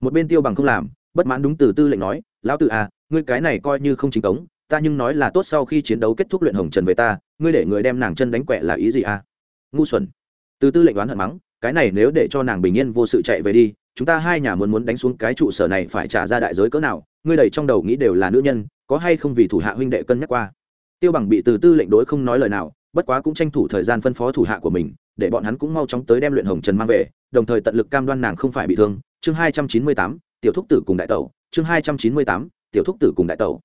Một bên tiêu bằng không làm, bất mãn đúng từ tư lệnh nói, lão tự à ngươi cái này coi như không chính cống ta nhưng nói là tốt sau khi chiến đấu kết thúc luyện hồng trần về ta, ngươi để người đem nàng chân đánh quẹ là ý gì à? Ngu xuẩn. Từ tư lệnh đoán hận mắng, cái này nếu để cho nàng bình yên vô sự chạy về đi chúng ta hai nhà muốn muốn đánh xuống cái trụ sở này phải trả ra đại giới cỡ nào, ngươi đầy trong đầu nghĩ đều là nữ nhân, có hay không vì thủ hạ huynh đệ cân nhắc qua? Tiêu bằng bị từ tư lệnh đối không nói lời nào, bất quá cũng tranh thủ thời gian phân phó thủ hạ của mình, để bọn hắn cũng mau chóng tới đem luyện hồng trần mang về, đồng thời tận lực cam đoan nàng không phải bị thương. Chương hai trăm chín mươi tám, tiểu thúc tử cùng đại tẩu. Chương hai trăm chín mươi tám, tiểu thúc tử cùng đại tẩu.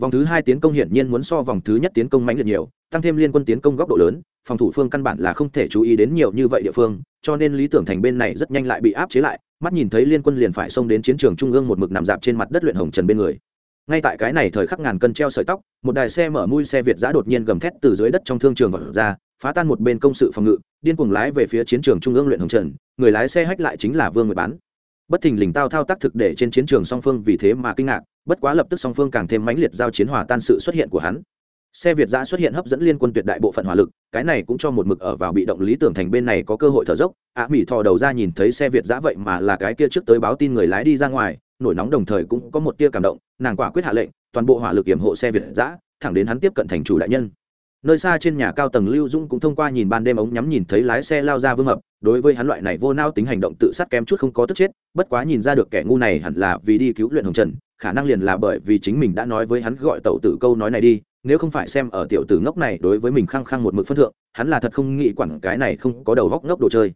Vòng thứ hai tiến công hiển nhiên muốn so vòng thứ nhất tiến công mãnh liệt nhiều, tăng thêm liên quân tiến công góc độ lớn phòng thủ phương căn bản là không thể chú ý đến nhiều như vậy địa phương, cho nên lý tưởng thành bên này rất nhanh lại bị áp chế lại, mắt nhìn thấy liên quân liền phải xông đến chiến trường trung ương một mực nằm dạp trên mặt đất luyện hồng trần bên người. Ngay tại cái này thời khắc ngàn cân treo sợi tóc, một đài xe mở mui xe việt giã đột nhiên gầm thét từ dưới đất trong thương trường vật ra, phá tan một bên công sự phòng ngự, điên cuồng lái về phía chiến trường trung ương luyện hồng trần, người lái xe hách lại chính là vương người bán. Bất thình lình tao thao tác thực để trên chiến trường song phương vì thế mà kinh ngạc, bất quá lập tức song phương càng thêm mãnh liệt giao chiến hòa tan sự xuất hiện của hắn xe việt giã xuất hiện hấp dẫn liên quân tuyệt đại bộ phận hỏa lực, cái này cũng cho một mực ở vào bị động lý tưởng thành bên này có cơ hội thở dốc. Á mỹ thò đầu ra nhìn thấy xe việt giã vậy mà là cái kia trước tới báo tin người lái đi ra ngoài, nổi nóng đồng thời cũng có một tia cảm động, nàng quả quyết hạ lệnh, toàn bộ hỏa lực kiểm hộ xe việt giã, thẳng đến hắn tiếp cận thành chủ đại nhân. Nơi xa trên nhà cao tầng lưu dũng cũng thông qua nhìn ban đêm ống nhắm nhìn thấy lái xe lao ra vương hợp đối với hắn loại này vô nao tính hành động tự sát kém chút không có tức chết, bất quá nhìn ra được kẻ ngu này hẳn là vì đi cứu luyện hồng trần, khả năng liền là bởi vì chính mình đã nói với hắn gọi tẩu tử câu nói này đi nếu không phải xem ở tiểu tử ngốc này đối với mình khăng khăng một mực phân thượng, hắn là thật không nghĩ quản cái này không có đầu góc ngốc đồ chơi.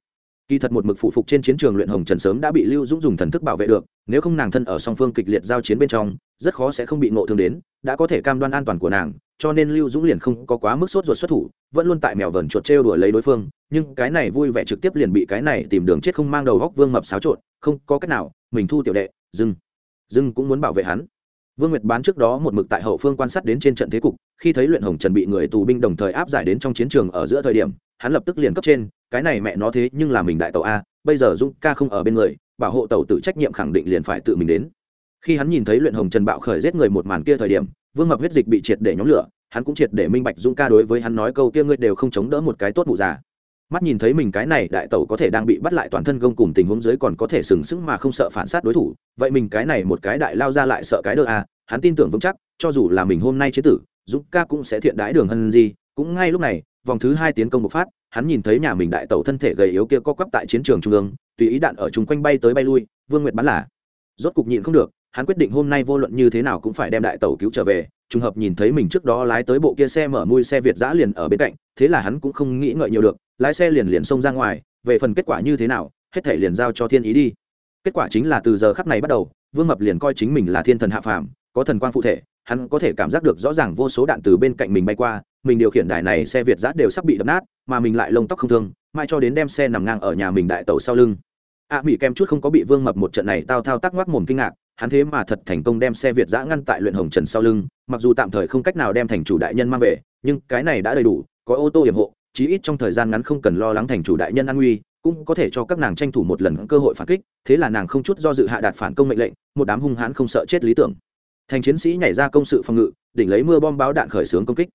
Kỳ thật một mực phụ phục trên chiến trường luyện hồng trần sớm đã bị lưu dũng dùng thần thức bảo vệ được, nếu không nàng thân ở song phương kịch liệt giao chiến bên trong, rất khó sẽ không bị ngộ thương đến, đã có thể cam đoan an toàn của nàng, cho nên lưu dũng liền không có quá mức sốt ruột xuất thủ, vẫn luôn tại mèo vờn chuột trêu đuổi lấy đối phương, nhưng cái này vui vẻ trực tiếp liền bị cái này tìm đường chết không mang đầu góc vương mập xáo trộn, không có cách nào, mình thu tiểu đệ, dưng. Dưng cũng muốn bảo vệ hắn vương nguyệt bán trước đó một mực tại hậu phương quan sát đến trên trận thế cục, khi thấy luyện hồng trần bị người tù binh đồng thời áp giải đến trong chiến trường ở giữa thời điểm, hắn lập tức liền cấp trên, cái này mẹ nó thế nhưng là mình đại tàu a, bây giờ dũng ca không ở bên người, bảo hộ tàu tự trách nhiệm khẳng định liền phải tự mình đến. Khi hắn nhìn thấy luyện hồng trần bạo khởi giết người một màn kia thời điểm, vương mập huyết dịch bị triệt để nhóm lửa, hắn cũng triệt để minh bạch dũng ca đối với hắn nói câu kia ngươi đều không chống đỡ một cái tốt vụ già mắt nhìn thấy mình cái này đại tẩu có thể đang bị bắt lại toàn thân gông cùng tình huống dưới còn có thể sừng sững mà không sợ phản sát đối thủ, vậy mình cái này một cái đại lao ra lại sợ cái đơ a hắn tin tưởng vững chắc, cho dù là mình hôm nay chế tử, dũng ca cũng sẽ thiện đái đường hân gì cũng ngay lúc này, vòng thứ hai tiến công bộc phát, hắn nhìn thấy nhà mình đại tẩu thân thể gầy yếu kia co quắp tại chiến trường trung ương, tùy ý đạn ở chung quanh bay tới bay lui, vương nguyệt bắn là. Rốt cục nhịn không được, hắn quyết định hôm nay vô luận như thế nào cũng phải đem đại tẩu cứu trở về, trùng hợp nhìn thấy mình trước đó lái tới bộ kia xe mở mui xe việt giã liền ở bên cạnh, thế là hắn cũng không nghĩ ngợi nhiều được lái xe liền liền xông ra ngoài về phần kết quả như thế nào hết thể liền giao cho thiên ý đi. Kết quả chính là từ giờ khắc này bắt đầu vương mập liền coi chính mình là thiên thần hạ phàm có thần quang phụ thể hắn có thể cảm giác được rõ ràng vô số đạn từ bên cạnh mình bay qua mình điều khiển đài này xe việt giã đều sắp bị đập nát mà mình lại lông tóc không thương mai cho đến đem xe nằm ngang ở nhà mình đại tàu sau lưng. A à, mỹ kem chút không có bị vương mập một trận này tao thao tác ngoác mồm kinh ngạc hắn thế mà thật thành công đem xe việt giã ngăn tại luyện hồng trần sau lưng mặc dù tạm thời không cách nào đem thành chủ đại nhân mang về nhưng cái này đã đầy đủ có ô tô hiểm hộ chí ít trong thời gian ngắn không cần lo lắng thành chủ đại nhân an nguy, cũng có thể cho các nàng tranh thủ một lần cơ hội phản kích, thế là nàng không chút do dự hạ đạt phản công mệnh lệnh, một đám hung hãn không sợ chết lý tưởng. Thành chiến sĩ nhảy ra công sự phòng ngự, đỉnh lấy mưa bom báo đạn khởi xướng công kích.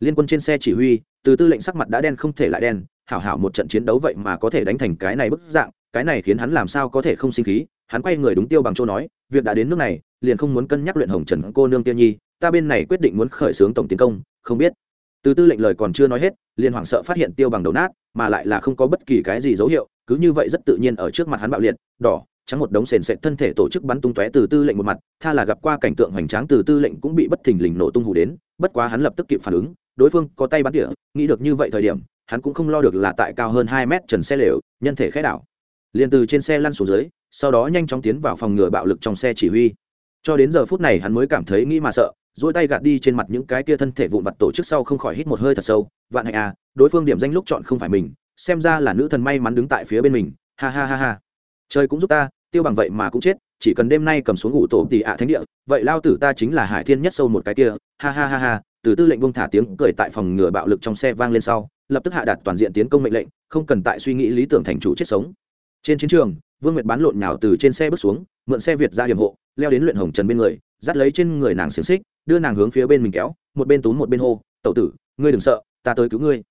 Liên quân trên xe chỉ huy, từ tư lệnh sắc mặt đã đen không thể lại đen, hảo hảo một trận chiến đấu vậy mà có thể đánh thành cái này bức dạng, cái này khiến hắn làm sao có thể không sinh khí, hắn quay người đúng tiêu bằng châu nói, việc đã đến nước này, liền không muốn cân nhắc luyện hồng trần cô nương tiêu nhi, ta bên này quyết định muốn khởi xướng tổng tiến công, không biết từ tư lệnh lời còn chưa nói hết, liền hoảng sợ phát hiện tiêu bằng đầu nát, mà lại là không có bất kỳ cái gì dấu hiệu, cứ như vậy rất tự nhiên ở trước mặt hắn bạo liệt, đỏ, trắng một đống sền sệt thân thể tổ chức bắn tung tóe từ tư lệnh một mặt, tha là gặp qua cảnh tượng hoành tráng từ tư lệnh cũng bị bất thình lình nổ tung hủ đến, bất quá hắn lập tức kịp phản ứng, đối phương có tay bắn tỉa, nghĩ được như vậy thời điểm, hắn cũng không lo được là tại cao hơn hai mét trần xe lều, nhân thể khẽ đảo. Liền từ trên xe lăn xuống dưới, sau đó nhanh chóng tiến vào phòng ngừa bạo lực trong xe chỉ huy cho đến giờ phút này hắn mới cảm thấy nghĩ mà sợ dỗi tay gạt đi trên mặt những cái kia thân thể vụn vặt tổ chức sau không khỏi hít một hơi thật sâu, vạn hạnh à đối phương điểm danh lúc chọn không phải mình, xem ra là nữ thần may mắn đứng tại phía bên mình, ha ha ha ha. Trời cũng giúp ta, tiêu bằng vậy mà cũng chết, chỉ cần đêm nay cầm xuống ngủ tổ tỷ ạ thánh địa, vậy lao tử ta chính là hải thiên nhất sâu một cái kia, ha ha ha ha. Từ tư lệnh bông thả tiếng cười tại phòng ngừa bạo lực trong xe vang lên sau, lập tức hạ đặt toàn diện tiến công mệnh lệnh, không cần tại suy nghĩ lý tưởng thành chủ chết sống. Trên chiến trường, vương nguyệt bán lộn nhào từ trên xe bước xuống, mượn xe việt ra hiểm hộ leo đến luyện hồng trần bên người, dắt lấy trên người nàng xiềng xích, đưa nàng hướng phía bên mình kéo, một bên túm một bên hô, tẩu tử, ngươi đừng sợ, ta tới cứu ngươi.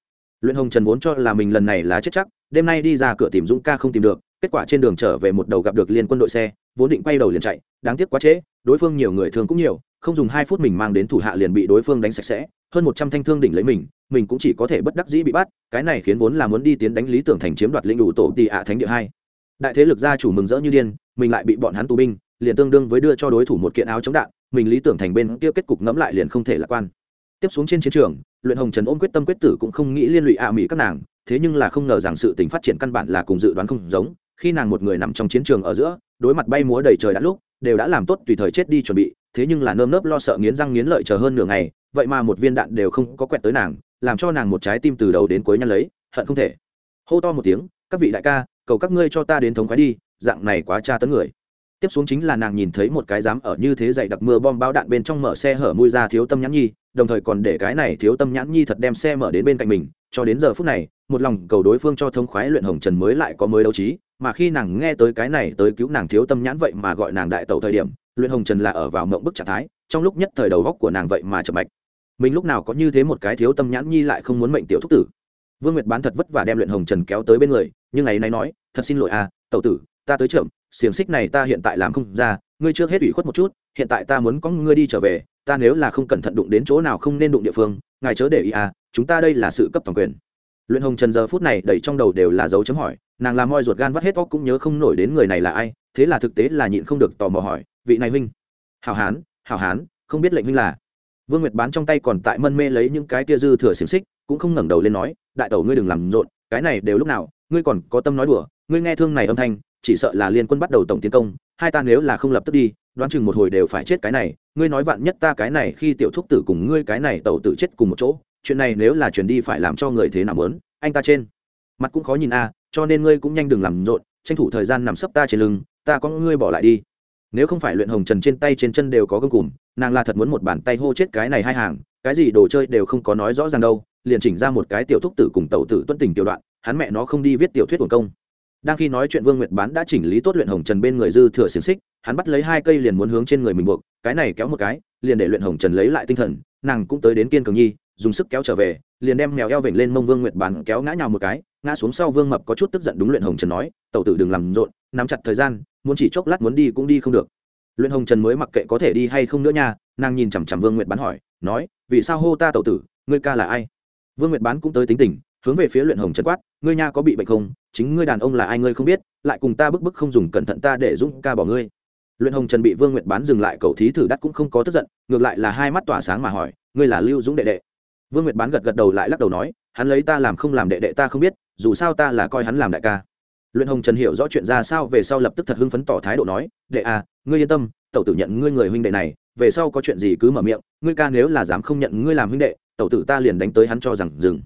Luyện hồng trần vốn cho là mình lần này là chết chắc, đêm nay đi ra cửa tìm dũng ca không tìm được, kết quả trên đường trở về một đầu gặp được liên quân đội xe, vốn định quay đầu liền chạy, đáng tiếc quá trễ, đối phương nhiều người thương cũng nhiều, không dùng hai phút mình mang đến thủ hạ liền bị đối phương đánh sạch sẽ, hơn một trăm thanh thương đỉnh lấy mình mình cũng chỉ có thể bất đắc dĩ bị bắt, cái này khiến vốn là muốn đi tiến đánh lý tưởng thành chiếm đoạt lĩnh đủ tổ tị ạ thánh địa hai. Đại thế lực gia chủ mừng rỡ như điên, mình lại bị bọn hắn tù binh liền tương đương với đưa cho đối thủ một kiện áo chống đạn, mình lý tưởng thành bên kia kết cục ngẫm lại liền không thể lạc quan. Tiếp xuống trên chiến trường, luyện hồng trần ôm quyết tâm quyết tử cũng không nghĩ liên lụy ạ mỹ các nàng, thế nhưng là không ngờ rằng sự tình phát triển căn bản là cùng dự đoán không giống, khi nàng một người nằm trong chiến trường ở giữa, đối mặt bay múa đầy trời đã lúc, đều đã làm tốt tùy thời chết đi chuẩn bị, thế nhưng là nơm nớp lo sợ nghiến răng nghiến lợi chờ hơn nửa ngày, vậy mà một viên đạn đều không có quẹt tới nàng, làm cho nàng một trái tim từ đầu đến cuối nhăn lấy, hận không thể. Hô to một tiếng, các vị đại ca, cầu các ngươi cho ta đến thống khoái đi, dạng này quá tra tấn người tiếp xuống chính là nàng nhìn thấy một cái dám ở như thế dậy đặc mưa bom bao đạn bên trong mở xe hở mui ra thiếu tâm nhãn nhi, đồng thời còn để cái này thiếu tâm nhãn nhi thật đem xe mở đến bên cạnh mình, cho đến giờ phút này, một lòng cầu đối phương cho thông khoái luyện hồng trần mới lại có mới đấu trí, mà khi nàng nghe tới cái này tới cứu nàng thiếu tâm nhãn vậy mà gọi nàng đại tẩu thời điểm, luyện hồng trần là ở vào mộng bức trạng thái, trong lúc nhất thời đầu góc của nàng vậy mà chậm mạch. Mình lúc nào có như thế một cái thiếu tâm nhãn nhi lại không muốn mệnh tiểu thúc tử. Vương nguyệt bán thật vất vả đem luyện hồng trần kéo tới bên người, nhưng ấy nay nói, thật xin lỗi à tẩu tử, ta tới chậm xiềng xích này ta hiện tại làm không ra, ngươi trước hết ủy khuất một chút, hiện tại ta muốn có ngươi đi trở về, ta nếu là không cẩn thận đụng đến chỗ nào không nên đụng địa phương, ngài chớ để ý à chúng ta đây là sự cấp toàn quyền. Luyện hồng trần giờ phút này đẩy trong đầu đều là dấu chấm hỏi, nàng làm moi ruột gan vắt hết óc cũng nhớ không nổi đến người này là ai, thế là thực tế là nhịn không được tò mò hỏi, vị này huynh. Hào hán hào hán, không biết lệnh huynh là. Vương nguyệt bán trong tay còn tại mân mê lấy những cái tia dư thừa xiềng xích, cũng không ngẩng đầu lên nói, đại tẩu ngươi đừng làm rộn, cái này đều lúc nào, ngươi còn có tâm nói đùa, ngươi nghe thương này âm thanh chỉ sợ là liên quân bắt đầu tổng tiến công, hai ta nếu là không lập tức đi, đoán chừng một hồi đều phải chết cái này, ngươi nói vạn nhất ta cái này khi tiểu thúc tử cùng ngươi cái này tẩu tử chết cùng một chỗ, chuyện này nếu là chuyển đi phải làm cho người thế nào lớn anh ta trên. Mặt cũng khó nhìn a, cho nên ngươi cũng nhanh đừng làm rộn, tranh thủ thời gian nằm sấp ta trên lưng, ta có ngươi bỏ lại đi. Nếu không phải luyện hồng trần trên tay trên chân đều có gông cùm, nàng là thật muốn một bàn tay hô chết cái này hai hàng, cái gì đồ chơi đều không có nói rõ ràng đâu, liền chỉnh ra một cái tiểu thúc tử cùng tẩu tử tuân tình tiểu đoạn, hắn mẹ nó không đi viết tiểu thuyết quần công đang khi nói chuyện vương nguyệt bán đã chỉnh lý tốt luyện hồng trần bên người dư thừa xiềng xích, hắn bắt lấy hai cây liền muốn hướng trên người mình buộc, cái này kéo một cái, liền để luyện hồng trần lấy lại tinh thần, nàng cũng tới đến kiên cường nhi, dùng sức kéo trở về, liền đem mèo eo vểnh lên mông vương nguyệt bán kéo ngã nhào một cái, ngã xuống sau vương mập có chút tức giận đúng luyện hồng trần nói, tẩu tử đừng làm rộn, nắm chặt thời gian, muốn chỉ chốc lát muốn đi cũng đi không được. Luyện hồng trần mới mặc kệ có thể đi hay không nữa nha, nàng nhìn chằm chằm vương nguyệt bán hỏi, nói, vì sao hô ta tẩu tử, ngươi ca là ai? Vương nguyệt bán cũng tới tính tình hướng về phía luyện hồng trần quát, ngươi nha có bị bệnh không? Chính ngươi đàn ông là ai ngươi không biết, lại cùng ta bức bức không dùng cẩn thận ta để dũng ca bỏ ngươi. Luyện hồng trần bị vương nguyệt bán dừng lại cậu thí thử đắt cũng không có tức giận, ngược lại là hai mắt tỏa sáng mà hỏi, ngươi là lưu dũng đệ đệ? Vương nguyệt bán gật gật đầu lại lắc đầu nói, hắn lấy ta làm không làm đệ đệ ta không biết, dù sao ta là coi hắn làm đại ca. Luyện hồng trần hiểu rõ chuyện ra sao về sau lập tức thật hưng phấn tỏ thái độ nói, đệ à ngươi yên tâm, tẩu tử nhận ngươi người huynh đệ này, về sau có chuyện gì cứ mở miệng, ngươi ca nếu là dám không nhận ngươi làm huynh đệ, tẩu tử ta liền đánh tới hắn cho rằng dừng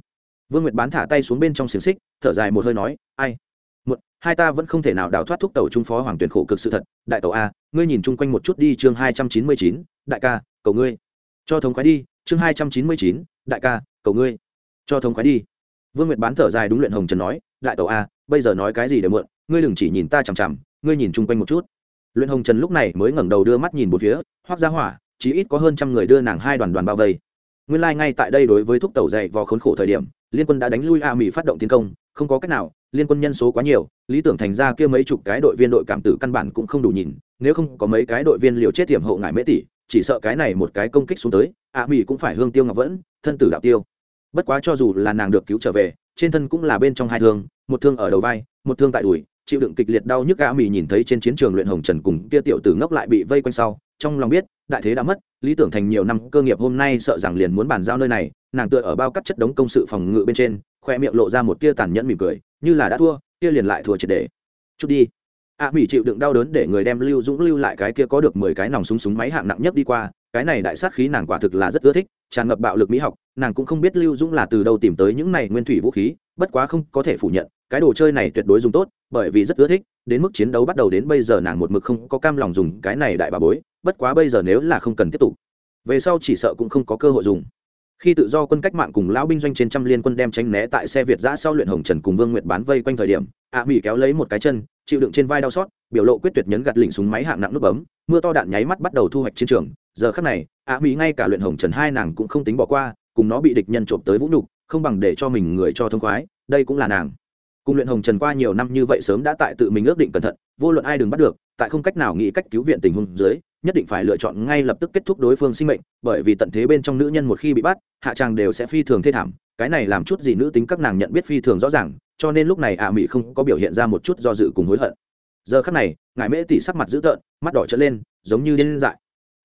vương nguyệt bán thả tay xuống bên trong xiềng xích, thở dài một hơi nói, ai? Một hai ta vẫn không thể nào đào thoát thúc tàu trung phó hoàng tuyển khổ cực sự thật. Đại tàu a, ngươi nhìn chung quanh một chút đi, chương hai trăm chín mươi chín, đại ca, cầu ngươi. Cho thống khoái đi, chương hai trăm chín mươi chín, đại ca, cầu ngươi. Cho thống khoái đi. Vương nguyệt bán thở dài đúng luyện hồng trần nói, đại tàu a, bây giờ nói cái gì để mượn ngươi đừng chỉ nhìn ta chằm chằm, ngươi nhìn chung quanh một chút. Luyện hồng trần lúc này mới ngẩng đầu đưa mắt nhìn một phía hoác ra hỏa chỉ ít có hơn trăm người đưa nàng hai đoàn đoàn bao vây. Nguyên lai、like、ngay tại đây đối với thúc tàu dày vò khốn khổ thời điểm liên quân đã đánh lui a mỹ phát động tiến công, không có cách nào, liên quân nhân số quá nhiều, lý tưởng thành ra kia mấy chục cái đội viên đội cảm tử căn bản cũng không đủ nhìn, nếu không có mấy cái đội viên liều chết tiềm hậu ngại mễ tỷ chỉ sợ cái này một cái công kích xuống tới, a mỹ cũng phải hương tiêu ngọc vẫn, thân tử đạo tiêu. Bất quá cho dù là nàng được cứu trở về, trên thân cũng là bên trong hai thương, một thương ở đầu vai, một thương tại đùi, chịu đựng kịch liệt đau nhức a mỹ nhìn thấy trên chiến trường luyện hồng trần cùng kia tiểu tử ngốc lại bị vây quanh sau trong lòng biết, đại thế đã mất, lý tưởng thành nhiều năm cơ nghiệp hôm nay sợ rằng liền muốn bàn giao nơi này, nàng tựa ở bao cắt chất đống công sự phòng ngự bên trên, khoe miệng lộ ra một tia tàn nhẫn mỉm cười, như là đã thua, kia liền lại thua triệt để. Chút đi a mỹ chịu đựng đau đớn để người đem lưu dũng lưu lại cái kia có được mười cái nòng súng súng máy hạng nặng nhất đi qua, cái này đại sát khí nàng quả thực là rất ưa thích, tràn ngập bạo lực mỹ học, nàng cũng không biết lưu dũng là từ đâu tìm tới những này nguyên thủy vũ khí, bất quá không có thể phủ nhận, cái đồ chơi này tuyệt đối dùng tốt, bởi vì rất ưa thích, đến mức chiến đấu bắt đầu đến bây giờ nàng một mực không có cam lòng dùng cái này đại bà bối, bất quá bây giờ nếu là không cần tiếp tục, về sau chỉ sợ cũng không có cơ hội dùng khi tự do quân cách mạng cùng lão binh doanh trên trăm liên quân đem tránh né tại xe việt giã sau luyện hồng trần cùng vương nguyệt bán vây quanh thời điểm, ạ mỹ kéo lấy một cái chân, chịu đựng trên vai đau xót, biểu lộ quyết tuyệt nhấn gạt lỉnh súng máy hạng nặng nút bấm, mưa to đạn nháy mắt bắt đầu thu hoạch chiến trường. Giờ khắc này, ạ mỹ ngay cả luyện hồng trần hai nàng cũng không tính bỏ qua, cùng nó bị địch nhân trộm tới vũ nhục, không bằng để cho mình người cho thông khoái, đây cũng là nàng. Cùng luyện hồng trần qua nhiều năm như vậy sớm đã tại tự mình ước định cẩn thận, vô luận ai đừng bắt được, tại không cách nào nghĩ cách cứu viện tình huống dưới nhất định phải lựa chọn ngay lập tức kết thúc đối phương sinh mệnh, bởi vì tận thế bên trong nữ nhân một khi bị bắt, hạ tràng đều sẽ phi thường thê thảm, cái này làm chút gì nữ tính các nàng nhận biết phi thường rõ ràng, cho nên lúc này ạ à mỹ không có biểu hiện ra một chút do dự cùng hối hận. Giờ khắc này, ngài mễ tỷ sắc mặt dữ tợn, mắt đỏ trở lên, giống như điên dại.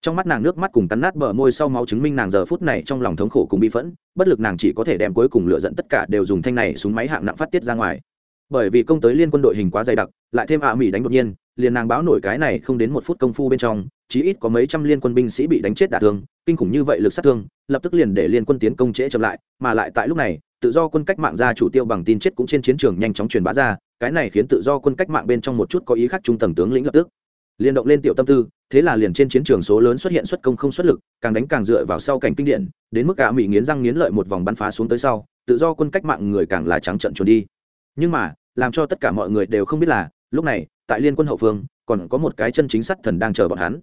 Trong mắt nàng nước mắt cùng cắn nát bờ môi sau máu chứng minh nàng giờ phút này trong lòng thống khổ cùng bị phẫn, bất lực nàng chỉ có thể đem cuối cùng lựa dẫn tất cả đều dùng thanh này súng máy hạng nặng phát tiết ra ngoài bởi vì công tới liên quân đội hình quá dày đặc, lại thêm ạ à mỹ đánh đột nhiên, liền nàng báo nổi cái này không đến một phút công phu bên trong, chí ít có mấy trăm liên quân binh sĩ bị đánh chết đả thương, kinh khủng như vậy lực sát thương, lập tức liền để liên quân tiến công trễ chậm lại, mà lại tại lúc này, tự do quân cách mạng ra chủ tiêu bằng tin chết cũng trên chiến trường nhanh chóng truyền bá ra, cái này khiến tự do quân cách mạng bên trong một chút có ý khác trung tầng tướng lĩnh lập tức liên động lên tiểu tâm tư, thế là liền trên chiến trường số lớn xuất hiện xuất công không xuất lực, càng đánh càng dựa vào sau cảnh kinh điển, đến mức cả à mỹ nghiến răng nghiến lợi một vòng bắn phá xuống tới sau, tự do quân cách mạng người càng là trắng trận trốn đi. Nhưng mà làm cho tất cả mọi người đều không biết là, lúc này, tại liên quân hậu phương, còn có một cái chân chính sắt thần đang chờ bọn hắn.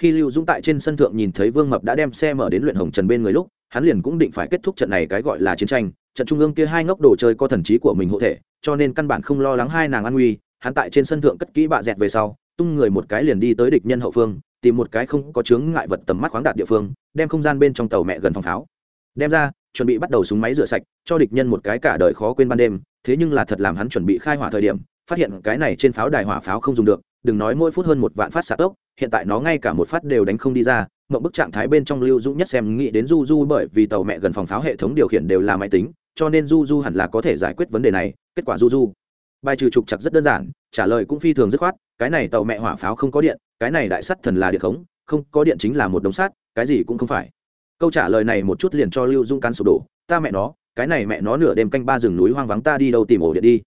Khi lưu dũng tại trên sân thượng nhìn thấy vương mập đã đem xe mở đến luyện hồng trần bên người lúc, hắn liền cũng định phải kết thúc trận này cái gọi là chiến tranh. Trận trung ương kia hai ngốc đồ chơi có thần trí của mình hộ thể, cho nên căn bản không lo lắng hai nàng an nguy. Hắn tại trên sân thượng cất kỹ bạ dẹt về sau, tung người một cái liền đi tới địch nhân hậu phương, tìm một cái không có chướng ngại vật tầm mắt khoáng đạt địa phương, đem không gian bên trong tàu mẹ gần phòng pháo. Đem ra, chuẩn bị bắt đầu súng máy rửa sạch, cho địch nhân một cái cả đời khó quên ban đêm thế nhưng là thật làm hắn chuẩn bị khai hỏa thời điểm, phát hiện cái này trên pháo đài hỏa pháo không dùng được, đừng nói mỗi phút hơn một vạn phát xạ tốc, hiện tại nó ngay cả một phát đều đánh không đi ra, mộng bức trạng thái bên trong lưu dũng nhất xem nghĩ đến du du bởi vì tàu mẹ gần phòng pháo hệ thống điều khiển đều là máy tính, cho nên du du hẳn là có thể giải quyết vấn đề này, kết quả du du. Bài trừ trục chặt rất đơn giản, trả lời cũng phi thường dứt khoát, cái này tàu mẹ hỏa pháo không có điện, cái này đại sắt thần là điện khống, không có điện chính là một đống sắt, cái gì cũng không phải. Câu trả lời này một chút liền cho lưu dũng cắn sụp đổ, ta mẹ nó cái này mẹ nó nửa đêm canh ba rừng núi hoang vắng ta đi đâu tìm ổ điện đi.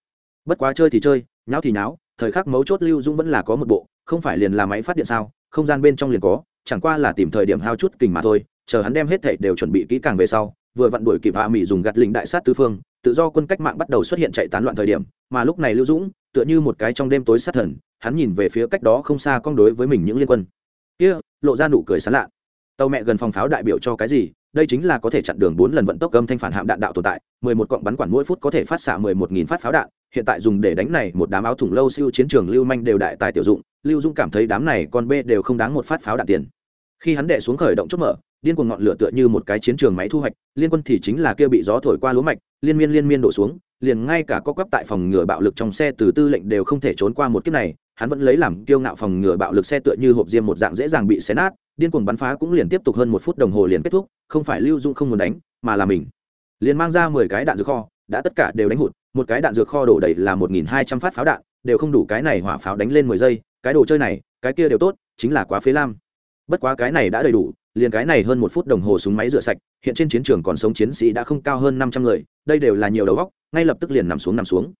Bất quá chơi thì chơi, nháo thì nháo, thời khắc mấu chốt lưu dũng vẫn là có một bộ, không phải liền là máy phát điện sao, không gian bên trong liền có, chẳng qua là tìm thời điểm hao chút kình mà thôi, chờ hắn đem hết thảy đều chuẩn bị kỹ càng về sau, vừa vặn đuổi kịp hạ mỹ dùng gạt lính đại sát tứ phương, tự do quân cách mạng bắt đầu xuất hiện chạy tán loạn thời điểm, mà lúc này lưu dũng, tựa như một cái trong đêm tối sát thần, hắn nhìn về phía cách đó không xa con đối với mình những liên quân. Kia, lộ ra nụ cười sán lạ. Tàu mẹ gần phòng pháo đại biểu cho cái gì? Đây chính là có thể chặn đường bốn lần vận tốc âm thanh phản hạm đạn đạo tồn tại, mười một cọng bắn quản mỗi phút có thể phát xạ mười một nghìn phát pháo đạn, hiện tại dùng để đánh này một đám áo thủng lâu siêu chiến trường lưu manh đều đại tài tiểu dụng, lưu dung cảm thấy đám này con bê đều không đáng một phát pháo đạn tiền. Khi hắn đệ xuống khởi động chốt mở, điên cuồng ngọn lửa tựa như một cái chiến trường máy thu hoạch, liên quân thì chính là kia bị gió thổi qua lúa mạch, liên miên liên miên đổ xuống, liền ngay cả có quắp tại phòng ngừa bạo lực trong xe từ tư lệnh đều không thể trốn qua một kiếp này hắn vẫn lấy làm kiêu ngạo phòng ngừa bạo lực xe tựa như hộp diêm một dạng dễ dàng bị xé nát, điên cuồng bắn phá cũng liền tiếp tục hơn một phút đồng hồ liền kết thúc, không phải lưu dung không muốn đánh, mà là mình. Liền mang ra mười cái đạn dược kho, đã tất cả đều đánh hụt, một cái đạn dược kho đổ đầy là một nghìn hai trăm phát pháo đạn, đều không đủ cái này hỏa pháo đánh lên mười giây, cái đồ chơi này, cái kia đều tốt, chính là quá phế lam. Bất quá cái này đã đầy đủ, liền cái này hơn một phút đồng hồ súng máy rửa sạch, hiện trên chiến trường còn sống chiến sĩ đã không cao hơn năm trăm người, đây đều là nhiều đầu góc ngay lập tức liền nằm xuống nằm xuống.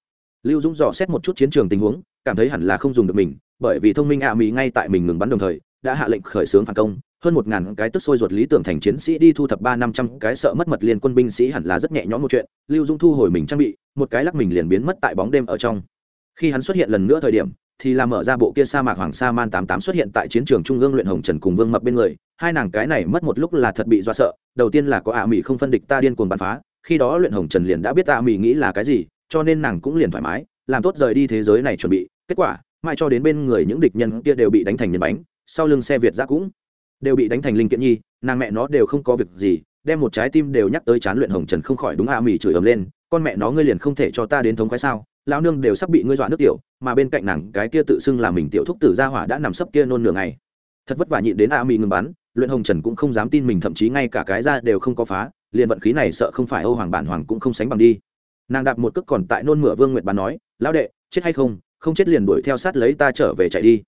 Lưu dũng dò xét một chút chiến trường tình huống cảm thấy hẳn là không dùng được mình, bởi vì thông minh ạ à mỹ ngay tại mình ngừng bắn đồng thời, đã hạ lệnh khởi xướng phản công. Hơn một ngàn cái tức sôi ruột lý tưởng thành chiến sĩ đi thu thập ba năm trăm cái sợ mất mật liên quân binh sĩ hẳn là rất nhẹ nhõm một chuyện. Lưu dung thu hồi mình trang bị, một cái lắc mình liền biến mất tại bóng đêm ở trong. Khi hắn xuất hiện lần nữa thời điểm, thì làm mở ra bộ kia sa mạc hoàng sa man tám tám xuất hiện tại chiến trường trung ương luyện hồng trần cùng vương mập bên người. Hai nàng cái này mất một lúc là thật bị do sợ. Đầu tiên là có ạ à mỹ không phân địch ta điên cuồng bắn phá. Khi đó luyện hồng trần liền đã biết ạ à mỹ nghĩ là cái gì, cho nên nàng cũng liền thoải mái, làm tốt rời đi thế giới này chuẩn bị kết quả mai cho đến bên người những địch nhân kia đều bị đánh thành nhân bánh, sau lưng xe việt giã cũng đều bị đánh thành linh kiện nhi, nàng mẹ nó đều không có việc gì, đem một trái tim đều nhắc tới chán luyện hồng trần không khỏi đúng à, a mì chửi ầm lên, con mẹ nó, ngươi liền không thể cho ta đến thống khoái sao? Lão nương đều sắp bị ngươi dọa nước tiểu, mà bên cạnh nàng cái kia tự xưng là mình tiểu thúc tử gia hỏa đã nằm sấp kia nôn nửa ngày. Thật vất vả nhịn đến à, a mì ngừng bắn, luyện hồng trần cũng không dám tin mình, thậm chí ngay cả cái ra đều không có phá, liền vận khí này sợ không phải âu hoàng bản hoàng cũng không sánh bằng đi. Nàng đạp một cước còn tại nôn mửa vương nguyệt bán nói, lão đệ, chết hay không? Không chết liền đuổi theo sát lấy ta trở về chạy đi.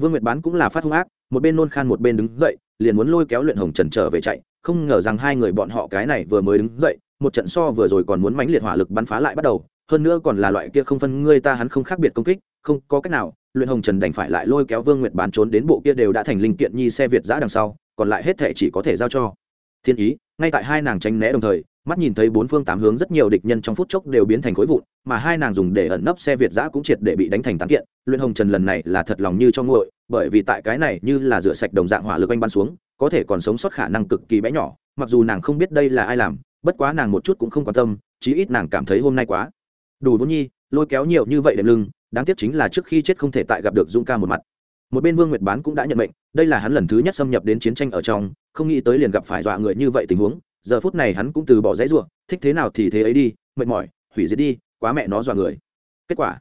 Vương nguyệt bán cũng là phát hung ác, một bên nôn khan một bên đứng dậy, liền muốn lôi kéo luyện hồng trần trở về chạy, không ngờ rằng hai người bọn họ cái này vừa mới đứng dậy, một trận so vừa rồi còn muốn mãnh liệt hỏa lực bắn phá lại bắt đầu, hơn nữa còn là loại kia không phân ngươi ta hắn không khác biệt công kích, không có cách nào, luyện hồng trần đành phải lại lôi kéo vương nguyệt bán trốn đến bộ kia đều đã thành linh kiện nhi xe việt giã đằng sau, còn lại hết thể chỉ có thể giao cho. Thiên ý, ngay tại hai nàng tránh né đồng thời mắt nhìn thấy bốn phương tám hướng rất nhiều địch nhân trong phút chốc đều biến thành khối vụn, mà hai nàng dùng để ẩn nấp xe việt giã cũng triệt để bị đánh thành tán kiện. Luyện hồng trần lần này là thật lòng như cho nguội, bởi vì tại cái này như là rửa sạch đồng dạng hỏa lực anh ban xuống, có thể còn sống sót khả năng cực kỳ bé nhỏ, mặc dù nàng không biết đây là ai làm, bất quá nàng một chút cũng không quan tâm, chí ít nàng cảm thấy hôm nay quá đủ vốn nhi, lôi kéo nhiều như vậy đệm lưng, đáng tiếc chính là trước khi chết không thể tại gặp được dung ca một mặt. Một bên vương nguyệt bán cũng đã nhận mệnh, đây là hắn lần thứ nhất xâm nhập đến chiến tranh ở trong, không nghĩ tới liền gặp phải dọa người như vậy tình huống giờ phút này hắn cũng từ bỏ dãy ruộng, thích thế nào thì thế ấy đi, mệt mỏi, hủy diệt đi, quá mẹ nó dọa người. Kết quả,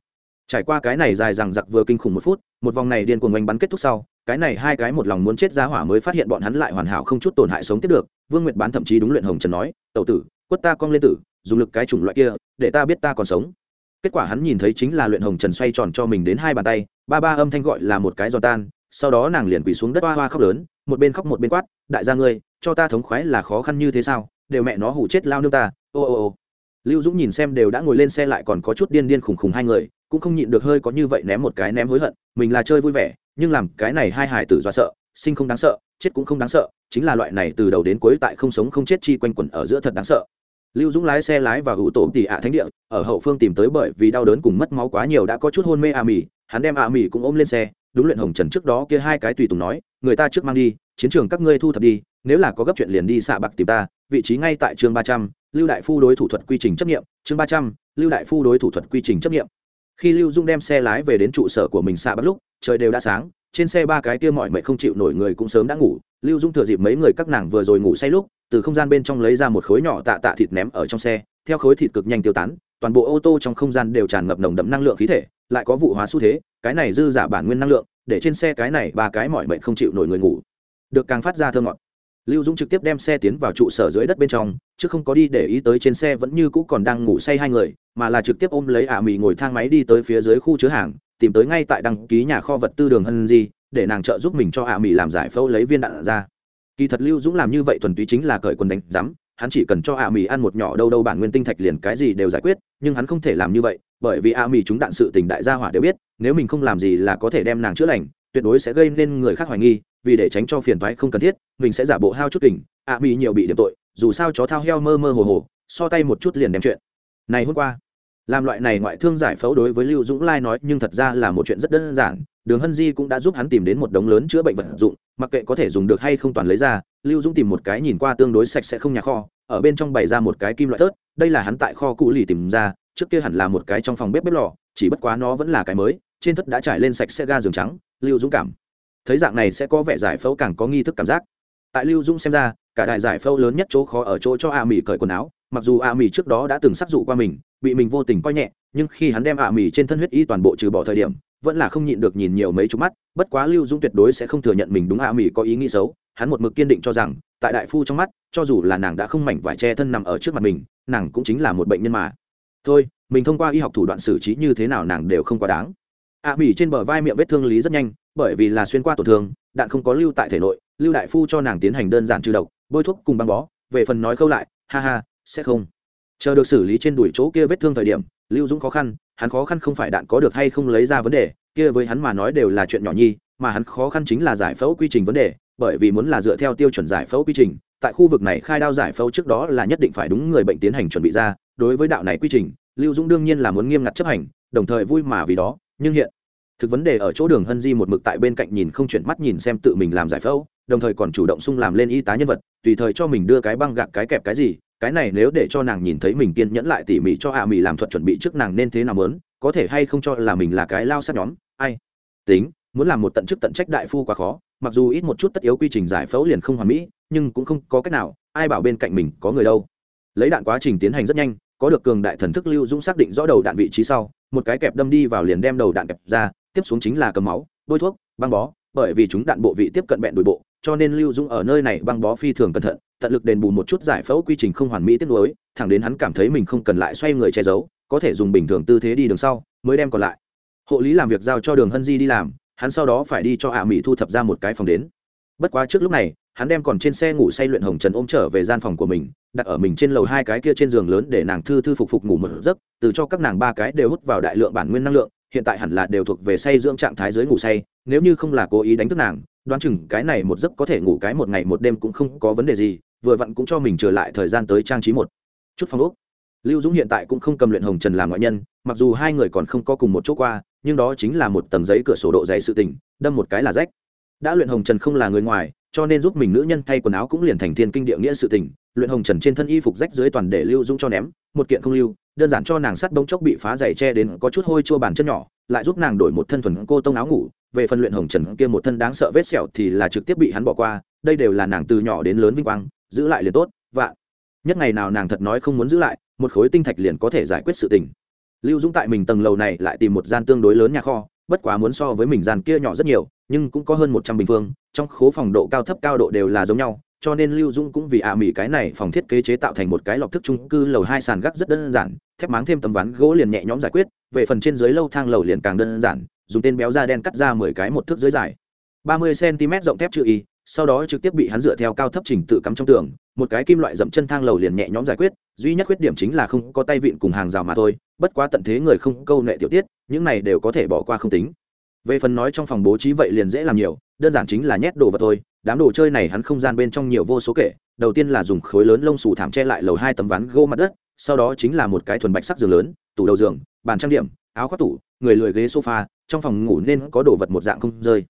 trải qua cái này dài rằng giặc vừa kinh khủng một phút, một vòng này điên cuồng oanh bắn kết thúc sau, cái này hai cái một lòng muốn chết ra hỏa mới phát hiện bọn hắn lại hoàn hảo không chút tổn hại sống tiếp được. Vương nguyệt bán thậm chí đúng luyện hồng trần nói, tẩu tử, quất ta cong lên tử, dùng lực cái chủng loại kia, để ta biết ta còn sống. Kết quả hắn nhìn thấy chính là luyện hồng trần xoay tròn cho mình đến hai bàn tay, ba ba âm thanh gọi là một cái giòn tan, sau đó nàng liền quỳ xuống đất hoa hoa khóc lớn một bên khóc một bên quát, đại gia ngươi, cho ta thống khoái là khó khăn như thế sao? Đều mẹ nó hủ chết lao nương ta, ô ô ô. Lưu dũng nhìn xem đều đã ngồi lên xe lại còn có chút điên điên khùng khùng hai người, cũng không nhịn được hơi có như vậy ném một cái ném hối hận, mình là chơi vui vẻ, nhưng làm cái này hai hải tử do sợ, sinh không đáng sợ, chết cũng không đáng sợ, chính là loại này từ đầu đến cuối tại không sống không chết chi quanh quẩn ở giữa thật đáng sợ. Lưu dũng lái xe lái và hữu tổ tỉ ạ thánh địa, ở hậu phương tìm tới bởi vì đau đớn cùng mất máu quá nhiều đã có chút hôn mê à mì, hắn đem à mì cũng ôm lên xe, đúng luyện hồng trần trước đó kia hai cái tùy tùng nói người ta trước mang đi, chiến trường các ngươi thu thập đi, nếu là có gấp chuyện liền đi xạ bạc tìm ta, vị trí ngay tại chương ba trăm, lưu đại phu đối thủ thuật quy trình chấp nghiệm, chương ba trăm, lưu đại phu đối thủ thuật quy trình chấp nghiệm. Khi lưu dung đem xe lái về đến trụ sở của mình xạ bắt lúc, trời đều đã sáng, trên xe ba cái kia mọi mệnh không chịu nổi người cũng sớm đã ngủ, lưu dung thừa dịp mấy người các nàng vừa rồi ngủ say lúc, từ không gian bên trong lấy ra một khối nhỏ tạ tạ thịt ném ở trong xe, theo khối thịt cực nhanh tiêu tán, toàn bộ ô tô trong không gian đều tràn ngập nồng đậm năng lượng khí thể, lại có vụ hóa xu thế, cái này dư giả bản nguyên năng lượng để trên xe cái này ba cái mọi mệnh không chịu nổi người ngủ. Được càng phát ra thơ ngọt. Lưu dũng trực tiếp đem xe tiến vào trụ sở dưới đất bên trong, chứ không có đi để ý tới trên xe vẫn như cũ còn đang ngủ say hai người, mà là trực tiếp ôm lấy ả mì ngồi thang máy đi tới phía dưới khu chứa hàng, tìm tới ngay tại đăng ký nhà kho vật tư đường hân di, để nàng trợ giúp mình cho ả mì làm giải phẫu lấy viên đạn ra. Kỳ thật lưu dũng làm như vậy thuần túy chính là cởi quần đánh rắm hắn chỉ cần cho ả mì ăn một nhỏ đâu đâu bản nguyên tinh thạch liền cái gì đều giải quyết, nhưng hắn không thể làm như vậy bởi vì a mì chúng đạn sự tình đại gia hỏa đều biết, nếu mình không làm gì là có thể đem nàng chữa lành, tuyệt đối sẽ gây nên người khác hoài nghi, vì để tránh cho phiền thoái không cần thiết, mình sẽ giả bộ hao chút kình, a mỹ nhiều bị điểm tội, dù sao chó thao heo mơ mơ hồ hồ, so tay một chút liền đem chuyện. Này hôm qua, làm loại này ngoại thương giải phẫu đối với lưu dũng lai nói, nhưng thật ra là một chuyện rất đơn giản, đường hân di cũng đã giúp hắn tìm đến một đống lớn chữa bệnh vật dụng, mặc kệ có thể dùng được hay không toàn lấy ra, lưu dũng tìm một cái nhìn qua tương đối sạch sẽ không nhà kho, ở bên trong bày ra một cái kim loại tớt đây là hắn tại kho cũ lì tìm ra trước kia hẳn là một cái trong phòng bếp bếp lò, chỉ bất quá nó vẫn là cái mới, trên thất đã trải lên sạch sẽ ga giường trắng, lưu dũng cảm. Thấy dạng này sẽ có vẻ giải phẫu càng có nghi thức cảm giác. Tại lưu dũng xem ra, cả đại giải phẫu lớn nhất chỗ khó ở chỗ cho a mỹ cởi quần áo, mặc dù a mỹ trước đó đã từng sắc dụ qua mình, bị mình vô tình coi nhẹ, nhưng khi hắn đem a mỹ trên thân huyết y toàn bộ trừ bỏ thời điểm, vẫn là không nhịn được nhìn nhiều mấy chục mắt, bất quá lưu dũng tuyệt đối sẽ không thừa nhận mình đúng a mỹ có ý nghĩ xấu, hắn một mực kiên định cho rằng, tại đại phu trong mắt, cho dù là nàng đã không mảnh vải che thân nằm ở trước mặt mình, nàng cũng chính là một bệnh nhân mà thôi, mình thông qua y học thủ đoạn xử trí như thế nào nàng đều không quá đáng. A bỉ trên bờ vai miệng vết thương lý rất nhanh, bởi vì là xuyên qua tổn thương, đạn không có lưu tại thể nội, lưu đại phu cho nàng tiến hành đơn giản trừ độc, bôi thuốc cùng băng bó, về phần nói khâu lại, ha ha, sẽ không. Chờ được xử lý trên đùi chỗ kia vết thương thời điểm, lưu dũng khó khăn, hắn khó khăn không phải đạn có được hay không lấy ra vấn đề, kia với hắn mà nói đều là chuyện nhỏ nhi, mà hắn khó khăn chính là giải phẫu quy trình vấn đề, bởi vì muốn là dựa theo tiêu chuẩn giải phẫu quy trình tại khu vực này khai đao giải phẫu trước đó là nhất định phải đúng người bệnh tiến hành chuẩn bị ra. Đối với đạo này quy trình, lưu dũng đương nhiên là muốn nghiêm ngặt chấp hành, đồng thời vui mà vì đó. Nhưng hiện thực vấn đề ở chỗ đường hân di một mực tại bên cạnh nhìn không chuyển mắt nhìn xem tự mình làm giải phẫu, đồng thời còn chủ động sung làm lên y tá nhân vật, tùy thời cho mình đưa cái băng gạc, cái kẹp cái gì. Cái này nếu để cho nàng nhìn thấy mình kiên nhẫn lại tỉ mỉ cho hạ à làm thuật chuẩn bị trước nàng nên thế nào lớn có thể hay không cho là mình là cái lao sát nhóm. Ai? Tính, muốn làm một tận chức tận trách đại phu quá khó, mặc dù ít một chút tất yếu quy trình giải phẫu liền không hoàn mỹ nhưng cũng không có cách nào, ai bảo bên cạnh mình có người đâu. Lấy đạn quá trình tiến hành rất nhanh, có được cường đại thần thức lưu dũng xác định rõ đầu đạn vị trí sau, một cái kẹp đâm đi vào liền đem đầu đạn kẹp ra, tiếp xuống chính là cầm máu, bôi thuốc, băng bó, bởi vì chúng đạn bộ vị tiếp cận bẹn đùi bộ, cho nên lưu dũng ở nơi này băng bó phi thường cẩn thận, tận lực đền bù một chút giải phẫu quy trình không hoàn mỹ tiếp nối thẳng đến hắn cảm thấy mình không cần lại xoay người che giấu, có thể dùng bình thường tư thế đi đường sau, mới đem còn lại. Hộ lý làm việc giao cho đường hân di đi làm, hắn sau đó phải đi cho hạ mỹ thu thập ra một cái phòng đến bất quá trước lúc này, hắn đem còn trên xe ngủ say luyện hồng trần ôm trở về gian phòng của mình, đặt ở mình trên lầu hai cái kia trên giường lớn để nàng thư thư phục phục ngủ một giấc, từ cho các nàng ba cái đều hút vào đại lượng bản nguyên năng lượng, hiện tại hẳn là đều thuộc về say dưỡng trạng thái dưới ngủ say, nếu như không là cố ý đánh thức nàng, đoán chừng cái này một giấc có thể ngủ cái một ngày một đêm cũng không có vấn đề gì, vừa vặn cũng cho mình trở lại thời gian tới trang trí một chút phong ốc. Lưu dũng hiện tại cũng không cầm luyện hồng trần làm ngoại nhân, mặc dù hai người còn không có cùng một chỗ qua, nhưng đó chính là một tầng giấy cửa sổ độ dày sự tình, đâm một cái là rách đã luyện hồng trần không là người ngoài, cho nên giúp mình nữ nhân thay quần áo cũng liền thành thiên kinh địa nghĩa sự tình. Luyện hồng trần trên thân y phục rách dưới toàn để lưu dũng cho ném, một kiện không lưu, đơn giản cho nàng sắt bông chốc bị phá dày che đến có chút hôi chua bàn chân nhỏ, lại giúp nàng đổi một thân thuần cô tông áo ngủ. Về phần luyện hồng trần kia một thân đáng sợ vết sẹo thì là trực tiếp bị hắn bỏ qua, đây đều là nàng từ nhỏ đến lớn vinh quang, giữ lại liền tốt, vạn. Nhất ngày nào nàng thật nói không muốn giữ lại, một khối tinh thạch liền có thể giải quyết sự tình. Lưu dũng tại mình tầng lầu này lại tìm một gian tương đối lớn nhà kho bất quá muốn so với mình gian kia nhỏ rất nhiều, nhưng cũng có hơn một trăm bình phương, trong khố phòng độ cao thấp cao độ đều là giống nhau, cho nên lưu dũng cũng vì ạ à mỹ cái này phòng thiết kế chế tạo thành một cái lọc thức trung cư lầu hai sàn gác rất đơn giản, thép máng thêm tấm ván gỗ liền nhẹ nhõm giải quyết, về phần trên dưới lâu thang lầu liền càng đơn giản, dùng tên béo da đen cắt ra mười cái một thước dưới dài. ba mươi cm rộng thép chữ y sau đó trực tiếp bị hắn dựa theo cao thấp trình tự cắm trong tường, một cái kim loại dậm chân thang lầu liền nhẹ nhõm giải quyết, duy nhất khuyết điểm chính là không có tay vịn cùng hàng rào mà thôi, bất quá tận thế người không câu nệ tiểu tiết, những này đều có thể bỏ qua không tính. Về phần nói trong phòng bố trí vậy liền dễ làm nhiều, đơn giản chính là nhét đồ vật thôi, đám đồ chơi này hắn không gian bên trong nhiều vô số kể, đầu tiên là dùng khối lớn lông xù thảm che lại lầu hai tấm ván gỗ mặt đất, sau đó chính là một cái thuần bạch sắc giường lớn, tủ đầu giường, bàn trang điểm, áo khoác tủ, người lười ghế sofa, trong phòng ngủ nên có đồ vật một dạng không rơi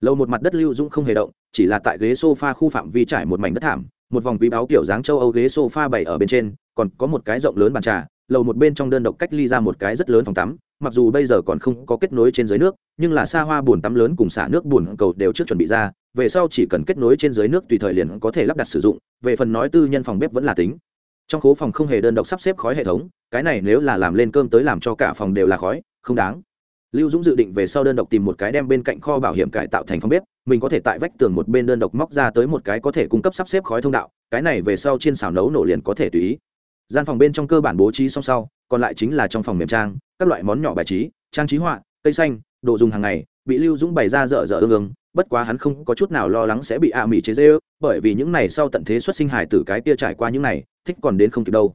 lầu một mặt đất lưu dũng không hề động, chỉ là tại ghế sofa khu phạm vi trải một mảnh đất thảm, một vòng quý báo kiểu dáng châu âu ghế sofa bày ở bên trên, còn có một cái rộng lớn bàn trà, lầu một bên trong đơn độc cách ly ra một cái rất lớn phòng tắm, mặc dù bây giờ còn không có kết nối trên dưới nước, nhưng là xa hoa bùn tắm lớn cùng xả nước bùn cầu đều trước chuẩn bị ra, về sau chỉ cần kết nối trên dưới nước tùy thời liền có thể lắp đặt sử dụng, về phần nói tư nhân phòng bếp vẫn là tính. Trong khố phòng không hề đơn độc sắp xếp khói hệ thống, cái này nếu là làm lên cơm tới làm cho cả phòng đều là khói, không đáng lưu dũng dự định về sau đơn độc tìm một cái đem bên cạnh kho bảo hiểm cải tạo thành phòng bếp, mình có thể tại vách tường một bên đơn độc móc ra tới một cái có thể cung cấp sắp xếp khói thông đạo, cái này về sau chiên xào nấu nổ liền có thể tùy ý. Gian phòng bên trong cơ bản bố trí song sau, còn lại chính là trong phòng mềm trang, các loại món nhỏ bài trí, trang trí họa, cây xanh, đồ dùng hàng ngày, bị lưu dũng bày ra dở dở ương ương, bất quá hắn không có chút nào lo lắng sẽ bị ạ mỹ chế dê ư, bởi vì những này sau tận thế xuất sinh hài tử cái kia trải qua những này, thích còn đến không kịp đâu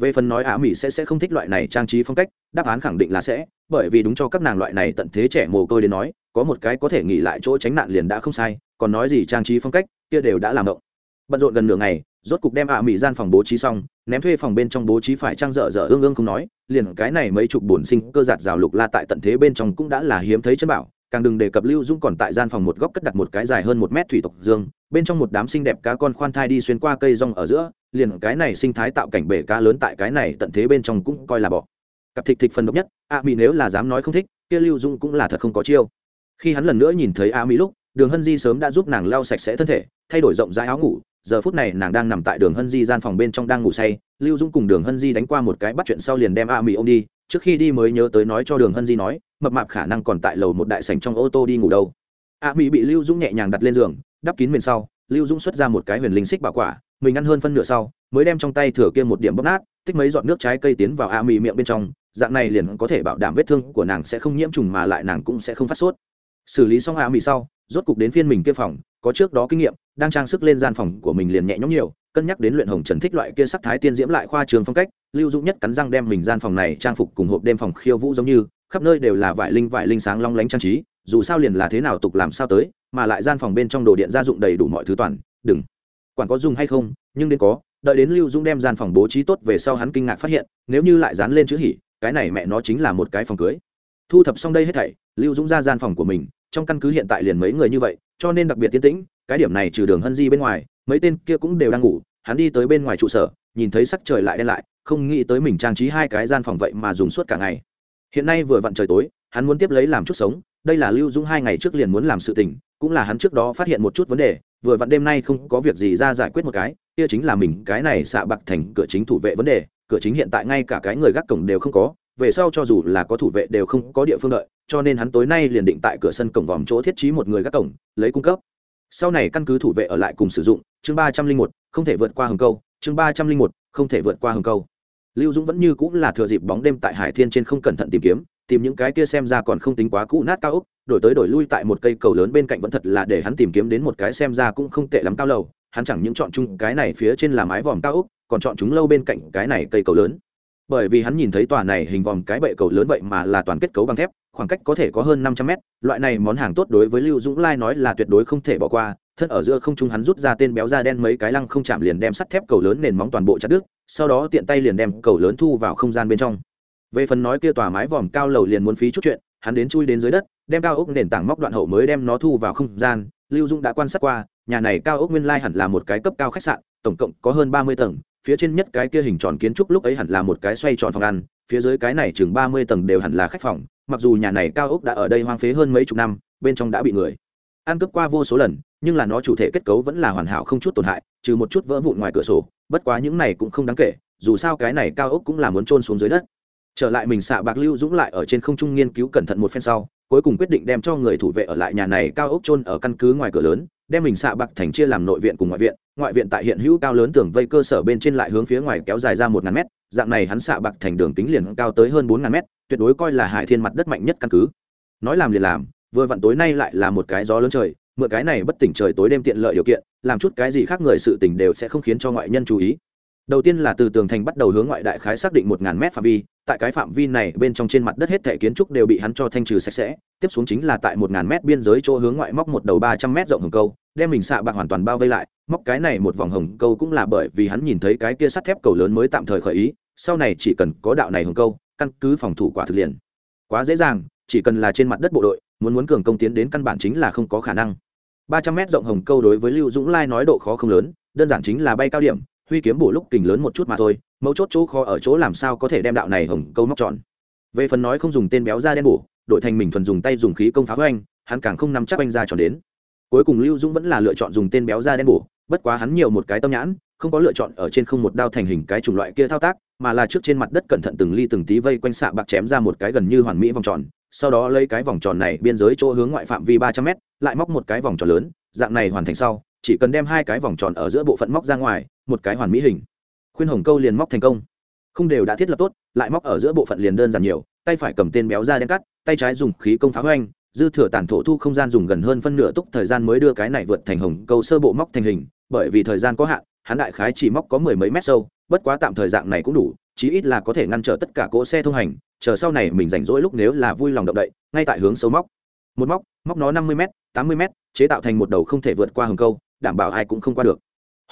về phần nói á mỹ sẽ sẽ không thích loại này trang trí phong cách, đáp án khẳng định là sẽ, bởi vì đúng cho các nàng loại này tận thế trẻ mồ côi đến nói, có một cái có thể nghỉ lại chỗ tránh nạn liền đã không sai, còn nói gì trang trí phong cách, kia đều đã làm động. Bận rộn gần nửa ngày, rốt cục đem ạ mỹ gian phòng bố trí xong, ném thuê phòng bên trong bố trí phải trang dở dở ương ương không nói, liền cái này mấy chục bổn sinh cơ giạt rào lục la tại tận thế bên trong cũng đã là hiếm thấy chân bảo, càng đừng đề cập lưu dung còn tại gian phòng một góc cất đặt một cái dài hơn một mét thủy tộc dương, bên trong một đám xinh đẹp cá con khoan thai đi xuyên qua cây rong ở giữa liền cái này sinh thái tạo cảnh bể cá lớn tại cái này tận thế bên trong cũng coi là bỏ. Cặp thịt thịt phần độc nhất, a mỹ nếu là dám nói không thích, kia lưu dung cũng là thật không có chiêu. Khi hắn lần nữa nhìn thấy a mỹ lúc, đường hân di sớm đã giúp nàng lau sạch sẽ thân thể, thay đổi rộng rãi áo ngủ. Giờ phút này nàng đang nằm tại đường hân di gian phòng bên trong đang ngủ say, lưu dung cùng đường hân di đánh qua một cái bắt chuyện sau liền đem a mỹ ô m đi. Trước khi đi mới nhớ tới nói cho đường hân di nói, mập mạp khả năng còn tại lầu một đại sành trong ô tô đi ngủ đâu. A mỹ bị lưu dung nhẹ nhàng đặt lên giường, đắp kín miền sau, lưu dung xuất ra một cái huyền linh xích bảo quả mình ăn hơn phân nửa sau, mới đem trong tay thừa kia một điểm bóp nát, tích mấy giọt nước trái cây tiến vào a mì miệng bên trong, dạng này liền có thể bảo đảm vết thương của nàng sẽ không nhiễm trùng mà lại nàng cũng sẽ không phát sốt. Xử lý xong a mì sau, rốt cục đến phiên mình kia phòng, có trước đó kinh nghiệm, đang trang sức lên gian phòng của mình liền nhẹ nhõm nhiều, cân nhắc đến luyện hồng trần thích loại kia sắc thái tiên diễm lại khoa trường phong cách, lưu dũng nhất cắn răng đem mình gian phòng này trang phục cùng hộp đêm phòng khiêu vũ giống như, khắp nơi đều là vải linh vải linh sáng long lánh trang trí, dù sao liền là thế nào tục làm sao tới, mà lại gian phòng bên trong đồ điện gia dụng đầy đủ mọi thứ toàn, đừng quản có dùng hay không, nhưng đến có, đợi đến lưu dũng đem gian phòng bố trí tốt về sau hắn kinh ngạc phát hiện, nếu như lại dán lên chữ hỉ, cái này mẹ nó chính là một cái phòng cưới. Thu thập xong đây hết thảy, lưu dũng ra gian phòng của mình, trong căn cứ hiện tại liền mấy người như vậy, cho nên đặc biệt tiến tĩnh, cái điểm này trừ đường hân di bên ngoài, mấy tên kia cũng đều đang ngủ, hắn đi tới bên ngoài trụ sở, nhìn thấy sắc trời lại đen lại, không nghĩ tới mình trang trí hai cái gian phòng vậy mà dùng suốt cả ngày. Hiện nay vừa vặn trời tối, hắn muốn tiếp lấy làm chút sống, đây là lưu dũng hai ngày trước liền muốn làm sự tình, cũng là hắn trước đó phát hiện một chút vấn đề vừa vặn đêm nay không có việc gì ra giải quyết một cái, kia chính là mình, cái này xạ bạc thành cửa chính thủ vệ vấn đề, cửa chính hiện tại ngay cả cái người gác cổng đều không có, về sau cho dù là có thủ vệ đều không có địa phương đợi, cho nên hắn tối nay liền định tại cửa sân cổng vòm chỗ thiết trí một người gác cổng, lấy cung cấp. Sau này căn cứ thủ vệ ở lại cùng sử dụng, chương ba trăm linh một, không thể vượt qua hầm câu, chương ba trăm linh một, không thể vượt qua hầm câu. Lưu dũng vẫn như cũng là thừa dịp bóng đêm tại hải thiên trên không cẩn thận tìm kiếm tìm những cái kia xem ra còn không tính quá cũ nát cao ốc, đổi tới đổi lui tại một cây cầu lớn bên cạnh vẫn thật là để hắn tìm kiếm đến một cái xem ra cũng không tệ lắm cao lầu. Hắn chẳng những chọn chung cái này phía trên là mái vòm cao ốc, còn chọn chúng lâu bên cạnh cái này cây cầu lớn. Bởi vì hắn nhìn thấy tòa này hình vòm cái bệ cầu lớn vậy mà là toàn kết cấu bằng thép, khoảng cách có thể có hơn năm trăm mét, loại này món hàng tốt đối với lưu dũng lai nói là tuyệt đối không thể bỏ qua. Thân ở giữa không trung hắn rút ra tên béo da đen mấy cái lăng không chạm liền đem sắt thép cầu lớn nền móng toàn bộ chặt đứt, sau đó tiện tay liền đem cầu lớn thu vào không gian bên trong về phần nói kia tòa mái vòm cao lầu liền muốn phí chút chuyện, hắn đến chui đến dưới đất, đem cao ốc nền tảng móc đoạn hậu mới đem nó thu vào không gian. Lưu dung đã quan sát qua, nhà này cao ốc nguyên lai hẳn là một cái cấp cao khách sạn, tổng cộng có hơn ba mươi tầng, phía trên nhất cái kia hình tròn kiến trúc lúc ấy hẳn là một cái xoay tròn phòng ăn, phía dưới cái này chừng ba mươi tầng đều hẳn là khách phòng, mặc dù nhà này cao ốc đã ở đây hoang phế hơn mấy chục năm, bên trong đã bị người ăn cướp qua vô số lần, nhưng là nó chủ thể kết cấu vẫn là hoàn hảo không chút tổn hại, trừ một chút vỡ vụn ngoài cửa sổ, bất quá những này cũng không đáng kể, dù sao cái này cao ốc cũng là muốn trôn xuống dưới đất trở lại mình xạ bạc lưu dũng lại ở trên không trung nghiên cứu cẩn thận một phen sau, cuối cùng quyết định đem cho người thủ vệ ở lại nhà này cao ốc trôn ở căn cứ ngoài cửa lớn, đem mình xạ bạc thành chia làm nội viện cùng ngoại viện. Ngoại viện tại hiện hữu cao lớn tường vây cơ sở bên trên lại hướng phía ngoài kéo dài ra một ngàn mét, dạng này hắn xạ bạc thành đường tính liền cao tới hơn bốn ngàn mét, tuyệt đối coi là hải thiên mặt đất mạnh nhất căn cứ. Nói làm liền làm, vừa vặn tối nay lại là một cái gió lớn trời, mượn cái này bất tỉnh trời tối đêm tiện lợi điều kiện, làm chút cái gì khác người sự tình đều sẽ không khiến cho ngoại nhân chú ý. Đầu tiên là từ tường thành bắt đầu hướng ngoại đại khái xác định một ngàn mét phạm vi tại cái phạm vi này bên trong trên mặt đất hết thể kiến trúc đều bị hắn cho thanh trừ sạch sẽ, tiếp xuống chính là tại một ngàn mét biên giới chỗ hướng ngoại móc một đầu ba trăm mét rộng hồng câu, đem mình xạ bạc hoàn toàn bao vây lại, móc cái này một vòng hồng câu cũng là bởi vì hắn nhìn thấy cái kia sắt thép cầu lớn mới tạm thời khởi ý, sau này chỉ cần có đạo này hồng câu, căn cứ phòng thủ quả thực liền. Quá dễ dàng, chỉ cần là trên mặt đất bộ đội, muốn muốn cường công tiến đến căn bản chính là không có khả năng. Ba trăm mét rộng hồng câu đối với lưu dũng lai nói độ khó không lớn, đơn giản chính là bay cao điểm, huy kiếm bổ lúc kình lớn một chút mà thôi mấu chốt chỗ khó ở chỗ làm sao có thể đem đạo này hồng câu móc tròn. Về phần nói không dùng tên béo da đen bổ đội thành mình thuần dùng tay dùng khí công phá hoành, hắn càng không nắm chắc oanh ra tròn đến. Cuối cùng lưu dũng vẫn là lựa chọn dùng tên béo da đen bổ, bất quá hắn nhiều một cái tâm nhãn, không có lựa chọn ở trên không một đao thành hình cái chủng loại kia thao tác, mà là trước trên mặt đất cẩn thận từng ly từng tí vây quanh xạ bạc chém ra một cái gần như hoàn mỹ vòng tròn, sau đó lấy cái vòng tròn này biên giới chỗ hướng ngoại phạm vi ba trăm m lại móc một cái vòng tròn lớn, dạng này hoàn thành sau, chỉ cần đem hai cái vòng tròn ở giữa bộ phận móc ra ngoài, một cái hoàn mỹ hình khuyên hồng câu liền móc thành công. Không đều đã thiết lập tốt, lại móc ở giữa bộ phận liền đơn giản nhiều, tay phải cầm tên béo ra đen cắt, tay trái dùng khí công phá hoành, dư thừa tản thổ thu không gian dùng gần hơn phân nửa túc thời gian mới đưa cái này vượt thành hồng câu sơ bộ móc thành hình, bởi vì thời gian có hạn, hắn đại khái chỉ móc có mười mấy mét sâu, bất quá tạm thời dạng này cũng đủ, chí ít là có thể ngăn trở tất cả cỗ xe thông hành, chờ sau này mình rảnh rỗi lúc nếu là vui lòng động đậy, ngay tại hướng sâu móc. Một móc móc nó năm mươi m tám mươi m chế tạo thành một đầu không thể vượt qua hồng câu, đảm bảo ai cũng không qua được.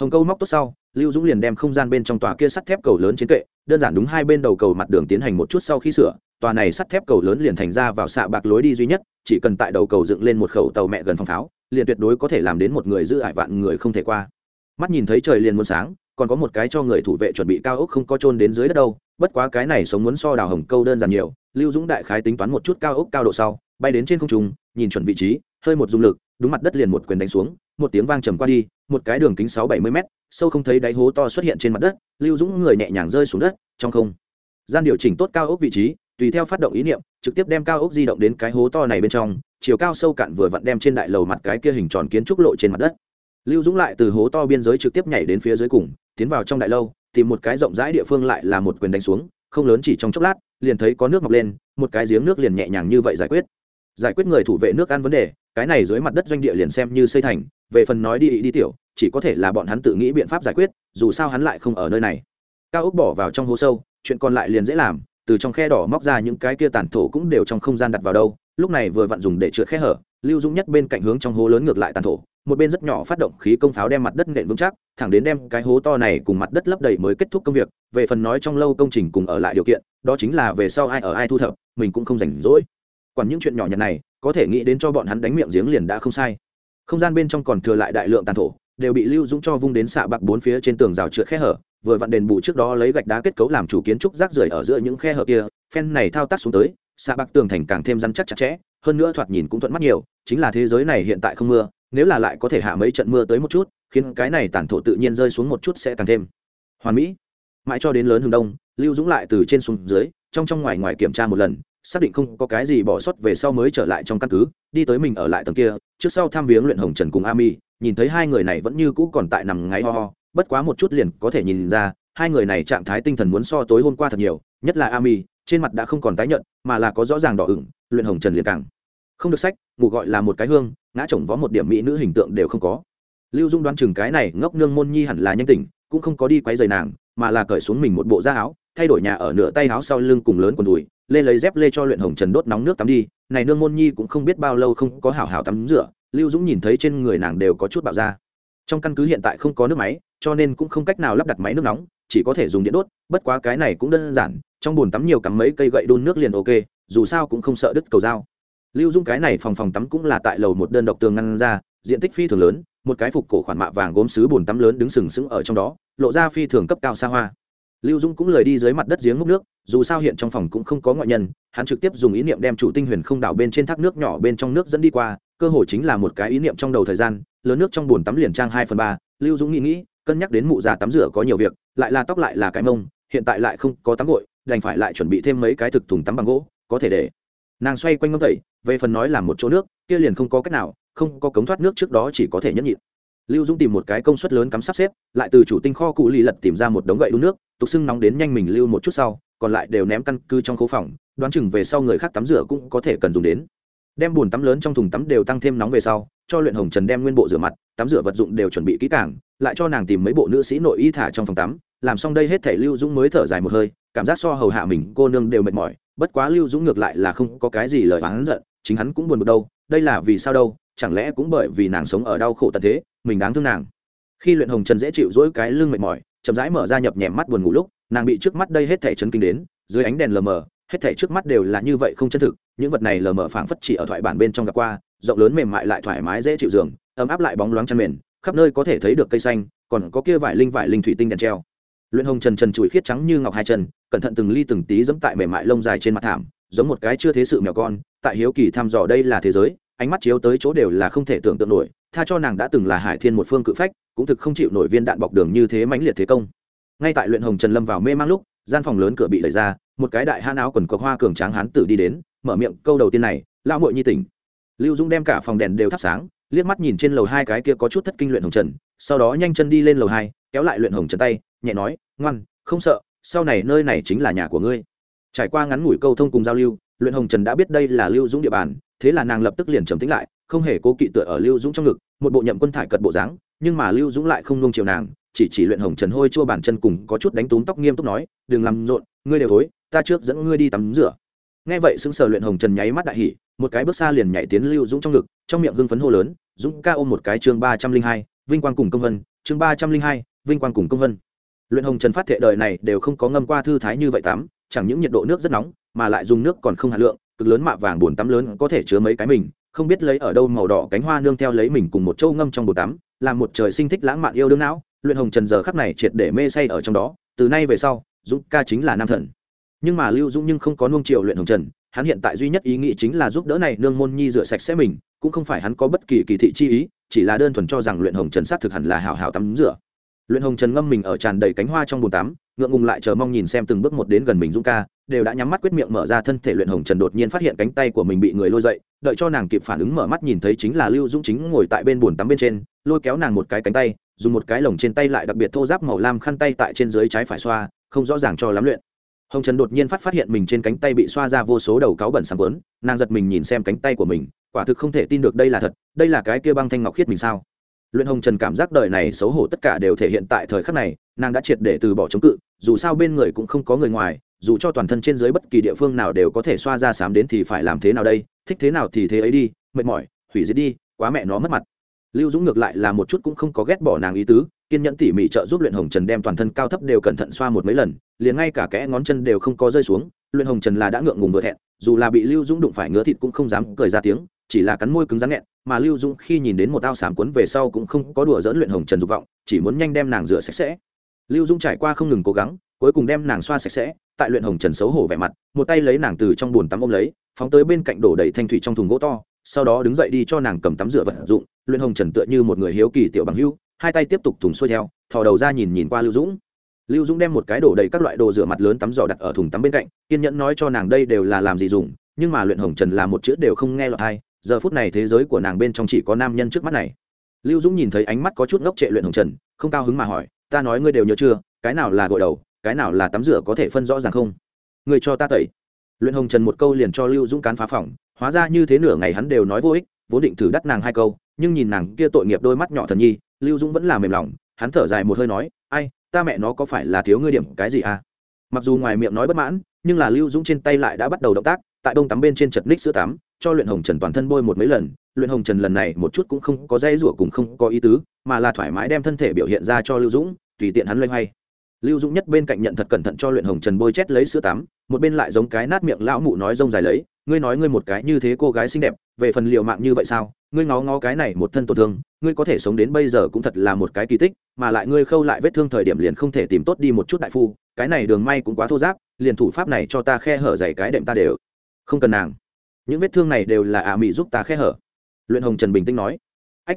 Hồng câu móc tốt sau lưu dũng liền đem không gian bên trong tòa kia sắt thép cầu lớn chiến kệ, đơn giản đúng hai bên đầu cầu mặt đường tiến hành một chút sau khi sửa, tòa này sắt thép cầu lớn liền thành ra vào xạ bạc lối đi duy nhất, chỉ cần tại đầu cầu dựng lên một khẩu tàu mẹ gần phòng pháo liền tuyệt đối có thể làm đến một người giữ ải vạn người không thể qua. Mắt nhìn thấy trời liền muốn sáng, còn có một cái cho người thủ vệ chuẩn bị cao ốc không có trôn đến dưới đất đâu, bất quá cái này sống muốn so đào hồng câu đơn giản nhiều, lưu dũng đại khái tính toán một chút cao ốc cao độ sau, bay đến trên không trung, nhìn chuẩn vị trí, hơi một dung lực, đúng mặt đất liền một quyền đánh xuống, một tiếng vang trầm qua đi, một cái đường kính sáu bảy mươi m sâu không thấy đáy hố to xuất hiện trên mặt đất, lưu dũng người nhẹ nhàng rơi xuống đất, trong không. Gian điều chỉnh tốt cao ốc vị trí, tùy theo phát động ý niệm, trực tiếp đem cao ốc di động đến cái hố to này bên trong, chiều cao sâu cạn vừa vặn đem trên đại lầu mặt cái kia hình tròn kiến trúc lộ trên mặt đất. Lưu dũng lại từ hố to biên giới trực tiếp nhảy đến phía dưới cùng, tiến vào trong đại lâu, tìm một cái rộng rãi địa phương lại là một quyền đánh xuống, không lớn chỉ trong chốc lát, liền thấy có nước mọc lên, một cái giếng nước liền nhẹ nhàng như vậy giải quyết. Giải quyết người thủ vệ nước ăn vấn đề, cái này dưới mặt đất doanh địa liền xem như xây thành, về phần nói đi đi tiểu chỉ có thể là bọn hắn tự nghĩ biện pháp giải quyết, dù sao hắn lại không ở nơi này. Cao ốc bỏ vào trong hố sâu, chuyện còn lại liền dễ làm, từ trong khe đỏ móc ra những cái kia tàn thổ cũng đều trong không gian đặt vào đâu, lúc này vừa vặn dùng để chữa khe hở, lưu dũng nhất bên cạnh hướng trong hố lớn ngược lại tàn thổ, một bên rất nhỏ phát động khí công pháo đem mặt đất nện vững chắc, thẳng đến đem cái hố to này cùng mặt đất lấp đầy mới kết thúc công việc, về phần nói trong lâu công trình cùng ở lại điều kiện, đó chính là về sau ai ở ai thu thập, mình cũng không rảnh rỗi. Còn những chuyện nhỏ nhặt này, có thể nghĩ đến cho bọn hắn đánh miệng giếng liền đã không sai. Không gian bên trong còn thừa lại đại lượng tàn thổ đều bị lưu dũng cho vung đến xạ bạc bốn phía trên tường rào trượt khe hở, vừa vặn đền bù trước đó lấy gạch đá kết cấu làm chủ kiến trúc rác rưởi ở giữa những khe hở kia, phen này thao tác xuống tới, xạ bạc tường thành càng thêm rắn chắc chặt chẽ, hơn nữa thoạt nhìn cũng thuận mắt nhiều, chính là thế giới này hiện tại không mưa, nếu là lại có thể hạ mấy trận mưa tới một chút, khiến cái này tản thổ tự nhiên rơi xuống một chút sẽ càng thêm hoàn mỹ. Mãi cho đến lớn hướng đông, lưu dũng lại từ trên xuống dưới, trong trong ngoài ngoài kiểm tra một lần, xác định không có cái gì bỏ sót về sau mới trở lại trong căn cứ, đi tới mình ở lại tầng kia, trước sau tham viếng luyện hồng trần cùng ami nhìn thấy hai người này vẫn như cũ còn tại nằm ngáy ho ho, bất quá một chút liền có thể nhìn ra, hai người này trạng thái tinh thần muốn so tối hôm qua thật nhiều, nhất là ami, trên mặt đã không còn tái nhận mà là có rõ ràng đỏ ửng, luyện hồng trần liền càng. Không được sách, ngủ gọi là một cái hương, ngã chồng vó một điểm mỹ nữ hình tượng đều không có. Lưu dung đoán chừng cái này ngốc nương môn nhi hẳn là nhanh tỉnh, cũng không có đi quấy giày nàng, mà là cởi xuống mình một bộ da áo, thay đổi nhà ở nửa tay áo sau lưng cùng lớn quần đùi lê lấy dép lê cho luyện hồng trần đốt nóng nước tắm đi. Này nương môn nhi cũng không biết bao lâu không có hảo hảo tắm rửa lưu dũng nhìn thấy trên người nàng đều có chút bạo ra. trong căn cứ hiện tại không có nước máy, cho nên cũng không cách nào lắp đặt máy nước nóng, chỉ có thể dùng điện đốt, bất quá cái này cũng đơn giản, trong bồn tắm nhiều cắm mấy cây gậy đun nước liền ok, dù sao cũng không sợ đứt cầu dao lưu dung cái này phòng phòng tắm cũng là tại lầu một đơn độc tường ngăn ra, diện tích phi thường lớn, một cái phục cổ khoản mạ vàng gốm sứ bồn tắm lớn đứng sừng sững ở trong đó, lộ ra phi thường cấp cao xa hoa lưu dung cũng lời đi dưới mặt đất giếng múc nước, dù sao hiện trong phòng cũng không có ngoại nhân, hắn trực tiếp dùng ý niệm đem chủ tinh huyền không đảo bên trên thác nước nhỏ bên trong nước dẫn đi qua, cơ hội chính là một cái ý niệm trong đầu thời gian, lớn nước trong bồn tắm liền trang hai phần ba, lưu dũng nghĩ nghĩ, cân nhắc đến mụ già tắm rửa có nhiều việc, lại là tóc lại là cái mông, hiện tại lại không có tắm gội, đành phải lại chuẩn bị thêm mấy cái thực thùng tắm bằng gỗ, có thể để. Nàng xoay quanh ngâm tẩy, về phần nói là một chỗ nước, kia liền không có cách nào, không có cống thoát nước trước đó chỉ có thể nhẫn nhịn lưu dũng tìm một cái công suất lớn cắm sắp xếp, lại từ chủ tinh kho cụ lì lật tìm ra một đống gậy đun nước, tục xưng nóng đến nhanh mình lưu một chút sau, còn lại đều ném căn cư trong khố phòng, đoán chừng về sau người khác tắm rửa cũng có thể cần dùng đến. Đem bùn tắm lớn trong thùng tắm đều tăng thêm nóng về sau, cho luyện hồng trần đem nguyên bộ rửa mặt, tắm rửa vật dụng đều chuẩn bị kỹ càng, lại cho nàng tìm mấy bộ nữ sĩ nội y thả trong phòng tắm, làm xong đây hết thể lưu dũng mới thở dài một hơi, cảm giác so hầu hạ mình cô nương đều mệt mỏi, bất quá lưu dũng ngược lại là không có cái gì lời oán giận, chính hắn cũng buồn bực đâu, đây là vì sao đâu chẳng lẽ cũng bởi vì nàng sống ở đau khổ tận thế, mình đáng thương nàng? Khi luyện hồng trần dễ chịu dỗi cái lưng mệt mỏi, chậm rãi mở ra nhập nhèm mắt buồn ngủ lúc, nàng bị trước mắt đây hết thể chấn kinh đến, dưới ánh đèn lờ mờ, hết thể trước mắt đều là như vậy không chân thực, những vật này lờ mờ phảng phất chỉ ở thoại bản bên trong gặp qua, rộng lớn mềm mại lại thoải mái dễ chịu giường ấm áp lại bóng loáng chăn mền, khắp nơi có thể thấy được cây xanh, còn có kia vải linh vải linh thủy tinh đèn treo. Luyện hồng trần trần chùi khiết trắng như ngọc hai chân, cẩn thận từng ly từng tí dẫm tại mềm mại lông dài trên mặt thảm, giống một cái chưa thế sự mèo con, tại hiếu kỳ thăm dò đây là thế giới ánh mắt chiếu tới chỗ đều là không thể tưởng tượng nổi, tha cho nàng đã từng là hải thiên một phương cự phách, cũng thực không chịu nổi viên đạn bọc đường như thế mãnh liệt thế công. Ngay tại luyện hồng trần lâm vào mê mang lúc, gian phòng lớn cửa bị đẩy ra, một cái đại han áo quần cộc hoa cường tráng hán tử đi đến, mở miệng, câu đầu tiên này, lão muội nhi tỉnh. Lưu dũng đem cả phòng đèn đều thắp sáng, liếc mắt nhìn trên lầu hai cái kia có chút thất kinh luyện hồng trần, sau đó nhanh chân đi lên lầu hai, kéo lại luyện hồng trần tay, nhẹ nói, ngoan, không sợ, sau này nơi này chính là nhà của ngươi. Trải qua ngắn ngủi câu thông cùng giao lưu, luyện hồng trần đã biết đây là lưu dũng địa bàn thế là nàng lập tức liền trầm tĩnh lại, không hề cố kỵ tựa ở lưu dũng trong ngực, một bộ nhậm quân thải cật bộ dáng, nhưng mà lưu dũng lại không nung chiều nàng, chỉ chỉ luyện hồng trần hôi chua bàn chân cùng có chút đánh túm tóc nghiêm túc nói, đừng làm rộn, ngươi đều thối, ta trước dẫn ngươi đi tắm rửa. Nghe vậy sững sờ luyện hồng trần nháy mắt đại hỉ, một cái bước xa liền nhảy tiến lưu dũng trong ngực, trong miệng hưng phấn hô lớn, dũng ca ôm một cái chương ba trăm linh hai, vinh quang cùng công vân, chương ba trăm linh hai, vinh quang cùng công vân. Luyện hồng trần phát thệ đời này đều không có ngâm qua thư thái như vậy tắm, chẳng những nhiệt độ nước rất nóng, mà lại dùng nước còn không hạt lượng cực lớn mạ vàng bồn tắm lớn có thể chứa mấy cái mình, không biết lấy ở đâu màu đỏ cánh hoa nương theo lấy mình cùng một châu ngâm trong bồn tắm, làm một trời sinh thích lãng mạn yêu đương não, luyện hồng trần giờ khắc này triệt để mê say ở trong đó, từ nay về sau, dũng ca chính là nam thần. Nhưng mà lưu dũng nhưng không có nuông triệu luyện hồng trần, hắn hiện tại duy nhất ý nghĩ chính là giúp đỡ này nương môn nhi rửa sạch sẽ mình, cũng không phải hắn có bất kỳ kỳ thị chi ý, chỉ là đơn thuần cho rằng luyện hồng trần sát thực hẳn là hảo hảo tắm rửa. Luyện hồng trần ngâm mình ở tràn đầy cánh hoa trong bồn tắm ngượng ngùng lại chờ mong nhìn xem từng bước một đến gần mình dũng ca, đều đã nhắm mắt quyết miệng mở ra thân thể luyện hồng trần đột nhiên phát hiện cánh tay của mình bị người lôi dậy, đợi cho nàng kịp phản ứng mở mắt nhìn thấy chính là lưu dũng chính ngồi tại bên bồn tắm bên trên, lôi kéo nàng một cái cánh tay, dùng một cái lồng trên tay lại đặc biệt thô giáp màu lam khăn tay tại trên dưới trái phải xoa, không rõ ràng cho lắm luyện. Hồng trần đột nhiên phát phát hiện mình trên cánh tay bị xoa ra vô số đầu cáo bẩn sáng quấn nàng giật mình nhìn xem cánh tay của mình, quả thực không thể tin được đây là thật, đây là cái kia băng thanh ngọc khiết mình sao? Luyện hồng trần cảm giác đời này xấu hổ tất cả đều thể hiện tại thời khắc này nàng đã triệt để từ bỏ chống cự, dù sao bên người cũng không có người ngoài, dù cho toàn thân trên dưới bất kỳ địa phương nào đều có thể xoa ra sám đến thì phải làm thế nào đây, thích thế nào thì thế ấy đi, mệt mỏi, hủy diệt đi, quá mẹ nó mất mặt. Lưu dũng ngược lại là một chút cũng không có ghét bỏ nàng ý tứ, kiên nhẫn tỉ mỉ trợ giúp luyện hồng trần đem toàn thân cao thấp đều cẩn thận xoa một mấy lần, liền ngay cả kẽ ngón chân đều không có rơi xuống, luyện hồng trần là đã ngượng ngùng vừa thẹn, dù là bị lưu dũng đụng phải ngứa thịt cũng không dám cười ra tiếng, chỉ là cắn môi cứng rắn nghẹn, mà lưu dũng khi nhìn đến một ao sám cuốn về sau cũng không có đùa dỡn luyện hồng trần dục vọng, chỉ muốn nhanh đem nàng rửa sạch sẽ lưu dũng trải qua không ngừng cố gắng, cuối cùng đem nàng xoa sạch sẽ, tại luyện hồng trần xấu hổ vẻ mặt, một tay lấy nàng từ trong bồn tắm ôm lấy, phóng tới bên cạnh đổ đầy thanh thủy trong thùng gỗ to, sau đó đứng dậy đi cho nàng cầm tắm rửa vật dụng, luyện hồng trần tựa như một người hiếu kỳ tiểu bằng hưu, hai tay tiếp tục thùng xuôi theo, thò đầu ra nhìn nhìn qua lưu dũng lưu dũng đem một cái đổ đầy các loại đồ rửa mặt lớn tắm giỏ đặt ở thùng tắm bên cạnh, kiên nhẫn nói cho nàng đây đều là làm gì dùng, nhưng mà luyện hồng trần là một chữ đều không nghe lọt hay giờ phút này thế giới của nàng bên trong chỉ có nam nhân trước mắt này. Lưu dũng nhìn thấy ánh mắt có chút ngốc trệ luyện hồng trần, không cao hứng mà hỏi ta nói ngươi đều nhớ chưa, cái nào là gội đầu, cái nào là tắm rửa có thể phân rõ ràng không? Ngươi cho ta tẩy. Luyện hồng trần một câu liền cho lưu dũng cán phá phỏng, hóa ra như thế nửa ngày hắn đều nói vô ích, vốn định thử đắt nàng hai câu, nhưng nhìn nàng kia tội nghiệp đôi mắt nhỏ thần nhi, lưu dũng vẫn là mềm lòng, hắn thở dài một hơi nói, ai, ta mẹ nó có phải là thiếu ngươi điểm cái gì à? Mặc dù ngoài miệng nói bất mãn, nhưng là lưu dũng trên tay lại đã bắt đầu động tác tại bông tắm bên trên chật ních sữa tắm, cho luyện hồng trần toàn thân bôi một mấy lần. Luyện hồng trần lần này một chút cũng không có dây rủa cùng không có ý tứ, mà là thoải mái đem thân thể biểu hiện ra cho lưu dũng, tùy tiện hắn loay hoay. Lưu dũng nhất bên cạnh nhận thật cẩn thận cho luyện hồng trần bôi chét lấy sữa tắm, một bên lại giống cái nát miệng lão mụ nói rông dài lấy, ngươi nói ngươi một cái như thế cô gái xinh đẹp, về phần liệu mạng như vậy sao? Ngươi ngó ngó cái này một thân tổn thương, ngươi có thể sống đến bây giờ cũng thật là một cái kỳ tích, mà lại ngươi khâu lại vết thương thời điểm liền không thể tìm tốt đi một chút đại phu, cái này đường may cũng quá thô giáp, liền thủ pháp này cho ta khe hở dày cái đệm ta đều không cần nàng. Những vết thương này đều là ả à mị giúp ta khe hở. Luyện hồng trần bình tĩnh nói. Ách,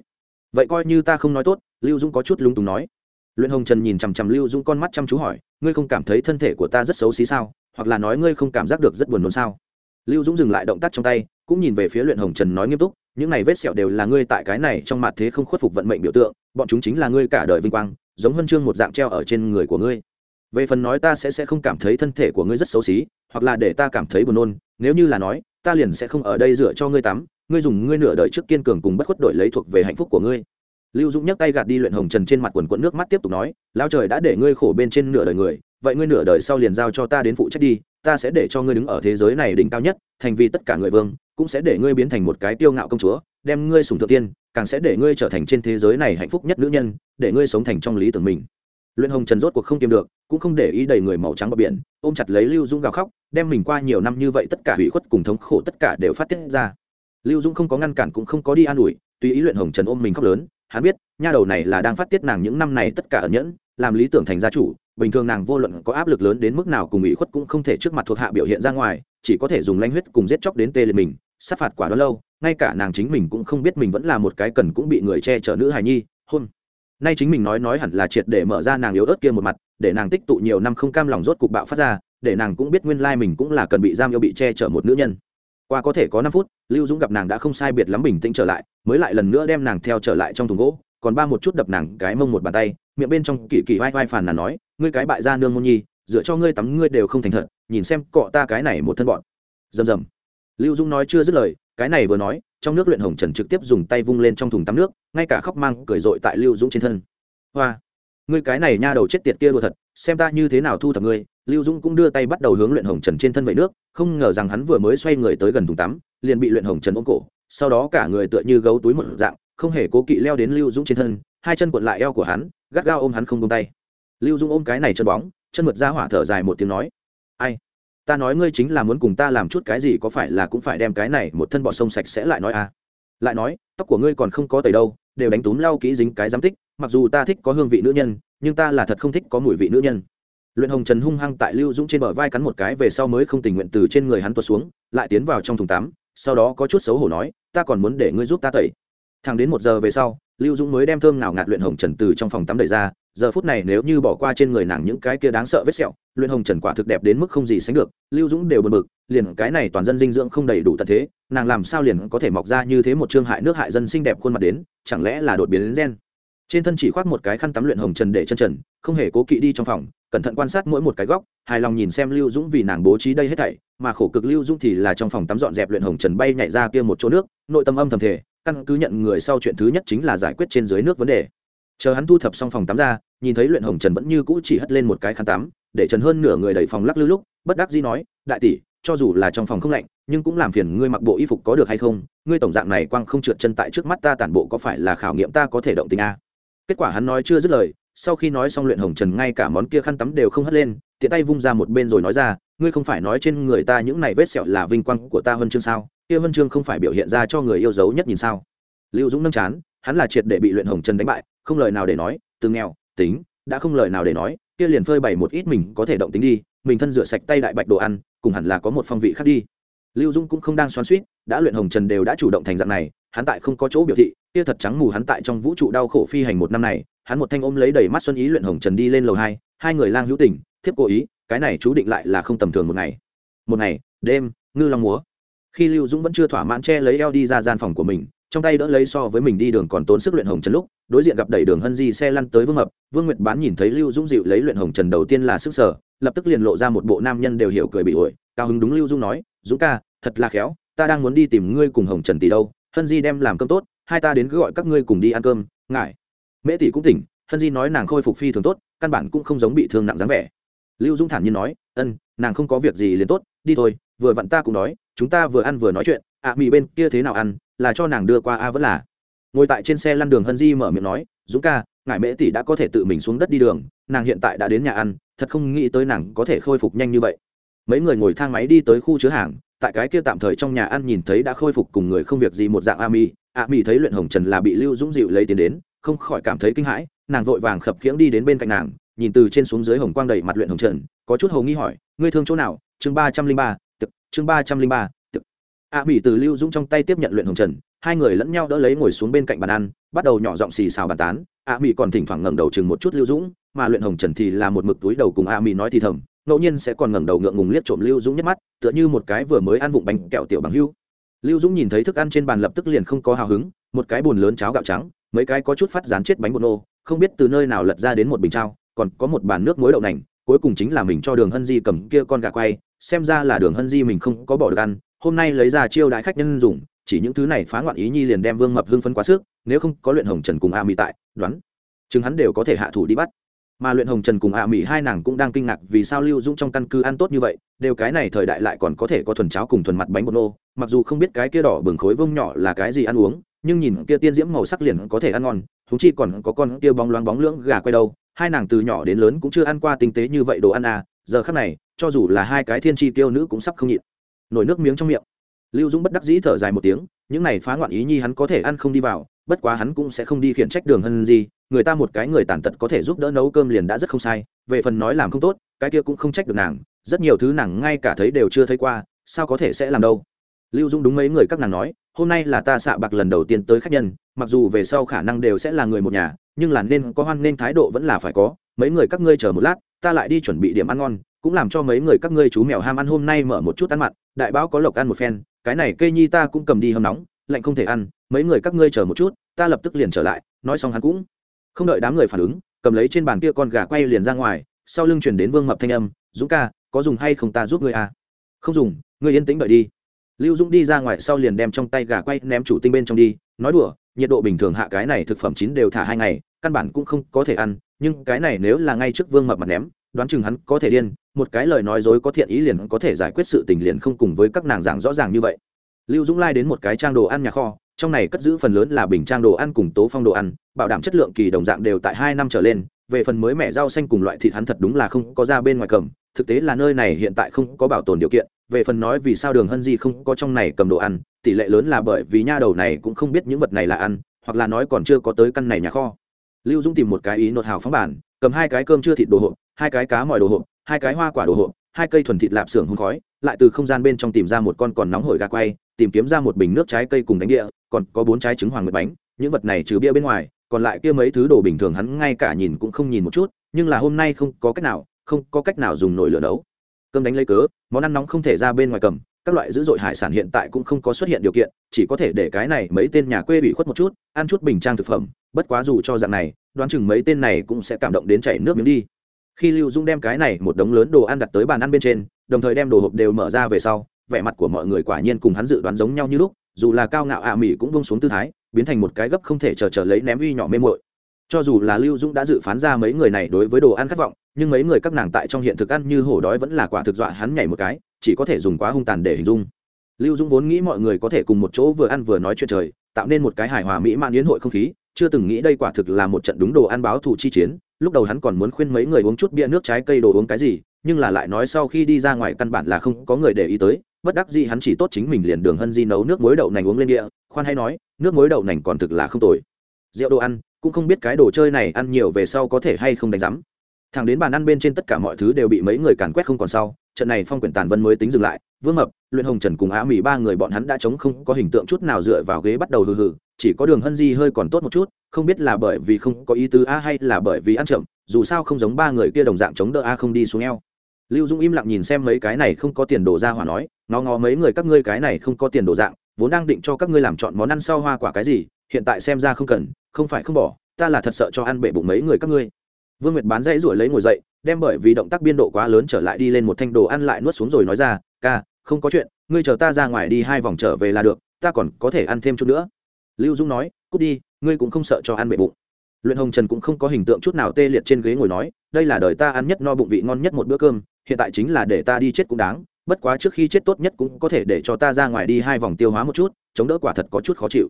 vậy coi như ta không nói tốt, lưu dũng có chút lung túng nói. Luyện hồng trần nhìn chằm chằm lưu dũng con mắt chăm chú hỏi, ngươi không cảm thấy thân thể của ta rất xấu xí sao? Hoặc là nói ngươi không cảm giác được rất buồn nôn sao? Lưu dũng dừng lại động tác trong tay, cũng nhìn về phía luyện hồng trần nói nghiêm túc, những này vết sẹo đều là ngươi tại cái này trong mặt thế không khuất phục vận mệnh biểu tượng, bọn chúng chính là ngươi cả đời vinh quang, giống huân chương một dạng treo ở trên người của ngươi. Về phần nói ta sẽ sẽ không cảm thấy thân thể của ngươi rất xấu xí, hoặc là để ta cảm thấy buồn nôn nếu như là nói, ta liền sẽ không ở đây dựa cho ngươi tắm, ngươi dùng ngươi nửa đời trước kiên cường cùng bất khuất đổi lấy thuộc về hạnh phúc của ngươi. Lưu dũng nhấc tay gạt đi luyện hồng trần trên mặt quần quẫn nước mắt tiếp tục nói lao trời đã để ngươi khổ bên trên nửa đời người, vậy ngươi nửa đời sau liền giao cho ta đến phụ trách đi, ta sẽ để cho ngươi đứng ở thế giới này đỉnh cao nhất, thành vì tất cả người vương, cũng sẽ để ngươi biến thành một cái tiêu ngạo công chúa, đem ngươi sùng thượng tiên, càng sẽ để ngươi trở thành trên thế giới này hạnh phúc nhất nữ nhân, để ngươi sống thành trong lý tưởng mình luyện hồng trần rốt cuộc không tìm được, cũng không để ý đầy người màu trắng bờ biển, ôm chặt lấy lưu dũng gào khóc, đem mình qua nhiều năm như vậy tất cả hủy khuất cùng thống khổ tất cả đều phát tiết ra. Lưu dũng không có ngăn cản cũng không có đi an ủi, tùy ý luyện hồng trần ôm mình khóc lớn, hắn biết, nha đầu này là đang phát tiết nàng những năm này tất cả ẩn nhẫn, làm lý tưởng thành gia chủ, bình thường nàng vô luận có áp lực lớn đến mức nào cùng ủy khuất cũng không thể trước mặt thuộc hạ biểu hiện ra ngoài, chỉ có thể dùng lanh huyết cùng giết chóc đến tê liệt mình, sát phạt quả đó lâu, ngay cả nàng chính mình cũng không biết mình vẫn là một cái cần cũng bị người che chở nữ hài nhi, hôn nay chính mình nói nói hẳn là triệt để mở ra nàng yếu ớt kia một mặt, để nàng tích tụ nhiều năm không cam lòng rốt cục bạo phát ra, để nàng cũng biết nguyên lai mình cũng là cần bị giam yêu bị che chở một nữ nhân qua có thể có năm phút, lưu dũng gặp nàng đã không sai biệt lắm bình tĩnh trở lại, mới lại lần nữa đem nàng theo trở lại trong thùng gỗ, còn ba một chút đập nàng cái mông một bàn tay, miệng bên trong kỳ kỳ vai vai phàn là nói, ngươi cái bại gia nương môn nhi, dựa cho ngươi tắm ngươi đều không thành thật, nhìn xem cọ ta cái này một thân bọn dầm dầm. lưu dũng nói chưa dứt lời, cái này vừa nói trong nước luyện hồng trần trực tiếp dùng tay vung lên trong thùng tắm nước, ngay cả khóc mang cười dội tại lưu dũng trên thân. Hoa, ngươi cái này nha đầu chết tiệt kia đùa thật, xem ta như thế nào thu thập ngươi. Lưu dũng cũng đưa tay bắt đầu hướng luyện hồng trần trên thân vẩy nước, không ngờ rằng hắn vừa mới xoay người tới gần thùng tắm, liền bị luyện hồng trần ôm cổ, sau đó cả người tựa như gấu túi một dạng, không hề cố kỵ leo đến lưu dũng trên thân, hai chân cuộn lại eo của hắn, gắt gao ôm hắn không tung tay. Lưu dũng ôm cái này chân bóng, chân mượt ra hỏa thở dài một tiếng nói, ai? Ta nói ngươi chính là muốn cùng ta làm chút cái gì có phải là cũng phải đem cái này một thân bọ sông sạch sẽ lại nói à? Lại nói, tóc của ngươi còn không có tẩy đâu, đều đánh túm lau kỹ dính cái giám tích, mặc dù ta thích có hương vị nữ nhân, nhưng ta là thật không thích có mùi vị nữ nhân. Luyện hồng trần hung hăng tại lưu dũng trên bờ vai cắn một cái về sau mới không tình nguyện từ trên người hắn tuột xuống, lại tiến vào trong thùng tắm, sau đó có chút xấu hổ nói, ta còn muốn để ngươi giúp ta tẩy. Thẳng đến một giờ về sau, lưu dũng mới đem thơm nào ngạt luyện hồng trần từ trong phòng tắm đầy ra, giờ phút này nếu như bỏ qua trên người nàng những cái kia đáng sợ vết sẹo luyện hồng trần quả thực đẹp đến mức không gì sánh được, lưu dũng đều bật mực liền cái này toàn dân dinh dưỡng không đầy đủ tận thế, nàng làm sao liền có thể mọc ra như thế một trương hại nước hại dân xinh đẹp khuôn mặt đến, chẳng lẽ là đột biến đến gen? Trên thân chỉ khoác một cái khăn tắm luyện hồng trần để chân trần, không hề cố kỵ đi trong phòng, cẩn thận quan sát mỗi một cái góc, hài lòng nhìn xem lưu dũng vì nàng bố trí đây hết thảy, mà khổ cực lưu dũng thì là trong phòng tắm dọn dẹp luyện hồng trần bay nhảy ra kia một chỗ nước, nội tâm âm thầm thể căn cứ nhận người sau chuyện thứ nhất chính là giải quyết trên dưới nước vấn đề chờ hắn thu thập xong phòng tắm ra, nhìn thấy luyện hồng trần vẫn như cũ chỉ hất lên một cái khăn tắm, để trần hơn nửa người đẩy phòng lắc lư lúc, bất đắc dĩ nói, đại tỷ, cho dù là trong phòng không lạnh, nhưng cũng làm phiền ngươi mặc bộ y phục có được hay không? Ngươi tổng dạng này quang không trượt chân tại trước mắt ta tản bộ có phải là khảo nghiệm ta có thể động tình a? Kết quả hắn nói chưa dứt lời, sau khi nói xong luyện hồng trần ngay cả món kia khăn tắm đều không hất lên, tiện tay vung ra một bên rồi nói ra, ngươi không phải nói trên người ta những này vết sẹo là vinh quang của ta huân chương sao? Kia huân chương không phải biểu hiện ra cho người yêu dấu nhất nhìn sao? Lưu dũng nâng chán, hắn là triệt để bị luyện hồng trần đánh bại không lời nào để nói, từ nghèo, tính, đã không lời nào để nói, kia liền phơi bày một ít mình có thể động tính đi, mình thân rửa sạch tay đại bạch đồ ăn, cùng hẳn là có một phong vị khác đi. Lưu dung cũng không đang xoắn suýt đã luyện hồng trần đều đã chủ động thành dạng này, hắn tại không có chỗ biểu thị, kia thật trắng mù hắn tại trong vũ trụ đau khổ phi hành một năm này, hắn một thanh ôm lấy đầy mắt xuân ý luyện hồng trần đi lên lầu hai hai người lang hữu tình, thiếp cố ý, cái này chú định lại là không tầm thường một ngày. Một ngày, đêm, ngư long múa. Khi lưu dũng vẫn chưa thỏa mãn che lấy eo đi ra gian phòng của mình, trong tay đỡ lấy so với mình đi đường còn tốn sức luyện hồng trần lúc đối diện gặp đẩy đường hân di xe lăn tới vương mập vương nguyệt bán nhìn thấy lưu dũng dịu lấy luyện hồng trần đầu tiên là sức sở lập tức liền lộ ra một bộ nam nhân đều hiểu cười bị ổi. Cao hứng đúng lưu dũng nói dũng ca thật là khéo ta đang muốn đi tìm ngươi cùng hồng trần tỷ đâu hân di đem làm cơm tốt hai ta đến cứ gọi các ngươi cùng đi ăn cơm ngại. Mễ tỷ cũng tỉnh hân di nói nàng khôi phục phi thường tốt căn bản cũng không giống bị thương nặng dáng vẻ. Lưu dũng thản nhiên nói ân nàng không có việc gì liền tốt đi thôi vừa vặn ta cũng nói chúng ta vừa ăn vừa nói chuyện ạ à, bên kia thế nào ăn là cho nàng đưa qua a vẫn là ngồi tại trên xe lăn đường hân di mở miệng nói, dũng ca, ngài mễ tỷ đã có thể tự mình xuống đất đi đường, nàng hiện tại đã đến nhà ăn, thật không nghĩ tới nàng có thể khôi phục nhanh như vậy. Mấy người ngồi thang máy đi tới khu chứa hàng, tại cái kia tạm thời trong nhà ăn nhìn thấy đã khôi phục cùng người không việc gì một dạng a mi a mi thấy luyện hồng trần là bị lưu dũng dịu lấy tiền đến, không khỏi cảm thấy kinh hãi, nàng vội vàng khập khiễng đi đến bên cạnh nàng, nhìn từ trên xuống dưới hồng quang đầy mặt luyện hồng trần, có chút hầu nghi hỏi, ngươi thương chỗ nào? Chương ba trăm linh ba chương ba trăm linh ba a mi từ lưu dũng trong tay tiếp nhận luyện hồng trần hai người lẫn nhau đỡ lấy ngồi xuống bên cạnh bàn ăn, bắt đầu nhỏ giọng xì xào bàn tán. A mỹ còn thỉnh thoảng ngẩng đầu chừng một chút lưu dũng, mà luyện hồng trần thì là một mực túi đầu cùng a mỹ nói thì thầm, ngẫu nhiên sẽ còn ngẩng đầu ngượng ngùng liếc trộm lưu dũng nhất mắt, tựa như một cái vừa mới ăn vụng bánh kẹo tiểu bằng hưu. Lưu dũng nhìn thấy thức ăn trên bàn lập tức liền không có hào hứng, một cái bùn lớn cháo gạo trắng, mấy cái có chút phát rán chết bánh bột nô, không biết từ nơi nào lật ra đến một bình trao còn có một bàn nước muối đậu nành, cuối cùng chính là mình cho đường hân di cầm kia con gà quay, xem ra là đường hân di mình không có bỏ được ăn, hôm nay lấy ra chiêu đại khách nhân dùng chỉ những thứ này phá ngoạn ý nhi liền đem vương mập hưng phấn quá sức, nếu không có luyện hồng trần cùng a mỹ tại, đoán, chừng hắn đều có thể hạ thủ đi bắt. Mà luyện hồng trần cùng a mỹ hai nàng cũng đang kinh ngạc vì sao lưu dũng trong căn cứ ăn tốt như vậy, đều cái này thời đại lại còn có thể có thuần cháo cùng thuần mặt bánh bột nô, mặc dù không biết cái kia đỏ bừng khối vông nhỏ là cái gì ăn uống, nhưng nhìn kia tiên diễm màu sắc liền có thể ăn ngon thú chi còn có con kia bóng loáng bóng lưỡng gà quay đâu hai nàng từ nhỏ đến lớn cũng chưa ăn qua tinh tế như vậy đồ ăn à giờ khắc này, cho dù là hai cái thiên tri tiêu nữ cũng sắp không nhịn. Nổi nước miếng trong miệng lưu dũng bất đắc dĩ thở dài một tiếng, những này phá ngoạn ý nhi hắn có thể ăn không đi vào, bất quá hắn cũng sẽ không đi khiển trách đường hân gì, người ta một cái người tàn tật có thể giúp đỡ nấu cơm liền đã rất không sai, về phần nói làm không tốt, cái kia cũng không trách được nàng, rất nhiều thứ nàng ngay cả thấy đều chưa thấy qua, sao có thể sẽ làm đâu? Lưu dũng đúng mấy người các nàng nói, hôm nay là ta xạ bạc lần đầu tiên tới khách nhân, mặc dù về sau khả năng đều sẽ là người một nhà, nhưng là nên có hoan nên thái độ vẫn là phải có, mấy người các ngươi chờ một lát, ta lại đi chuẩn bị điểm ăn ngon cũng làm cho mấy người các ngươi chú mèo ham ăn hôm nay mở một chút ăn mặn, đại báo có lộc ăn một phen, cái này cây nhi ta cũng cầm đi hâm nóng, lạnh không thể ăn, mấy người các ngươi chờ một chút, ta lập tức liền trở lại, nói xong hắn cũng không đợi đám người phản ứng, cầm lấy trên bàn kia con gà quay liền ra ngoài, sau lưng chuyển đến vương mập thanh âm, dũng ca, có dùng hay không ta giúp ngươi à? Không dùng, ngươi yên tĩnh đợi đi. Lưu dũng đi ra ngoài sau liền đem trong tay gà quay ném chủ tinh bên trong đi, nói đùa, nhiệt độ bình thường hạ cái này thực phẩm chín đều thả hai ngày, căn bản cũng không có thể ăn, nhưng cái này nếu là ngay trước vương mập mặt ném, đoán chừng hắn có thể điên một cái lời nói dối có thiện ý liền có thể giải quyết sự tình liền không cùng với các nàng giảng rõ ràng như vậy. Lưu dũng lai đến một cái trang đồ ăn nhà kho, trong này cất giữ phần lớn là bình trang đồ ăn cùng tố phong đồ ăn, bảo đảm chất lượng kỳ đồng dạng đều tại hai năm trở lên, về phần mới mẻ rau xanh cùng loại thịt hắn thật đúng là không có ra bên ngoài cầm, thực tế là nơi này hiện tại không có bảo tồn điều kiện, về phần nói vì sao đường hân di không có trong này cầm đồ ăn, tỷ lệ lớn là bởi vì nha đầu này cũng không biết những vật này là ăn, hoặc là nói còn chưa có tới căn này nhà kho. Lưu dũng tìm một cái ý nột hào phóng bản, cầm hai cái cơm chưa thịt đồ hộp, hai cái cá mỏi đồ hộp hai cái hoa quả đồ hộp, hai cây thuần thịt lạp xưởng hôn khói, lại từ không gian bên trong tìm ra một con còn nóng hổi gà quay, tìm kiếm ra một bình nước trái cây cùng đánh địa, còn có bốn trái trứng hoàng mật bánh. Những vật này trừ bia bên ngoài, còn lại kia mấy thứ đồ bình thường hắn ngay cả nhìn cũng không nhìn một chút, nhưng là hôm nay không có cách nào, không có cách nào dùng nồi lửa nấu. Cơm đánh lấy cớ, món ăn nóng không thể ra bên ngoài cầm, các loại dữ dội hải sản hiện tại cũng không có xuất hiện điều kiện, chỉ có thể để cái này mấy tên nhà quê bị khuất một chút, ăn chút bình trang thực phẩm, bất quá dù cho dạng này, đoán chừng mấy tên này cũng sẽ cảm động đến chảy nước miếng đi khi lưu dung đem cái này một đống lớn đồ ăn đặt tới bàn ăn bên trên, đồng thời đem đồ hộp đều mở ra về sau, vẻ mặt của mọi người quả nhiên cùng hắn dự đoán giống nhau như lúc, dù là cao ngạo ạ à mỹ cũng bông xuống tư thái, biến thành một cái gấp không thể chờ chờ lấy ném uy nhỏ mê mội cho dù là lưu dũng đã dự phán ra mấy người này đối với đồ ăn khát vọng, nhưng mấy người các nàng tại trong hiện thực ăn như hổ đói vẫn là quả thực dọa hắn nhảy một cái, chỉ có thể dùng quá hung tàn để hình dung. Lưu dũng vốn nghĩ mọi người có thể cùng một chỗ vừa ăn vừa nói chuyện trời, tạo nên một cái hài hòa mỹ mãn yến hội không khí, chưa từng nghĩ đây quả thực là một trận đúng đồ ăn báo thù chi chiến lúc đầu hắn còn muốn khuyên mấy người uống chút bia nước trái cây đồ uống cái gì, nhưng là lại nói sau khi đi ra ngoài căn bản là không có người để ý tới, bất đắc gì hắn chỉ tốt chính mình liền đường hân di nấu nước muối đậu nành uống lên địa khoan hay nói, nước muối đậu nành còn thực là không tồi. Rượu đồ ăn, cũng không biết cái đồ chơi này ăn nhiều về sau có thể hay không đánh giám. Thẳng đến bàn ăn bên trên tất cả mọi thứ đều bị mấy người càn quét không còn sau, trận này phong quyển tàn vân mới tính dừng lại, vương mập, luyện hồng trần cùng á mỹ ba người bọn hắn đã chống không có hình tượng chút nào dựa vào ghế bắt đầu hừ hừ chỉ có đường hân di hơi còn tốt một chút, không biết là bởi vì không có ý tứ a hay là bởi vì ăn chậm, dù sao không giống ba người kia đồng dạng chống đỡ a không đi xuống eo. Lưu dung im lặng nhìn xem mấy cái này không có tiền đổ ra hỏa nói, ngó ngó mấy người các ngươi cái này không có tiền đổ dạng, vốn đang định cho các ngươi làm chọn món ăn sau hoa quả cái gì, hiện tại xem ra không cần, không phải không bỏ, ta là thật sợ cho ăn bể bụng mấy người các ngươi. Vương nguyệt bán dãy ruổi lấy ngồi dậy, đem bởi vì động tác biên độ quá lớn trở lại đi lên một thanh đồ ăn lại nuốt xuống rồi nói ra, ca, không có chuyện, ngươi chờ ta ra ngoài đi hai vòng trở về là được, ta còn có thể ăn thêm chút nữa lưu dung nói cút đi ngươi cũng không sợ cho ăn bể bụng. Luyện hồng trần cũng không có hình tượng chút nào tê liệt trên ghế ngồi nói đây là đời ta ăn nhất no bụng vị ngon nhất một bữa cơm hiện tại chính là để ta đi chết cũng đáng bất quá trước khi chết tốt nhất cũng có thể để cho ta ra ngoài đi hai vòng tiêu hóa một chút chống đỡ quả thật có chút khó chịu.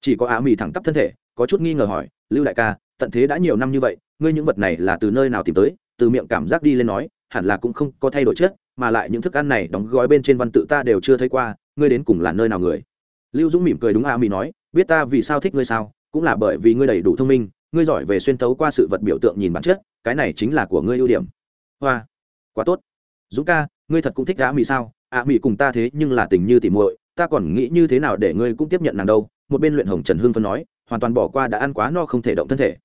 Chỉ có á mì thẳng tắp thân thể có chút nghi ngờ hỏi lưu đại ca tận thế đã nhiều năm như vậy ngươi những vật này là từ nơi nào tìm tới? Từ miệng cảm giác đi lên nói hẳn là cũng không có thay đổi chết, mà lại những thức ăn này đóng gói bên trên văn tự ta đều chưa thấy qua ngươi đến cùng là nơi nào người? Lưu dũng mỉm cười đúng a mỹ nói biết ta vì sao thích ngươi sao, cũng là bởi vì ngươi đầy đủ thông minh, ngươi giỏi về xuyên tấu qua sự vật biểu tượng nhìn bản chất, cái này chính là của ngươi ưu điểm. Hoa, quá tốt. Dũng ca, ngươi thật cũng thích Á mỹ sao? À, a mỹ cùng ta thế nhưng là tình như tỉ muội, ta còn nghĩ như thế nào để ngươi cũng tiếp nhận nàng đâu? Một bên luyện hồng trần hương phân nói, hoàn toàn bỏ qua đã ăn quá no không thể động thân thể.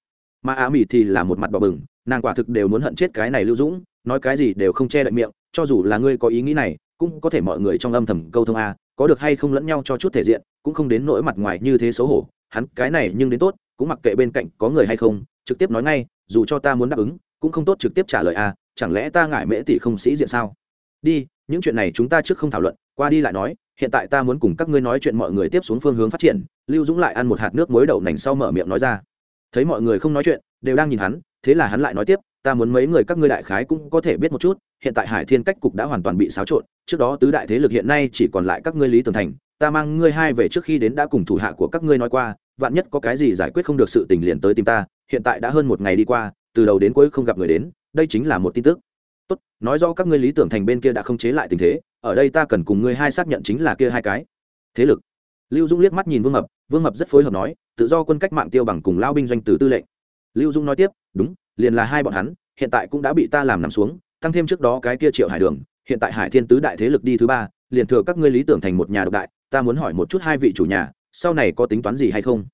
Mà Á mỹ thì là một mặt bỏ bừng, nàng quả thực đều muốn hận chết cái này lưu dũng, nói cái gì đều không che đậy miệng, cho dù là ngươi có ý nghĩ này, cũng có thể mọi người trong âm thầm câu thông a có được hay không lẫn nhau cho chút thể diện, cũng không đến nỗi mặt ngoài như thế xấu hổ, hắn cái này nhưng đến tốt, cũng mặc kệ bên cạnh có người hay không, trực tiếp nói ngay, dù cho ta muốn đáp ứng, cũng không tốt trực tiếp trả lời à chẳng lẽ ta ngại mễ tỷ không sĩ diện sao? Đi, những chuyện này chúng ta trước không thảo luận, qua đi lại nói, hiện tại ta muốn cùng các ngươi nói chuyện mọi người tiếp xuống phương hướng phát triển, lưu dũng lại ăn một hạt nước muối đậu nành sau mở miệng nói ra. Thấy mọi người không nói chuyện, đều đang nhìn hắn, thế là hắn lại nói tiếp, ta muốn mấy người các ngươi đại khái cũng có thể biết một chút hiện tại hải thiên cách cục đã hoàn toàn bị xáo trộn, trước đó tứ đại thế lực hiện nay chỉ còn lại các ngươi lý tường thành, ta mang ngươi hai về trước khi đến đã cùng thủ hạ của các ngươi nói qua, vạn nhất có cái gì giải quyết không được sự tình liền tới tìm ta, hiện tại đã hơn một ngày đi qua, từ đầu đến cuối không gặp người đến, đây chính là một tin tức. Tốt, nói do các ngươi lý tưởng thành bên kia đã không chế lại tình thế, ở đây ta cần cùng ngươi hai xác nhận chính là kia hai cái. Thế lực. Lưu dung liếc mắt nhìn vương mập vương mập rất phối hợp nói, tự do quân cách mạng tiêu bằng cùng lao binh doanh từ tư lệnh. Lưu dung nói tiếp, đúng, liền là hai bọn hắn, hiện tại cũng đã bị ta làm nằm xuống tăng thêm trước đó cái kia triệu hải đường, hiện tại hải thiên tứ đại thế lực đi thứ ba, liền thừa các ngươi lý tưởng thành một nhà độc đại, ta muốn hỏi một chút hai vị chủ nhà, sau này có tính toán gì hay không?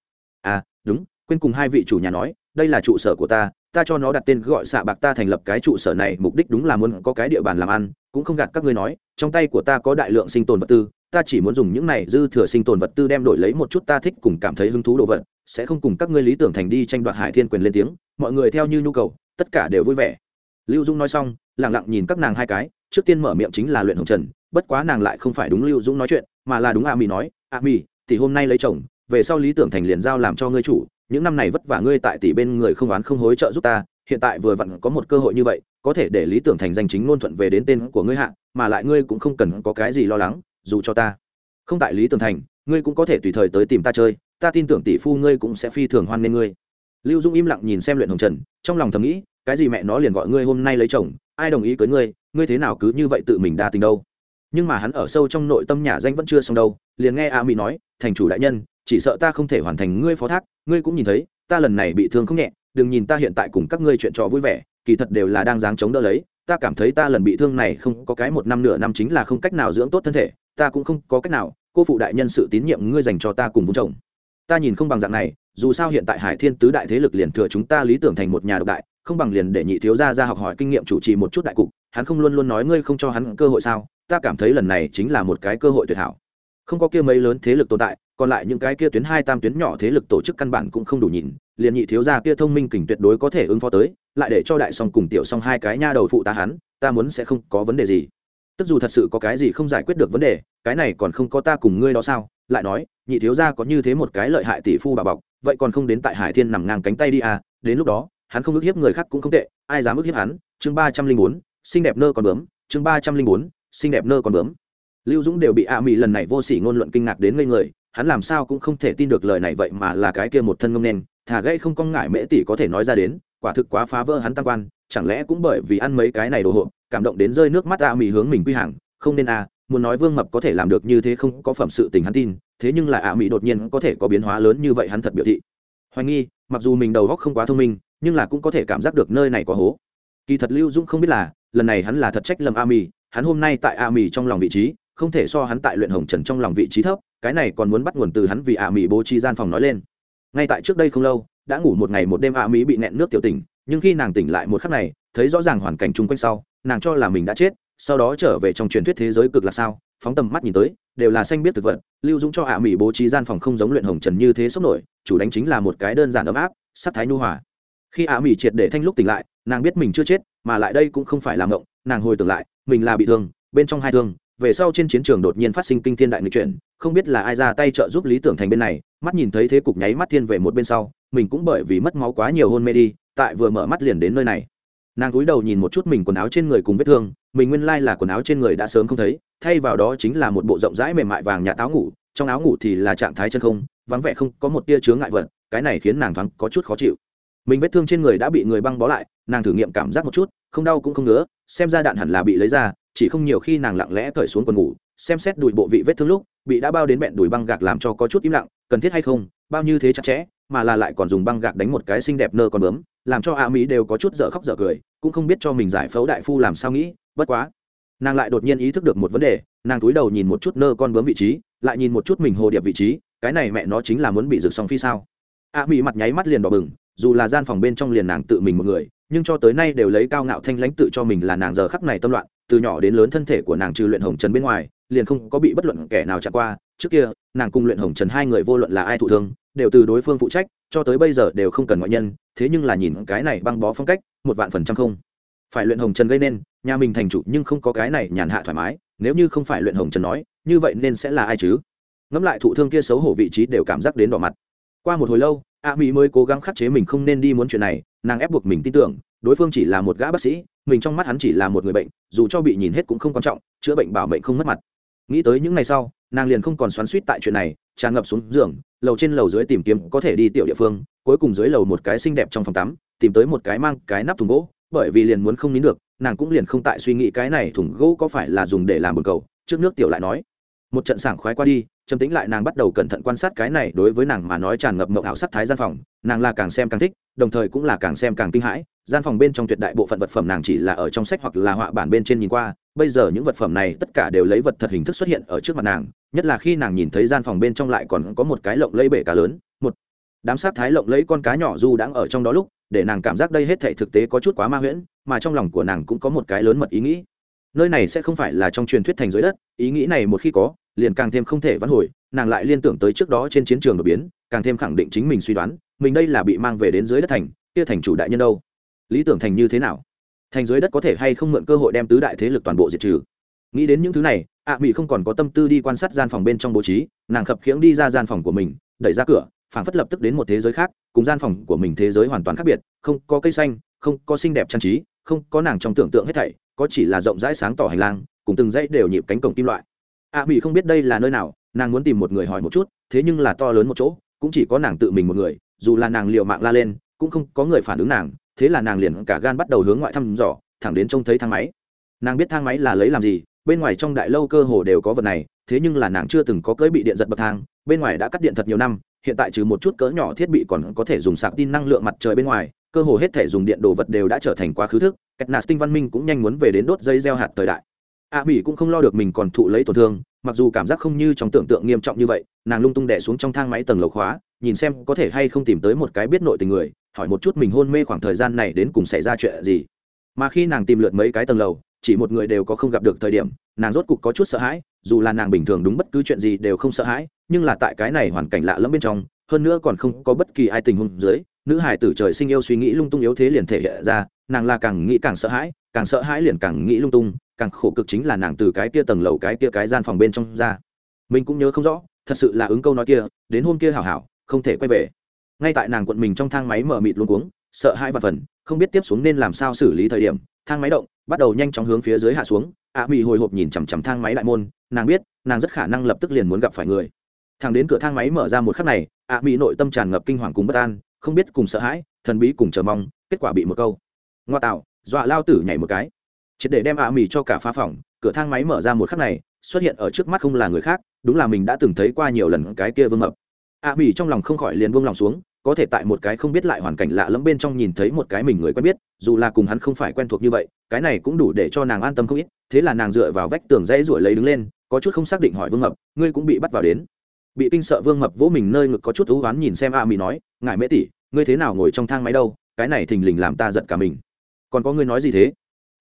À đúng, quên cùng hai vị chủ nhà nói, đây là trụ sở của ta ta cho nó đặt tên gọi xạ bạc ta thành lập cái trụ sở này, mục đích đúng là muốn có cái địa bàn làm ăn, cũng không gạt các ngươi nói, trong tay của ta có đại lượng sinh tồn vật tư, ta chỉ muốn dùng những này dư thừa sinh tồn vật tư đem đổi lấy một chút ta thích cùng cảm thấy hứng thú đồ vật, sẽ không cùng các ngươi lý tưởng thành đi tranh đoạt hải thiên quyền lên tiếng, mọi người theo như nhu cầu, tất cả đều vui vẻ. Lưu dung nói xong lẳng lặng nhìn các nàng hai cái trước tiên mở miệng chính là luyện hồng trần bất quá nàng lại không phải đúng lưu dũng nói chuyện mà là đúng a mì nói a mì, thì hôm nay lấy chồng về sau lý tưởng thành liền giao làm cho ngươi chủ những năm này vất vả ngươi tại tỷ bên người không oán không hối trợ giúp ta hiện tại vừa vặn có một cơ hội như vậy có thể để lý tưởng thành danh chính ngôn thuận về đến tên của ngươi hạ mà lại ngươi cũng không cần có cái gì lo lắng dù cho ta không tại lý tưởng thành ngươi cũng có thể tùy thời tới tìm ta chơi ta tin tưởng tỷ phu ngươi cũng sẽ phi thường hoan nghênh ngươi. Lưu dung im lặng nhìn xem luyện hồng trần trong lòng thầm nghĩ cái gì mẹ nó liền gọi ngươi hôm nay lấy chồng ai đồng ý cưới ngươi ngươi thế nào cứ như vậy tự mình đa tình đâu? Nhưng mà hắn ở sâu trong nội tâm nhà danh vẫn chưa xong đâu, liền nghe a mỹ nói, thành chủ đại nhân, chỉ sợ ta không thể hoàn thành ngươi phó thác, ngươi cũng nhìn thấy, ta lần này bị thương không nhẹ, đừng nhìn ta hiện tại cùng các ngươi chuyện trò vui vẻ, kỳ thật đều là đang dáng chống đỡ lấy, ta cảm thấy ta lần bị thương này không có cái một năm nửa năm chính là không cách nào dưỡng tốt thân thể, ta cũng không có cách nào, cô phụ đại nhân sự tín nhiệm ngươi dành cho ta cùng vũ chồng ta nhìn không bằng dạng này, dù sao hiện tại hải thiên tứ đại thế lực liền thừa chúng ta lý tưởng thành một nhà độc đại không bằng liền để nhị thiếu gia ra học hỏi kinh nghiệm chủ trì một chút đại cục, hắn không luôn luôn nói ngươi không cho hắn cơ hội sao? Ta cảm thấy lần này chính là một cái cơ hội tuyệt hảo. Không có kia mấy lớn thế lực tồn tại, còn lại những cái kia tuyến hai tam tuyến nhỏ thế lực tổ chức căn bản cũng không đủ nhìn, liền nhị thiếu gia kia thông minh kình tuyệt đối có thể ứng phó tới, lại để cho đại song cùng tiểu song hai cái nha đầu phụ tá hắn, ta muốn sẽ không có vấn đề gì. Tức dù thật sự có cái gì không giải quyết được vấn đề, cái này còn không có ta cùng ngươi đó sao? Lại nói, nhị thiếu gia có như thế một cái lợi hại tỷ phu bà bọc, vậy còn không đến tại hải thiên nằm ngang cánh tay đi à đến lúc đó hắn không ức hiếp người khác cũng không tệ, ai dám ức hiếp hắn? Chương ba trăm linh bốn, xinh đẹp nơ còn bướm. Chương ba trăm linh bốn, xinh đẹp nơ còn bướm. Lưu dũng đều bị ạ mỹ lần này vô s ỉ ngôn luận kinh ngạc đến ngây người, hắn làm sao cũng không thể tin được lời này vậy mà là cái kia một thân ngông nên thả gây không con ngại mễ tỷ có thể nói ra đến, quả thực quá phá vỡ hắn tam quan, chẳng lẽ cũng bởi vì ăn mấy cái này đồ hộp, cảm động đến rơi nước mắt ạ mỹ hướng mình quy hàng. Không nên à muốn nói vương mập có thể làm được như thế không có phẩm sự tình hắn tin, thế nhưng là ạ mỹ đột nhiên có thể có biến hóa lớn như vậy hắn thật biểu thị. Hoài nghi, mặc dù mình đầu góc không quá thông minh nhưng là cũng có thể cảm giác được nơi này có hố. Kỳ thật lưu dũng không biết là, lần này hắn là thật trách lầm a mì hắn hôm nay tại a mì trong lòng vị trí, không thể so hắn tại luyện hồng trần trong lòng vị trí thấp, cái này còn muốn bắt nguồn từ hắn vì a mì bố trí gian phòng nói lên. Ngay tại trước đây không lâu, đã ngủ một ngày một đêm a Mị bị nẹn nước tiểu tỉnh, nhưng khi nàng tỉnh lại một khắc này, thấy rõ ràng hoàn cảnh chung quanh sau, nàng cho là mình đã chết, sau đó trở về trong truyền thuyết thế giới cực là sao, phóng tầm mắt nhìn tới, đều là xanh biết thực vật, lưu dũng cho ạ mỹ bố trí gian phòng không giống luyện hồng trần như thế sốc nổi, chủ đánh chính là một cái đơn giản ấm áp, sắc thái nhu hòa khi ả mỹ triệt để thanh lúc tỉnh lại, nàng biết mình chưa chết, mà lại đây cũng không phải là ngộng, nàng hồi tưởng lại, mình là bị thương, bên trong hai thương, về sau trên chiến trường đột nhiên phát sinh kinh thiên đại nghịch chuyển, không biết là ai ra tay trợ giúp lý tưởng thành bên này, mắt nhìn thấy thế cục nháy mắt thiên về một bên sau, mình cũng bởi vì mất máu quá nhiều hôn mê đi, tại vừa mở mắt liền đến nơi này. Nàng cúi đầu nhìn một chút mình quần áo trên người cùng vết thương, mình nguyên lai là quần áo trên người đã sớm không thấy, thay vào đó chính là một bộ rộng rãi mềm mại vàng nhạt áo ngủ, trong áo ngủ thì là trạng thái chân không, vắng vẻ không có một tia chướng ngại vật, cái này khiến nàng thoáng có chút khó chịu mình vết thương trên người đã bị người băng bó lại, nàng thử nghiệm cảm giác một chút, không đau cũng không ngứa, xem ra đạn hẳn là bị lấy ra, chỉ không nhiều khi nàng lặng lẽ cởi xuống quần ngủ, xem xét đùi bộ vị vết thương lúc, bị đã bao đến bẹn đùi băng gạc làm cho có chút im lặng, cần thiết hay không, bao như thế chặt chẽ, mà là lại còn dùng băng gạc đánh một cái xinh đẹp nơ còn bướm, làm cho a mỹ đều có chút dở khóc dở cười, cũng không biết cho mình giải phẫu đại phu làm sao nghĩ, bất quá. Nàng lại đột nhiên ý thức được một vấn đề, nàng túi đầu nhìn một chút nơ con bướm vị trí, lại nhìn một chút mình hồ điệp vị trí, cái này mẹ nó chính là muốn bị rực song phi sao. A mỹ mặt nháy mắt liền đỏ bừng dù là gian phòng bên trong liền nàng tự mình một người, nhưng cho tới nay đều lấy cao ngạo thanh lãnh tự cho mình là nàng giờ khắc này tâm loạn, từ nhỏ đến lớn thân thể của nàng trừ luyện hồng trần bên ngoài, liền không có bị bất luận kẻ nào chạm qua. Trước kia, nàng cùng luyện hồng trần hai người vô luận là ai thụ thương, đều từ đối phương phụ trách, cho tới bây giờ đều không cần ngoại nhân, thế nhưng là nhìn cái này băng bó phong cách, một vạn phần trăm không. Phải luyện hồng trần gây nên, nhà mình thành chủ nhưng không có cái này nhàn hạ thoải mái, nếu như không phải luyện hồng trần nói, như vậy nên sẽ là ai chứ? Ngẫm lại thụ thương kia xấu hổ vị trí đều cảm giác đến đỏ mặt qua một hồi lâu, a mỹ mới cố gắng khắc chế mình không nên đi muốn chuyện này, nàng ép buộc mình tin tưởng, đối phương chỉ là một gã bác sĩ, mình trong mắt hắn chỉ là một người bệnh, dù cho bị nhìn hết cũng không quan trọng, chữa bệnh bảo mệnh không mất mặt. Nghĩ tới những ngày sau, nàng liền không còn xoắn suýt tại chuyện này, tràn ngập xuống giường, lầu trên lầu dưới tìm kiếm có thể đi tiểu địa phương, cuối cùng dưới lầu một cái xinh đẹp trong phòng tắm, tìm tới một cái mang cái nắp thùng gỗ, bởi vì liền muốn không nín được, nàng cũng liền không tại suy nghĩ cái này thùng gỗ có phải là dùng để làm bồn cầu, trước nước tiểu lại nói. Một trận sảng khoái qua đi trầm tĩnh lại nàng bắt đầu cẩn thận quan sát cái này đối với nàng mà nói tràn ngập mộng ảo sắc thái gian phòng, nàng là càng xem càng thích, đồng thời cũng là càng xem càng kinh hãi. Gian phòng bên trong tuyệt đại bộ phận vật phẩm nàng chỉ là ở trong sách hoặc là họa bản bên trên nhìn qua, bây giờ những vật phẩm này tất cả đều lấy vật thật hình thức xuất hiện ở trước mặt nàng, nhất là khi nàng nhìn thấy gian phòng bên trong lại còn có một cái lộng lẫy bể cá lớn, một đám sát thái lộng lẫy con cá nhỏ du đang ở trong đó lúc, để nàng cảm giác đây hết thể thực tế có chút quá ma huyễn, mà trong lòng của nàng cũng có một cái lớn mật ý nghĩ. Nơi này sẽ không phải là trong truyền thuyết thành dưới đất, ý nghĩ này một khi có liền càng thêm không thể vãn hồi nàng lại liên tưởng tới trước đó trên chiến trường đột biến càng thêm khẳng định chính mình suy đoán mình đây là bị mang về đến dưới đất thành kia thành chủ đại nhân đâu? Lý tưởng thành như thế nào? Thành dưới đất có thể hay không mượn cơ hội đem tứ đại thế lực toàn bộ diệt trừ? Nghĩ đến những thứ này ạ à, mỹ không còn có tâm tư đi quan sát gian phòng bên trong bố trí nàng khập khiễng đi ra gian phòng của mình đẩy ra cửa phảng phất lập tức đến một thế giới khác cùng gian phòng của mình thế giới hoàn toàn khác biệt không có cây xanh không có xinh đẹp trang trí không có nàng trong tưởng tượng hết thảy có chỉ là rộng rãi sáng tỏ hành lang cùng từng dãy đều nhịp cánh cổng kim loại a à, mỹ không biết đây là nơi nào nàng muốn tìm một người hỏi một chút thế nhưng là to lớn một chỗ cũng chỉ có nàng tự mình một người dù là nàng liều mạng la lên cũng không có người phản ứng nàng thế là nàng liền cả gan bắt đầu hướng ngoại thăm dò thẳng đến trông thấy thang máy. Nàng biết thang máy là lấy làm gì bên ngoài trong đại lâu cơ hồ đều có vật này thế nhưng là nàng chưa từng có cưỡi bị điện giật bậc thang bên ngoài đã cắt điện thật nhiều năm hiện tại trừ một chút cỡ nhỏ thiết bị còn có thể dùng sạc tin năng lượng mặt trời bên ngoài cơ hồ hết thể dùng điện đồ vật đều đã trở thành quá khứ thức. Cách nà tinh văn minh cũng nhanh muốn về đến đốt dây gieo hạt thời đại a mỹ cũng không lo được mình còn thụ lấy tổn thương, mặc dù cảm giác không như trong tưởng tượng nghiêm trọng như vậy, nàng lung tung đẻ xuống trong thang máy tầng lầu khóa, nhìn xem có thể hay không tìm tới một cái biết nội tình người, hỏi một chút mình hôn mê khoảng thời gian này đến cùng xảy ra chuyện gì. Mà khi nàng tìm lượt mấy cái tầng lầu, chỉ một người đều có không gặp được thời điểm, nàng rốt cục có chút sợ hãi, dù là nàng bình thường đúng bất cứ chuyện gì đều không sợ hãi, nhưng là tại cái này hoàn cảnh lạ lẫm bên trong, hơn nữa còn không có bất kỳ ai tình huống dưới, nữ hải tử trời sinh yêu suy nghĩ lung tung yếu thế liền thể hiện ra, nàng là càng nghĩ càng sợ hãi, càng sợ hãi liền càng nghĩ lung tung càng khổ cực chính là nàng từ cái kia tầng lầu cái kia cái gian phòng bên trong ra. Mình cũng nhớ không rõ, thật sự là ứng câu nói kia, đến hôm kia hảo hảo, không thể quay về. Ngay tại nàng quận mình trong thang máy mở mịt luôn cuống, sợ hai và phần, không biết tiếp xuống nên làm sao xử lý thời điểm, thang máy động, bắt đầu nhanh chóng hướng phía dưới hạ xuống. Ạ mị hồi hộp nhìn chằm chằm thang máy đại môn, nàng biết, nàng rất khả năng lập tức liền muốn gặp phải người. Thằng đến cửa thang máy mở ra một khắc này ạ mị nội tâm tràn ngập kinh hoàng cùng bất an, không biết cùng sợ hãi, thần bí cùng chờ mong, kết quả bị một câu. Ngoa tạo, dọa lao tử nhảy một cái triệt để đem ạ mì cho cả phá phòng, cửa thang máy mở ra một khắc này, xuất hiện ở trước mắt không là người khác, đúng là mình đã từng thấy qua nhiều lần cái kia vương mập. ạ mì trong lòng không khỏi liền buông lòng xuống, có thể tại một cái không biết lại hoàn cảnh lạ lẫm bên trong nhìn thấy một cái mình người quen biết, dù là cùng hắn không phải quen thuộc như vậy, cái này cũng đủ để cho nàng an tâm không ít, thế là nàng dựa vào vách tường dãy ruổi lấy đứng lên, có chút không xác định hỏi vương mập, ngươi cũng bị bắt vào đến? Bị kinh sợ vương mập vỗ mình nơi ngực có chút thú oán nhìn xem a mì nói ngại mễ tỷ, ngươi thế nào ngồi trong thang máy đâu? Cái này thình lình làm ta giận cả mình. Còn có ngươi nói gì thế?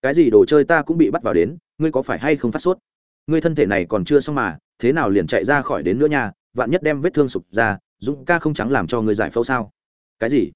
Cái gì đồ chơi ta cũng bị bắt vào đến ngươi có phải hay không phát sốt? Ngươi thân thể này còn chưa xong mà thế nào liền chạy ra khỏi đến nữa nha vạn nhất đem vết thương sụp ra dũng ca không trắng làm cho ngươi giải phẫu sao? Cái gì?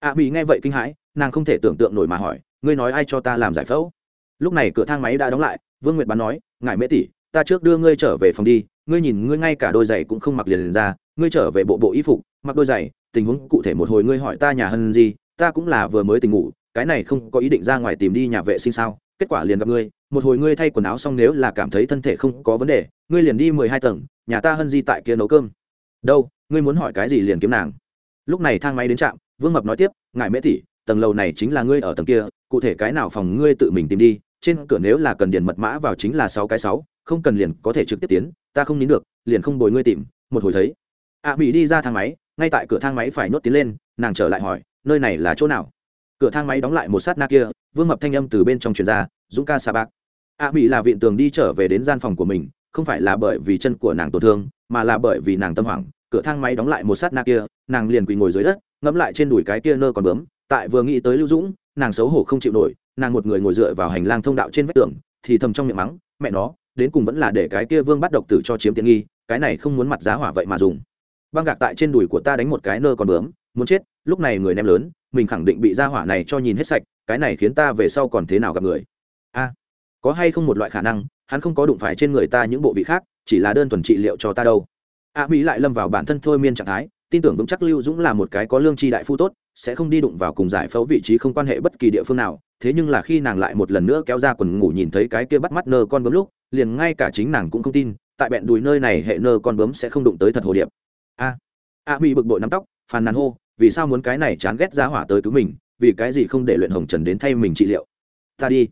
A mỹ nghe vậy kinh hãi nàng không thể tưởng tượng nổi mà hỏi ngươi nói ai cho ta làm giải phẫu? Lúc này cửa thang máy đã đóng lại vương nguyệt bán nói ngài mễ tỷ ta trước đưa ngươi trở về phòng đi ngươi nhìn ngươi ngay cả đôi giày cũng không mặc liền, liền ra ngươi trở về bộ bộ y phục mặc đôi giày tình huống cụ thể một hồi ngươi hỏi ta nhà hân gì ta cũng là vừa mới tình ngủ cái này không có ý định ra ngoài tìm đi nhà vệ sinh sao? Kết quả liền gặp ngươi một hồi ngươi thay quần áo xong nếu là cảm thấy thân thể không có vấn đề ngươi liền đi mười hai tầng nhà ta hân di tại kia nấu cơm. Đâu ngươi muốn hỏi cái gì liền kiếm nàng. Lúc này thang máy đến trạm vương mập nói tiếp ngài mễ tỷ tầng lầu này chính là ngươi ở tầng kia cụ thể cái nào phòng ngươi tự mình tìm đi trên cửa nếu là cần điền mật mã vào chính là sáu cái sáu không cần liền có thể trực tiếp tiến ta không nín được liền không bồi ngươi tìm một hồi thấy. Ạ à, đi ra thang máy ngay tại cửa thang máy phải nhốt tiến lên nàng trở lại hỏi nơi này là chỗ nào? Cửa thang máy đóng lại một sát na kia vương mập thanh âm từ bên trong truyền ra dũng ca sa bạc a à, mỹ là viện tường đi trở về đến gian phòng của mình không phải là bởi vì chân của nàng tổn thương mà là bởi vì nàng tâm hoảng. Cửa thang máy đóng lại một sát na kia nàng liền quỳ ngồi dưới đất ngẫm lại trên đùi cái kia nơ còn bướm. Tại vừa nghĩ tới lưu dũng nàng xấu hổ không chịu nổi nàng một người ngồi dựa vào hành lang thông đạo trên vách tường thì thầm trong miệng mắng mẹ nó đến cùng vẫn là để cái kia vương bắt độc tử cho chiếm tiện nghi cái này không muốn mặt giá hỏa vậy mà dùng. Băng gạc tại trên đùi của ta đánh một cái nơ còn bướm muốn chết lúc này người nem lớn, mình khẳng định bị ra hỏa này cho nhìn hết sạch, cái này khiến ta về sau còn thế nào gặp người? A, có hay không một loại khả năng, hắn không có đụng phải trên người ta những bộ vị khác, chỉ là đơn thuần trị liệu cho ta đâu. A mỹ lại lâm vào bản thân thôi miên trạng thái, tin tưởng vững chắc lưu dũng là một cái có lương tri đại phu tốt, sẽ không đi đụng vào cùng giải phẫu vị trí không quan hệ bất kỳ địa phương nào. Thế nhưng là khi nàng lại một lần nữa kéo ra quần ngủ nhìn thấy cái kia bắt mắt nơ con bướm lúc, liền ngay cả chính nàng cũng không tin, tại bẹn đùi nơi này hệ nơ con bướm sẽ không đụng tới thật hồ điệp. A a mỹ bực bội nắm tóc, phàn nàn hô vì sao muốn cái này chán ghét ra hỏa tới cứu mình, vì cái gì không để luyện hồng trần đến thay mình trị liệu? Ta đi.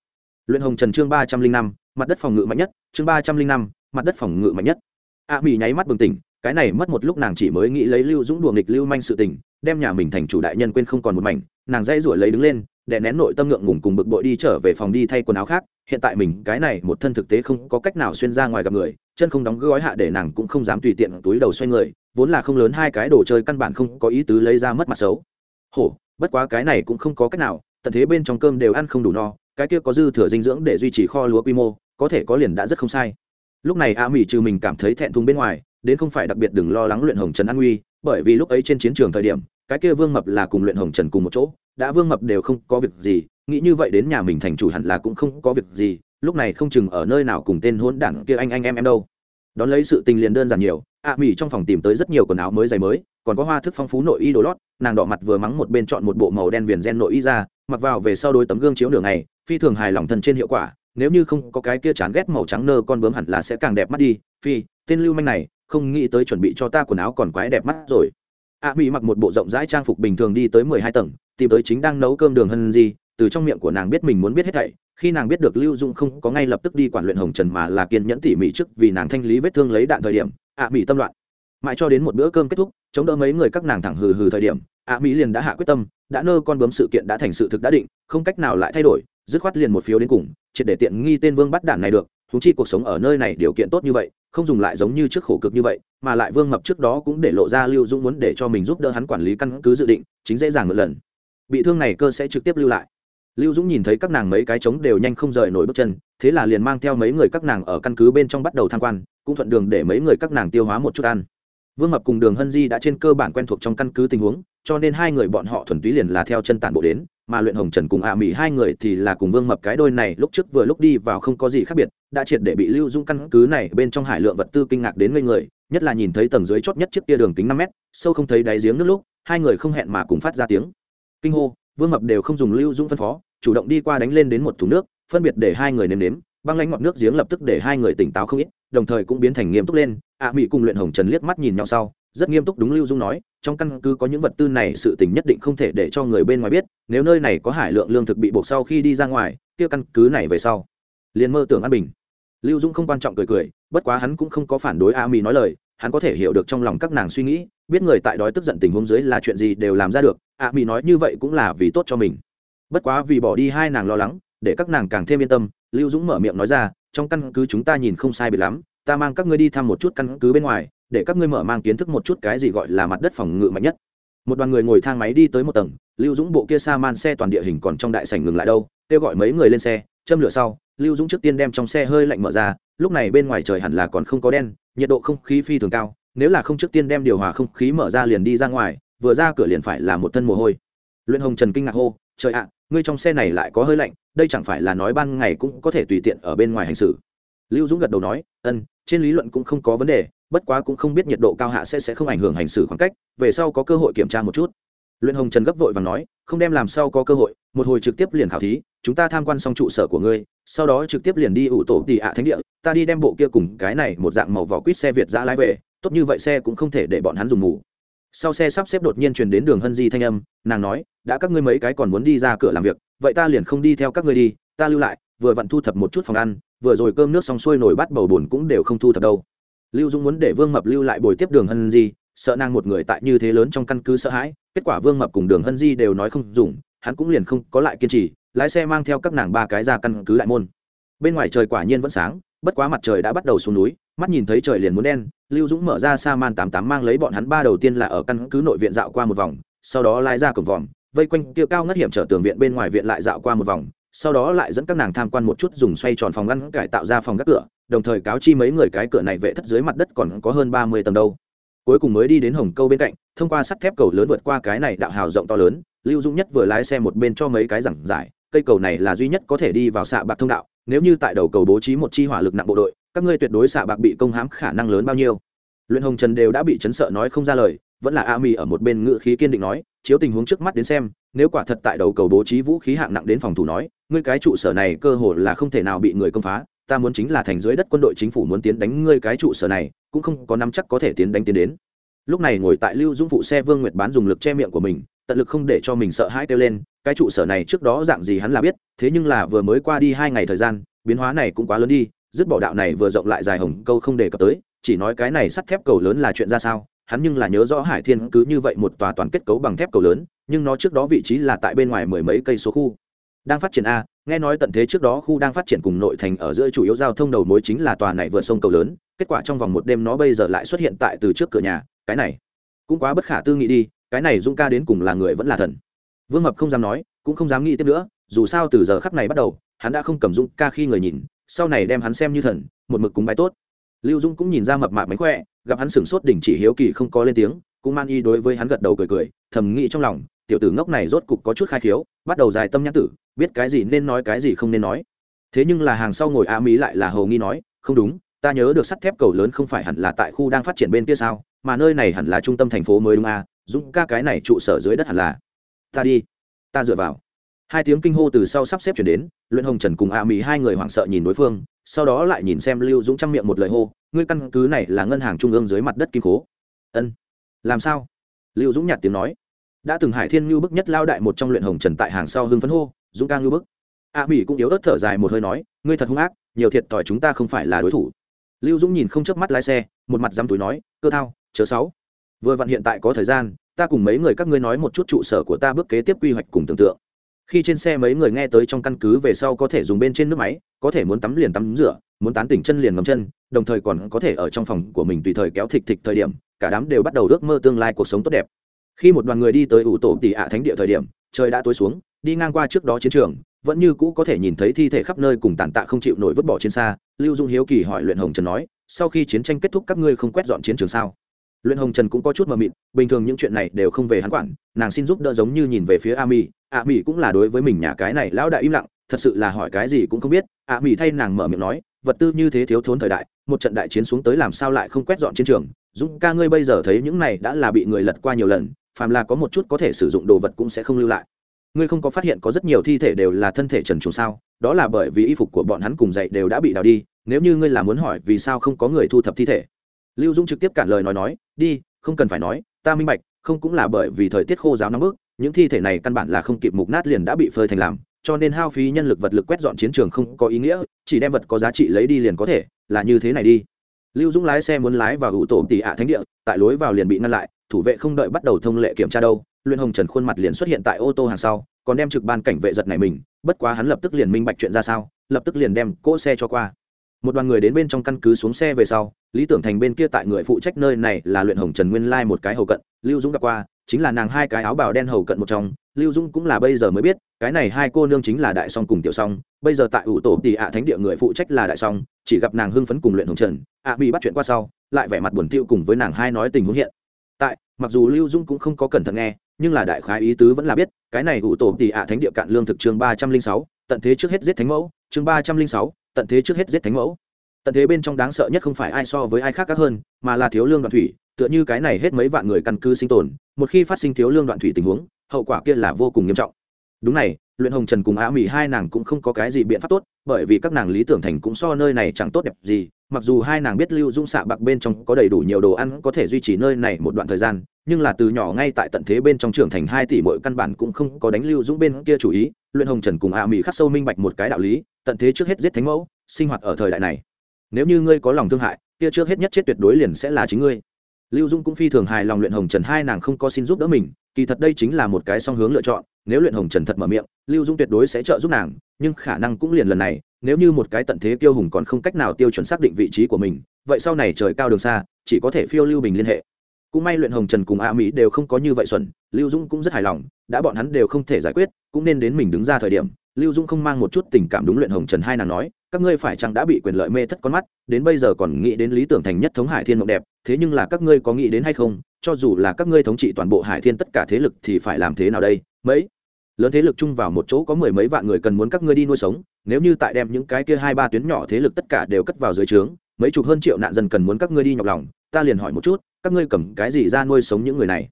Luyện hồng trần chương ba trăm linh năm, mặt đất phòng ngự mạnh nhất, chương ba trăm linh năm, mặt đất phòng ngự mạnh nhất. A mỹ nháy mắt bừng tỉnh, cái này mất một lúc nàng chỉ mới nghĩ lấy lưu dũng đùa nghịch lưu manh sự tình, đem nhà mình thành chủ đại nhân quên không còn một mảnh, nàng dây rủi lấy đứng lên để nén nội tâm ngượng ngùng cùng bực bội đi trở về phòng đi thay quần áo khác. Hiện tại mình, cái này, một thân thực tế không có cách nào xuyên ra ngoài gặp người, chân không đóng gói hạ để nàng cũng không dám tùy tiện túi đầu xoay người, vốn là không lớn hai cái đồ chơi căn bản không có ý tứ lấy ra mất mặt xấu. Hổ, bất quá cái này cũng không có cách nào, tận thế bên trong cơm đều ăn không đủ no, cái kia có dư thừa dinh dưỡng để duy trì kho lúa quy mô, có thể có liền đã rất không sai. Lúc này a mỹ trừ mình cảm thấy thẹn thùng bên ngoài, đến không phải đặc biệt đừng lo lắng luyện hồng trần an nguy bởi vì lúc ấy trên chiến trường thời điểm cái kia vương mập là cùng luyện hồng trần cùng một chỗ đã vương mập đều không có việc gì nghĩ như vậy đến nhà mình thành chủ hẳn là cũng không có việc gì lúc này không chừng ở nơi nào cùng tên hôn đảng kia anh anh em em đâu. Đón lấy sự tình liền đơn giản nhiều ạ à, mỹ trong phòng tìm tới rất nhiều quần áo mới giày mới còn có hoa thức phong phú nội y đồ lót nàng đỏ mặt vừa mắng một bên chọn một bộ màu đen viền gen nội y ra mặc vào về sau đôi tấm gương chiếu nửa ngày phi thường hài lòng thân trên hiệu quả nếu như không có cái kia chán ghét màu trắng nơ con bướm hẳn là sẽ càng đẹp mắt đi phi tên lưu manh này không nghĩ tới chuẩn bị cho ta quần áo còn quái đẹp mắt rồi. A mỹ mặc một bộ rộng rãi trang phục bình thường đi tới mười hai tầng, tìm tới chính đang nấu cơm đường hân gì từ trong miệng của nàng biết mình muốn biết hết thảy, khi nàng biết được lưu dung không có ngay lập tức đi quản luyện hồng trần mà là kiên nhẫn tỉ mỉ trước vì nàng thanh lý vết thương lấy đạn thời điểm, a mỹ tâm loạn. Mãi cho đến một bữa cơm kết thúc, chống đỡ mấy người các nàng thẳng hừ hừ thời điểm, a mỹ liền đã hạ quyết tâm, đã nơ con bướm sự kiện đã thành sự thực đã định, không cách nào lại thay đổi, dứt khoát liền một phiếu đến cùng, triệt để tiện nghi tên vương bắt đản này được chúng chi cuộc sống ở nơi này điều kiện tốt như vậy, không dùng lại giống như trước khổ cực như vậy, mà lại vương mập trước đó cũng để lộ ra lưu dũng muốn để cho mình giúp đỡ hắn quản lý căn cứ dự định, chính dễ dàng một lần. Bị thương này cơ sẽ trực tiếp lưu lại. Lưu dũng nhìn thấy các nàng mấy cái trống đều nhanh không rời nổi bước chân, thế là liền mang theo mấy người các nàng ở căn cứ bên trong bắt đầu tham quan, cũng thuận đường để mấy người các nàng tiêu hóa một chút ăn vương mập cùng đường hân di đã trên cơ bản quen thuộc trong căn cứ tình huống, cho nên hai người bọn họ thuần túy liền là theo chân tản bộ đến, mà luyện hồng trần cùng ạ mỹ hai người thì là cùng vương mập cái đôi này lúc trước vừa lúc đi vào không có gì khác biệt, đã triệt để bị lưu dung căn cứ này bên trong hải lượng vật tư kinh ngạc đến ngây người, nhất là nhìn thấy tầng dưới chót nhất chiếc tia đường kính năm mét, sâu không thấy đáy giếng nước lúc, hai người không hẹn mà cùng phát ra tiếng. Kinh hô, vương mập đều không dùng lưu dung phân phó, chủ động đi qua đánh lên đến một thùng nước, phân biệt để hai người nếm nếm, băng lãnh ngọt nước giếng lập tức để hai người tỉnh táo không ít đồng thời cũng biến thành nghiêm túc lên, ạ mỹ cùng luyện hồng trần liếc mắt nhìn nhau sau, rất nghiêm túc đúng lưu dung nói, trong căn cứ có những vật tư này sự tình nhất định không thể để cho người bên ngoài biết, nếu nơi này có hải lượng lương thực bị buộc sau khi đi ra ngoài, kia căn cứ này về sau, liền mơ tưởng an bình. Lưu dung không quan trọng cười cười, bất quá hắn cũng không có phản đối a mỹ nói lời, hắn có thể hiểu được trong lòng các nàng suy nghĩ, biết người tại đói tức giận tình huống dưới là chuyện gì đều làm ra được a mỹ nói như vậy cũng là vì tốt cho mình. Bất quá vì bỏ đi hai nàng lo lắng, để các nàng càng thêm yên tâm, lưu dũng mở miệng nói ra trong căn cứ chúng ta nhìn không sai biệt lắm, ta mang các ngươi đi thăm một chút căn cứ bên ngoài, để các ngươi mở mang kiến thức một chút cái gì gọi là mặt đất phòng ngự mạnh nhất. Một đoàn người ngồi thang máy đi tới một tầng, lưu dũng bộ kia xa man xe toàn địa hình còn trong đại sảnh ngừng lại đâu, kêu gọi mấy người lên xe, châm lửa sau, lưu dũng trước tiên đem trong xe hơi lạnh mở ra, lúc này bên ngoài trời hẳn là còn không có đen, nhiệt độ không khí phi thường cao, nếu là không trước tiên đem điều hòa không khí mở ra liền đi ra ngoài, vừa ra cửa liền phải là một thân mồ hôi. Luyện hồng trần kinh ngạc hô, trời ạ ngươi trong xe này lại có hơi lạnh, đây chẳng phải là nói ban ngày cũng có thể tùy tiện ở bên ngoài hành xử. Lưu dũng gật đầu nói, ân, trên lý luận cũng không có vấn đề, bất quá cũng không biết nhiệt độ cao hạ sẽ sẽ không ảnh hưởng hành xử khoảng cách, về sau có cơ hội kiểm tra một chút. Luyện hồng trần gấp vội và nói, không đem làm sao có cơ hội, một hồi trực tiếp liền khảo thí, chúng ta tham quan xong trụ sở của ngươi, sau đó trực tiếp liền đi ủ tổ tị ạ thánh địa, ta đi đem bộ kia cùng cái này một dạng màu vỏ quýt xe việt giã lái về, tốt như vậy xe cũng không thể để bọn hắn dùng ngủ sau xe sắp xếp đột nhiên truyền đến đường hân di thanh âm, nàng nói, đã các ngươi mấy cái còn muốn đi ra cửa làm việc, vậy ta liền không đi theo các ngươi đi, ta lưu lại, vừa vặn thu thập một chút phòng ăn, vừa rồi cơm nước xong xuôi nổi bắt bầu bùn cũng đều không thu thập đâu. Lưu dũng muốn để vương mập lưu lại bồi tiếp đường hân di, sợ nàng một người tại như thế lớn trong căn cứ sợ hãi, kết quả vương mập cùng đường hân di đều nói không dùng, hắn cũng liền không có lại kiên trì, lái xe mang theo các nàng ba cái ra căn cứ đại môn. Bên ngoài trời quả nhiên vẫn sáng bất quá mặt trời đã bắt đầu xuống núi, mắt nhìn thấy trời liền muốn đen, lưu dũng mở ra sa man tám tám mang lấy bọn hắn ba đầu tiên là ở căn cứ nội viện dạo qua một vòng, sau đó lái ra cổng vòm, vây quanh kia cao ngất hiểm trở tường viện bên ngoài viện lại dạo qua một vòng, sau đó lại dẫn các nàng tham quan một chút dùng xoay tròn phòng ngăn cải tạo ra phòng các cửa, đồng thời cáo chi mấy người cái cửa này vệ thất dưới mặt đất còn có hơn ba mươi tầng đâu. Cuối cùng mới đi đến hồng câu bên cạnh, thông qua sắt thép cầu lớn vượt qua cái này đạo hào rộng to lớn, lưu dũng nhất vừa lái xe một bên cho mấy cái giảng giải cây cầu này là duy nhất có thể đi vào xạ bạc thông đạo, nếu như tại đầu cầu bố trí một chi hỏa lực nặng bộ đội, các ngươi tuyệt đối xạ bạc bị công hãm khả năng lớn bao nhiêu. Luyện hồng trần đều đã bị chấn sợ nói không ra lời, vẫn là a mi ở một bên ngự khí kiên định nói, chiếu tình huống trước mắt đến xem, nếu quả thật tại đầu cầu bố trí vũ khí hạng nặng đến phòng thủ nói, ngươi cái trụ sở này cơ hồ là không thể nào bị người công phá, ta muốn chính là thành dưới đất quân đội chính phủ muốn tiến đánh ngươi cái trụ sở này, cũng không có nắm chắc có thể tiến đánh tiến đến. Lúc này ngồi tại lưu dũng phụ xe vương nguyệt bán dùng lực che miệng của mình, tận lực không để cho mình sợ hãi kêu lên cái trụ sở này trước đó dạng gì hắn là biết, thế nhưng là vừa mới qua đi hai ngày thời gian, biến hóa này cũng quá lớn đi, dứt bỏ đạo này vừa rộng lại dài hồng câu không đề cập tới, chỉ nói cái này sắt thép cầu lớn là chuyện ra sao, hắn nhưng là nhớ rõ hải thiên cứ như vậy một tòa toàn kết cấu bằng thép cầu lớn, nhưng nó trước đó vị trí là tại bên ngoài mười mấy cây số khu. Đang phát triển a, nghe nói tận thế trước đó khu đang phát triển cùng nội thành ở giữa chủ yếu giao thông đầu mối chính là tòa này vượt sông cầu lớn, kết quả trong vòng một đêm nó bây giờ lại xuất hiện tại từ trước cửa nhà, cái này cũng quá bất khả tư nghị đi, cái này dung ca đến cùng là người vẫn là thần vương mập không dám nói, cũng không dám nghĩ tiếp nữa, dù sao từ giờ khắc này bắt đầu, hắn đã không cầm dung ca khi người nhìn, sau này đem hắn xem như thần, một mực cúng bái tốt. Lưu dung cũng nhìn ra mập mạp mánh khỏe, gặp hắn sửng sốt đỉnh chỉ hiếu kỳ không có lên tiếng, cũng man y đối với hắn gật đầu cười cười, thầm nghĩ trong lòng, tiểu tử ngốc này rốt cục có chút khai khiếu, bắt đầu dài tâm nhãn tử, biết cái gì nên nói cái gì không nên nói. Thế nhưng là hàng sau ngồi a mỹ lại là hầu nghi nói, không đúng, ta nhớ được sắt thép cầu lớn không phải hẳn là tại khu đang phát triển bên kia sao, mà nơi này hẳn là trung tâm thành phố mới đúng à dũng ca cái này trụ sở dưới đất hẳn là ta đi. Ta dựa vào. Hai tiếng kinh hô từ sau sắp xếp chuyển đến luyện hồng trần cùng a mỹ hai người hoảng sợ nhìn đối phương, sau đó lại nhìn xem lưu dũng trang miệng một lời hô, ngươi căn cứ này là ngân hàng trung ương dưới mặt đất kim cố ân. Làm sao? Lưu dũng nhạt tiếng nói. Đã từng hải thiên ngưu bức nhất lao đại một trong luyện hồng trần tại hàng sau hưng phấn hô, dũng ca ngưu bức. A mỹ cũng yếu ớt thở dài một hơi nói, ngươi thật hung ác, nhiều thiệt thòi chúng ta không phải là đối thủ. Lưu dũng nhìn không chớp mắt lái xe, một mặt dám túi nói, cơ thao, chớ sáu vừa vặn hiện tại có thời gian ta cùng mấy người các ngươi nói một chút trụ sở của ta bước kế tiếp quy hoạch cùng tưởng tượng. Khi trên xe mấy người nghe tới trong căn cứ về sau có thể dùng bên trên nước máy, có thể muốn tắm liền tắm rửa, muốn tán tỉnh chân liền ngầm chân, đồng thời còn có thể ở trong phòng của mình tùy thời kéo thịt thịt thời điểm, cả đám đều bắt đầu ước mơ tương lai cuộc sống tốt đẹp. Khi một đoàn người đi tới ủ tổ tỉ ạ thánh địa thời điểm, trời đã tối xuống, đi ngang qua trước đó chiến trường, vẫn như cũ có thể nhìn thấy thi thể khắp nơi cùng tàn tạ không chịu nổi vứt bỏ trên xa, lưu dung hiếu kỳ hỏi luyện hồng trần nói, sau khi chiến tranh kết thúc các ngươi không quét dọn chiến trường sao? Luyện hồng trần cũng có chút mờ mịt, bình thường những chuyện này đều không về hắn quản, nàng xin giúp đỡ giống như nhìn về phía a mi a mi cũng là đối với mình nhà cái này lão đại im lặng, thật sự là hỏi cái gì cũng không biết a mi thay nàng mở miệng nói, vật tư như thế thiếu thốn thời đại, một trận đại chiến xuống tới làm sao lại không quét dọn chiến trường? Dũng ca ngươi bây giờ thấy những này đã là bị người lật qua nhiều lần, phàm là có một chút có thể sử dụng đồ vật cũng sẽ không lưu lại. Ngươi không có phát hiện có rất nhiều thi thể đều là thân thể trần trùng sao? Đó là bởi vì y phục của bọn hắn cùng dậy đều đã bị đào đi, nếu như ngươi là muốn hỏi vì sao không có người thu thập thi thể? Lưu Dung trực tiếp cản lời nói nói, đi, không cần phải nói, ta minh bạch, không cũng là bởi vì thời tiết khô giáo nóng bức, những thi thể này căn bản là không kịp mục nát liền đã bị phơi thành làm, cho nên hao phí nhân lực vật lực quét dọn chiến trường không có ý nghĩa, chỉ đem vật có giá trị lấy đi liền có thể, là như thế này đi. Lưu dũng lái xe muốn lái vào ủ tổ tỷ ạ thánh địa, tại lối vào liền bị ngăn lại, thủ vệ không đợi bắt đầu thông lệ kiểm tra đâu, luyện hồng trần khuôn mặt liền xuất hiện tại ô tô hàng sau, còn đem trực ban cảnh vệ giật này mình, bất quá hắn lập tức liền minh bạch chuyện ra sao, lập tức liền đem cỗ xe cho qua một đoàn người đến bên trong căn cứ xuống xe về sau, lý tưởng thành bên kia tại người phụ trách nơi này là luyện hồng trần nguyên lai một cái hầu cận, lưu dũng gặp qua, chính là nàng hai cái áo bào đen hầu cận một trong, lưu dũng cũng là bây giờ mới biết, cái này hai cô nương chính là đại song cùng tiểu song, bây giờ tại ủ tổ tỷ ạ thánh địa người phụ trách là đại song, chỉ gặp nàng hưng phấn cùng luyện hồng trần, ạ bị bắt chuyện qua sau, lại vẻ mặt buồn tiêu cùng với nàng hai nói tình huống hiện. Tại, mặc dù lưu dũng cũng không có cẩn thận nghe, nhưng là đại khái ý tứ vẫn là biết, cái này ủ tổ tỷ ạ thánh địa cạn lương thực chương ba trăm linh sáu, tận thế trước hết giết thánh mẫu, chương ba trăm linh sáu tận thế trước hết giết thánh mẫu. Tận thế bên trong đáng sợ nhất không phải ai so với ai khác khác hơn, mà là thiếu lương đoạn thủy, tựa như cái này hết mấy vạn người căn cứ sinh tồn, một khi phát sinh thiếu lương đoạn thủy tình huống, hậu quả kia là vô cùng nghiêm trọng. Đúng này, luyện hồng trần cùng á mỹ hai nàng cũng không có cái gì biện pháp tốt, bởi vì các nàng lý tưởng thành cũng so nơi này chẳng tốt đẹp gì, mặc dù hai nàng biết lưu dung xạ bạc bên trong có đầy đủ nhiều đồ ăn có thể duy trì nơi này một đoạn thời gian, nhưng là từ nhỏ ngay tại tận thế bên trong trưởng thành hai tỷ mỗi căn bản cũng không có đánh lưu dũng bên kia chủ ý, luyện hồng trần cùng ạ mỹ khắc sâu minh bạch một cái đạo lý tận thế trước hết giết thánh mẫu, sinh hoạt ở thời đại này. Nếu như ngươi có lòng thương hại, kia trước hết nhất chết tuyệt đối liền sẽ là chính ngươi. Lưu dung cũng phi thường hài lòng luyện hồng trần hai nàng không có xin giúp đỡ mình, kỳ thật đây chính là một cái song hướng lựa chọn, nếu luyện hồng trần thật mở miệng, lưu dung tuyệt đối sẽ trợ giúp nàng, nhưng khả năng cũng liền lần này, nếu như một cái tận thế kiêu hùng còn không cách nào tiêu chuẩn xác định vị trí của mình, vậy sau này trời cao đường xa, chỉ có thể phiêu lưu bình liên hệ. Cũng may luyện hồng trần cùng a mỹ đều không có như vậy xuẩn, lưu dung cũng rất hài lòng đã bọn hắn đều không thể giải quyết, cũng nên đến mình đứng ra thời điểm. Lưu dung không mang một chút tình cảm đúng luyện hồng trần hai nàng nói, các ngươi phải chăng đã bị quyền lợi mê thất con mắt, đến bây giờ còn nghĩ đến lý tưởng thành nhất thống hải thiên mộng đẹp, thế nhưng là các ngươi có nghĩ đến hay không, cho dù là các ngươi thống trị toàn bộ hải thiên tất cả thế lực thì phải làm thế nào đây? Mấy, lớn thế lực chung vào một chỗ có mười mấy vạn người cần muốn các ngươi đi nuôi sống, nếu như tại đem những cái kia hai ba tuyến nhỏ thế lực tất cả đều cất vào dưới trướng, mấy chục hơn triệu nạn dân cần muốn các ngươi đi nhọc lòng, ta liền hỏi một chút, các ngươi cầm cái gì ra nuôi sống những người này?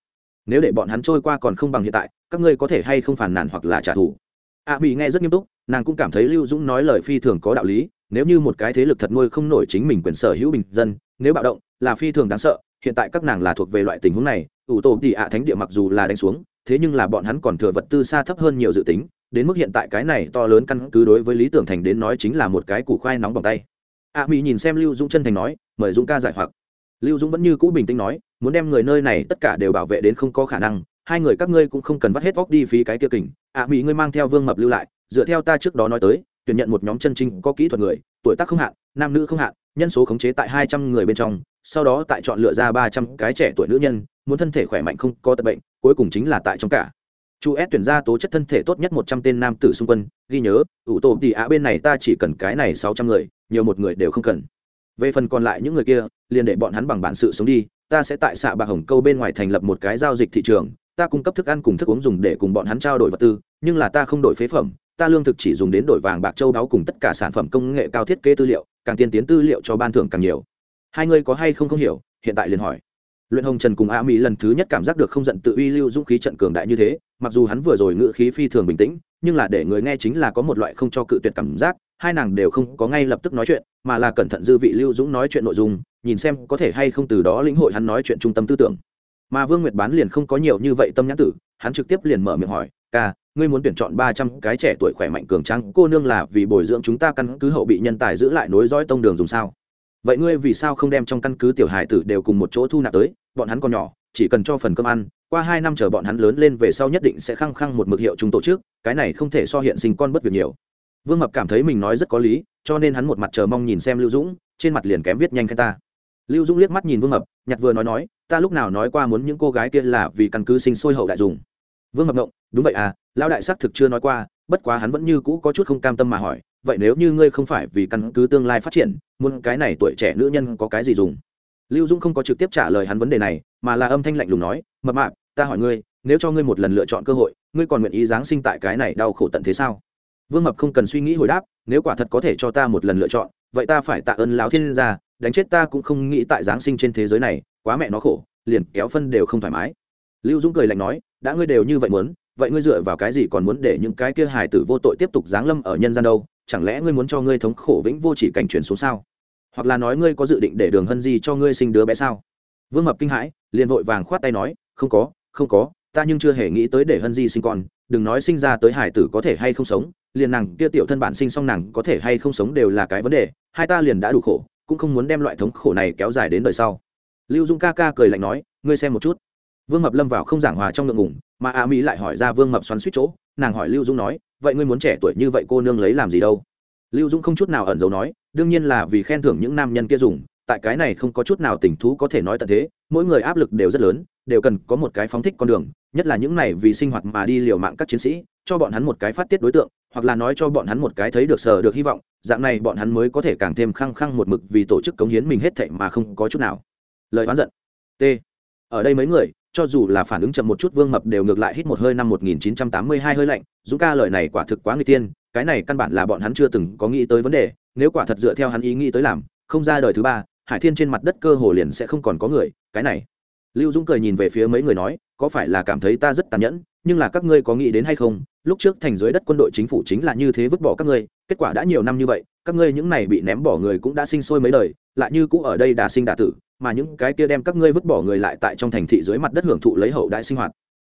Nếu để bọn hắn trôi qua còn không bằng hiện tại các ngươi có thể hay không phản nản hoặc là trả thù? A à, mỹ nghe rất nghiêm túc nàng cũng cảm thấy lưu dũng nói lời phi thường có đạo lý nếu như một cái thế lực thật nuôi không nổi chính mình quyền sở hữu bình dân nếu bạo động là phi thường đáng sợ hiện tại các nàng là thuộc về loại tình huống này ủ tổ thì ạ thánh địa mặc dù là đánh xuống thế nhưng là bọn hắn còn thừa vật tư xa thấp hơn nhiều dự tính đến mức hiện tại cái này to lớn căn cứ đối với lý tưởng thành đến nói chính là một cái củ khoai nóng bằng tay. A mỹ nhìn xem lưu dũng chân thành nói mời dũng ca giải hoặc lưu dũng vẫn như cũ bình tĩnh nói, muốn đem người nơi này tất cả đều bảo vệ đến không có khả năng, hai người các ngươi cũng không cần vắt hết vóc đi phí cái kia kình. Ạ mỹ, ngươi mang theo vương mập lưu lại, dựa theo ta trước đó nói tới, tuyển nhận một nhóm chân chính có kỹ thuật người, tuổi tác không hạn, nam nữ không hạn, nhân số khống chế tại hai trăm người bên trong, sau đó tại chọn lựa ra ba trăm cái trẻ tuổi nữ nhân, muốn thân thể khỏe mạnh không có tật bệnh, cuối cùng chính là tại trong cả. Chu s tuyển ra tố chất thân thể tốt nhất một trăm tên nam tử xung quân, ghi nhớ, ủ tổ thì ạ bên này ta chỉ cần cái này sáu trăm người, nhiều một người đều không cần. Về phần còn lại những người kia liền để bọn hắn bằng bản sự sống đi, ta sẽ tại xạ bạc hồng câu bên ngoài thành lập một cái giao dịch thị trường, ta cung cấp thức ăn cùng thức uống dùng để cùng bọn hắn trao đổi vật tư, nhưng là ta không đổi phế phẩm, ta lương thực chỉ dùng đến đổi vàng bạc châu đáo cùng tất cả sản phẩm công nghệ cao thiết kế tư liệu, càng tiên tiến tư liệu cho ban thưởng càng nhiều. Hai ngươi có hay không không hiểu, hiện tại liền hỏi. Luyện hồng trần cùng a mỹ lần thứ nhất cảm giác được không giận tự uy lưu dũng khí trận cường đại như thế, mặc dù hắn vừa rồi ngự khí phi thường bình tĩnh, nhưng là để người nghe chính là có một loại không cho cự tuyệt cảm giác, hai nàng đều không có ngay lập tức nói chuyện, mà là cẩn thận dư vị lưu dũng nói chuyện nội dung nhìn xem có thể hay không từ đó lĩnh hội hắn nói chuyện trung tâm tư tưởng. Mà vương nguyệt bán liền không có nhiều như vậy tâm nhãn tử, hắn trực tiếp liền mở miệng hỏi, ca, ngươi muốn tuyển chọn ba trăm cái trẻ tuổi khỏe mạnh cường trắng cô nương là vì bồi dưỡng chúng ta căn cứ hậu bị nhân tài giữ lại nối dõi tông đường dùng sao? Vậy ngươi vì sao không đem trong căn cứ tiểu hài tử đều cùng một chỗ thu nạp tới, bọn hắn còn nhỏ, chỉ cần cho phần cơm ăn, qua hai năm chờ bọn hắn lớn lên về sau nhất định sẽ khăng khăng một mực hiệu chúng tổ chức, cái này không thể so hiện sinh con bất việc nhiều. Vương mập cảm thấy mình nói rất có lý, cho nên hắn một mặt chờ mong nhìn xem lưu dũng, trên mặt liền kém viết nhanh khen ta lưu dũng liếc mắt nhìn vương mập, nhặt vừa nói nói, ta lúc nào nói qua muốn những cô gái kia là vì căn cứ sinh sôi hậu đại dùng. Vương mập ngộng, đúng vậy à lão đại xác thực chưa nói qua, bất quá hắn vẫn như cũ có chút không cam tâm mà hỏi, vậy nếu như ngươi không phải vì căn cứ tương lai phát triển, muốn cái này tuổi trẻ nữ nhân có cái gì dùng? Lưu dũng không có trực tiếp trả lời hắn vấn đề này, mà là âm thanh lạnh lùng nói, mập mạp, ta hỏi ngươi, nếu cho ngươi một lần lựa chọn cơ hội, ngươi còn nguyện ý giáng sinh tại cái này đau khổ tận thế sao? Vương mập không cần suy nghĩ hồi đáp, nếu quả thật có thể cho ta một lần lựa chọn, vậy ta phải tạ ơn lão thiên gia đánh chết ta cũng không nghĩ tại giáng sinh trên thế giới này, quá mẹ nó khổ, liền kéo phân đều không thoải mái. Lưu dũng cười lạnh nói, đã ngươi đều như vậy muốn, vậy ngươi dựa vào cái gì còn muốn để những cái kia hài tử vô tội tiếp tục giáng lâm ở nhân gian đâu? Chẳng lẽ ngươi muốn cho ngươi thống khổ vĩnh vô chỉ cảnh chuyển xuống sao? Hoặc là nói ngươi có dự định để đường hân di cho ngươi sinh đứa bé sao? Vương mập kinh hãi, liền vội vàng khoát tay nói, không có không có, ta nhưng chưa hề nghĩ tới để hân di sinh con, đừng nói sinh ra tới hải tử có thể hay không sống, liền nàng kia tiểu thân bản sinh xong nàng có thể hay không sống đều là cái vấn đề, hai ta liền đã đủ khổ cũng không muốn đem loại thống khổ này kéo dài đến đời sau. Lưu dung ca ca cười lạnh nói, ngươi xem một chút. Vương mập lâm vào không giảng hòa trong ngượng ngủng mà a mỹ lại hỏi ra vương mập xoắn suýt chỗ, nàng hỏi lưu dung nói, vậy ngươi muốn trẻ tuổi như vậy cô nương lấy làm gì đâu? Lưu dung không chút nào ẩn giấu nói, đương nhiên là vì khen thưởng những nam nhân kia dùng, tại cái này không có chút nào tình thú có thể nói tận thế, mỗi người áp lực đều rất lớn, đều cần có một cái phóng thích con đường, nhất là những này vì sinh hoạt mà đi liều mạng các chiến sĩ, cho bọn hắn một cái phát tiết đối tượng hoặc là nói cho bọn hắn một cái thấy được sở được hy vọng, dạng này bọn hắn mới có thể càng thêm khăng khăng một mực vì tổ chức cống hiến mình hết thảy mà không có chút nào. Lời oán giận. T. Ở đây mấy người, cho dù là phản ứng chậm một chút, vương mập đều ngược lại hít một hơi năm 1982 hơi lạnh, dũng ca lời này quả thực quá người tiên cái này căn bản là bọn hắn chưa từng có nghĩ tới vấn đề, nếu quả thật dựa theo hắn ý nghĩ tới làm, không ra đời thứ ba, hải thiên trên mặt đất cơ hồ liền sẽ không còn có người, cái này. Lưu dũng cười nhìn về phía mấy người nói, có phải là cảm thấy ta rất tàn nhẫn? Nhưng là các ngươi có nghĩ đến hay không? Lúc trước thành dưới đất quân đội chính phủ chính là như thế vứt bỏ các ngươi, kết quả đã nhiều năm như vậy, các ngươi những này bị ném bỏ người cũng đã sinh sôi mấy đời, lại như cũ ở đây đà sinh đà tử, mà những cái kia đem các ngươi vứt bỏ người lại tại trong thành thị dưới mặt đất hưởng thụ lấy hậu đại sinh hoạt.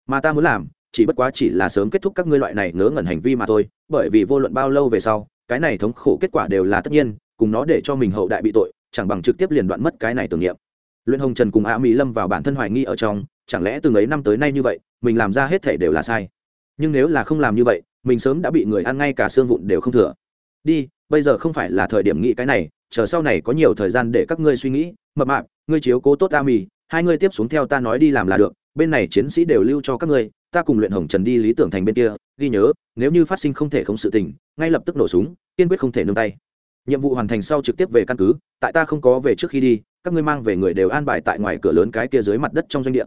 Mà ta muốn làm, chỉ bất quá chỉ là sớm kết thúc các ngươi loại này ngớ ngẩn hành vi mà thôi, bởi vì vô luận bao lâu về sau, cái này thống khổ kết quả đều là tất nhiên, cùng nó để cho mình hậu đại bị tội, chẳng bằng trực tiếp liền đoạn mất cái này tưởng niệm. Luyện hồng trần cùng a mỹ lâm vào bản thân hoài nghi ở trong chẳng lẽ từng ấy năm tới nay như vậy, mình làm ra hết thể đều là sai? Nhưng nếu là không làm như vậy, mình sớm đã bị người ăn ngay cả xương vụn đều không thừa. Đi, bây giờ không phải là thời điểm nghĩ cái này, chờ sau này có nhiều thời gian để các ngươi suy nghĩ. Mập mạp, ngươi chiếu cố tốt ta mì, hai ngươi tiếp xuống theo ta nói đi làm là được, bên này chiến sĩ đều lưu cho các ngươi, ta cùng luyện hồng trần đi lý tưởng thành bên kia. Ghi nhớ, nếu như phát sinh không thể không sự tình, ngay lập tức nổ súng, kiên quyết không thể nương tay. Nhiệm vụ hoàn thành sau trực tiếp về căn cứ, tại ta không có về trước khi đi, các ngươi mang về người đều an bài tại ngoài cửa lớn cái kia dưới mặt đất trong doanh địa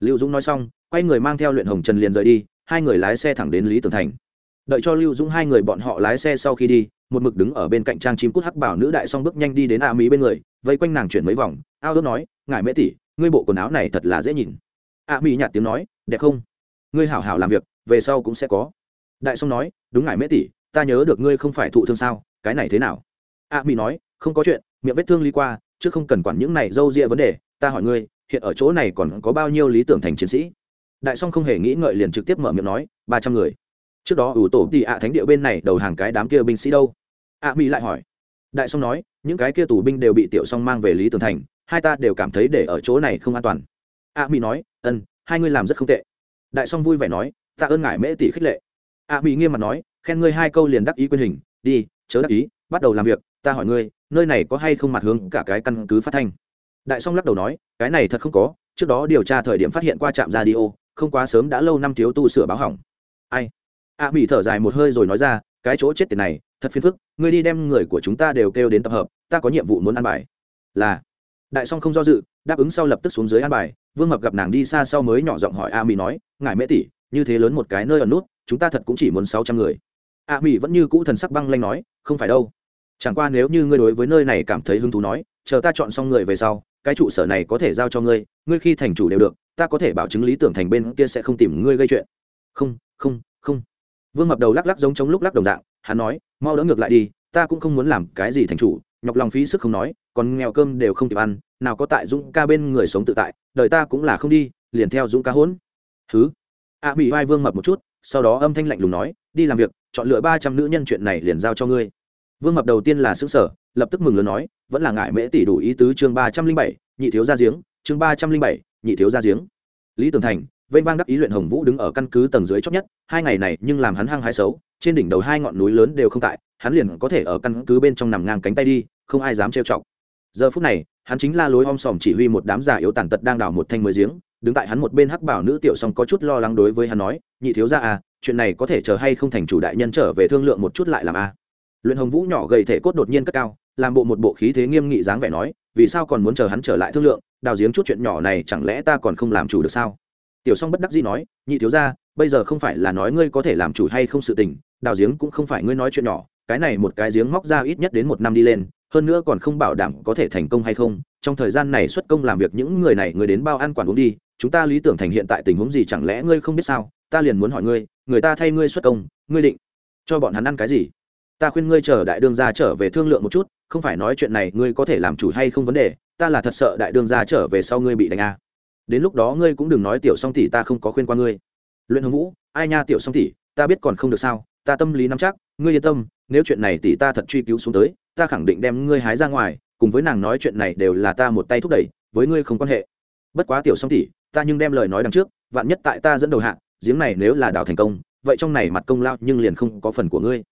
lưu dũng nói xong, quay người mang theo luyện hồng trần liền rời đi, hai người lái xe thẳng đến lý tường thành. Đợi cho lưu dũng hai người bọn họ lái xe sau khi đi, một mực đứng ở bên cạnh trang chim cút hắc bảo nữ đại song bước nhanh đi đến a mỹ bên người, vây quanh nàng chuyển mấy vòng, ao đốt nói, ngài mễ tỷ, ngươi bộ quần áo này thật là dễ nhìn. A mỹ nhạt tiếng nói, đẹp không? Ngươi hảo hảo làm việc, về sau cũng sẽ có. Đại Song nói, đúng ngài mễ tỷ, ta nhớ được ngươi không phải thụ thương sao, cái này thế nào? A mỹ nói, không có chuyện, miệng vết thương ly qua, chứ không cần quản những này d â u ria vấn đề, ta hỏi ngươi hiện ở chỗ này còn có bao nhiêu lý tưởng thành chiến sĩ? Đại song không hề nghĩ ngợi liền trực tiếp mở miệng nói, ba trăm người. Trước đó ủ tổ tị ạ thánh địa bên này đầu hàng cái đám kia binh sĩ đâu? Ạ mỹ lại hỏi. Đại song nói, những cái kia tù binh đều bị tiểu song mang về lý tường thành, hai ta đều cảm thấy để ở chỗ này không an toàn. Ạ mỹ nói ân hai ngươi làm rất không tệ. Đại song vui vẻ nói, ta ơn ngại mễ tỷ khích lệ. Ạ mỹ nghiêm mặt nói, khen ngươi hai câu liền đắc ý quyền hình, đi, chớ đắc ý, bắt đầu làm việc, ta hỏi ngươi, nơi này có hay không mặt hướng cả cái căn cứ phát thanh? Đại song lắc đầu nói cái này thật không có trước đó điều tra thời điểm phát hiện qua trạm radio không quá sớm đã lâu năm thiếu tu sửa báo hỏng. Ai? A à, mỹ thở dài một hơi rồi nói ra cái chỗ chết tiền này thật phiền phức ngươi đi đem người của chúng ta đều kêu đến tập hợp ta có nhiệm vụ muốn ăn bài. Là. Đại song không do dự đáp ứng sau lập tức xuống dưới ăn bài vương mập gặp nàng đi xa sau mới nhỏ giọng hỏi a mỹ nói ngài mễ tỷ như thế lớn một cái nơi ở nút chúng ta thật cũng chỉ muốn sáu trăm người. A mỹ vẫn như cũ thần sắc băng lanh nói không phải đâu. Chẳng qua nếu như ngươi đối với nơi này cảm thấy hứng thú nói chờ ta chọn xong người về sau cái trụ sở này có thể giao cho ngươi ngươi khi thành chủ đều được ta có thể bảo chứng lý tưởng thành bên kia sẽ không tìm ngươi gây chuyện. Không không không. Vương mập đầu lắc lắc giống chống lúc lắc đồng dạng hắn nói mau đỡ ngược lại đi ta cũng không muốn làm cái gì thành chủ. Nhọc lòng phí sức không nói còn nghèo cơm đều không kịp ăn nào có tại dũng ca bên người sống tự tại đời ta cũng là không đi liền theo dũng ca hỗn. Thứ a à, bị vai vương mập một chút sau đó âm thanh lạnh lùng nói đi làm việc chọn lựa ba trăm nữ nhân chuyện này liền giao cho ngươi. Vương mập đầu tiên là xứ sở lập tức mừng lớn nói vẫn là ngại mễ tỷ đủ ý tứ chương ba trăm linh bảy, nhị thiếu gia giếng, chương ba trăm linh bảy, nhị thiếu gia giếng lý tường thành, vênh vang đắc ý luyện hồng vũ đứng ở căn cứ tầng dưới chót nhất, hai ngày này nhưng làm hắn hăng hái xấu, trên đỉnh đầu hai ngọn núi lớn đều không tại, hắn liền có thể ở căn cứ bên trong nằm ngang cánh tay đi, không ai dám trêu chọc giờ phút này, hắn chính la lối om sòm chỉ huy một đám già yếu tàn tật đang đào một thanh mới giếng, đứng tại hắn một bên hắc bảo nữ tiểu song có chút lo lắng đối với hắn nói, nhị thiếu gia à chuyện này có thể chờ hay không thành chủ đại nhân trở về thương lượng một chút lại làm a à. luyện hồng vũ nhỏ gầy thể cốt đột nhiên cất cao làm bộ một bộ khí thế nghiêm nghị dáng vẻ nói, vì sao còn muốn chờ hắn trở lại thương lượng, đào giếng chút chuyện nhỏ này chẳng lẽ ta còn không làm chủ được sao? Tiểu song bất đắc dĩ nói, nhị thiếu ra bây giờ không phải là nói ngươi có thể làm chủ hay không sự tình, đào giếng cũng không phải ngươi nói chuyện nhỏ, cái này một cái giếng móc ra ít nhất đến một năm đi lên, hơn nữa còn không bảo đảm có thể thành công hay không, trong thời gian này xuất công làm việc những người này người đến bao ăn quản uống đi, chúng ta lý tưởng thành hiện tại tình huống gì chẳng lẽ ngươi không biết sao? Ta liền muốn hỏi ngươi, người ta thay ngươi xuất công, ngươi định cho bọn hắn ăn cái gì? Ta khuyên ngươi chờ đại đương gia trở về thương lượng một chút, không phải nói chuyện này ngươi có thể làm chủ hay không vấn đề, ta là thật sợ đại đương gia trở về sau ngươi bị đánh a à. đến lúc đó ngươi cũng đừng nói tiểu song tỷ ta không có khuyên qua ngươi. Luyện hồng vũ, ai nha tiểu song tỷ, ta biết còn không được sao, ta tâm lý nắm chắc, ngươi yên tâm, nếu chuyện này tỷ ta thật truy cứu xuống tới, ta khẳng định đem ngươi hái ra ngoài, cùng với nàng nói chuyện này đều là ta một tay thúc đẩy, với ngươi không quan hệ. Bất quá tiểu song tỷ, ta nhưng đem lời nói đằng trước, vạn nhất tại ta dẫn đầu hạ, giếng này nếu là đào thành công, vậy trong này mặt công lao nhưng liền không có phần của ngươi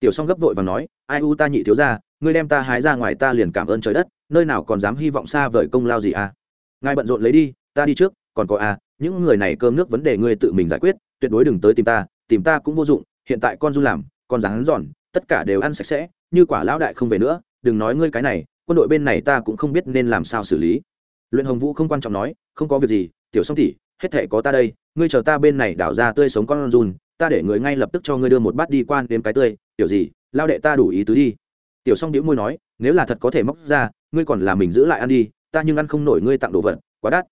tiểu song gấp vội và nói, ai u ta nhị thiếu ra ngươi đem ta hái ra ngoài ta liền cảm ơn trời đất, nơi nào còn dám hy vọng xa vời công lao gì à? Ngài bận rộn lấy đi, ta đi trước, còn có à những người này cơm nước vấn đề ngươi tự mình giải quyết, tuyệt đối đừng tới tìm ta tìm ta cũng vô dụng, hiện tại con du làm, con rắn giòn, tất cả đều ăn sạch sẽ, như quả lão đại không về nữa, đừng nói ngươi cái này, quân đội bên này ta cũng không biết nên làm sao xử lý. Luyện hồng vũ không quan trọng nói, không có việc gì, tiểu song tỷ, hết thể có ta đây, ngươi chờ ta bên này đảo ra tươi sống con run, ta để người ngay lập tức cho ngươi đưa một bát đi quan đến cái tươi tiểu gì, lao đệ ta đủ ý tứ đi. Tiểu song đĩu môi nói, nếu là thật có thể móc ra, ngươi còn là mình giữ lại ăn đi, ta nhưng ăn không nổi ngươi tặng đồ vật, quá đắt.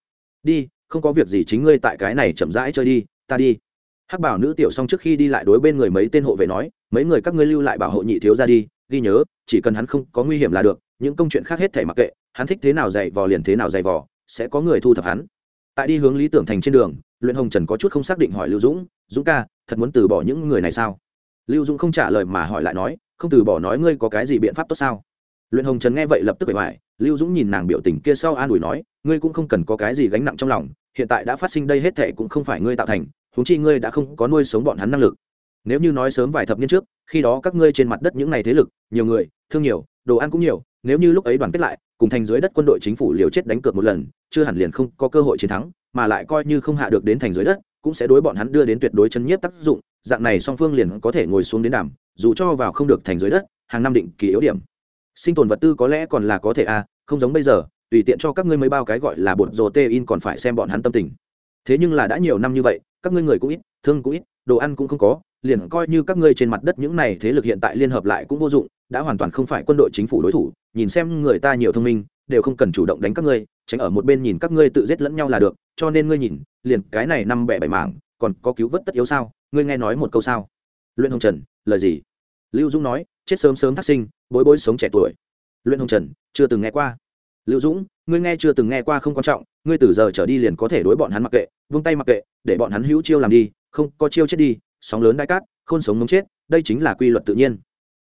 Đi, không có việc gì chính ngươi tại cái này chậm rãi chơi đi, ta đi. Hắc bảo nữ tiểu song trước khi đi lại đối bên người mấy tên hộ vệ nói, mấy người các ngươi lưu lại bảo hộ nhị thiếu ra đi, ghi nhớ, chỉ cần hắn không có nguy hiểm là được, những công chuyện khác hết thể mặc kệ, hắn thích thế nào dày vò liền thế nào dày vò, sẽ có người thu thập hắn. Tại đi hướng lý tưởng thành trên đường, luyện hồng trần có chút không xác định hỏi lưu dũng dũng ca, thật muốn từ bỏ những người này sao? Lưu dũng không trả lời mà hỏi lại nói, không từ bỏ nói ngươi có cái gì biện pháp tốt sao? Luyện hồng trần nghe vậy lập tức bề ngoài, lưu dũng nhìn nàng biểu tình kia sau an ủi nói, ngươi cũng không cần có cái gì gánh nặng trong lòng, hiện tại đã phát sinh đây hết thệ cũng không phải ngươi tạo thành, huống chi ngươi đã không có nuôi sống bọn hắn năng lực. Nếu như nói sớm vài thập niên trước, khi đó các ngươi trên mặt đất những n à y thế lực, nhiều người, thương nhiều, đồ ăn cũng nhiều, nếu như lúc ấy đoàn kết lại, cùng thành dưới đất quân đội chính phủ liều chết đánh cược một lần, chưa hẳn liền không có cơ hội chiến thắng, mà lại coi như không hạ được đến thành dưới đất, cũng sẽ đối bọn hắn đưa đến tuyệt đối chân nhiếp tác dụng dạng này song phương liền có thể ngồi xuống đến đàm dù cho vào không được thành dưới đất hàng năm định kỳ yếu điểm. Sinh tồn vật tư có lẽ còn là có thể a à, không giống bây giờ tùy tiện cho các ngươi mấy bao cái gọi là bột rồ tê in còn phải xem bọn hắn tâm tình. Thế nhưng là đã nhiều năm như vậy các ngươi người cũng ít thương cũng ít đồ ăn cũng không có liền coi như các ngươi trên mặt đất những này thế lực hiện tại liên hợp lại cũng vô dụng đã hoàn toàn không phải quân đội chính phủ đối thủ nhìn xem người ta nhiều thông minh đều không cần chủ động đánh các ngươi tránh ở một bên nhìn các ngươi tự giết lẫn nhau là được cho nên ngươi nhìn liền cái này năm bẻ bảy mảng còn có cứu vớt tất yếu sao? Ngươi nghe nói một câu sao? Luyện hồng trần, lời gì? Lưu dũng nói, chết sớm sớm thác sinh, bối bối sống trẻ tuổi. Luyện hồng trần, chưa từng nghe qua. Lưu dũng, ngươi nghe chưa từng nghe qua không quan trọng, ngươi từ giờ trở đi liền có thể đối bọn hắn mặc kệ, vung tay mặc kệ, để bọn hắn hữu chiêu làm đi, không có chiêu chết đi, sóng lớn đại cát, khôn sống ngống chết, đây chính là quy luật tự nhiên.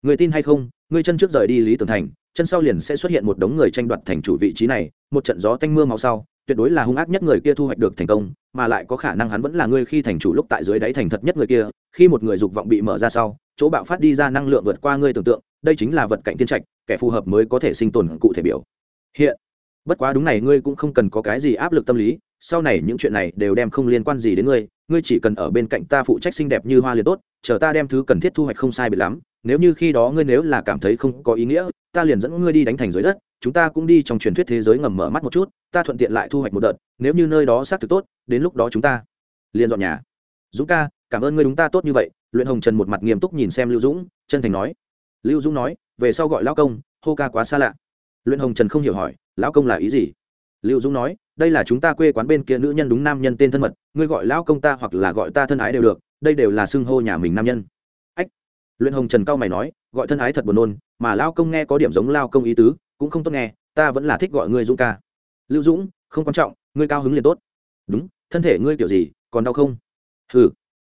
Người tin hay không? Ngươi chân trước rời đi lý tường thành, chân sau liền sẽ xuất hiện một đống người tranh đoạt thành chủ vị trí này, một trận gió tanh mưa màu sau tuyệt đối là hung ác nhất người kia thu hoạch được thành công, mà lại có khả năng hắn vẫn là người khi thành chủ lúc tại dưới đáy thành thật nhất người kia, khi một người dục vọng bị mở ra sau, chỗ bạo phát đi ra năng lượng vượt qua ngươi tưởng tượng, đây chính là vật cạnh tiên trạch, kẻ phù hợp mới có thể sinh tồn cụ thể biểu. Hiện, bất quá đúng này, ngươi cũng không cần có cái gì áp lực tâm lý, sau này những chuyện này đều đem không liên quan gì đến ngươi ngươi chỉ cần ở bên cạnh ta phụ trách xinh đẹp như hoa liền tốt, chờ ta đem thứ cần thiết thu hoạch không sai biệt lắm, nếu như khi đó ngươi nếu là cảm thấy không có ý nghĩa, ta liền dẫn ngươi đi đánh thành dưới đất chúng ta cũng đi trong truyền thuyết thế giới ngầm mở mắt một chút, ta thuận tiện lại thu hoạch một đợt, nếu như nơi đó xác thực tốt, đến lúc đó chúng ta liền dọn nhà. Dũng ca, cảm ơn ngươi đúng ta tốt như vậy, luyện hồng trần một mặt nghiêm túc nhìn xem lưu dũng, chân thành nói. Lưu dũng nói, về sau gọi lão công, hô ca quá xa lạ. Luyện hồng trần không hiểu hỏi, lão công là ý gì? Lưu dũng nói, đây là chúng ta quê quán bên kia nữ nhân đúng nam nhân tên thân mật, ngươi gọi lão công ta hoặc là gọi ta thân ái đều được, đây đều là xưng hô nhà mình nam nhân. Ách. Luyện hồng trần cao mày nói, gọi thân ái thật buồn nôn, mà lao công nghe có điểm giống lao công ý tứ cũng không tốt nghe, ta vẫn là thích gọi ngươi dũng ca. Lưu dũng, không quan trọng, ngươi cao hứng liền tốt. Đúng, thân thể ngươi kiểu gì, còn đau không? Ừ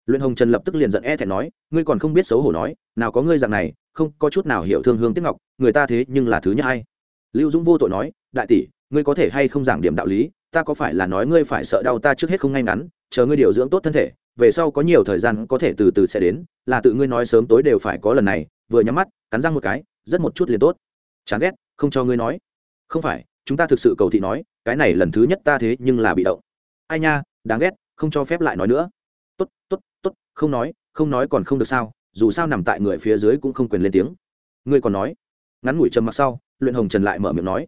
luyện hồng trần lập tức liền giận e thẹn nói, ngươi còn không biết xấu hổ nói, nào có ngươi dạng này, không có chút nào hiểu thương hương tiếc ngọc, người ta thế nhưng là thứ nhất hay lưu dũng vô tội nói, đại tỷ, ngươi có thể hay không giảng điểm đạo lý, ta có phải là nói ngươi phải sợ đau ta trước hết không ngay ngắn, chờ ngươi điều dưỡng tốt thân thể, về sau có nhiều thời gian có thể từ từ sẽ đến, là tự ngươi nói sớm tối đều phải có lần này, vừa nhắm mắt, cắn răng một cái, rất một chút liền tốt. Chán ghét không cho ngươi nói. Không phải, chúng ta thực sự cầu thị nói, cái này lần thứ nhất ta thế nhưng là bị động. Ai nha, đáng ghét, không cho phép lại nói nữa. Tốt tốt tốt, không nói không nói còn không được sao, dù sao nằm tại người phía dưới cũng không quyền lên tiếng. Ngươi còn nói. Ngắn ngủi trầm mặc sau, luyện hồng trần lại mở miệng nói.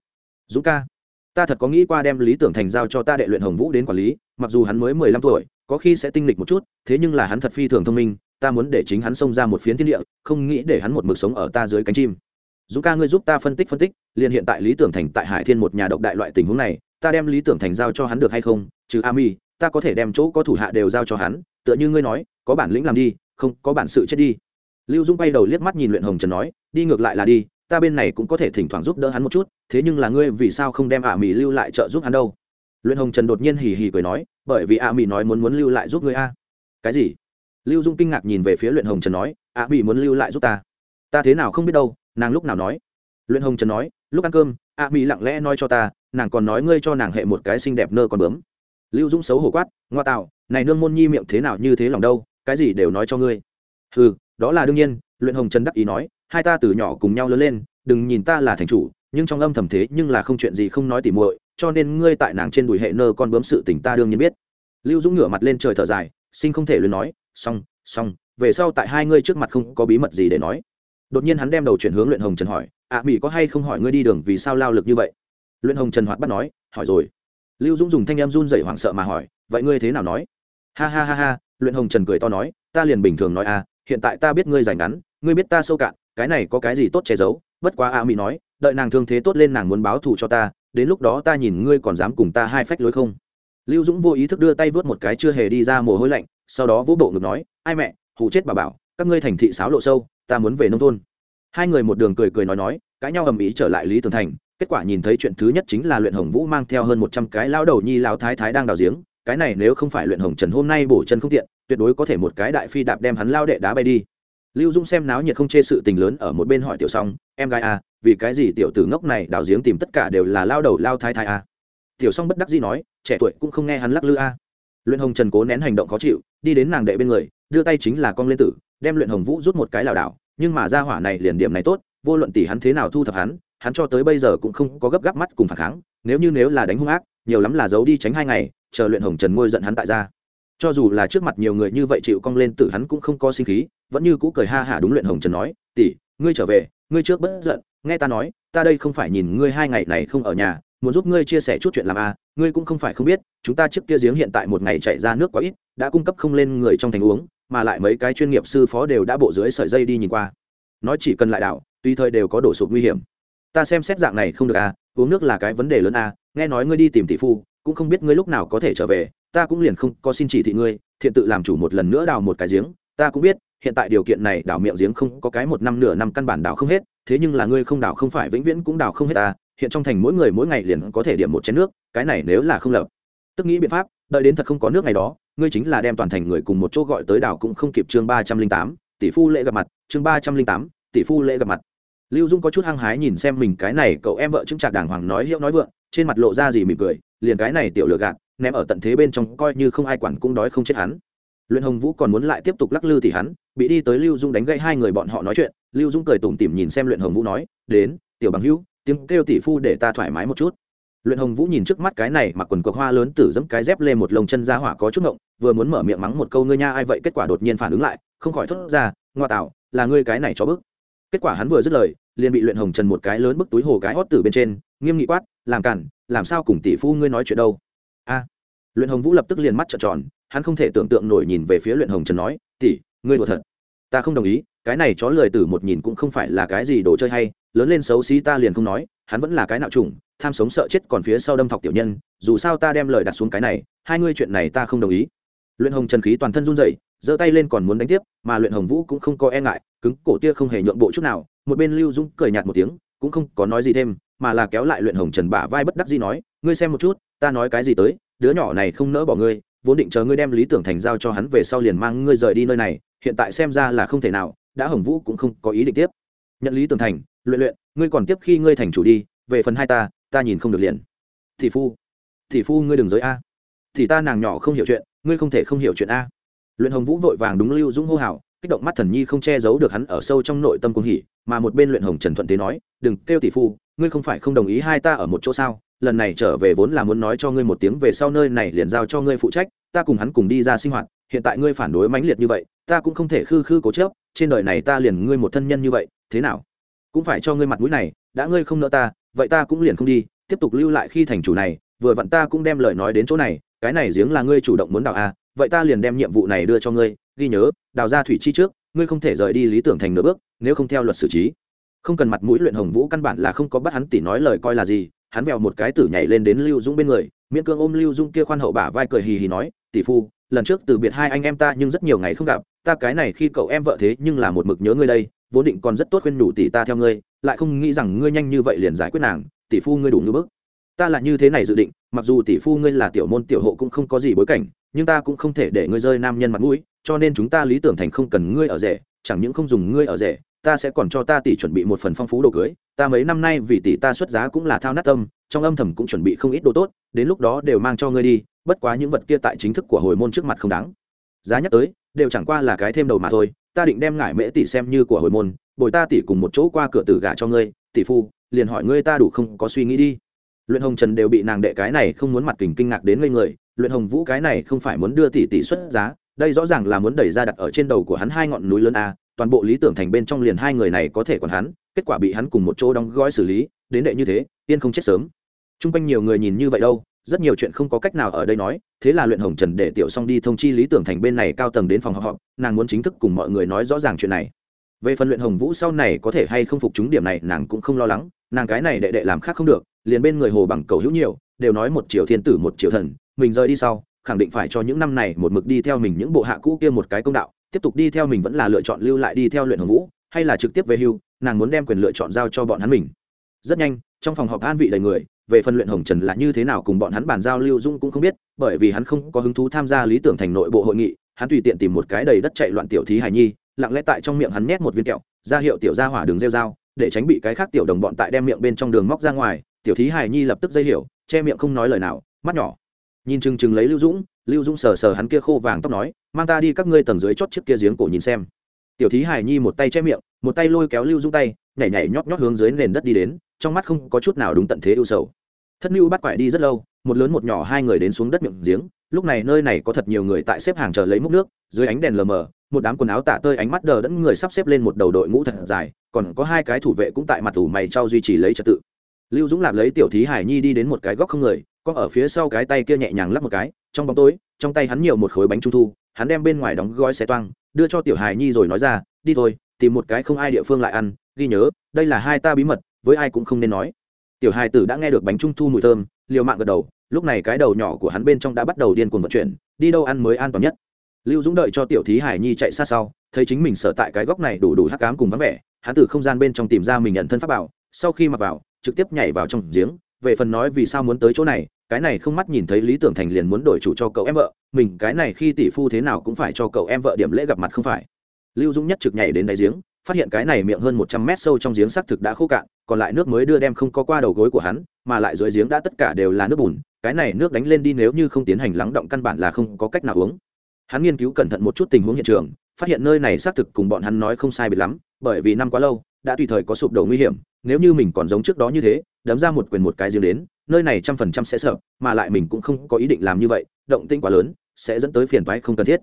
Dũng ca, ta thật có nghĩ qua đem lý tưởng thành giao cho ta đệ luyện hồng vũ đến quản lý, mặc dù hắn mới mười lăm tuổi, có khi sẽ tinh lịch một chút, thế nhưng là hắn thật phi thường thông minh, ta muốn để chính hắn xông ra một phiến thiên địa, không nghĩ để hắn một mực sống ở ta dưới cánh chim dũng ca ngươi giúp ta phân tích phân tích, liền hiện tại lý tưởng thành tại hải thiên một nhà độc đại loại tình huống này, ta đem lý tưởng thành giao cho hắn được hay không? Chứ a mi ta có thể đem chỗ có thủ hạ đều giao cho hắn, tựa như ngươi nói, có bản lĩnh làm đi, không, có bản sự chết đi. Lưu dung bay đầu liếc mắt nhìn luyện hồng trần nói, đi ngược lại là đi, ta bên này cũng có thể thỉnh thoảng giúp đỡ hắn một chút, thế nhưng là ngươi vì sao không đem ả mi lưu lại trợ giúp hắn đâu? Luyện hồng trần đột nhiên hì hì cười nói, bởi vì ả mi nói muốn muốn lưu lại giúp ngươi a. Cái gì? Lưu dung kinh ngạc nhìn về phía luyện hồng trần nói ả mi muốn lưu lại giúp ta. Ta thế nào không biết đâu nàng lúc nào nói? Luyện hồng trần nói, lúc ăn cơm, a mỹ lặng lẽ nói cho ta, nàng còn nói ngươi cho nàng hệ một cái xinh đẹp nơ còn bướm. Lưu dũng xấu hổ quát, ngoa tạo, này nương môn nhi miệng thế nào như thế lòng đâu, cái gì đều nói cho ngươi. Ừ đó là đương nhiên, luyện hồng trần đắc ý nói, hai ta từ nhỏ cùng nhau lớn lên, đừng nhìn ta là thành chủ, nhưng trong âm thầm thế nhưng là không chuyện gì không nói tỉ muội, cho nên ngươi tại nàng trên đùi hệ nơ con bướm sự tình ta đương nhiên biết. Lưu dũng ngửa mặt lên trời thở dài, sinh không thể luyện nói, xong xong, về sau tại hai ngươi trước mặt không có bí mật gì để nói đột nhiên hắn đem đầu chuyển hướng luyện hồng trần hỏi ạ à, mỹ có hay không hỏi ngươi đi đường vì sao lao lực như vậy? Luyện hồng trần hoạt bắt nói hỏi rồi. Lưu dũng dùng thanh em run dậy hoảng sợ mà hỏi vậy ngươi thế nào nói? Ha ha ha ha luyện hồng trần cười to nói ta liền bình thường nói à hiện tại ta biết ngươi giành ngắn ngươi biết ta sâu cạn cái này có cái gì tốt che giấu? Bất quá ạ mỹ nói đợi nàng thương thế tốt lên nàng muốn báo thù cho ta đến lúc đó ta nhìn ngươi còn dám cùng ta hai phách lối không? Lưu dũng vô ý thức đưa tay vớt một cái chưa hề đi ra mồ hôi lạnh sau đó vỗ bộ ngực nói ai mẹ hù chết bà bảo các ngươi thành thị sáo lộ sâu ta muốn về nông thôn. Hai người một đường cười cười nói nói, cãi nhau ầm ĩ trở lại lý tường thành, kết quả nhìn thấy chuyện thứ nhất chính là luyện hồng vũ mang theo hơn một trăm cái lao đầu nhi lao thái thái đang đào giếng, cái này nếu không phải luyện hồng trần hôm nay bổ chân không tiện, tuyệt đối có thể một cái đại phi đạp đem hắn lao đệ đá bay đi. Lưu dung xem náo nhiệt không chê sự tình lớn ở một bên hỏi tiểu s em gái à vì cái gì tiểu tử ngốc này đào giếng tìm tất cả đều là lao đầu lao thái thái à? Tiểu s bất đắc dĩ nói, trẻ tuổi cũng không nghe hắn lắc lư à. luyện hồng trần cố nén hành động khó chịu, đi đến nàng đệ bên người, đưa tay chính là con lên tử đem luyện hồng vũ rút một cái lảo đảo nhưng mà ra hỏa này liền điểm này tốt vô luận tỷ hắn thế nào thu thập hắn hắn cho tới bây giờ cũng không có gấp gáp mắt cùng phản kháng nếu như nếu là đánh hung ác nhiều lắm là giấu đi tránh hai ngày chờ luyện hồng trần ngôi giận hắn tại ra cho dù là trước mặt nhiều người như vậy chịu cong lên tử hắn cũng không có sinh khí vẫn như cũ cười ha hả đúng luyện hồng trần nói tỷ ngươi trở về ngươi trước bất giận nghe ta nói ta đây không phải nhìn ngươi hai ngày này không ở nhà muốn giúp ngươi chia sẻ chút chuyện làm a à, ngươi cũng không phải không biết chúng ta trước kia giếng hiện tại một ngày chạy ra nước quá ít đã cung cấp không lên người trong thành uống mà lại mấy cái chuyên nghiệp sư phó đều đã bộ dưới sợi dây đi nhìn qua. Nói chỉ cần lại đảo, tùy thời đều có đổ sụp nguy hiểm. Ta xem xét dạng này không được à uống nước là cái vấn đề lớn à nghe nói ngươi đi tìm tỷ phu, cũng không biết ngươi lúc nào có thể trở về, ta cũng liền không có xin chỉ thị ngươi, thiện tự làm chủ một lần nữa đào một cái giếng, ta cũng biết, hiện tại điều kiện này đào miệng giếng không có cái một năm nửa năm căn bản đào không hết, thế nhưng là ngươi không đào không phải vĩnh viễn cũng đào không hết ta hiện trong thành mỗi người mỗi ngày liền có thể điểm một chén nước, cái này nếu là không lập. Tức nghĩ biện pháp, đợi đến thật không có nước ngày đó ngươi chính là đem toàn thành người cùng một chỗ gọi tới đảo cũng không kịp chương ba trăm linh tám, tỷ phu lễ gặp mặt, chương ba trăm linh tám, tỷ phu lễ gặp mặt. Lưu dung có chút hăng hái nhìn xem mình cái này cậu em vợ chứng trạc đàng hoàng nói hiệu nói vượng, trên mặt lộ ra gì mỉm cười, liền cái này tiểu lừa gạt, ném ở tận thế bên trong coi như không ai quản cũng đói không chết hắn. Luyện hồng vũ còn muốn lại tiếp tục lắc lư thì hắn, bị đi tới lưu dung đánh gãy hai người bọn họ nói chuyện, lưu dung cười tủm tỉm nhìn xem luyện hồng vũ nói, đến, tiểu bằng hữu, tiếng kêu tỷ phu để ta thoải mái một chút luyện hồng vũ nhìn trước mắt cái này mặc quần cộc hoa lớn tử dẫm cái dép lên một lồng chân ra hỏa có chút ngộng, vừa muốn mở miệng mắng một câu, ngươi nha, ai vậy? Kết quả đột nhiên phản ứng lại, không khỏi thốt ra, ngoa tạo, là ngươi cái này cho bức. Kết quả hắn vừa dứt lời, liền bị luyện hồng trần một cái lớn bức túi hồ cái hót tử bên trên, nghiêm nghị quát, làm cản, làm sao cùng tỷ phu ngươi nói chuyện đâu? A. Luyện hồng vũ lập tức liền mắt trợn tròn, hắn không thể tưởng tượng nổi nhìn về phía luyện hồng trần nói, tỷ, ngươi đùa thật. Ta không đồng ý, cái này chó lười tử một nhìn cũng không phải là cái gì đồ chơi hay, lớn lên xấu xí ta liền không nói hắn vẫn là cái nạo trùng, tham sống sợ chết còn phía sau đâm thọc tiểu nhân, dù sao ta đem lời đặt xuống cái này, hai ngươi chuyện này ta không đồng ý. Luyện hồng trần khí toàn thân run rẩy, giơ tay lên còn muốn đánh tiếp, mà luyện hồng vũ cũng không có e ngại, cứng cổ tia không hề nhượng bộ chút nào, một bên lưu dũng cười nhạt một tiếng, cũng không có nói gì thêm, mà là kéo lại luyện hồng trần bả vai bất đắc gì nói, ngươi xem một chút, ta nói cái gì tới, đứa nhỏ này không nỡ bỏ ngươi, vốn định chờ ngươi đem lý tưởng thành giao cho hắn về sau liền mang ngươi rời đi nơi này, hiện tại xem ra là không thể nào, đã hồng vũ cũng không có ý định tiếp. Nhận lý tưởng thành, luyện luyện ngươi còn tiếp khi ngươi thành chủ đi, về phần hai ta ta nhìn không được liền. Thì phu thì phu ngươi đừng giới a. Thì ta nàng nhỏ không hiểu chuyện, ngươi không thể không hiểu chuyện a. Luyện hồng vũ vội vàng đúng lưu dũng hô hào, kích động mắt thần nhi không che giấu được hắn ở sâu trong nội tâm cung hỉ, mà một bên luyện hồng trần thuận thế nói, đừng kêu tỷ phu, ngươi không phải không đồng ý hai ta ở một chỗ sao? Lần này trở về vốn là muốn nói cho ngươi một tiếng về sau nơi này liền giao cho ngươi phụ trách, ta cùng hắn cùng đi ra sinh hoạt, hiện tại ngươi phản đối mãnh liệt như vậy, ta cũng không thể khư khư cố chớp trên đời này ta liền ngươi một thân nhân như vậy, thế nào? Cũng phải cho ngươi mặt mũi này đã ngươi không nợ ta vậy ta cũng liền không đi tiếp tục lưu lại khi thành chủ này vừa vặn ta cũng đem lời nói đến chỗ này cái này giếng là ngươi chủ động muốn đào a à, vậy ta liền đem nhiệm vụ này đưa cho ngươi ghi nhớ đào ra thủy chi trước ngươi không thể rời đi lý tưởng thành nửa bước nếu không theo luật xử trí. Không cần mặt mũi luyện hồng vũ căn bản là không có bắt hắn tỉ nói lời coi là gì hắn vèo một cái tử nhảy lên đến lưu dũng bên người miễn cương ôm lưu dũng kia khoan hậu bả vai cười hì hì nói tỷ phu lần trước từ biệt hai anh em ta nhưng rất nhiều ngày không gặp ta cái này khi cậu em vợ thế nhưng là một mực nhớ ngươi đây, vốn định còn rất tốt khuyên nhủ tỷ ta theo ngươi, lại không nghĩ rằng ngươi nhanh như vậy liền giải quyết nàng, tỷ phu ngươi đủ như bức. Ta là như thế này dự định, mặc dù tỷ phu ngươi là tiểu môn tiểu hộ cũng không có gì bối cảnh, nhưng ta cũng không thể để ngươi rơi nam nhân mặt mũi, cho nên chúng ta lý tưởng thành không cần ngươi ở rể, chẳng những không dùng ngươi ở rể, ta sẽ còn cho ta tỷ chuẩn bị một phần phong phú đồ cưới. Ta mấy năm nay vì tỷ ta xuất giá cũng là thao nát tâm, trong âm thầm cũng chuẩn bị không ít đồ tốt, đến lúc đó đều mang cho ngươi đi, bất quá những vật kia tại chính thức của hồi môn trước mặt không đáng. Giá nhắc tới đều chẳng qua là cái thêm đầu mà thôi, ta định đem ngải mễ tỷ xem như của hồi môn, bồi ta tỷ cùng một chỗ qua cửa tử gả cho ngươi, tỷ phu, liền hỏi ngươi ta đủ không, có suy nghĩ đi. Luyện hồng trần đều bị nàng đệ cái này không muốn mặt kình kinh ngạc đến ngây người, luyện hồng vũ cái này không phải muốn đưa tỷ tỷ xuất giá, đây rõ ràng là muốn đẩy ra đặt ở trên đầu của hắn hai ngọn núi lớn a, toàn bộ lý tưởng thành bên trong liền hai người này có thể còn hắn, kết quả bị hắn cùng một chỗ đóng gói xử lý, đến đệ như thế tiên không chết sớm. T r u n g quanh nhiều người nhìn như vậy đâu rất nhiều chuyện không có cách nào ở đây nói, thế là luyện hồng trần để tiểu song đi thông chi lý tưởng thành bên này cao tầng đến phòng họp họp, nàng muốn chính thức cùng mọi người nói rõ ràng chuyện này. Về phần luyện hồng vũ sau này có thể hay không phục chúng điểm này, nàng cũng không lo lắng, nàng cái này đệ đệ làm khác không được, liền bên người hồ bằng cầu hữu nhiều, đều nói một triệu thiên tử một triệu thần, mình rời đi sau, khẳng định phải cho những năm này một mực đi theo mình những bộ hạ cũ kia một cái công đạo, tiếp tục đi theo mình vẫn là lựa chọn lưu lại đi theo luyện hồng vũ, hay là trực tiếp về hưu, nàng muốn đem quyền lựa chọn giao cho bọn hắn mình. Rất nhanh, trong phòng họp an vị đầy người về phần luyện hồng trần là như thế nào cùng bọn hắn bàn giao lưu dung cũng không biết, bởi vì hắn không có hứng thú tham gia lý tưởng thành nội bộ hội nghị, hắn tùy tiện tìm một cái đầy đất chạy loạn tiểu thí hài nhi, lặng lẽ tại trong miệng hắn nhét một viên kẹo, ra hiệu tiểu ra hỏa đường rêu dao để tránh bị cái khác tiểu đồng bọn tại đem miệng bên trong đường móc ra ngoài, tiểu thí hài nhi lập tức dây hiểu, che miệng không nói lời nào, mắt nhỏ. Nhìn chừng chừng lấy lưu dũng lưu dũng sờ sờ hắn kia khô vàng tóc nói, mang ta đi các ngươi tầng dưới chót chiếc kia giếng cổ nhìn xem. Tiểu thí hài nhi một tay che miệng, một tay lôi kéo lưu dũng tay, nhảy nhảy nhót nhót hướng dưới nền đất đi đến, trong mắt không có chút nào đúng tận thế ưu sầu thất mưu bắt quải đi rất lâu, một lớn một nhỏ hai người đến xuống đất miệng giếng, lúc này nơi này có thật nhiều người tại xếp hàng chờ lấy múc nước, dưới ánh đèn lờ mờ, một đám quần áo tả tơi ánh mắt đờ đẫn người sắp xếp lên một đầu đội ngũ thật dài, còn có hai cái thủ vệ cũng tại mặt ủ mày trao duy trì lấy trật tự. Lưu dũng lạp lấy tiểu thí hải nhi đi đến một cái góc không người, có ở phía sau cái tay kia nhẹ nhàng lắp một cái, trong bóng tối, trong tay hắn nhiều một khối bánh trung thu, hắn đem bên ngoài đóng gói xe toang, đưa cho tiểu hải nhi rồi nói ra, đi thôi, tìm một cái không ai địa phương lại ăn, ghi nhớ, đây là hai ta bí mật, với ai cũng không nên nói tiểu hài tử đã nghe được bánh trung thu mùi thơm, liều mạng gật đầu, lúc này cái đầu nhỏ của hắn bên trong đã bắt đầu điên cuồng vận chuyển, đi đâu ăn mới an toàn nhất. Lưu dũng đợi cho tiểu thí hải nhi chạy xa sau, thấy chính mình sở tại cái góc này đủ đủ hắc cám cùng vắng vẻ, hắn từ không gian bên trong tìm ra mình nhận thân pháp bảo, sau khi mặc vào, trực tiếp nhảy vào trong giếng, về phần nói vì sao muốn tới chỗ này, cái này không mắt nhìn thấy lý tưởng thành liền muốn đổi chủ cho cậu em vợ, mình cái này khi tỷ phu thế nào cũng phải cho cậu em vợ điểm lễ gặp mặt không phải. Lưu dũng nhất trực nhảy đến đáy giếng, phát hiện cái này miệng hơn một trăm mét sâu trong giếng xác thực đã khô cạn còn lại nước mới đưa đem không có qua đầu gối của hắn, mà lại dưới giếng đã tất cả đều là nước bùn, cái này nước đánh lên đi nếu như không tiến hành lắng động căn bản là không có cách nào uống. Hắn nghiên cứu cẩn thận một chút tình huống hiện trường, phát hiện nơi này xác thực cùng bọn hắn nói không sai biệt lắm, bởi vì năm quá lâu, đã tùy thời có sụp đổ nguy hiểm, nếu như mình còn giống trước đó như thế, đấm ra một quyền một cái riêng đến, nơi này trăm phần trăm sẽ sợ, mà lại mình cũng không có ý định làm như vậy, động tĩnh quá lớn, sẽ dẫn tới phiền toái không cần thiết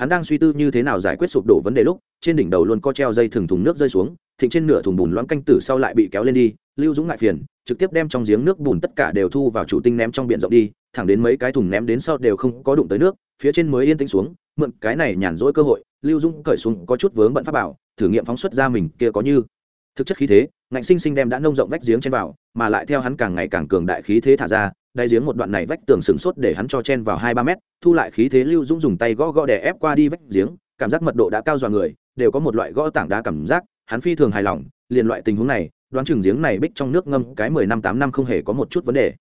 hắn đang suy tư như thế nào giải quyết sụp đổ vấn đề lúc, trên đỉnh đầu luôn có treo dây thừng thùng nước rơi xuống, thịnh trên nửa thùng bùn loãng canh tử sau lại bị kéo lên đi, lưu dũng ngại phiền, trực tiếp đem trong giếng nước bùn tất cả đều thu vào chủ tinh ném trong biển rộng đi, thẳng đến mấy cái thùng ném đến sau đều không có đụng tới nước, phía trên mới yên tĩnh xuống, mượn cái này nhàn rỗi cơ hội, lưu dũng cởi xuống có chút vướng bận pháp bảo, thử nghiệm phóng xuất ra mình, kia có như thực chất khí thế, ngạnh sinh sinh đem đã nông rộng vách giếng trên vào, mà lại theo hắn càng ngày càng cường đại khí thế thả ra đáy giếng một đoạn này vách tường sừng sốt để hắn cho chen vào hai ba mét, thu lại khí thế lưu dũng dùng tay gõ gõ để ép qua đi vách giếng, cảm giác mật độ đã cao dọa người, đều có một loại gõ tảng đá cảm giác, hắn phi thường hài lòng, liền loại tình huống này, đoán chừng giếng này bích trong nước ngâm cái mười năm tám năm không hề có một chút vấn đề.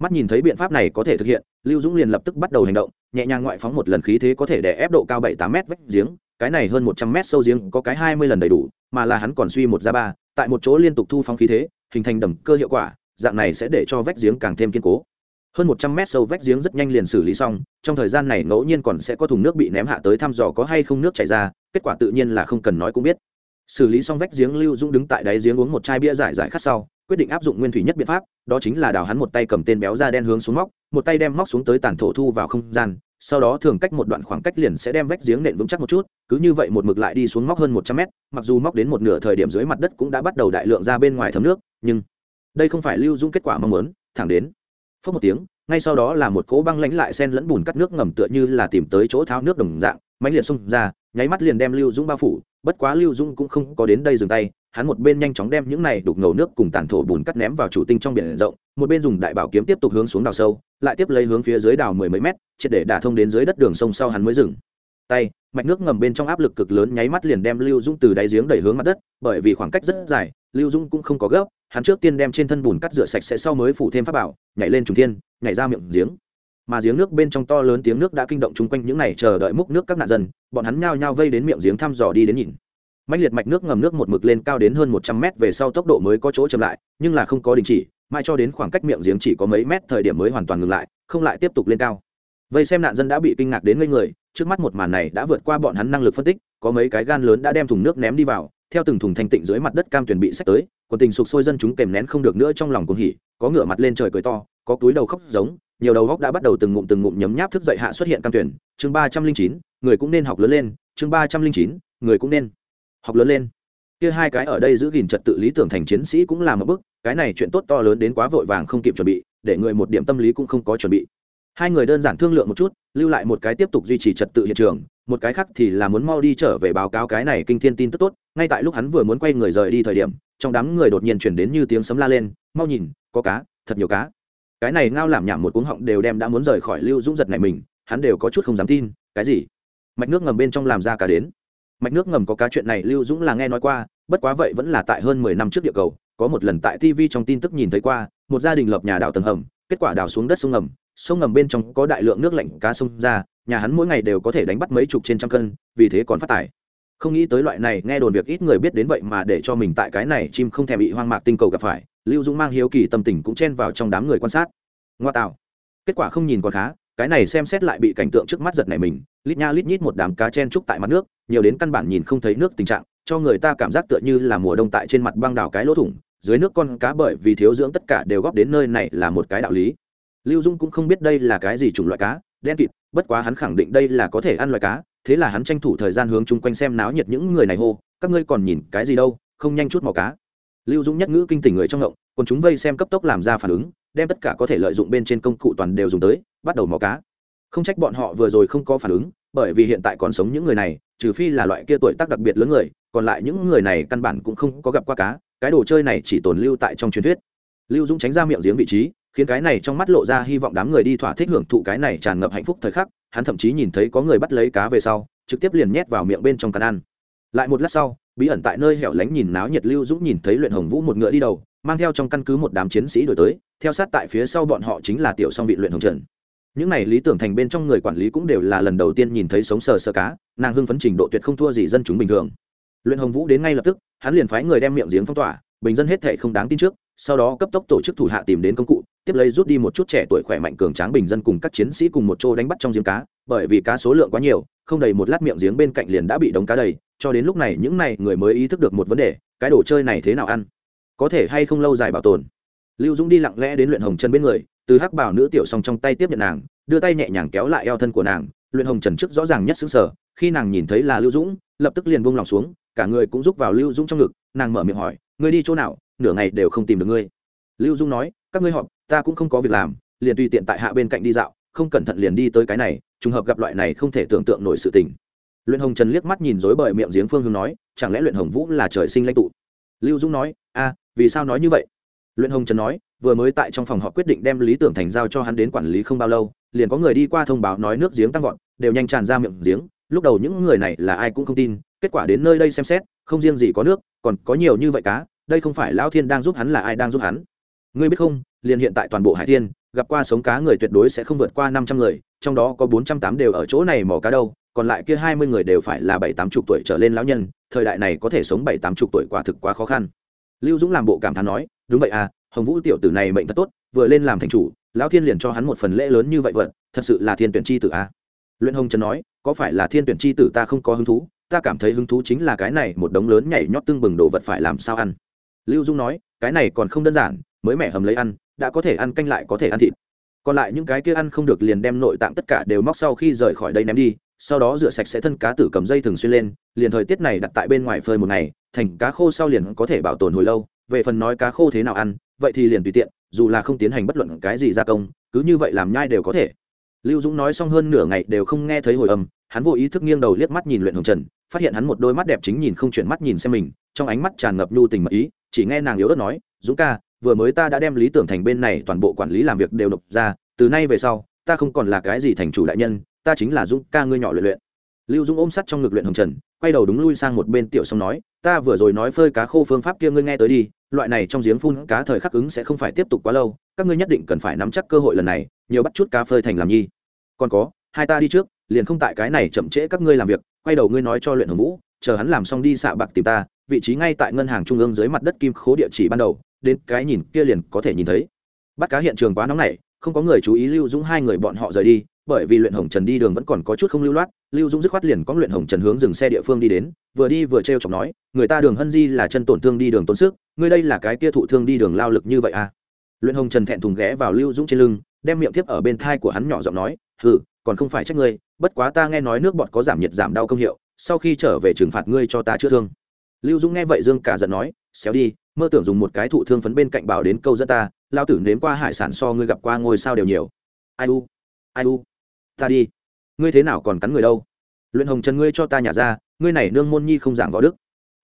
Mắt nhìn thấy biện pháp này có thể thực hiện, lưu dũng liền lập tức bắt đầu hành động, nhẹ nhàng ngoại phóng một lần khí thế có thể để ép độ cao bảy tám m vách giếng, cái này hơn một trăm m sâu giếng có cái hai mươi lần đầy đủ, mà là hắn còn suy một ra ba, tại một chỗ liên tục thu phóng khí thế, hình thành đầm cơ hiệu quả, dạng này sẽ để cho vách giếng càng thêm kiên cố hơn một trăm mét sâu vách giếng rất nhanh liền xử lý xong, trong thời gian này ngẫu nhiên còn sẽ có thùng nước bị ném hạ tới thăm dò có hay không nước chảy ra, kết quả tự nhiên là không cần nói cũng biết. Xử lý xong vách giếng, lưu dũng đứng tại đáy giếng uống một chai bia giải giải khát sau, quyết định áp dụng nguyên thủy nhất biện pháp, đó chính là đào hắn một tay cầm tên béo da đen hướng xuống móc, một tay đem móc xuống tới tàn thổ thu vào không gian, sau đó thường cách một đoạn khoảng cách liền sẽ đem vách giếng nện vững chắc một chút, cứ như vậy một mực lại đi xuống móc hơn một trăm mét, mặc dù móc đến một nửa thời điểm dưới mặt đất cũng đã bắt đầu đại lượng ra bên ngoài thấm nước, nhưng đây không phải lưu dũng kết quả mong muốn, thẳng đến phớt một tiếng, ngay sau đó là một cỗ băng lãnh lại sen lẫn bùn cắt nước ngầm tựa như là tìm tới chỗ tháo nước đồng dạng mạnh liệt xông ra, nháy mắt liền đem lưu dũng bao phủ, bất quá lưu dũng cũng không có đến đây dừng tay, hắn một bên nhanh chóng đem những này đục ngầu nước cùng tàn thổ bùn cắt ném vào chủ tinh trong biển rộng, một bên dùng đại bảo kiếm tiếp tục hướng xuống đào sâu, lại tiếp lấy hướng phía dưới đào mười mấy mét, triệt để đả thông đến dưới đất đường sông sau hắn mới dừng. Tay, mạch nước ngầm bên trong áp lực cực lớn nháy mắt liền đem lưu dũng từ đáy giếng đẩy hướng mặt đất, bởi vì khoảng cách rất dài, lưu dũng cũng không có gấp hắn trước tiên đem trên thân bùn cắt rửa sạch sẽ sau mới phủ thêm pháp bảo, nhảy lên trùng thiên, nhảy ra miệng giếng. Mà giếng nước bên trong to lớn tiếng nước đã kinh động chung quanh những này chờ đợi múc nước các nạn dân, bọn hắn nhao nhao vây đến miệng giếng thăm dò đi đến nhìn. Mạnh liệt mạch nước ngầm nước một mực lên cao đến hơn một trăm mét về sau tốc độ mới có chỗ chậm lại, nhưng là không có đình chỉ, mãi cho đến khoảng cách miệng giếng chỉ có mấy mét thời điểm mới hoàn toàn ngừng lại, không lại tiếp tục lên cao. Vây xem nạn dân đã bị kinh ngạc đến ngây người, trước mắt một màn này đã vượt qua bọn hắn năng lực phân tích, có mấy cái gan lớn đã đem thùng nước ném đi vào, theo từng thùng thanh tịnh dưới mặt đất cam tuyển bị xách tới còn tình sụp sôi dân chúng kèm nén không được nữa trong lòng cuồng hỉ, có ngửa mặt lên trời cười to, có túi đầu khóc giống, nhiều đầu góc đã bắt đầu từng ngụm từng ngụm nhấm nháp thức dậy hạ xuất hiện cam tuyển. Chương ba trăm linh chín, người cũng nên học lớn lên. Chương ba trăm linh chín, người cũng nên học lớn lên. Kia hai cái ở đây giữ gìn trật tự lý tưởng thành chiến sĩ cũng làm một bước, cái này chuyện tốt to lớn đến quá vội vàng không kịp chuẩn bị, để người một điểm tâm lý cũng không có chuẩn bị. Hai người đơn giản thương lượng một chút, lưu lại một cái tiếp tục duy trì trật tự hiện trường, một cái khác thì là muốn mau đi trở về báo cáo cái này kinh thiên tin tức tốt. Ngay tại lúc hắn vừa muốn quay người rời đi thời điểm trong đám người đột nhiên chuyển đến như tiếng sấm la lên, mau nhìn, có cá, thật nhiều cá. Cái này ngao làm nhảm một cuống họng đều đem đã muốn rời khỏi lưu dũng giật này mình, hắn đều có chút không dám tin, cái gì? Mạch nước ngầm bên trong làm ra cá đến. Mạch nước ngầm có cá chuyện này lưu dũng là nghe nói qua, bất quá vậy vẫn là tại hơn mười năm trước địa cầu, có một lần tại tv trong tin tức nhìn thấy qua, một gia đình lập nhà đào tầng hầm, kết quả đào xuống đất sông ngầm sông ngầm bên trong có đại lượng nước lạnh cá sông ra, nhà hắn mỗi ngày đều có thể đánh bắt mấy chục trên trăm cân, vì thế còn phát tài không nghĩ tới loại này, nghe đồn việc ít người biết đến vậy mà để cho mình tại cái này chim không thèm bị hoang mạc tinh cầu gặp phải. Lưu dũng mang hiếu kỳ tâm tình cũng chen vào trong đám người quan sát. Ngoa tạo. Kết quả không nhìn còn khá, cái này xem xét lại bị cảnh tượng trước mắt giật này mình. Lít nha lít nhít một đám cá chen trúc tại mặt nước, nhiều đến căn bản nhìn không thấy nước tình trạng, cho người ta cảm giác tựa như là mùa đông tại trên mặt băng đảo cái lỗ thủng, dưới nước con cá bởi vì thiếu dưỡng tất cả đều góp đến nơi này là một cái đạo lý. Lưu dung cũng không biết đây là cái gì chủng loại cá, đen kịt, bất quá hắn khẳng định đây là có thể ăn loại cá thế là hắn tranh thủ thời gian hướng chung quanh xem náo nhiệt những người này hô, các ngươi còn nhìn cái gì đâu, không nhanh chút màu cá. Lưu dũng nhất ngữ kinh tỉnh người trong ngộng, còn chúng vây xem cấp tốc làm ra phản ứng, đem tất cả có thể lợi dụng bên trên công cụ toàn đều dùng tới, bắt đầu mò cá. Không trách bọn họ vừa rồi không có phản ứng, bởi vì hiện tại còn sống những người này, trừ phi là loại kia tuổi tác đặc biệt lớn người, còn lại những người này căn bản cũng không có gặp qua cá, cái đồ chơi này chỉ tồn lưu tại trong truyền thuyết. Lưu dũng tránh ra miệng giếng vị trí, khiến cái này trong mắt lộ ra hy vọng đám người đi thỏa thích hưởng thụ cái này tràn ngập hạnh phúc thời khắc hắn thậm chí nhìn thấy có người bắt lấy cá về sau, trực tiếp liền nhét vào miệng bên trong căn ăn. Lại một lát sau, bí ẩn tại nơi hẻo lánh nhìn náo nhiệt lưu dũng nhìn thấy luyện hồng vũ một ngựa đi đầu, mang theo trong căn cứ một đám chiến sĩ đổi tới, theo sát tại phía sau bọn họ chính là tiểu song vị luyện hồng trần. Những này lý tưởng thành bên trong người quản lý cũng đều là lần đầu tiên nhìn thấy sống sờ sờ cá, nàng hưng phấn trình độ tuyệt không thua gì dân chúng bình thường. Luyện hồng vũ đến ngay lập tức, hắn liền phái người đem miệng giếng phong tỏa, bình dân hết thệ không đáng tin trước, sau đó cấp tốc tổ chức thủ hạ tìm đến công cụ tiếp lấy rút đi một chút trẻ tuổi khỏe mạnh cường tráng bình dân cùng các chiến sĩ cùng một chỗ đánh bắt trong giếng cá bởi vì cá số lượng quá nhiều không đầy một lát miệng giếng bên cạnh liền đã bị đống cá đầy cho đến lúc này những này người mới ý thức được một vấn đề cái đồ chơi này thế nào ăn? Có thể hay không lâu dài bảo tồn? Lưu dũng đi lặng lẽ đến luyện hồng chân bên người từ hắc bảo nữ tiểu song trong tay tiếp nhận nàng đưa tay nhẹ nhàng kéo lại eo thân của nàng luyện hồng trần trước rõ ràng nhất sững sờ, khi nàng nhìn thấy là lưu dũng lập tức liền buông lòng xuống cả người cũng rúc vào lưu dũng trong ngực nàng mở miệng hỏi ngươi đi chỗ nào? Nửa ngày đều không tìm được ngươi. Lưu dung nói các ngươi họp ta cũng không có việc làm, liền tùy tiện tại hạ bên cạnh đi dạo, không cẩn thận liền đi tới cái này, trùng hợp gặp loại này không thể tưởng tượng nổi sự tình. Luyện hồng trần liếc mắt nhìn dối bời miệng giếng phương hương nói, chẳng lẽ luyện hồng vũ là trời sinh lãnh tụ? Lưu dũng nói, a, vì sao nói như vậy? Luyện hồng trần nói, vừa mới tại trong phòng họ quyết định đem lý tưởng thành giao cho hắn đến quản lý không bao lâu, liền có người đi qua thông báo nói nước giếng tăng vọt, đều nhanh tràn ra miệng giếng, lúc đầu những người này là ai cũng không tin, kết quả đến nơi đây xem xét, không riêng gì có nước, còn có nhiều như vậy cá, đây không phải lão thiên đang giúp hắn là ai đang giúp hắn? Ngươi biết không, liền hiện tại toàn bộ hải thiên, gặp qua sống cá người tuyệt đối sẽ không vượt qua năm trăm người, trong đó có bốn trăm tám đều ở chỗ này mò cá đâu, còn lại kia hai mươi người đều phải là bảy tám chục tuổi trở lên lão nhân, thời đại này có thể sống bảy tám chục tuổi quả thực quá khó khăn lưu dũng làm bộ cảm thán nói, đúng vậy à hồng vũ tiểu tử này mệnh thật tốt, vừa lên làm thành chủ, lão thiên liền cho hắn một phần lễ lớn như vậy vật thật sự là thiên tuyển chi tử à. luyện hồng trần nói, có phải là thiên tuyển chi tử ta không có hứng thú, ta cảm thấy hứng thú chính là cái này một đống lớn nhảy nhót tương bừng đồ vật phải làm sao ăn lưu dung nói, cái này còn không đơn giản mới mẻ hầm lấy ăn, đã có thể ăn canh lại có thể ăn thịt. Còn lại những cái kia ăn không được liền đem nội tạng tất cả đều móc sau khi rời khỏi đây ném đi, sau đó rửa sạch sẽ thân cá tử cầm dây thường xuyên lên, liền thời tiết này đặt tại bên ngoài phơi một ngày, thành cá khô sau liền có thể bảo tồn hồi lâu. Về phần nói cá khô thế nào ăn, vậy thì liền tùy tiện, dù là không tiến hành bất luận cái gì gia công, cứ như vậy làm nhai đều có thể. Lưu dũng nói xong hơn nửa ngày đều không nghe thấy hồi âm, hắn vô ý thức nghiêng đầu liếc mắt nhìn luyện hồng trần, phát hiện hắn một đôi mắt đẹp chính nhìn không chuyển mắt nhìn xem mình, trong ánh mắt tràn ngập nhu tình mật ý, chỉ nghe nàng yếu ớt nói, dũng ca vừa mới ta đã đem lý tưởng thành bên này toàn bộ quản lý làm việc đều nộp ra, từ nay về sau, ta không còn là cái gì thành chủ đại nhân, ta chính là dũng ca ngươi nhỏ luyện luyện. Lưu dũng ôm sắt trong ngực luyện hồng trần, quay đầu đúng lui sang một bên tiểu xong nói, ta vừa rồi nói phơi cá khô phương pháp kia ngươi nghe tới đi, loại này trong giếng phun cá thời khắc ứng sẽ không phải tiếp tục quá lâu, các ngươi nhất định cần phải nắm chắc cơ hội lần này, nhiều bắt chút cá phơi thành làm nhi. Còn có, hai ta đi trước, liền không tại cái này chậm trễ các ngươi làm việc, quay đầu ngươi nói cho luyện hồng vũ, chờ hắn làm xong đi xạ bạc tìm ta, vị trí ngay tại ngân hàng trung ương dưới mặt đất kim khố địa chỉ ban đầu đến cái nhìn kia liền có thể nhìn thấy. Bắt cá hiện trường quá nóng nảy, không có người chú ý lưu dũng hai người bọn họ rời đi, bởi vì luyện hồng trần đi đường vẫn còn có chút không lưu loát, lưu dũng dứt khoát liền có luyện hồng trần hướng dừng xe địa phương đi đến, vừa đi vừa t r e o chọc nói, người ta đường hân di là chân tổn thương đi đường tốn sức, ngươi đây là cái kia thụ thương đi đường lao lực như vậy à? Luyện hồng trần thẹn thùng ghé vào lưu dũng trên lưng, đem miệng tiếp ở bên thai của hắn nhỏ giọng nói, hừ, còn không phải trách ngươi, bất quá ta nghe nói nước bọt có giảm nhiệt giảm đau công hiệu, sau khi trở về trừng phạt ngươi cho ta chữa thương. Lưu dũng nghe vậy dương cả giận nói, xéo đi mơ tưởng dùng một cái thụ thương phấn bên cạnh bảo đến câu dẫn ta lao tử nếm qua hải sản so ngươi gặp qua ngôi sao đều nhiều. Ai u ai u, ta đi. Ngươi thế nào còn cắn người đâu? Luyện hồng trần ngươi cho ta nhả ra, ngươi này nương môn nhi không giảng võ đức.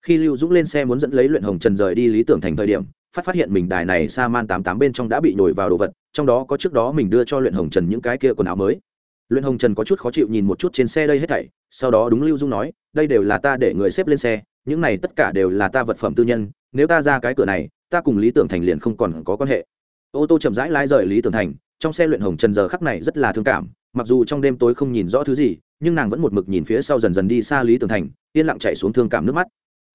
Khi lưu dũng lên xe muốn dẫn lấy luyện hồng trần rời đi lý tưởng thành thời điểm, phát phát hiện mình đài này sa man tám tám bên trong đã bị nhồi vào đồ vật, trong đó có trước đó mình đưa cho luyện hồng trần những cái kia quần áo mới. Luyện hồng trần có chút khó chịu nhìn một chút trên xe đây hết thảy, sau đó đúng lưu dung nói, đây đều là ta để người xếp lên xe, những này tất cả đều là ta vật phẩm tư nhân nếu ta ra cái cửa này, ta cùng lý tưởng thành liền không còn có quan hệ. Ô tô chậm rãi lái rời lý tưởng thành, trong xe luyện hồng trần giờ khắc này rất là thương cảm, mặc dù trong đêm tối không nhìn rõ thứ gì, nhưng nàng vẫn một mực nhìn phía sau dần dần đi xa lý tưởng thành, yên lặng chạy xuống thương cảm nước mắt.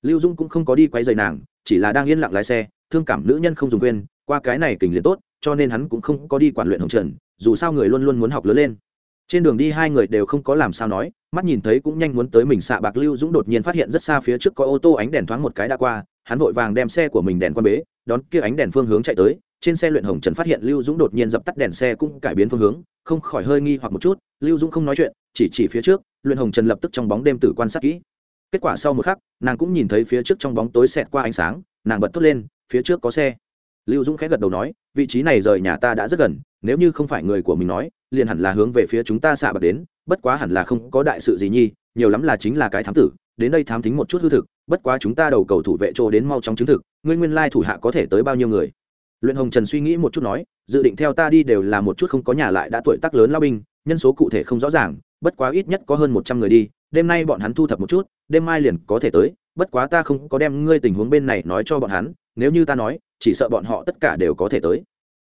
Lưu dung cũng không có đi quay dày nàng, chỉ là đang yên lặng lái xe, thương cảm nữ nhân không dùng quên, qua cái này kình liền tốt, cho nên hắn cũng không có đi quản luyện hồng trần, dù sao người luôn luôn muốn học lớn lên trên đường đi hai người đều không có làm sao nói, mắt nhìn thấy cũng nhanh muốn tới mình xạ bạc lưu dũng đột nhiên phát hiện rất xa phía trước có ô tô ánh đèn thoáng một cái đã qua, hắn vội vàng đem xe của mình đèn quan bế, đón kia ánh đèn phương hướng chạy tới, trên xe luyện hồng trần phát hiện lưu dũng đột nhiên dập tắt đèn xe cũng cải biến phương hướng, không khỏi hơi nghi hoặc một chút, lưu dũng không nói chuyện, chỉ chỉ phía trước, luyện hồng trần lập tức trong bóng đêm tử quan sát kỹ. Kết quả sau một khắc, nàng cũng nhìn thấy phía trước trong bóng tối xẹt qua ánh sáng, nàng bật thốt lên, phía trước có xe. Lưu dũng khẽ gật đầu nói, vị trí này rời nhà ta đã rất gần nếu như không phải người của mình nói, liền hẳn là hướng về phía chúng ta xạ bạc đến, bất quá hẳn là không có đại sự gì nhi, nhiều lắm là chính là cái thám tử, đến đây thám tính một chút hư thực, bất quá chúng ta đầu cầu thủ vệ chỗ đến mau chóng chứng thực, ngươi nguyên lai thủ hạ có thể tới bao nhiêu người. Luyện hồng trần suy nghĩ một chút nói, dự định theo ta đi đều là một chút không có nhà lại đã tuổi tác lớn lao binh, nhân số cụ thể không rõ ràng, bất quá ít nhất có hơn một trăm người đi, đêm nay bọn hắn thu thập một chút, đêm mai liền có thể tới, bất quá ta không có đem ngươi tình huống bên này nói cho bọn hắn, nếu như ta nói, chỉ sợ bọn họ tất cả đều có thể tới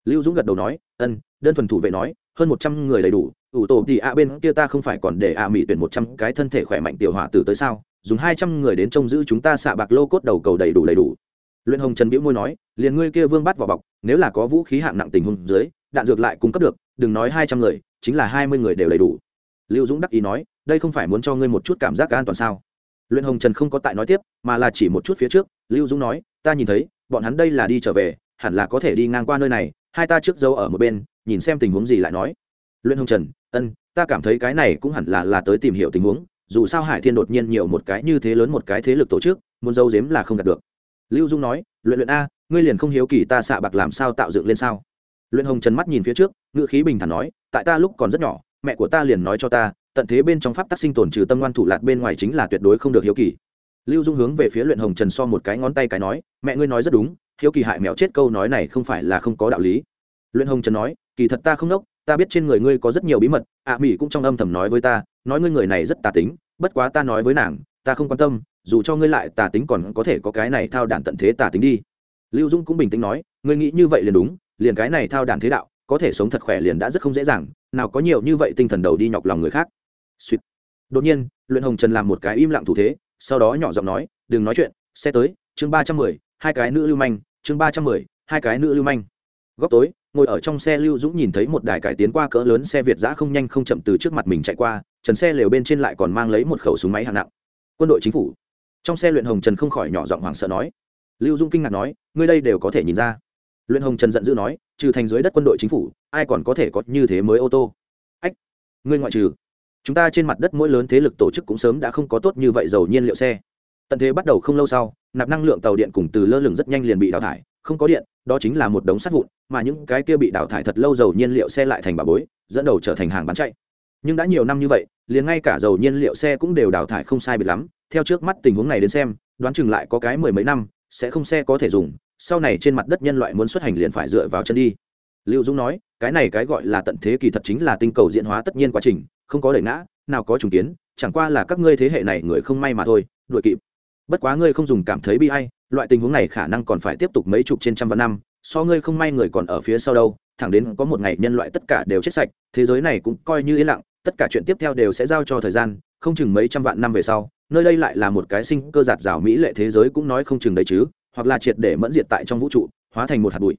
lưu dũng gật đầu nói, ân, đơn thuần thủ vệ nói, hơn một trăm người đầy đủ, ủ tổ thì ạ bên kia ta không phải còn để ạ mỹ tuyển một trăm cái thân thể khỏe mạnh tiểu hỏa tử tới sao, dùng hai trăm người đến trông giữ chúng ta xạ bạc lô cốt đầu cầu đầy đủ đầy đủ. Luyện hồng trần biễu môi nói, liền ngươi kia vương bắt vào bọc, nếu là có vũ khí hạng nặng tình huống dưới, đạn dược lại cung cấp được, đừng nói hai trăm người, chính là hai mươi người đều đầy đủ. Lưu dũng đắc ý nói, đây không phải muốn cho ngươi một chút cảm giác an toàn sao? Luyện hồng trần không có tại nói tiếp, mà là chỉ một chút phía trước, lưu dũng nói, ta nhìn thấy, bọn hắn đây là đi trở về, hẳn là có thể đi ngang qua nơi này hai ta trước dâu ở một bên, nhìn xem tình huống gì lại nói. Luyện hồng trần, ân, ta cảm thấy cái này cũng hẳn là là tới tìm hiểu tình huống, dù sao hải thiên đột nhiên nhiều một cái như thế lớn một cái thế lực tổ chức, muốn dâu dếm là không đạt được. Lưu dung nói, luyện luyện a, ngươi liền không hiếu kỳ ta xạ bạc làm sao tạo dựng lên sao? Luyện hồng trần mắt nhìn phía trước, ngữ khí bình thản nói, tại ta lúc còn rất nhỏ, mẹ của ta liền nói cho ta, tận thế bên trong pháp tác sinh tồn trừ tâm ngoan thủ lạt bên ngoài chính là tuyệt đối không được hiếu kỳ. Lưu dung hướng về phía luyện hồng trần so một cái ngón tay cái nói, mẹ ngươi nói rất đúng hiếu kỳ hại mèo chết câu nói này không phải là không có đạo lý. Luyện hồng trần nói, kỳ thật ta không đốc, ta biết trên người ngươi có rất nhiều bí mật, ạ mỹ cũng trong âm thầm nói với ta, nói ngươi người này rất tà tính, bất quá ta nói với nàng, ta không quan tâm, dù cho ngươi lại tà tính còn có thể có cái này thao đản tận thế tà tính đi. Lưu dung cũng bình tĩnh nói, ngươi nghĩ như vậy liền đúng, liền cái này thao đản thế đạo, có thể sống thật khỏe liền đã rất không dễ dàng, nào có nhiều như vậy tinh thần đầu đi nhọc lòng người khác. Sweet. đột nhiên, luyện hồng trần làm một cái im lặng thủ thế, sau đó nhỏ giọng nói, đừng nói chuyện xe tới, chương ba trăm mười, hai cái nữ lưu manh chương ba trăm mười, hai cái nữ lưu manh. Góc tối, ngồi ở trong xe lưu dũng nhìn thấy một đài cải tiến qua cỡ lớn xe việt giã không nhanh không chậm từ trước mặt mình chạy qua, trần xe lều bên trên lại còn mang lấy một khẩu súng máy hạng nặng. Quân đội chính phủ. Trong xe luyện hồng trần không khỏi nhỏ giọng hoảng sợ nói. Lưu dũng kinh ngạc nói, ngươi đây đều có thể nhìn ra. Luyện hồng trần giận dữ nói, trừ thành dưới đất quân đội chính phủ, ai còn có thể có như thế mới ô tô? Ách, ngươi ngoại trừ. Chúng ta trên mặt đất mỗi lớn thế lực tổ chức cũng sớm đã không có tốt như vậy dầu nhiên liệu xe tận thế bắt đầu không lâu sau, nạp năng lượng tàu điện cùng từ lơ lửng rất nhanh liền bị đào thải, không có điện, đó chính là một đống sắt vụn, mà những cái kia bị đào thải thật lâu dầu nhiên liệu xe lại thành bà bối, dẫn đầu trở thành hàng bán chạy. Nhưng đã nhiều năm như vậy, liền ngay cả dầu nhiên liệu xe cũng đều đào thải không sai biệt lắm, theo trước mắt tình huống này đến xem, đoán chừng lại có cái mười mấy năm, sẽ không xe có thể dùng, sau này trên mặt đất nhân loại muốn xuất hành liền phải dựa vào chân đi. Lưu dũng nói, cái này cái gọi là tận thế kỳ thật chính là tinh cầu diễn hóa tất nhiên quá trình, không có đẩy ngã, nào có trùng kiến, chẳng qua là các ngươi thế hệ này người không may mà thôi, đuổi kịp bất quá ngươi không dùng cảm thấy bi hay loại tình huống này khả năng còn phải tiếp tục mấy chục trên trăm vạn năm, so ngươi không may người còn ở phía sau đâu, thẳng đến có một ngày nhân loại tất cả đều chết sạch, thế giới này cũng coi như yên lặng, tất cả chuyện tiếp theo đều sẽ giao cho thời gian, không chừng mấy trăm vạn năm về sau, nơi đây lại là một cái sinh cơ giạt rào mỹ lệ thế giới cũng nói không chừng đấy chứ, hoặc là triệt để mẫn diệt tại trong vũ trụ, hóa thành một hạt bụi.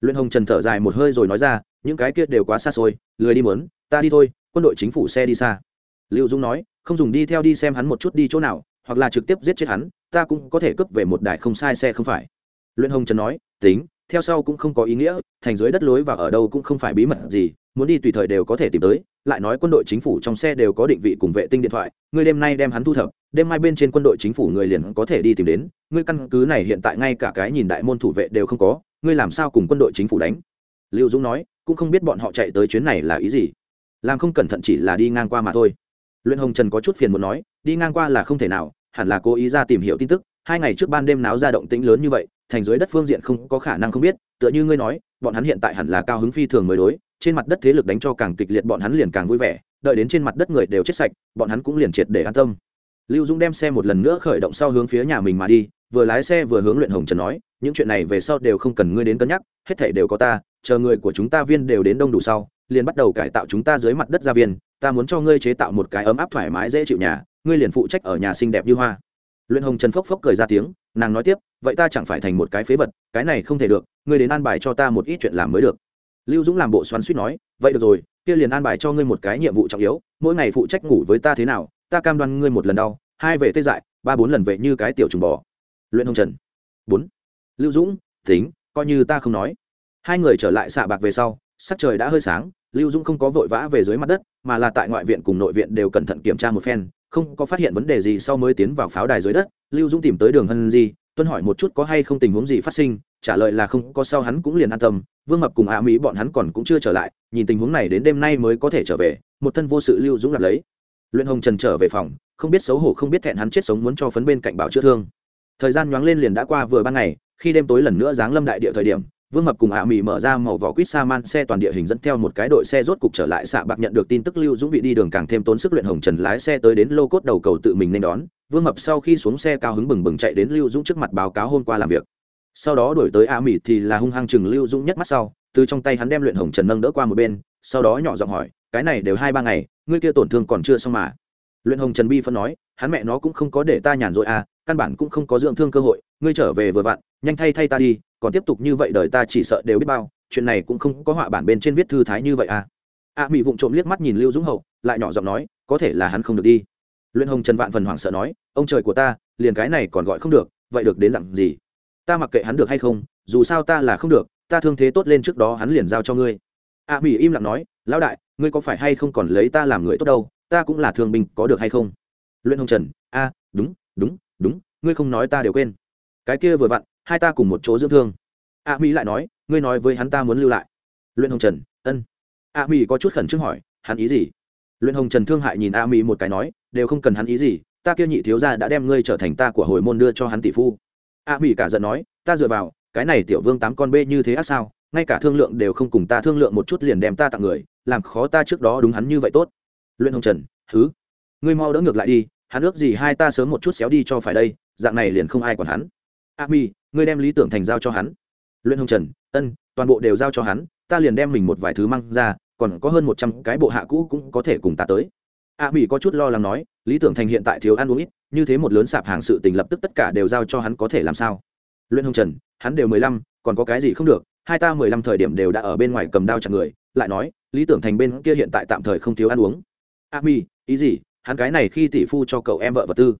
Luyện hồng trần thở dài một hơi rồi nói ra, những cái kia đều quá xa xôi, lười đi mớn ta đi thôi, quân đội chính phủ xe đi xa. Lưu dung nói, không dùng đi theo đi xem hắn một chút đi chỗ nào hoặc là trực tiếp giết chết hắn, ta cũng có thể cướp về một đài không sai xe không phải. Luyện hồng trần nói, tính, theo sau cũng không có ý nghĩa, thành dưới đất lối và ở đâu cũng không phải bí mật gì, muốn đi tùy thời đều có thể tìm tới, lại nói quân đội chính phủ trong xe đều có định vị cùng vệ tinh điện thoại, ngươi đêm nay đem hắn thu thập, đêm mai bên trên quân đội chính phủ người liền có thể đi tìm đến, ngươi căn cứ này hiện tại ngay cả cái nhìn đại môn thủ vệ đều không có, ngươi làm sao cùng quân đội chính phủ đánh? Lưu dũng nói, cũng không biết bọn họ chạy tới chuyến này là ý gì. Làm không cẩn thận chỉ là đi ngang qua mà thôi. Luyện hồng trần có chút phiền muốn nói, đi ngang qua là không thể nào hẳn là cố ý ra tìm hiểu tin tức, hai ngày trước ban đêm náo ra động tĩnh lớn như vậy, thành dưới đất phương diện không có khả năng không biết, tựa như ngươi nói, bọn hắn hiện tại hẳn là cao hứng phi thường mới đối, trên mặt đất thế lực đánh cho càng kịch liệt bọn hắn liền càng vui vẻ, đợi đến trên mặt đất người đều chết sạch, bọn hắn cũng liền triệt để an tâm. Lưu dũng đem xe một lần nữa khởi động sau hướng phía nhà mình mà đi, vừa lái xe vừa hướng luyện hồng trần nói, những chuyện này về sau đều không cần ngươi đến cân nhắc, hết thể đều có ta, chờ người của chúng ta viên đều đến đông đủ sau, liền bắt đầu cải tạo chúng ta dưới mặt đất gia viên, ta muốn cho ngươi chế tạo một cái ấm áp thoải mái dễ chịu nhà ngươi liền phụ trách ở nhà xinh đẹp như hoa. Luyện hồng trần phốc phốc cười ra tiếng, nàng nói tiếp, vậy ta chẳng phải thành một cái phế vật, cái này không thể được, ngươi đến an bài cho ta một ít chuyện làm mới được. Lưu dũng làm bộ xoắn suýt nói, vậy được rồi, kia liền an bài cho ngươi một cái nhiệm vụ trọng yếu, mỗi ngày phụ trách ngủ với ta thế nào, ta cam đoan ngươi một lần đau, hai về tê dại, ba bốn lần về như cái tiểu trùng bò. Luyện hồng trần. Bốn. Lưu dũng, tính, coi như ta không nói. Hai người trở lại xạ bạc về sau, sắc trời đã hơi sáng, lưu dũng không có vội vã về dưới mặt đất, mà là tại ngoại viện cùng nội viện đều cẩn thận kiểm tra một phen không có phát hiện vấn đề gì sau mới tiến vào pháo đài dưới đất, lưu dũng tìm tới đường hân di, tuân hỏi một chút có hay không tình huống gì phát sinh, trả lời là không, có sau hắn cũng liền an tâm, vương mập cùng ạ mỹ bọn hắn còn cũng chưa trở lại, nhìn tình huống này đến đêm nay mới có thể trở về, một thân vô sự lưu dũng lặp lấy. Luyện hồng trần trở về phòng, không biết xấu hổ không biết thẹn hắn chết sống muốn cho phấn bên cạnh bảo chữa thương. Thời gian nhoáng lên liền đã qua vừa ban ngày, khi đêm tối lần nữa giáng lâm đại địa thời điểm vương mập cùng ạ mì mở ra màu vỏ quýt sa man xe toàn địa hình dẫn theo một cái đội xe rốt cục trở lại xạ bạc nhận được tin tức lưu dũng vị đi đường càng thêm tốn sức luyện hồng trần lái xe tới đến lô cốt đầu cầu tự mình nên đón. Vương mập sau khi xuống xe cao hứng bừng bừng chạy đến lưu dũng trước mặt báo cáo hôm qua làm việc. Sau đó đổi tới a mì thì là hung hăng chừng lưu dũng nhất mắt sau, từ trong tay hắn đem luyện hồng trần nâng đỡ qua một bên, sau đó nhỏ giọng hỏi, cái này đều hai ba ngày, ngươi kia tổn thương còn chưa xong mà. Luyện hồng trần bi phân nói, hắn mẹ nó cũng không có để ta nhàn rỗi à căn bản cũng không có dưỡng thương cơ hội, ngươi trở về vừa vặn, nhanh thay thay ta đi còn tiếp tục như vậy đời ta chỉ sợ đều biết bao, chuyện này cũng không có họa bản bên trên viết thư thái như vậy à. A mỹ vụng trộm liếc mắt nhìn lưu dũng hậu, lại nhỏ giọng nói, có thể là hắn không được đi. Luyện hồng trần vạn phần hoảng sợ nói, ông trời của ta, liền cái này còn gọi không được, vậy được đến dặn gì? Ta mặc kệ hắn được hay không, dù sao ta là không được, ta thương thế tốt lên trước đó hắn liền giao cho ngươi. A mỹ im lặng nói, lão đại, ngươi có phải hay không còn lấy ta làm người tốt đâu, ta cũng là thương binh, có được hay không? Luyện hồng trần, a, đúng đúng đúng, ngươi không nói ta đều quên. Cái kia vừa vặn hai ta cùng một chỗ dưỡng thương. A mỹ lại nói, ngươi nói với hắn ta muốn lưu lại. Luyện hồng trần, ân. A mỹ có chút khẩn trương hỏi, hắn ý gì? Luyện hồng trần thương hại nhìn a mỹ một cái nói, đều không cần hắn ý gì, ta kia nhị thiếu gia đã đem ngươi trở thành ta của hồi môn đưa cho hắn tỷ phu. A mỹ cả giận nói, ta dựa vào, cái này tiểu vương tám con bê như thế ác sao, ngay cả thương lượng đều không cùng ta thương lượng một chút liền đem ta tặng người, làm khó ta trước đó đúng hắn như vậy tốt. Luyện hồng trần thứ ngươi mau đỡ ngược lại đi, hắn ước gì hai ta sớm một chút xéo đi cho phải đây, dạng này liền không ai còn hắn a mi, ngươi đem lý tưởng thành giao cho hắn. Luyện hồng trần, ân, toàn bộ đều giao cho hắn, ta liền đem mình một vài thứ mang ra, còn có hơn một trăm cái bộ hạ cũ cũng có thể cùng ta tới. A mi có chút lo lắng nói, lý tưởng thành hiện tại thiếu ăn uống ít, như thế một lớn sạp hàng sự tình lập tức tất cả đều giao cho hắn có thể làm sao? Luyện hồng trần, hắn đều mười lăm, còn có cái gì không được, hai ta mười lăm thời điểm đều đã ở bên ngoài cầm đao chặt người, lại nói, lý tưởng thành bên kia hiện tại tạm thời không thiếu ăn uống. A mi, ý gì? Hắn cái này khi tỷ phu cho cậu em vợ vật tư.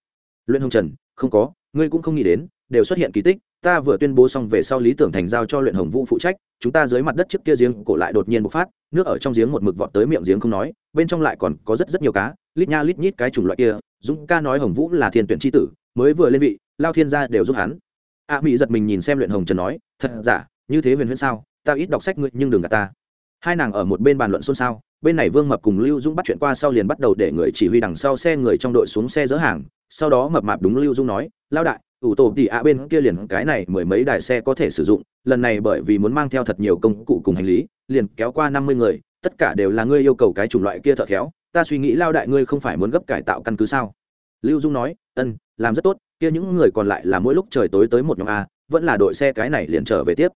Luyện hồng trần, không có, ngươi cũng không nghĩ đến đều xuất hiện kỳ tích ta vừa tuyên bố xong về sau lý tưởng thành giao cho luyện hồng vũ phụ trách chúng ta dưới mặt đất trước kia giếng cổ lại đột nhiên bộc phát nước ở trong giếng một mực vọt tới miệng giếng không nói bên trong lại còn có rất rất nhiều cá lít nha lít nhít cái chủng loại kia dũng ca nói hồng vũ là thiên tuyển tri tử mới vừa lên vị lao thiên gia đều giúp hắn. A à, mỹ giật mình nhìn xem luyện hồng trần nói thật giả như thế huyền huyễn sao ta ít đọc sách ngươi nhưng đừng gạt ta. Hai nàng ở một bên bàn luận xôn xao bên này vương mập cùng lưu dũng bắt chuyện qua sau liền bắt đầu để người chỉ huy đằng sau xe người trong đội xuống xe dỡ hàng sau đó mập mạp đúng lưu dũng nói lao đại ủ tổ tỉ ạ bên kia liền cái này mười mấy đài xe có thể sử dụng, lần này bởi vì muốn mang theo thật nhiều công cụ cùng hành lý, liền kéo qua năm mươi người, tất cả đều là ngươi yêu cầu cái chủng loại kia thợ khéo, ta suy nghĩ lao đại ngươi không phải muốn gấp cải tạo căn cứ sao? Lưu dung nói ân làm rất tốt, kia những người còn lại là mỗi lúc trời tối tới một nhóm a, vẫn là đội xe cái này liền trở về tiếp.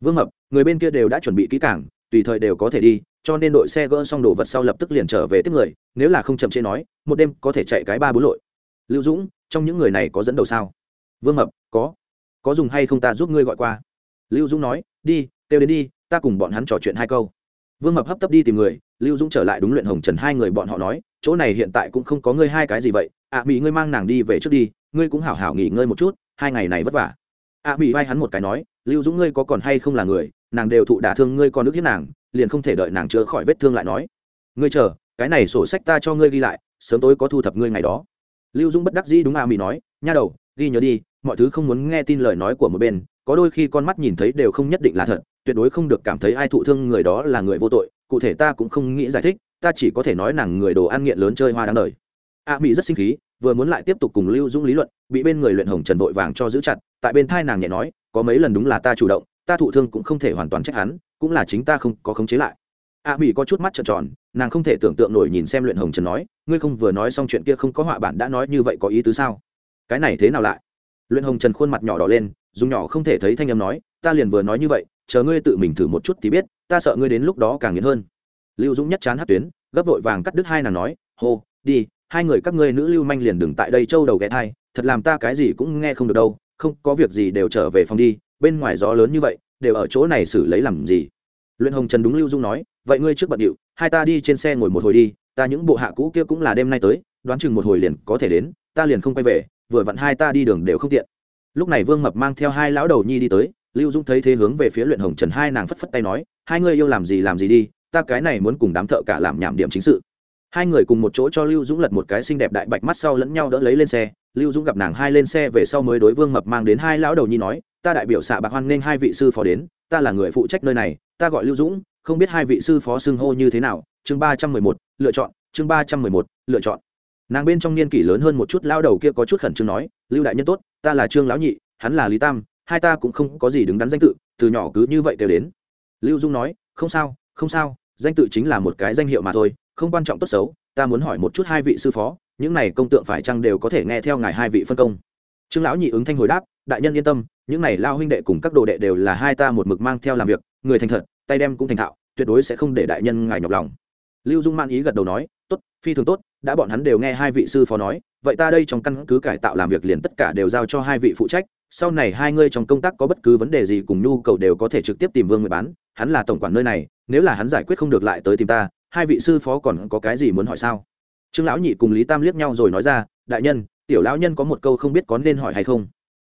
Vương mập, người bên kia đều đã chuẩn bị kỹ cảng tùy thời đều có thể đi, cho nên đội xe gỡ xong đồ vật sau lập tức liền trở về tiếp người, nếu là không chậm chế nói, một đêm có thể chạy cái ba bốn lội. Lưu dũng, trong những người này có dẫn đầu sao? Vương mập có. Có dùng hay không ta giúp ngươi gọi qua? Lưu dũng nói đi kêu đến đi ta cùng bọn hắn trò chuyện hai câu. Vương mập hấp tấp đi tìm người lưu dũng trở lại đúng luyện hồng trần hai người bọn họ nói chỗ này hiện tại cũng không có ngươi hai cái gì vậy. Ạ à, mỹ ngươi mang nàng đi về trước đi ngươi cũng hảo hảo nghỉ ngơi một chút hai ngày này vất vả. Ạ à, mỹ vai hắn một cái nói lưu dũng ngươi có còn hay không là người nàng đều thụ đả thương ngươi còn nước hiếp nàng liền không thể đợi nàng chữa khỏi vết thương lại nói. Ngươi chờ cái này sổ sách ta cho ngươi ghi lại sớm tối có thu thập ngươi ngày đó. Lưu dũng bất đắc dĩ đúng à, a mỹ nói nha đầu ghi nhớ đi, mọi thứ không muốn nghe tin lời nói của một bên, có đôi khi con mắt nhìn thấy đều không nhất định là thật, tuyệt đối không được cảm thấy ai thụ thương người đó là người vô tội, cụ thể ta cũng không nghĩ giải thích, ta chỉ có thể nói nàng người đồ ăn nghiện lớn chơi hoa đáng đời. A mỹ rất sinh khí, vừa muốn lại tiếp tục cùng lưu dũng lý luận, bị bên người luyện hồng trần vội vàng cho giữ chặt, tại bên thai nàng nhẹ nói, có mấy lần đúng là ta chủ động, ta thụ thương cũng không thể hoàn toàn trách hắn, cũng là chính ta không có khống chế lại. A mỹ có chút mắt trợn tròn, nàng không thể tưởng tượng nổi nhìn xem luyện hồng trần nói, ngươi không vừa nói xong chuyện kia không có họa bản đã nói như vậy có ý tứ sao? Cái này thế nào lại? Luyện hồng trần khuôn mặt nhỏ đỏ lên, dùng nhỏ không thể thấy thanh âm nói, ta liền vừa nói như vậy, chờ ngươi tự mình thử một chút thì biết, ta sợ ngươi đến lúc đó càng nghiện hơn. Lưu dũng nhất chán hát tuyến, gấp vội vàng cắt đứt hai nàng nói, hô, đi, hai người các ngươi nữ lưu manh liền đừng tại đây trâu đầu ghé thai, thật làm ta cái gì cũng nghe không được đâu, không, có việc gì đều trở về phòng đi, bên ngoài gió lớn như vậy, đều ở chỗ này xử lấy làm gì? Luyện hồng trần đúng lưu dung nói, vậy ngươi trước bận điệu, hai ta đi trên xe ngồi một hồi đi, ta những bộ hạ cũ kia cũng là đêm nay tới, đoán chừng một hồi liền có thể đến, ta liền không quay về vừa vặn hai ta đi đường đều không tiện. Lúc này vương mập mang theo hai lão đầu nhi đi tới, lưu dung thấy thế hướng về phía luyện hồng trần hai nàng phất phất tay nói, hai ngươi yêu làm gì làm gì đi, ta cái này muốn cùng đám thợ cả làm nhảm điểm chính sự. Hai người cùng một chỗ cho lưu dũng lật một cái xinh đẹp đại bạch mắt sau lẫn nhau đỡ lấy lên xe, lưu dũng gặp nàng hai lên xe về sau mới đối vương mập mang đến hai lão đầu nhi nói, ta đại biểu xạ bạc hoan nên hai vị sư phó đến, ta là người phụ trách nơi này, ta gọi lưu dũng, không biết hai vị sư phó xưng hô như thế nào, chương ba trăm mười một, lựa chọn, chương ba trăm mười một, lựa chọn nàng bên trong niên kỷ lớn hơn một chút lao đầu kia có chút khẩn trương nói, lưu đại nhân tốt, ta là trương lão nhị, hắn là lý tam, hai ta cũng không có gì đứng đắn danh tự, từ nhỏ cứ như vậy đều đến. Lưu dung nói, không sao không sao, danh tự chính là một cái danh hiệu mà thôi, không quan trọng tốt xấu, ta muốn hỏi một chút hai vị sư phó, những này công tượng phải chăng đều có thể nghe theo ngài hai vị phân công? Trương lão nhị ứng thanh hồi đáp, đại nhân yên tâm, những này lao huynh đệ cùng các đồ đệ đều là hai ta một mực mang theo làm việc, người thành thật, tay đem cũng thành thạo, tuyệt đối sẽ không để đại nhân ngài nhọc lòng. Lưu dung man ý gật đầu nói, tốt, phi thường tốt đã bọn hắn đều nghe hai vị sư phó nói, vậy ta đây trong căn cứ cải tạo làm việc liền tất cả đều giao cho hai vị phụ trách, sau này hai ngươi trong công tác có bất cứ vấn đề gì cùng nhu cầu đều có thể trực tiếp tìm vương người bán, hắn là tổng quản nơi này, nếu là hắn giải quyết không được lại tới tìm ta, hai vị sư phó còn có cái gì muốn hỏi sao? Trương lão nhị cùng lý tam liếc nhau rồi nói ra, đại nhân, tiểu lão nhân có một câu không biết có nên hỏi hay không?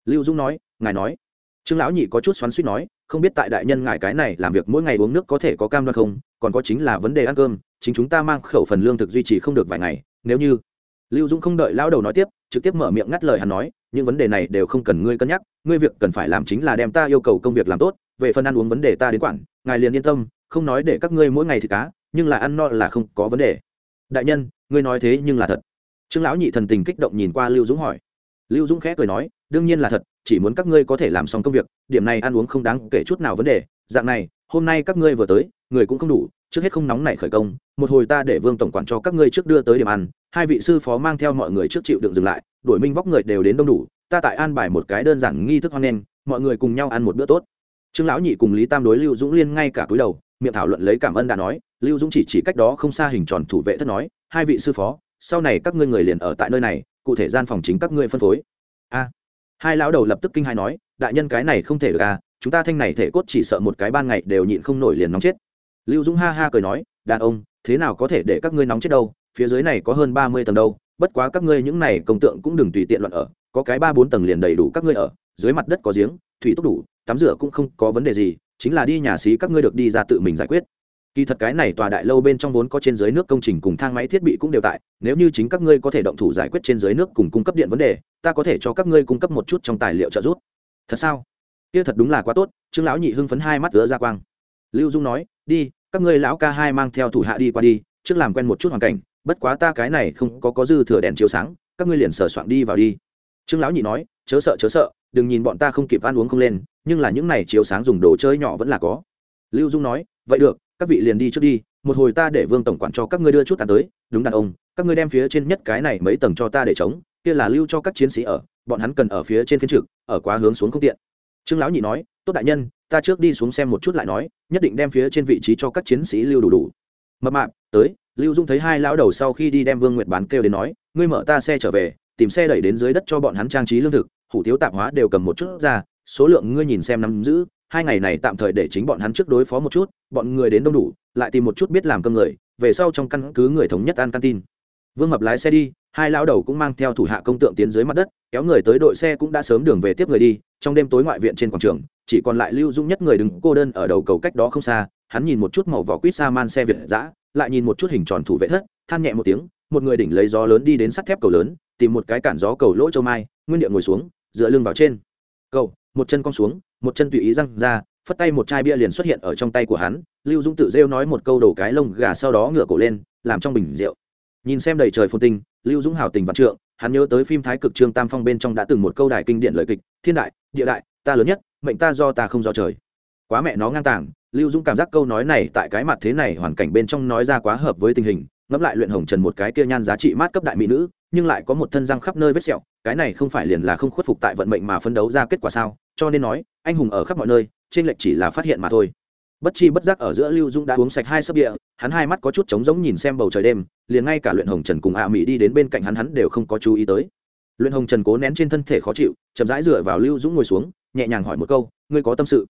Lưu dũng nói, ngài nói. Trương lão nhị có chút xoắn suýt nói, không biết tại đại nhân ngài cái này làm việc mỗi ngày uống nước có thể có cam đoan không? Còn có chính là vấn đề ăn cơm, chính chúng ta mang khẩu phần lương thực duy trì không được vài ngày, nếu như lưu dung không đợi lão đầu nói tiếp, trực tiếp mở miệng ngắt lời hắn nói, những vấn đề này đều không cần ngươi cân nhắc, ngươi việc cần phải làm chính là đem ta yêu cầu công việc làm tốt, về phần ăn uống vấn đề ta đến quản, ngài liền yên tâm, không nói để các ngươi mỗi ngày thì cá, nhưng là ăn no là không có vấn đề. Đại nhân, ngươi nói thế nhưng là thật. Trương lão nhị thần tình kích động nhìn qua lưu dũng hỏi. Lưu dũng khẽ cười nói, đương nhiên là thật, chỉ muốn các ngươi có thể làm xong công việc, điểm này ăn uống không đáng kể chút nào vấn đề. Dạng này, hôm nay các ngươi vừa tới người cũng không đủ, trước hết không nóng này khởi công, một hồi ta để vương tổng quản cho các ngươi trước đưa tới điểm ăn, hai vị sư phó mang theo mọi người trước chịu đựng dừng lại, đuổi minh vóc người đều đến đông đủ, ta tại an bài một cái đơn giản nghi thức hoan nghênh, mọi người cùng nhau ăn một bữa tốt. Trương lão nhị cùng lý tam đối lưu dũng liên ngay cả túi đầu, miệng thảo luận lấy cảm ơn đã nói, lưu dũng chỉ chỉ cách đó không xa hình tròn thủ vệ thất nói, hai vị sư phó, sau này các ngươi người liền ở tại nơi này, cụ thể gian phòng chính các ngươi phân phối. A. Hai lão đầu lập tức kinh hai nói, đại nhân cái này không thể được à chúng ta thanh này thể cốt chỉ sợ một cái ban ngày đều nhịn không nổi liền nóng chết lưu dũng ha ha cười nói, đàn ông, thế nào có thể để các ngươi nóng chết đâu? Phía dưới này có hơn ba mươi tầng đâu, bất quá các ngươi những này công tượng cũng đừng tùy tiện loạn ở, có cái ba bốn tầng liền đầy đủ các ngươi ở, dưới mặt đất có giếng, thủy túc đủ, tắm rửa cũng không có vấn đề gì, chính là đi nhà xí các ngươi được đi ra tự mình giải quyết. Kỳ thật cái này tòa đại lâu bên trong vốn có trên dưới nước công trình cùng thang máy thiết bị cũng đều tại, nếu như chính các ngươi có thể động thủ giải quyết trên dưới nước cùng cung cấp điện vấn đề, ta có thể cho các ngươi cung cấp một chút trong tài liệu trợ giúp. Thật sao? Kia thật đúng là quá tốt, trương lão nhị hưng phấn hai mắt ứa ra quang. Lưu dung nói đi, các ngươi lão ca hai mang theo thủ hạ đi qua đi, trước làm quen một chút hoàn cảnh, bất quá ta cái này không có có dư thừa đèn chiếu sáng, các ngươi liền sờ soạn đi vào đi. Trương lão nhị nói, chớ sợ chớ sợ, đừng nhìn bọn ta không kịp ăn uống không lên, nhưng là những này chiếu sáng dùng đồ chơi nhỏ vẫn là có. Lưu dung nói, vậy được, các vị liền đi trước đi, một hồi ta để vương tổng quản cho các ngươi đưa chút tàn tới. Đúng đàn ông, các ngươi đem phía trên nhất cái này mấy tầng cho ta để chống kia là lưu cho các chiến sĩ ở, bọn hắn cần ở phía trên phiên trực, ở quá hướng xuống không tiện. Trương lão nhị nói, tốt đại nhân ta trước đi xuống xem một chút lại nói, nhất định đem phía trên vị trí cho các chiến sĩ lưu đủ đủ. Mập mạp, tới, lưu dung thấy hai lão đầu sau khi đi đem vương nguyệt bán kêu đến nói, ngươi mở ta xe trở về, tìm xe đẩy đến dưới đất cho bọn hắn trang trí lương thực, hủ tiếu tạp hóa đều cầm một chút ra, số lượng ngươi nhìn xem nắm giữ, hai ngày này tạm thời để chính bọn hắn trước đối phó một chút, bọn người đến đông đủ, lại tìm một chút biết làm cơm người, về sau trong căn cứ người thống nhất ăn căn tin. Vương mập lái xe đi, hai lão đầu cũng mang theo thủ hạ công tượng tiến dưới mặt đất, kéo người tới đội xe cũng đã sớm đường về tiếp người đi trong đêm tối ngoại viện trên quảng trường, chỉ còn lại lưu dung nhất người đứng cô đơn ở đầu cầu cách đó không xa, hắn nhìn một chút màu vỏ quýt xa man xe việt giã lại nhìn một chút hình tròn thủ vệ thất, than nhẹ một tiếng, một người đỉnh lấy gió lớn đi đến sắt thép cầu lớn, tìm một cái cản gió cầu lỗ châu mai, nguyên địa ngồi xuống, dựa lưng vào trên. Cầu, một chân cong xuống, một chân tùy ý răng ra, phất tay một chai bia liền xuất hiện ở trong tay của hắn, lưu dung tự rêu nói một câu đầu cái lông gà sau đó ngửa cổ lên, làm trong bình rượu. Nhìn xem đầy trời phồn tinh, lưu dũng hào tình vạn trượng hắn nhớ tới phim thái cực trương tam phong bên trong đã từng một câu đài kinh điển lời kịch, thiên đại, địa đại, ta lớn nhất, mệnh ta do ta không do trời. Quá mẹ nó ngang tàng, lưu dũng cảm giác câu nói này tại cái mặt thế này hoàn cảnh bên trong nói ra quá hợp với tình hình, ngẫm lại luyện hồng trần một cái kia nhan giá trị mát cấp đại mỹ nữ, nhưng lại có một thân răng khắp nơi vết sẹo, cái này không phải liền là không khuất phục tại vận mệnh mà phấn đấu ra kết quả sao? Cho nên nói, anh hùng ở khắp mọi nơi, trên lệch chỉ là phát hiện mà thôi bất chi bất giác ở giữa lưu dung đã uống sạch hai sấp địa, hắn hai mắt có chút trống giống nhìn xem bầu trời đêm, liền ngay cả luyện hồng trần cùng ạ mỹ đi đến bên cạnh hắn hắn đều không có chú ý tới. Luyện hồng trần cố nén trên thân thể khó chịu, chậm rãi dựa vào lưu dũng ngồi xuống, nhẹ nhàng hỏi một câu, ngươi có tâm sự?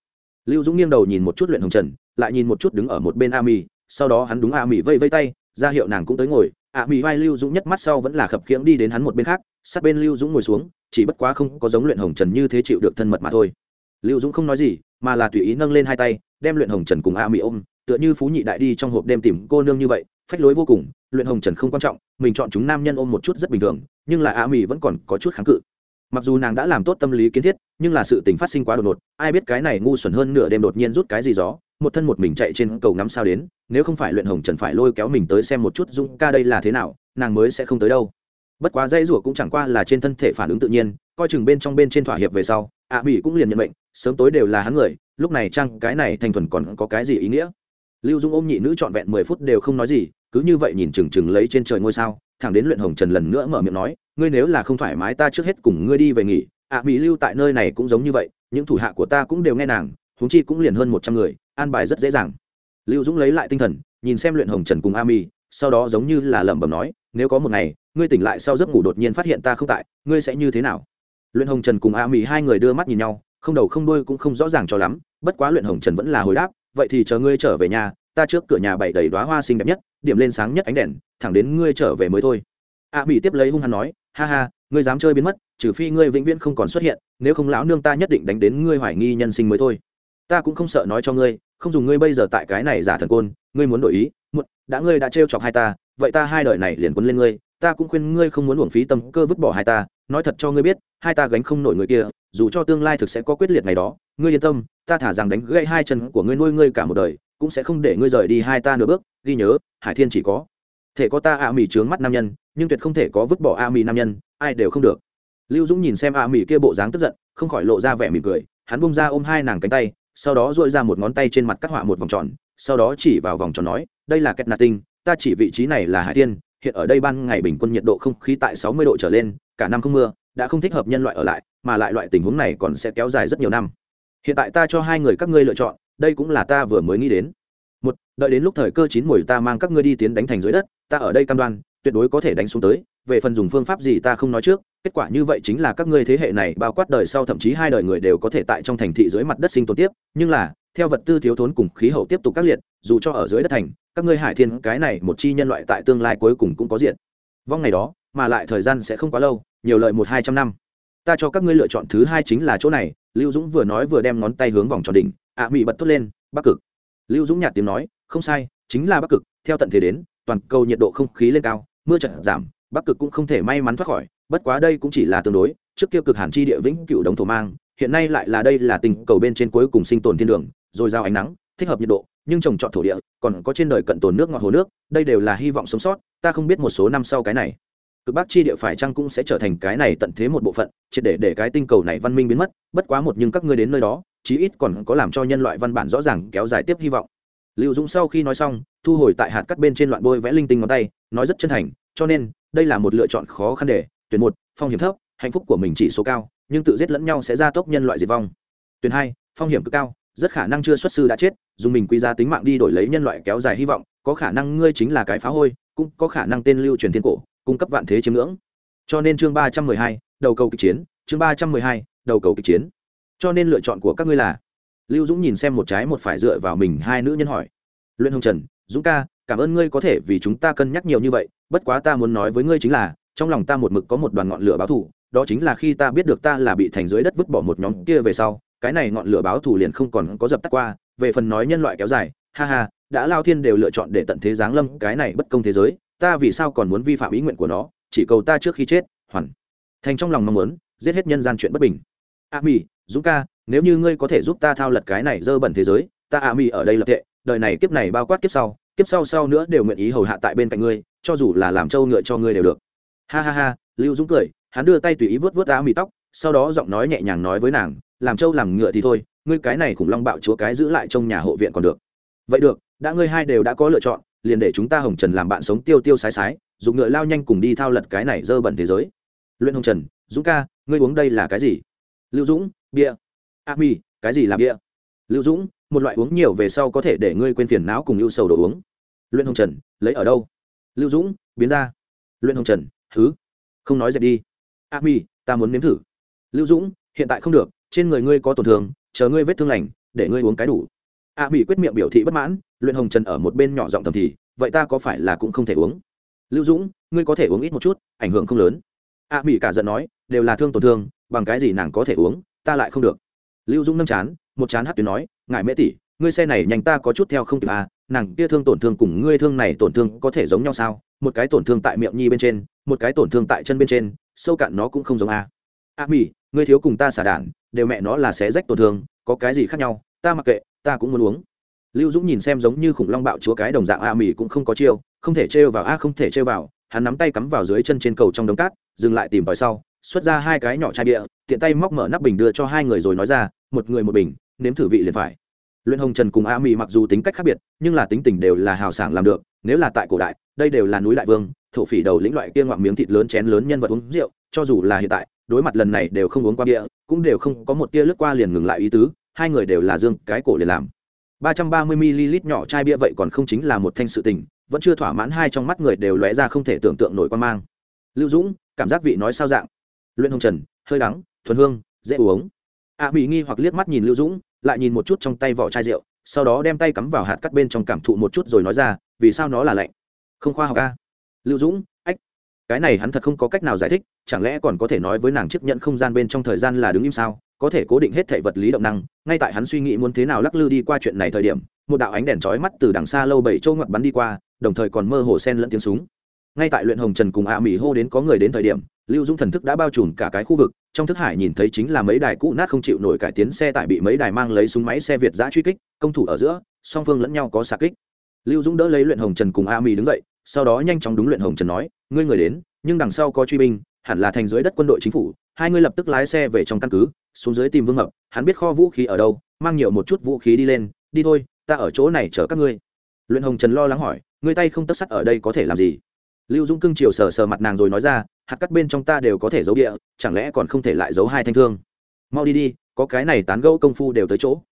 Lưu dũng nghiêng đầu nhìn một chút luyện hồng trần, lại nhìn một chút đứng ở một bên a mỹ sau đó hắn đúng a mỹ vây vây tay, ra hiệu nàng cũng tới ngồi. a mỹ vai lưu dũng nhất mắt sau vẫn là khập khiễng đi đến hắn một bên khác, sát bên lưu dũng ngồi xuống, chỉ bất quá không có giống luyện hồng trần như thế chịu được thân mật mà thôi. Lưu dũng không nói gì, mà là tùy ý nâng lên hai tay đem luyện hồng trần cùng a mỹ ôm, tựa như phú nhị đại đi trong hộp đêm tìm cô nương như vậy, phách lối vô cùng, luyện hồng trần không quan trọng, mình chọn chúng nam nhân ôm một chút rất bình thường, nhưng là a mỹ vẫn còn có chút kháng cự. Mặc dù nàng đã làm tốt tâm lý kiến thiết, nhưng là sự tình phát sinh quá đột ngột, ai biết cái này ngu xuẩn hơn nửa đêm đột nhiên rút cái gì gió, một thân một mình chạy trên cầu ngắm sao đến, nếu không phải luyện hồng trần phải lôi kéo mình tới xem một chút dung ca đây là thế nào, nàng mới sẽ không tới đâu. Bất quá dây rủa cũng chẳng qua là trên thân thể phản ứng tự nhiên, coi chừng bên trong bên trên thỏa hiệp về sau ạ mỹ cũng liền nhận mệnh, sớm tối đều là hắn người lúc này trang cái này thanh thuần còn có cái gì ý nghĩa? Lưu dung ôm nhị nữ trọn vẹn mười phút đều không nói gì, cứ như vậy nhìn chừng chừng lấy trên trời ngôi sao, thẳng đến luyện hồng trần lần nữa mở miệng nói, ngươi nếu là không thoải mái ta trước hết cùng ngươi đi về nghỉ. Ạ mỹ lưu tại nơi này cũng giống như vậy, những thủ hạ của ta cũng đều nghe nàng, huống chi cũng liền hơn một trăm người, an bài rất dễ dàng. Lưu dũng lấy lại tinh thần, nhìn xem luyện hồng trần cùng a mi, sau đó giống như là lẩm bẩm nói, nếu có một ngày, ngươi tỉnh lại sau giấc ngủ đột nhiên phát hiện ta không tại, ngươi sẽ như thế nào? Luyện hồng trần cùng a mi hai người đưa mắt nhìn nhau không đầu không đuôi cũng không rõ ràng cho lắm, bất quá luyện hồng trần vẫn là hồi đáp, vậy thì chờ ngươi trở về nhà, ta trước cửa nhà bày đầy đoá hoa xinh đẹp nhất, điểm lên sáng nhất ánh đèn, thẳng đến ngươi trở về mới thôi. A mỹ tiếp lấy hung hăng nói, ha ha, ngươi dám chơi biến mất, trừ phi ngươi vĩnh viễn không còn xuất hiện, nếu không lão nương ta nhất định đánh đến ngươi hoài nghi nhân sinh mới thôi. Ta cũng không sợ nói cho ngươi, không dùng ngươi bây giờ tại cái này giả thần côn, ngươi muốn đổi ý một đã ngươi đã trêu chọc hai ta, vậy ta hai đời này liền quấn lên ngươi, ta cũng khuyên ngươi không muốn uổng phí tâm cơ vứt bỏ hai ta, nói thật cho ngươi biết, hai ta gánh không nổi người kia dù cho tương lai thực sẽ có quyết liệt ngày đó, ngươi yên tâm, ta thả rằng đánh gãy hai chân của ngươi nuôi ngươi cả một đời, cũng sẽ không để ngươi rời đi hai ta nửa bước, ghi nhớ, hải thiên chỉ có. Thể có ta a mì trướng mắt nam nhân, nhưng tuyệt không thể có vứt bỏ a mì nam nhân, ai đều không được. Lưu dũng nhìn xem a mì kia bộ dáng tức giận, không khỏi lộ ra vẻ mỉm cười, hắn bung ra ôm hai nàng cánh tay, sau đó dội ra một ngón tay trên mặt cắt họa một vòng tròn, sau đó chỉ vào vòng tròn nói, đây là kết nà tinh, ta chỉ vị trí này là hải thiên, hiện ở đây ban ngày bình quân nhiệt độ không khí tại sáu mươi độ trở lên, cả năm không mưa đã không thích hợp nhân loại ở lại, mà lại loại tình huống này còn sẽ kéo dài rất nhiều năm. Hiện tại ta cho hai người các ngươi lựa chọn, đây cũng là ta vừa mới nghĩ đến. Một, đợi đến lúc thời cơ chín mùi ta mang các ngươi đi tiến đánh thành dưới đất, ta ở đây cam đoan, tuyệt đối có thể đánh xuống tới, về phần dùng phương pháp gì ta không nói trước, kết quả như vậy chính là các ngươi thế hệ này bao quát đời sau thậm chí hai đời người đều có thể tại trong thành thị dưới mặt đất sinh tồn tiếp, nhưng là, theo vật tư thiếu thốn cùng khí hậu tiếp tục các liệt, dù cho ở dưới đất thành, các ngươi hải thiên cái này một chi nhân loại tại tương lai cuối cùng cũng có diện. Vong ngày đó mà lại thời gian sẽ không quá lâu nhiều lợi một hai trăm năm. Ta cho các ngươi lựa chọn thứ hai chính là chỗ này lưu dũng vừa nói vừa đem ngón tay hướng vòng tròn đỉnh ạ à, mị bật thốt lên bắc cực. Lưu dũng nhạt tiếng nói không sai chính là bắc cực theo tận thế đến toàn cầu nhiệt độ không khí lên cao mưa trận giảm bắc cực cũng không thể may mắn thoát khỏi bất quá đây cũng chỉ là tương đối trước kia cực hàn chi địa vĩnh cựu đồng thổ mang hiện nay lại là đây là tình cầu bên trên cuối cùng sinh tồn thiên đường rồi giao ánh nắng thích hợp nhiệt độ nhưng trồng trọt thổ địa còn có trên đời cận tồn nước ngọt hồ nước đây đều là hy vọng sống sót ta không biết một số năm sau cái này cực bắc chi địa phải chăng cũng sẽ trở thành cái này tận thế một bộ phận, triệt để để cái tinh cầu này văn minh biến mất, bất quá một nhưng các ngươi đến nơi đó, chí ít còn có làm cho nhân loại văn bản rõ ràng kéo dài tiếp hy vọng. Lưu dũng sau khi nói xong, thu hồi tại hạt cắt bên trên loạn bôi vẽ linh tinh ngón tay, nói rất chân thành, cho nên, đây là một lựa chọn khó khăn để, tuyển một, phong hiểm thấp, hạnh phúc của mình chỉ số cao, nhưng tự giết lẫn nhau sẽ gia tốc nhân loại diệt vong. Tuyển hai, phong hiểm cực cao, rất khả năng chưa xuất sư đã chết, dùng mình quy ra tính mạng đi đổi lấy nhân loại kéo dài hy vọng, có khả năng ngươi chính là cái phá hôi, cũng có khả năng tên lưu truyền thiên cổ cung cấp vạn thế chiếm ngưỡng. Cho nên chương ba trăm mười hai, đầu cầu kịch chiến, chương ba trăm mười hai, đầu cầu kịch chiến. Cho nên lựa chọn của các ngươi là, lưu dũng nhìn xem một trái một phải dựa vào mình hai nữ nhân hỏi. Luyện hồng trần, dũng ca, cảm ơn ngươi có thể vì chúng ta cân nhắc nhiều như vậy, bất quá ta muốn nói với ngươi chính là, trong lòng ta một mực có một đoàn ngọn lửa báo thù, đó chính là khi ta biết được ta là bị thành dưới đất vứt bỏ một nhóm kia về sau, cái này ngọn lửa báo thù liền không còn có dập tắt qua, về phần nói nhân loại kéo dài, ha ha, đã lao thiên đều lựa chọn để tận thế giáng lâm cái này bất công thế giới ta vì sao còn muốn vi phạm ý nguyện của nó chỉ cầu ta trước khi chết hoàn. Thành trong lòng mong muốn giết hết nhân gian chuyện bất bình. A à, dũng ca nếu như ngươi có thể giúp ta thao lật cái này dơ bẩn thế giới ta a à, ở đây lập tệ đời này kiếp này bao quát kiếp sau kiếp sau sau nữa đều nguyện ý hầu hạ tại bên cạnh ngươi cho dù là làm trâu ngựa cho ngươi đều được. Ha ha ha lưu dũng cười hắn đưa tay tùy ý vớt vớt a mi tóc sau đó giọng nói nhẹ nhàng nói với nàng làm trâu làm ngựa thì thôi ngươi cái này khủng long bạo chúa cái giữ lại trong nhà hộ viện còn được. Vậy được đã ngươi hai đều đã có lựa chọn liền để chúng ta hồng trần làm bạn sống tiêu tiêu sái sái, dùng ngựa lao nhanh cùng đi thao lật cái này dơ bẩn thế giới. Luyện hồng trần, dũng ca, ngươi uống đây là cái gì? Lưu dũng, bia. A mi, cái gì là bia? Lưu dũng, một loại uống nhiều về sau có thể để ngươi quên phiền não cùng ưu sầu đồ uống. Luyện hồng trần, lấy ở đâu? Lưu dũng, biến ra. Luyện hồng trần, thứ. Không nói dẹp đi. A mi, ta muốn nếm thử. Lưu dũng, hiện tại không được, trên người ngươi có tổn thương, chờ ngươi vết thương lành, để ngươi uống cái đủ a mỹ quyết miệng biểu thị bất mãn, luyện hồng trần ở một bên nhỏ giọng thầm thì, vậy ta có phải là cũng không thể uống? Lưu dũng, ngươi có thể uống ít một chút, ảnh hưởng không lớn. A mỹ cả giận nói, đều là thương tổn thương, bằng cái gì nàng có thể uống, ta lại không được. Lưu dũng nâng chán, một chán hát tuyến nói ngại mễ tỷ, ngươi xe này nhanh ta có chút theo không kịp à nàng kia thương tổn thương cùng ngươi thương này tổn thương có thể giống nhau sao? Một cái tổn thương tại miệng nhi bên trên, một cái tổn thương tại chân bên trên, sâu cạn nó cũng không giống à. a mỹ ngươi thiếu cùng ta xả đản đều mẹ nó là xé rách tổn thương, có cái gì khác nhau, ta mặc kệ ta cũng muốn uống. Lưu dũng nhìn xem giống như khủng long bạo chúa cái đồng dạng a mì cũng không có chiêu, không thể trêu vào, a không thể trêu vào, hắn nắm tay cắm vào dưới chân trên cầu trong đống cát, dừng lại tìm tòi sau, xuất ra hai cái nhỏ chai bia, tiện tay móc mở nắp bình đưa cho hai người rồi nói ra, một người một bình, nếm thử vị liền phải. Luyện hồng trần cùng a mì mặc dù tính cách khác biệt, nhưng là tính tình đều là hào sảng làm được, nếu là tại cổ đại, đây đều là núi đại vương, thổ phỉ đầu lĩnh loại kia ngoạm miếng thịt lớn chén lớn nhân vật uống rượu, cho dù là hiện tại, đối mặt lần này đều không uống qua bia, cũng đều không có một tia lướt qua liền ngừng lại ý tứ hai người đều là dương cái cổ liền làm. ba trăm ba mươi ml nhỏ chai bia vậy còn không chính là một thanh sự tình vẫn chưa thỏa mãn hai trong mắt người đều lóe ra không thể tưởng tượng nổi quan mang. Lưu dũng cảm giác vị nói sao dạng? Luyện hồng trần hơi đắng thuần hương dễ uống. A à, bị nghi hoặc liếc mắt nhìn lưu dũng lại nhìn một chút trong tay vỏ chai rượu sau đó đem tay cắm vào hạt cắt bên trong cảm thụ một chút rồi nói ra vì sao nó là lạnh? Không khoa học a. Lưu dũng ách cái này hắn thật không có cách nào giải thích chẳng lẽ còn có thể nói với nàng chấp nhận không gian bên trong thời gian là đứng im sao? Có thể cố định hết thể vật lý động năng, ngay tại hắn suy nghĩ muốn thế nào lắc lư đi qua chuyện này thời điểm, một đạo ánh đèn chói mắt từ đằng xa lâu bảy châu ngoặt bắn đi qua, đồng thời còn mơ hồ sen lẫn tiếng súng. Ngay tại luyện hồng trần cùng ạ mỹ hô đến có người đến thời điểm, lưu dũng thần thức đã bao trùm cả cái khu vực, trong thức hải nhìn thấy chính là mấy đài cũ nát không chịu nổi cải tiến xe tải bị mấy đài mang lấy súng máy xe việt giã truy kích, công thủ ở giữa, song phương lẫn nhau có xạ kích. Lưu dũng đỡ lấy luyện hồng trần cùng a mỹ đứng dậy, sau đó nhanh chóng đúng luyện hồng trần nói, ngươi người đến, nhưng đằng sau có truy binh hẳn là thành dưới đất quân đội chính phủ, hai ngươi lập tức lái xe về trong căn cứ, xuống dưới tìm vương mập, hắn biết kho vũ khí ở đâu, mang nhiều một chút vũ khí đi lên, đi thôi, ta ở chỗ này chở các ngươi. Luyện hồng trần lo lắng hỏi, ngươi tay không tất sắt ở đây có thể làm gì? Lưu dũng cưng chiều sờ sờ mặt nàng rồi nói ra, hạt cắt bên trong ta đều có thể giấu địa, chẳng lẽ còn không thể lại giấu hai thanh thương? Mau đi đi, có cái này tán gẫu công phu đều tới chỗ.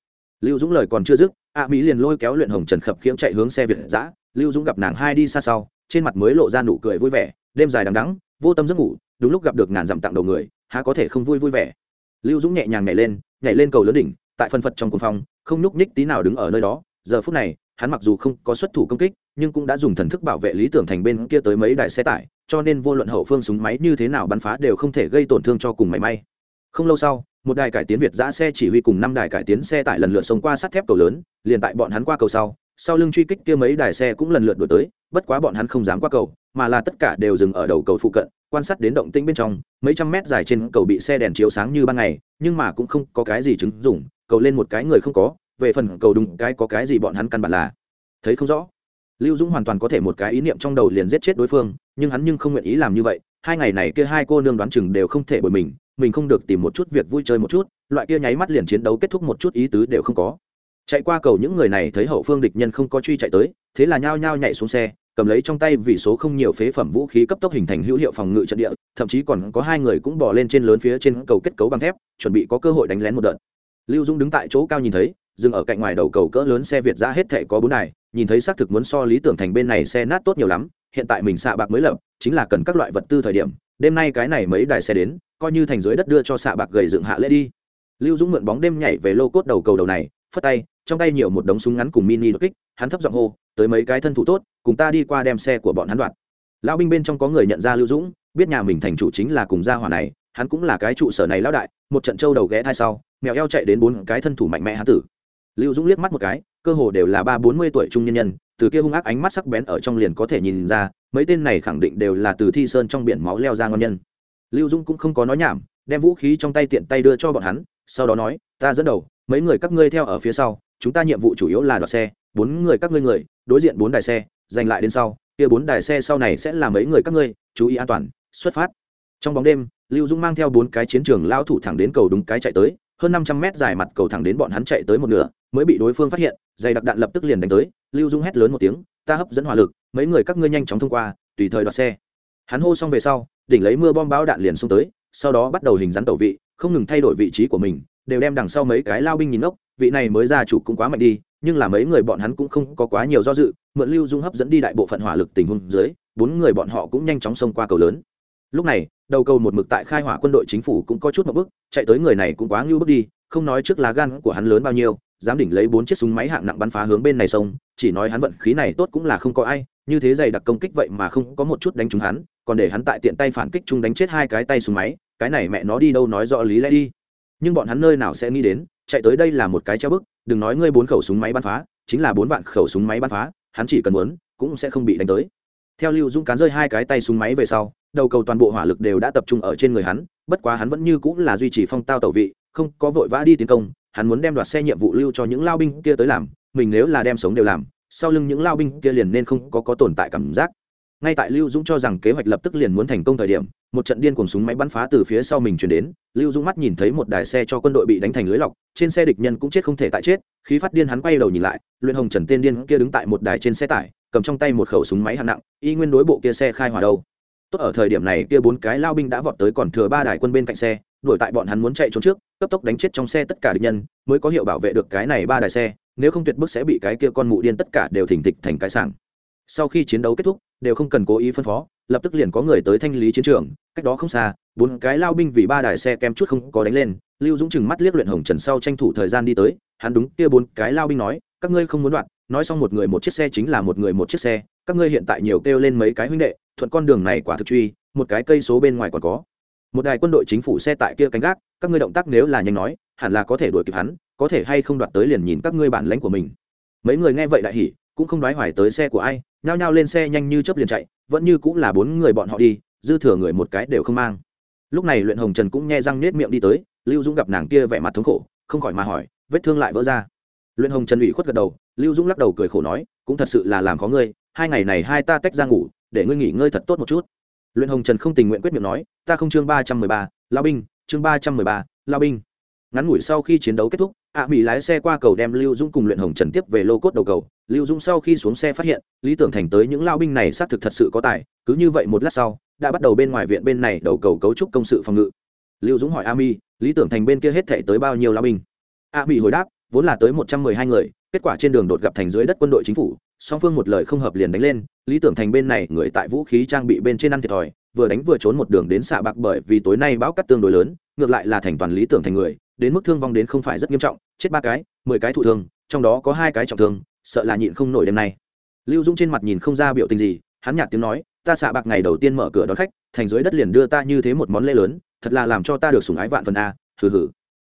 Lưu dũng lời còn chưa dứt, a mỹ liền lôi kéo luyện hồng trần khập khiễng chạy hướng xe việt giã lưu dũng gặp nàng hai đi xa sau, trên mặt mới lộ ra nụ cười vui vẻ, đêm dài đằng đắng vô tâm giấc ngủ đúng lúc gặp được ngàn dặm tặng đầu người, há có thể không vui vui vẻ. Lưu dũng nhẹ nhàng nhảy lên nhảy lên cầu lớn đỉnh, tại phân phật trong cuồng phong, không nhúc nhích tí nào đứng ở nơi đó. Giờ phút này, hắn mặc dù không có xuất thủ công kích, nhưng cũng đã dùng thần thức bảo vệ lý tưởng thành bên kia tới mấy đài xe tải, cho nên vô luận hậu phương súng máy như thế nào bắn phá đều không thể gây tổn thương cho cùng máy may. Không lâu sau, một đài cải tiến việt giã xe chỉ huy cùng năm đài cải tiến xe tải lần lượt xông qua sắt thép cầu lớn, liền tại bọn hắn qua cầu sau sau lưng truy kích kia mấy đài xe cũng lần lượt đổi tới bất quá bọn hắn không dám qua cầu, mà là tất cả đều dừng ở đầu cầu phụ cận, quan sát đến động tĩnh bên trong, mấy trăm mét dài trên cầu bị xe đèn chiếu sáng như ban ngày, nhưng mà cũng không có cái gì chứng dụng, cầu lên một cái người không có, về phần cầu đúng cái có cái gì bọn hắn căn bản là thấy không rõ. Lưu dũng hoàn toàn có thể một cái ý niệm trong đầu liền giết chết đối phương, nhưng hắn nhưng không nguyện ý làm như vậy, hai ngày này kia hai cô nương đoán chừng đều không thể bởi mình mình không được tìm một chút việc vui chơi một chút, loại kia nháy mắt liền chiến đấu kết thúc một chút ý tứ đều không có chạy qua cầu những người này thấy hậu phương địch nhân không có truy chạy tới, thế là nhao nhao nhảy xuống xe, cầm lấy trong tay vì số không nhiều phế phẩm vũ khí cấp tốc hình thành hữu hiệu phòng ngự trận địa, thậm chí còn có hai người cũng bỏ lên trên lớn phía trên cầu kết cấu bằng thép, chuẩn bị có cơ hội đánh lén một đợt. Lưu dũng đứng tại chỗ cao nhìn thấy, dừng ở cạnh ngoài đầu cầu cỡ lớn xe việt ra hết thể có bốn đài, nhìn thấy xác thực muốn so lý tưởng thành bên này xe nát tốt nhiều lắm, hiện tại mình xạ bạc mới lập, chính là cần các loại vật tư thời điểm, đêm nay cái này mấy đài xe đến, coi như thành dưới đất đưa cho xạ bạc gầy dựng hạ lễ đi. Lưu dũng mượn bóng đêm nhảy về lô cốt đầu cầu đầu này, phất tay trong tay nhiều một đống súng ngắn cùng mini đột kích, hắn thấp giọng hô, tới mấy cái thân thủ tốt, cùng ta đi qua đem xe của bọn hắn đoạt. Lão binh bên trong có người nhận ra lưu dũng, biết nhà mình thành chủ chính là cùng gia hỏa này, hắn cũng là cái trụ sở này lão đại, một trận châu đầu ghé thai sau, mèo eo chạy đến bốn cái thân thủ mạnh mẽ hắn tử. Lưu dũng liếc mắt một cái, cơ hồ đều là ba bốn mươi tuổi trung nhân nhân, từ kia hung ác ánh mắt sắc bén ở trong liền có thể nhìn ra, mấy tên này khẳng định đều là từ thi sơn trong biển máu leo ra ngon nhân. Lưu dũng cũng không có nói nhảm, đem vũ khí trong tay tiện tay đưa cho bọn hắn, sau đó nói, ta dẫn đầu, mấy người các ngươi theo ở phía sau chúng ta nhiệm vụ chủ yếu là đoạt xe, bốn người các ngươi người, đối diện bốn đài xe, giành lại đến sau, kia bốn đài xe sau này sẽ là mấy người các ngươi, chú ý an toàn, xuất phát. Trong bóng đêm, lưu dũng mang theo bốn cái chiến trường lao thủ thẳng đến cầu đúng cái chạy tới, hơn năm trăm mét dài mặt cầu thẳng đến bọn hắn chạy tới một nửa, mới bị đối phương phát hiện, dày đặc đạn lập tức liền đánh tới, lưu dũng hét lớn một tiếng, ta hấp dẫn hỏa lực, mấy người các ngươi nhanh chóng thông qua, tùy thời đoạt xe. Hắn hô xong về sau, đỉnh lấy mưa bom bão đạn liền xông tới, sau đó bắt đầu hình rắn tẩu vị, không ngừng thay đổi vị trí của mình, đều đem đằng sau mấy cái lao binh nhìn ốc vị này mới ra chủ cũng quá mạnh đi, nhưng là mấy người bọn hắn cũng không có quá nhiều do dự, mượn lưu dung hấp dẫn đi đại bộ phận hỏa lực tình huống dưới, bốn người bọn họ cũng nhanh chóng xông qua cầu lớn. Lúc này, đầu cầu một mực tại khai hỏa quân đội chính phủ cũng có chút một bước, chạy tới người này cũng quá ngưu bước đi, không nói trước lá gan của hắn lớn bao nhiêu dám đỉnh lấy bốn chiếc súng máy hạng nặng bắn phá hướng bên này sông, chỉ nói hắn vận khí này tốt cũng là không có ai, như thế dày đặc công kích vậy mà không có một chút đánh trúng hắn, còn để hắn tại tiện tay phản kích chung đánh chết hai cái tay súng máy, cái này mẹ nó đi đâu nói rõ lý lẽ đi nhưng bọn hắn nơi nào sẽ nghĩ đến, chạy tới đây là một cái treo bức, đừng nói ngươi bốn khẩu súng máy bắn phá, chính là bốn vạn khẩu súng máy bắn phá, hắn chỉ cần muốn, cũng sẽ không bị đánh tới. Theo lưu dũng cán rơi hai cái tay súng máy về sau, đầu cầu toàn bộ hỏa lực đều đã tập trung ở trên người hắn, bất quá hắn vẫn như cũng là duy trì phong tao tẩu vị, không có vội vã đi tiến công, hắn muốn đem đoạt xe nhiệm vụ lưu cho những lao binh kia tới làm, mình nếu là đem sống đều làm, sau lưng những lao binh kia liền nên không có có tồn tại cảm giác ngay tại lưu dũng cho rằng kế hoạch lập tức liền muốn thành công thời điểm, một trận điên cuồng súng máy bắn phá từ phía sau mình chuyển đến, lưu dũng mắt nhìn thấy một đài xe cho quân đội bị đánh thành lưới lọc, trên xe địch nhân cũng chết không thể tại chết, khí phát điên hắn quay đầu nhìn lại, luyện hồng trần tên điên kia đứng tại một đài trên xe tải, cầm trong tay một khẩu súng máy hạng nặng, y nguyên đối bộ kia xe khai hỏa đâu. Tốt ở thời điểm này kia bốn cái lao binh đã vọt tới còn thừa ba đài quân bên cạnh xe, đuổi tại bọn hắn muốn chạy trốn trước, cấp tốc đánh chết trong xe tất cả địch nhân, mới có hiệu bảo vệ được cái này ba đài xe, nếu không tuyệt bức sẽ bị cái kia con mụ điên tất cả đều thỉnh thịch thành cái sảng sau khi chiến đấu kết thúc, đều không cần cố ý phân phó, lập tức liền có người tới thanh lý chiến trường, cách đó không xa, bốn cái lao binh vì ba đài xe kem chút không có đánh lên, lưu dũng chừng mắt liếc luyện hồng trần sau tranh thủ thời gian đi tới, hắn đúng kia bốn cái lao binh nói, các ngươi không muốn đoạn, nói xong một người một chiếc xe chính là một người một chiếc xe, các ngươi hiện tại nhiều kêu lên mấy cái huynh đệ, thuận con đường này quả thực truy, một cái cây số bên ngoài còn có. Một đài quân đội chính phủ xe tại kia canh gác, các ngươi động tác nếu là nhanh nói, hẳn là có thể đuổi kịp hắn, có thể hay không đoạt tới liền nhìn các ngươi bản lãnh của mình. Mấy người nghe vậy đại hỉ, cũng không đoái hoài tới xe của ai nhao nhao lên xe nhanh như chớp liền chạy, vẫn như cũng là bốn người bọn họ đi, dư thừa người một cái đều không mang. Lúc này luyện hồng trần cũng nghe răng nết miệng đi tới, lưu dũng gặp nàng kia vẻ mặt thống khổ, không khỏi mà hỏi, vết thương lại vỡ ra. Luyện hồng trần ủy khuất gật đầu, lưu dũng lắc đầu cười khổ nói, cũng thật sự là làm khó ngươi, hai ngày này hai ta tách ra ngủ, để ngươi nghỉ ngơi thật tốt một chút. Luyện hồng trần không tình nguyện quyết miệng nói, ta không chương ba trăm mười ba, lao binh, chương ba trăm mười ba, lao binh ngắn ngủi sau khi chiến đấu kết thúc, ạ mỹ lái xe qua cầu đem lưu dũng cùng luyện hồng trần tiếp về lô cốt đầu cầu. Lưu dũng sau khi xuống xe phát hiện, lý tưởng thành tới những lao binh này xác thực thật sự có tài, cứ như vậy một lát sau, đã bắt đầu bên ngoài viện bên này đầu cầu cấu trúc công sự phòng ngự. Lưu dũng hỏi a mi lý tưởng thành bên kia hết thể tới bao nhiêu lao binh? A mỹ hồi đáp, vốn là tới một trăm mười hai người, kết quả trên đường đột gặp thành dưới đất quân đội chính phủ, song phương một lời không hợp liền đánh lên, lý tưởng thành bên này người tại vũ khí trang bị bên trên ăn thiệt thòi, vừa đánh vừa trốn một đường đến xạ bạc bởi vì tối nay bão cắt tương đối lớn, ngược lại là thành toàn lý tưởng thành người đến mức thương vong đến không phải rất nghiêm trọng, chết ba cái, mười cái thụ thương, trong đó có hai cái trọng thương, sợ là nhịn không nổi đêm nay. Lưu dũng trên mặt nhìn không ra biểu tình gì, hắn nhạt tiếng nói, ta xạ bạc ngày đầu tiên mở cửa đón khách, thành dưới đất liền đưa ta như thế một món lễ lớn, thật là làm cho ta được sủng ái vạn phần a, hừ hừ.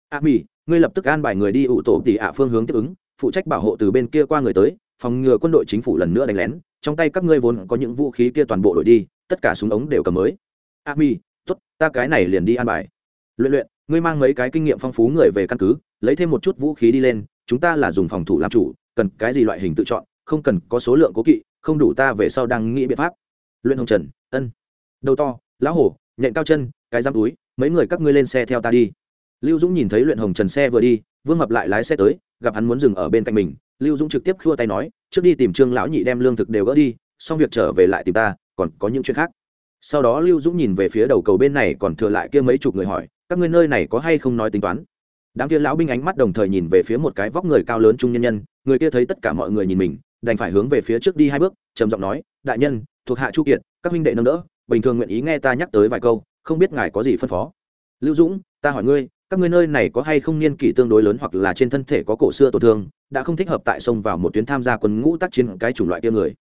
A mỹ ngươi lập tức an bài người đi ủ tổ tỷ ạ phương hướng tiếp ứng, phụ trách bảo hộ từ bên kia qua người tới, phòng ngừa quân đội chính phủ lần nữa đánh lén, trong tay các ngươi vốn có những vũ khí kia toàn bộ đội đi, tất cả súng ống đều cầm mới. A mi tốt, ta cái này liền đi an bài. Luyện luyện ngươi mang mấy cái kinh nghiệm phong phú người về căn cứ, lấy thêm một chút vũ khí đi lên, chúng ta là dùng phòng thủ làm chủ, cần cái gì loại hình tự chọn, không cần có số lượng cố kỵ, không đủ ta về sau đang nghĩ biện pháp. Luyện hồng trần, ân. Đầu to lão hổ, nhện cao chân, cái giam túi, mấy người các ngươi lên xe theo ta đi. Lưu dũng nhìn thấy luyện hồng trần xe vừa đi, vương mập lại lái xe tới, gặp hắn muốn dừng ở bên cạnh mình, lưu dũng trực tiếp khua tay nói, trước đi tìm trương lão nhị đem lương thực đều gỡ đi, xong việc trở về lại tìm ta, còn có những chuyện khác. Sau đó lưu dũng nhìn về phía đầu cầu bên này còn thừa lại kia mấy chục người hỏi các ngươi nơi này có hay không nói tính toán? Đám kia lão binh ánh mắt đồng thời nhìn về phía một cái vóc người cao lớn trung nhân nhân, người kia thấy tất cả mọi người nhìn mình, đành phải hướng về phía trước đi hai bước, trầm giọng nói, đại nhân, thuộc hạ chu kiệt, các huynh đệ nâng đỡ, bình thường nguyện ý nghe ta nhắc tới vài câu, không biết ngài có gì phân phó? Lưu dũng, ta hỏi ngươi, các ngươi nơi này có hay không niên kỷ tương đối lớn hoặc là trên thân thể có cổ xưa tổn thương, đã không thích hợp tại sông vào một tuyến tham gia quân ngũ tác chiến cái chủng loại kia người?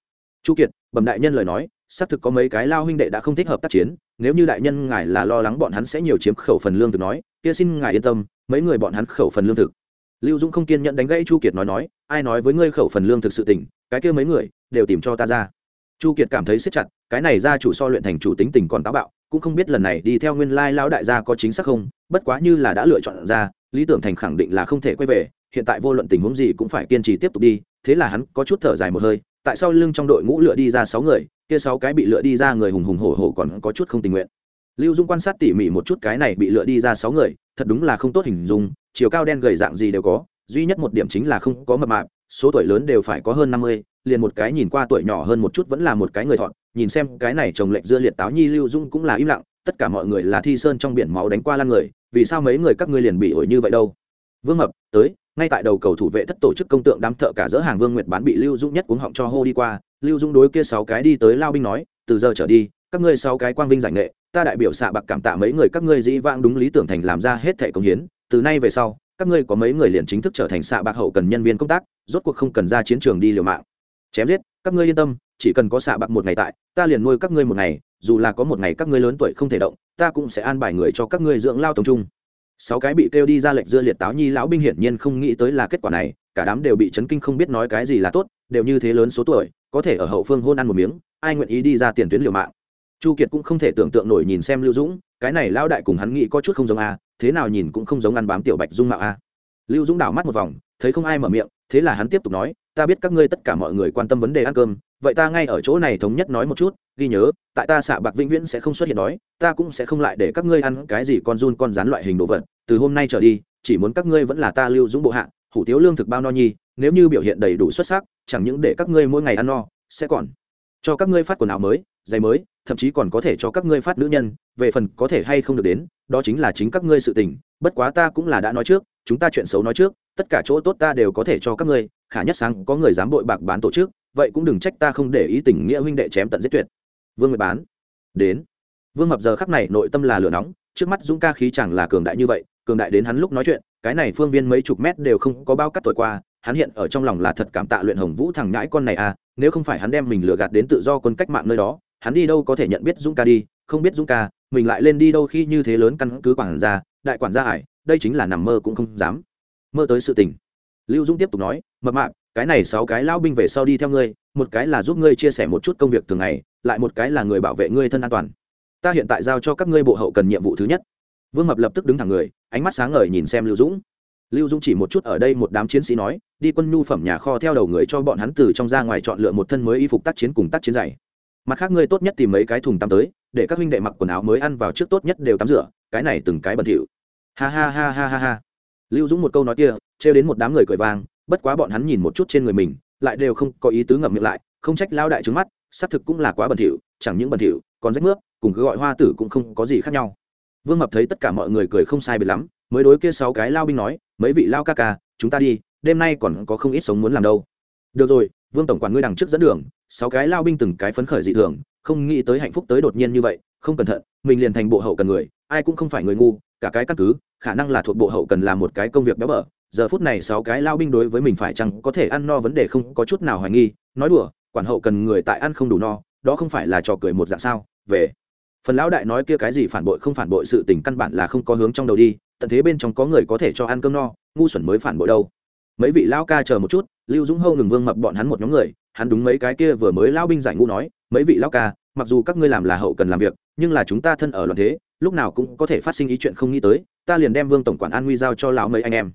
Chu kiệt, bẩm đại nhân lời nói, xác thực có mấy cái lao huynh đệ đã không thích hợp tác chiến nếu như đại nhân ngài là lo lắng bọn hắn sẽ nhiều chiếm khẩu phần lương thực nói, kia xin ngài yên tâm, mấy người bọn hắn khẩu phần lương thực. Lưu dũng không kiên nhẫn đánh gãy chu kiệt nói nói, ai nói với ngươi khẩu phần lương thực sự tỉnh cái kia mấy người đều tìm cho ta ra. Chu kiệt cảm thấy siết chặt, cái này ra chủ so luyện thành chủ tính tình còn táo bạo, cũng không biết lần này đi theo nguyên lai lão đại gia có chính xác không, bất quá như là đã lựa chọn ra, lý tưởng thành khẳng định là không thể quay về, hiện tại vô luận tình huống gì cũng phải kiên trì tiếp tục đi, thế là hắn có chút thở dài một hơi tại sao lưng trong đội ngũ lựa đi ra sáu người, kia sáu cái bị lựa đi ra người hùng hùng hổ hổ còn có chút không tình nguyện. Lưu dung quan sát tỉ mỉ một chút cái này bị lựa đi ra sáu người, thật đúng là không tốt hình dung, chiều cao đen gầy dạng gì đều có, duy nhất một điểm chính là không có mập mạp, số tuổi lớn đều phải có hơn năm mươi, liền một cái nhìn qua tuổi nhỏ hơn một chút vẫn là một cái người thọn, nhìn xem cái này trồng lệnh dưa liệt táo nhi lưu dung cũng là im lặng, tất cả mọi người là thi sơn trong biển máu đánh qua lan người, vì sao mấy người các ngươi liền bị ổi như vậy đâu? Vương mập tới, ngay tại đầu cầu thủ vệ thất tổ chức công tượng đám thợ cả dỡ hàng vương nguyệt bán bị lưu dung nhất cuống họng cho hô đi qua, lưu dung đối kia sáu cái đi tới lao binh nói, từ giờ trở đi, các ngươi sáu cái quang vinh giải nghệ, ta đại biểu xạ bạc cảm tạ mấy người các ngươi dĩ vãng đúng lý tưởng thành làm ra hết thẻ công hiến, từ nay về sau, các ngươi có mấy người liền chính thức trở thành xạ bạc hậu cần nhân viên công tác, rốt cuộc không cần ra chiến trường đi liều mạng. Chém giết, các ngươi yên tâm, chỉ cần có xạ bạc một ngày tại, ta liền nuôi các ngươi một ngày, dù là có một ngày các ngươi lớn tuổi không thể động, ta cũng sẽ an bài người cho các ngươi dưỡng lao tổng trung sáu cái bị kêu đi ra lệnh dưa liệt táo nhi lão binh hiển nhiên không nghĩ tới là kết quả này, cả đám đều bị chấn kinh không biết nói cái gì là tốt, đều như thế lớn số tuổi, có thể ở hậu phương hôn ăn một miếng, ai nguyện ý đi ra tiền tuyến liều mạng. Chu kiệt cũng không thể tưởng tượng nổi nhìn xem lưu dũng, cái này lão đại cùng hắn nghĩ có chút không giống a, thế nào nhìn cũng không giống ăn bám tiểu bạch dung mạo a. Lưu dũng đảo mắt một vòng, thấy không ai mở miệng, thế là hắn tiếp tục nói, ta biết các ngươi tất cả mọi người quan tâm vấn đề ăn cơm vậy ta ngay ở chỗ này thống nhất nói một chút, ghi nhớ, tại ta xạ bạc vĩnh viễn sẽ không xuất hiện đói, ta cũng sẽ không lại để các ngươi ăn cái gì con run con rán loại hình đồ vật, từ hôm nay trở đi, chỉ muốn các ngươi vẫn là ta lưu dũng bộ hạ, hủ tiếu lương thực bao no nhi, nếu như biểu hiện đầy đủ xuất sắc, chẳng những để các ngươi mỗi ngày ăn no, sẽ còn cho các ngươi phát quần áo mới, giày mới, thậm chí còn có thể cho các ngươi phát nữ nhân, về phần có thể hay không được đến, đó chính là chính các ngươi sự tình, bất quá ta cũng là đã nói trước, chúng ta chuyện xấu nói trước, tất cả chỗ tốt ta đều có thể cho các ngươi, khả nhất sáng có người dám bội bạc bán tổ chức vậy cũng đừng trách ta không để ý tình nghĩa huynh đệ chém tận giết tuyệt. Vương nguyệt bán. Đến. Vương mập giờ khắc này nội tâm là lửa nóng, trước mắt dũng ca khí chẳng là cường đại như vậy, cường đại đến hắn lúc nói chuyện, cái này phương viên mấy chục mét đều không có bao cắt tuổi qua, hắn hiện ở trong lòng là thật cảm tạ luyện hồng vũ thằng nhãi con này à nếu không phải hắn đem mình lừa gạt đến tự do quân cách mạng nơi đó, hắn đi đâu có thể nhận biết dũng ca đi, không biết dũng ca, mình lại lên đi đâu khi như thế lớn căn cứ quản gia, đại quản gia hải đây chính là nằm mơ cũng không dám. Mơ tới sự tình. Lưu dũng tiếp tục nói, mập mạp cái này sáu cái lão binh về sau đi theo ngươi, một cái là giúp ngươi chia sẻ một chút công việc thường ngày, lại một cái là người bảo vệ ngươi thân an toàn. Ta hiện tại giao cho các ngươi bộ hậu cần nhiệm vụ thứ nhất. Vương mập lập tức đứng thẳng người, ánh mắt sáng ngời nhìn xem lưu dũng. Lưu dũng chỉ một chút ở đây một đám chiến sĩ nói, đi quân nhu phẩm nhà kho theo đầu người cho bọn hắn từ trong ra ngoài chọn lựa một thân mới y phục tác chiến cùng tác chiến dày mặt khác ngươi tốt nhất tìm mấy cái thùng tắm tới, để các huynh đệ mặc quần áo mới ăn vào trước tốt nhất đều tắm rửa, cái này từng cái bẩn thỉu. Ha ha ha ha ha ha. Lưu dũng một câu nói kia, trêu đến một đám người cười vang bất quá bọn hắn nhìn một chút trên người mình, lại đều không có ý tứ ngậm miệng lại, không trách lao đại trứng mắt, xác thực cũng là quá bẩn thỉu, chẳng những bẩn thỉu, còn rách nước cùng cứ gọi hoa tử cũng không có gì khác nhau. Vương mập thấy tất cả mọi người cười không sai biệt lắm, mới đối kia sáu cái lao binh nói, mấy vị lao ca ca, chúng ta đi, đêm nay còn có không ít sống muốn làm đâu. Được rồi, vương tổng quản ngươi đằng trước dẫn đường, sáu cái lao binh từng cái phấn khởi dị thường, không nghĩ tới hạnh phúc tới đột nhiên như vậy, không cẩn thận, mình liền thành bộ hậu cần người, ai cũng không phải người ngu, cả cái căn cứ, khả năng là thuộc bộ hậu cần làm một cái công việc béo bở giờ phút này sáu cái lao binh đối với mình phải chăng có thể ăn no vấn đề không có chút nào hoài nghi, nói đùa, quản hậu cần người tại ăn không đủ no, đó không phải là trò cười một dạng sao? Về. Phần lão đại nói kia cái gì phản bội không phản bội sự tình căn bản là không có hướng trong đầu đi, tận thế bên trong có người có thể cho ăn cơm no, ngu xuẩn mới phản bội đâu. Mấy vị lao ca chờ một chút, lưu dũng hâu ngừng vương mập bọn hắn một nhóm người, hắn đúng mấy cái kia vừa mới lao binh giải ngũ nói, mấy vị lao ca, mặc dù các ngươi làm là hậu cần làm việc, nhưng là chúng ta thân ở loạn thế, lúc nào cũng có thể phát sinh ý chuyện không nghĩ tới, ta liền đem vương tổng quản an nguy giao cho lão mấy anh em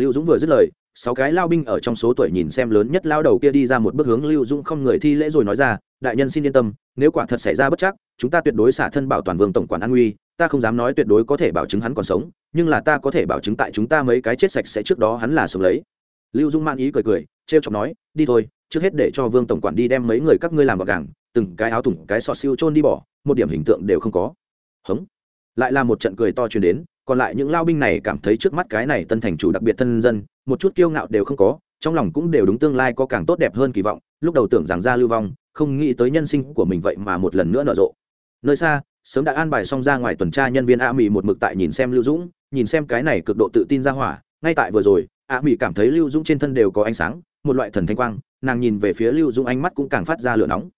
lưu dũng vừa dứt lời, sáu cái lao binh ở trong số tuổi nhìn xem lớn nhất lao đầu kia đi ra một bước hướng lưu dũng không người thi lễ rồi nói ra, đại nhân xin yên tâm, nếu quả thật xảy ra bất chắc, chúng ta tuyệt đối xả thân bảo toàn vương tổng quản an nguy, ta không dám nói tuyệt đối có thể bảo chứng hắn còn sống, nhưng là ta có thể bảo chứng tại chúng ta mấy cái chết sạch sẽ trước đó hắn là sống lấy. Lưu dung man ý cười cười t r e o chọc nói, đi thôi, trước hết để cho vương tổng quản đi đem mấy người các ngươi làm gọn gàng, từng cái áo thủng, cái sọt siêu trôn đi bỏ, một điểm hình tượng đều không có. Hống. Lại là một trận cười to truyền đến còn lại những lao binh này cảm thấy trước mắt cái này tân thành chủ đặc biệt thân dân, một chút kiêu ngạo đều không có, trong lòng cũng đều đúng tương lai có càng tốt đẹp hơn kỳ vọng, lúc đầu tưởng rằng ra lưu vong, không nghĩ tới nhân sinh của mình vậy mà một lần nữa nở rộ. Nơi xa, sớm đã an bài xong ra ngoài tuần tra nhân viên a mỹ một mực tại nhìn xem lưu dũng, nhìn xem cái này cực độ tự tin ra hỏa, ngay tại vừa rồi, a mỹ cảm thấy lưu dũng trên thân đều có ánh sáng, một loại thần thanh quang, nàng nhìn về phía lưu dũng ánh mắt cũng càng phát ra lửa nóng.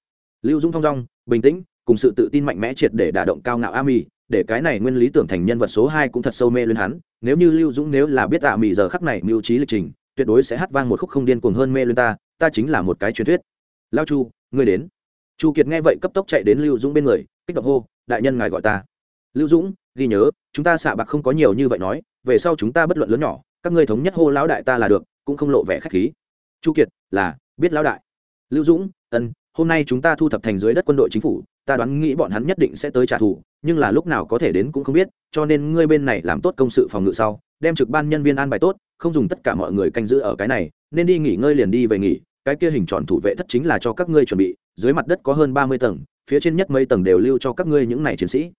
Lưu dũng thong dong, bình tĩnh, cùng sự tự tin mạnh mẽ triệt để đả động cao ngạo a mỹ để cái này nguyên lý tưởng thành nhân vật số hai cũng thật sâu mê lên hắn, nếu như lưu dũng nếu là biết a mỹ giờ khắc này mưu trí lịch trình, tuyệt đối sẽ hát vang một khúc không điên cuồng hơn mê lên ta ta chính là một cái truyền thuyết. Lao chu, ngươi đến. Chu kiệt nghe vậy cấp tốc chạy đến lưu dũng bên người, kích động hô, đại nhân ngài gọi ta. Lưu dũng, ghi nhớ, chúng ta xạ bạc không có nhiều như vậy nói, về sau chúng ta bất luận lớn nhỏ, các ngươi thống nhất hô lão đại ta là được, cũng không lộ vẻ khách khí. Chu kiệt, là, biết lão đại. Lưu dũng, ân hôm nay chúng ta thu thập thành dưới đất quân đội chính phủ, ta đoán nghĩ bọn hắn nhất định sẽ tới trả thù, nhưng là lúc nào có thể đến cũng không biết, cho nên ngươi bên này làm tốt công sự phòng ngự sau, đem trực ban nhân viên an bài tốt, không dùng tất cả mọi người canh giữ ở cái này, nên đi nghỉ ngơi liền đi về nghỉ, cái kia hình tròn thủ vệ thất chính là cho các ngươi chuẩn bị, dưới mặt đất có hơn ba mươi tầng, phía trên nhất mấy tầng đều lưu cho các ngươi những này chiến sĩ.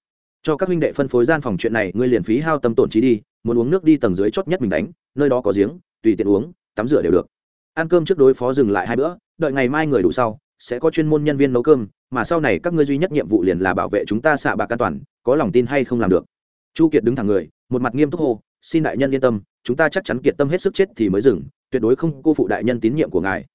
Cho các huynh đệ phân phối gian phòng chuyện này, ngươi liền phí hao tâm tổn trí đi, muốn uống nước đi tầng dưới chót nhất mình đánh, nơi đó có giếng, tùy tiện uống, tắm rửa đều được. Ăn cơm trước đối phó dừng lại hai bữa, đợi ngày mai người đủ sau sẽ có chuyên môn nhân viên nấu cơm, mà sau này các ngươi duy nhất nhiệm vụ liền là bảo vệ chúng ta xạ bạc an toàn, có lòng tin hay không làm được. Chu kiệt đứng thẳng người, một mặt nghiêm túc hô, xin đại nhân yên tâm, chúng ta chắc chắn kiệt tâm hết sức chết thì mới dừng, tuyệt đối không cô phụ đại nhân tín nhiệm của ngài.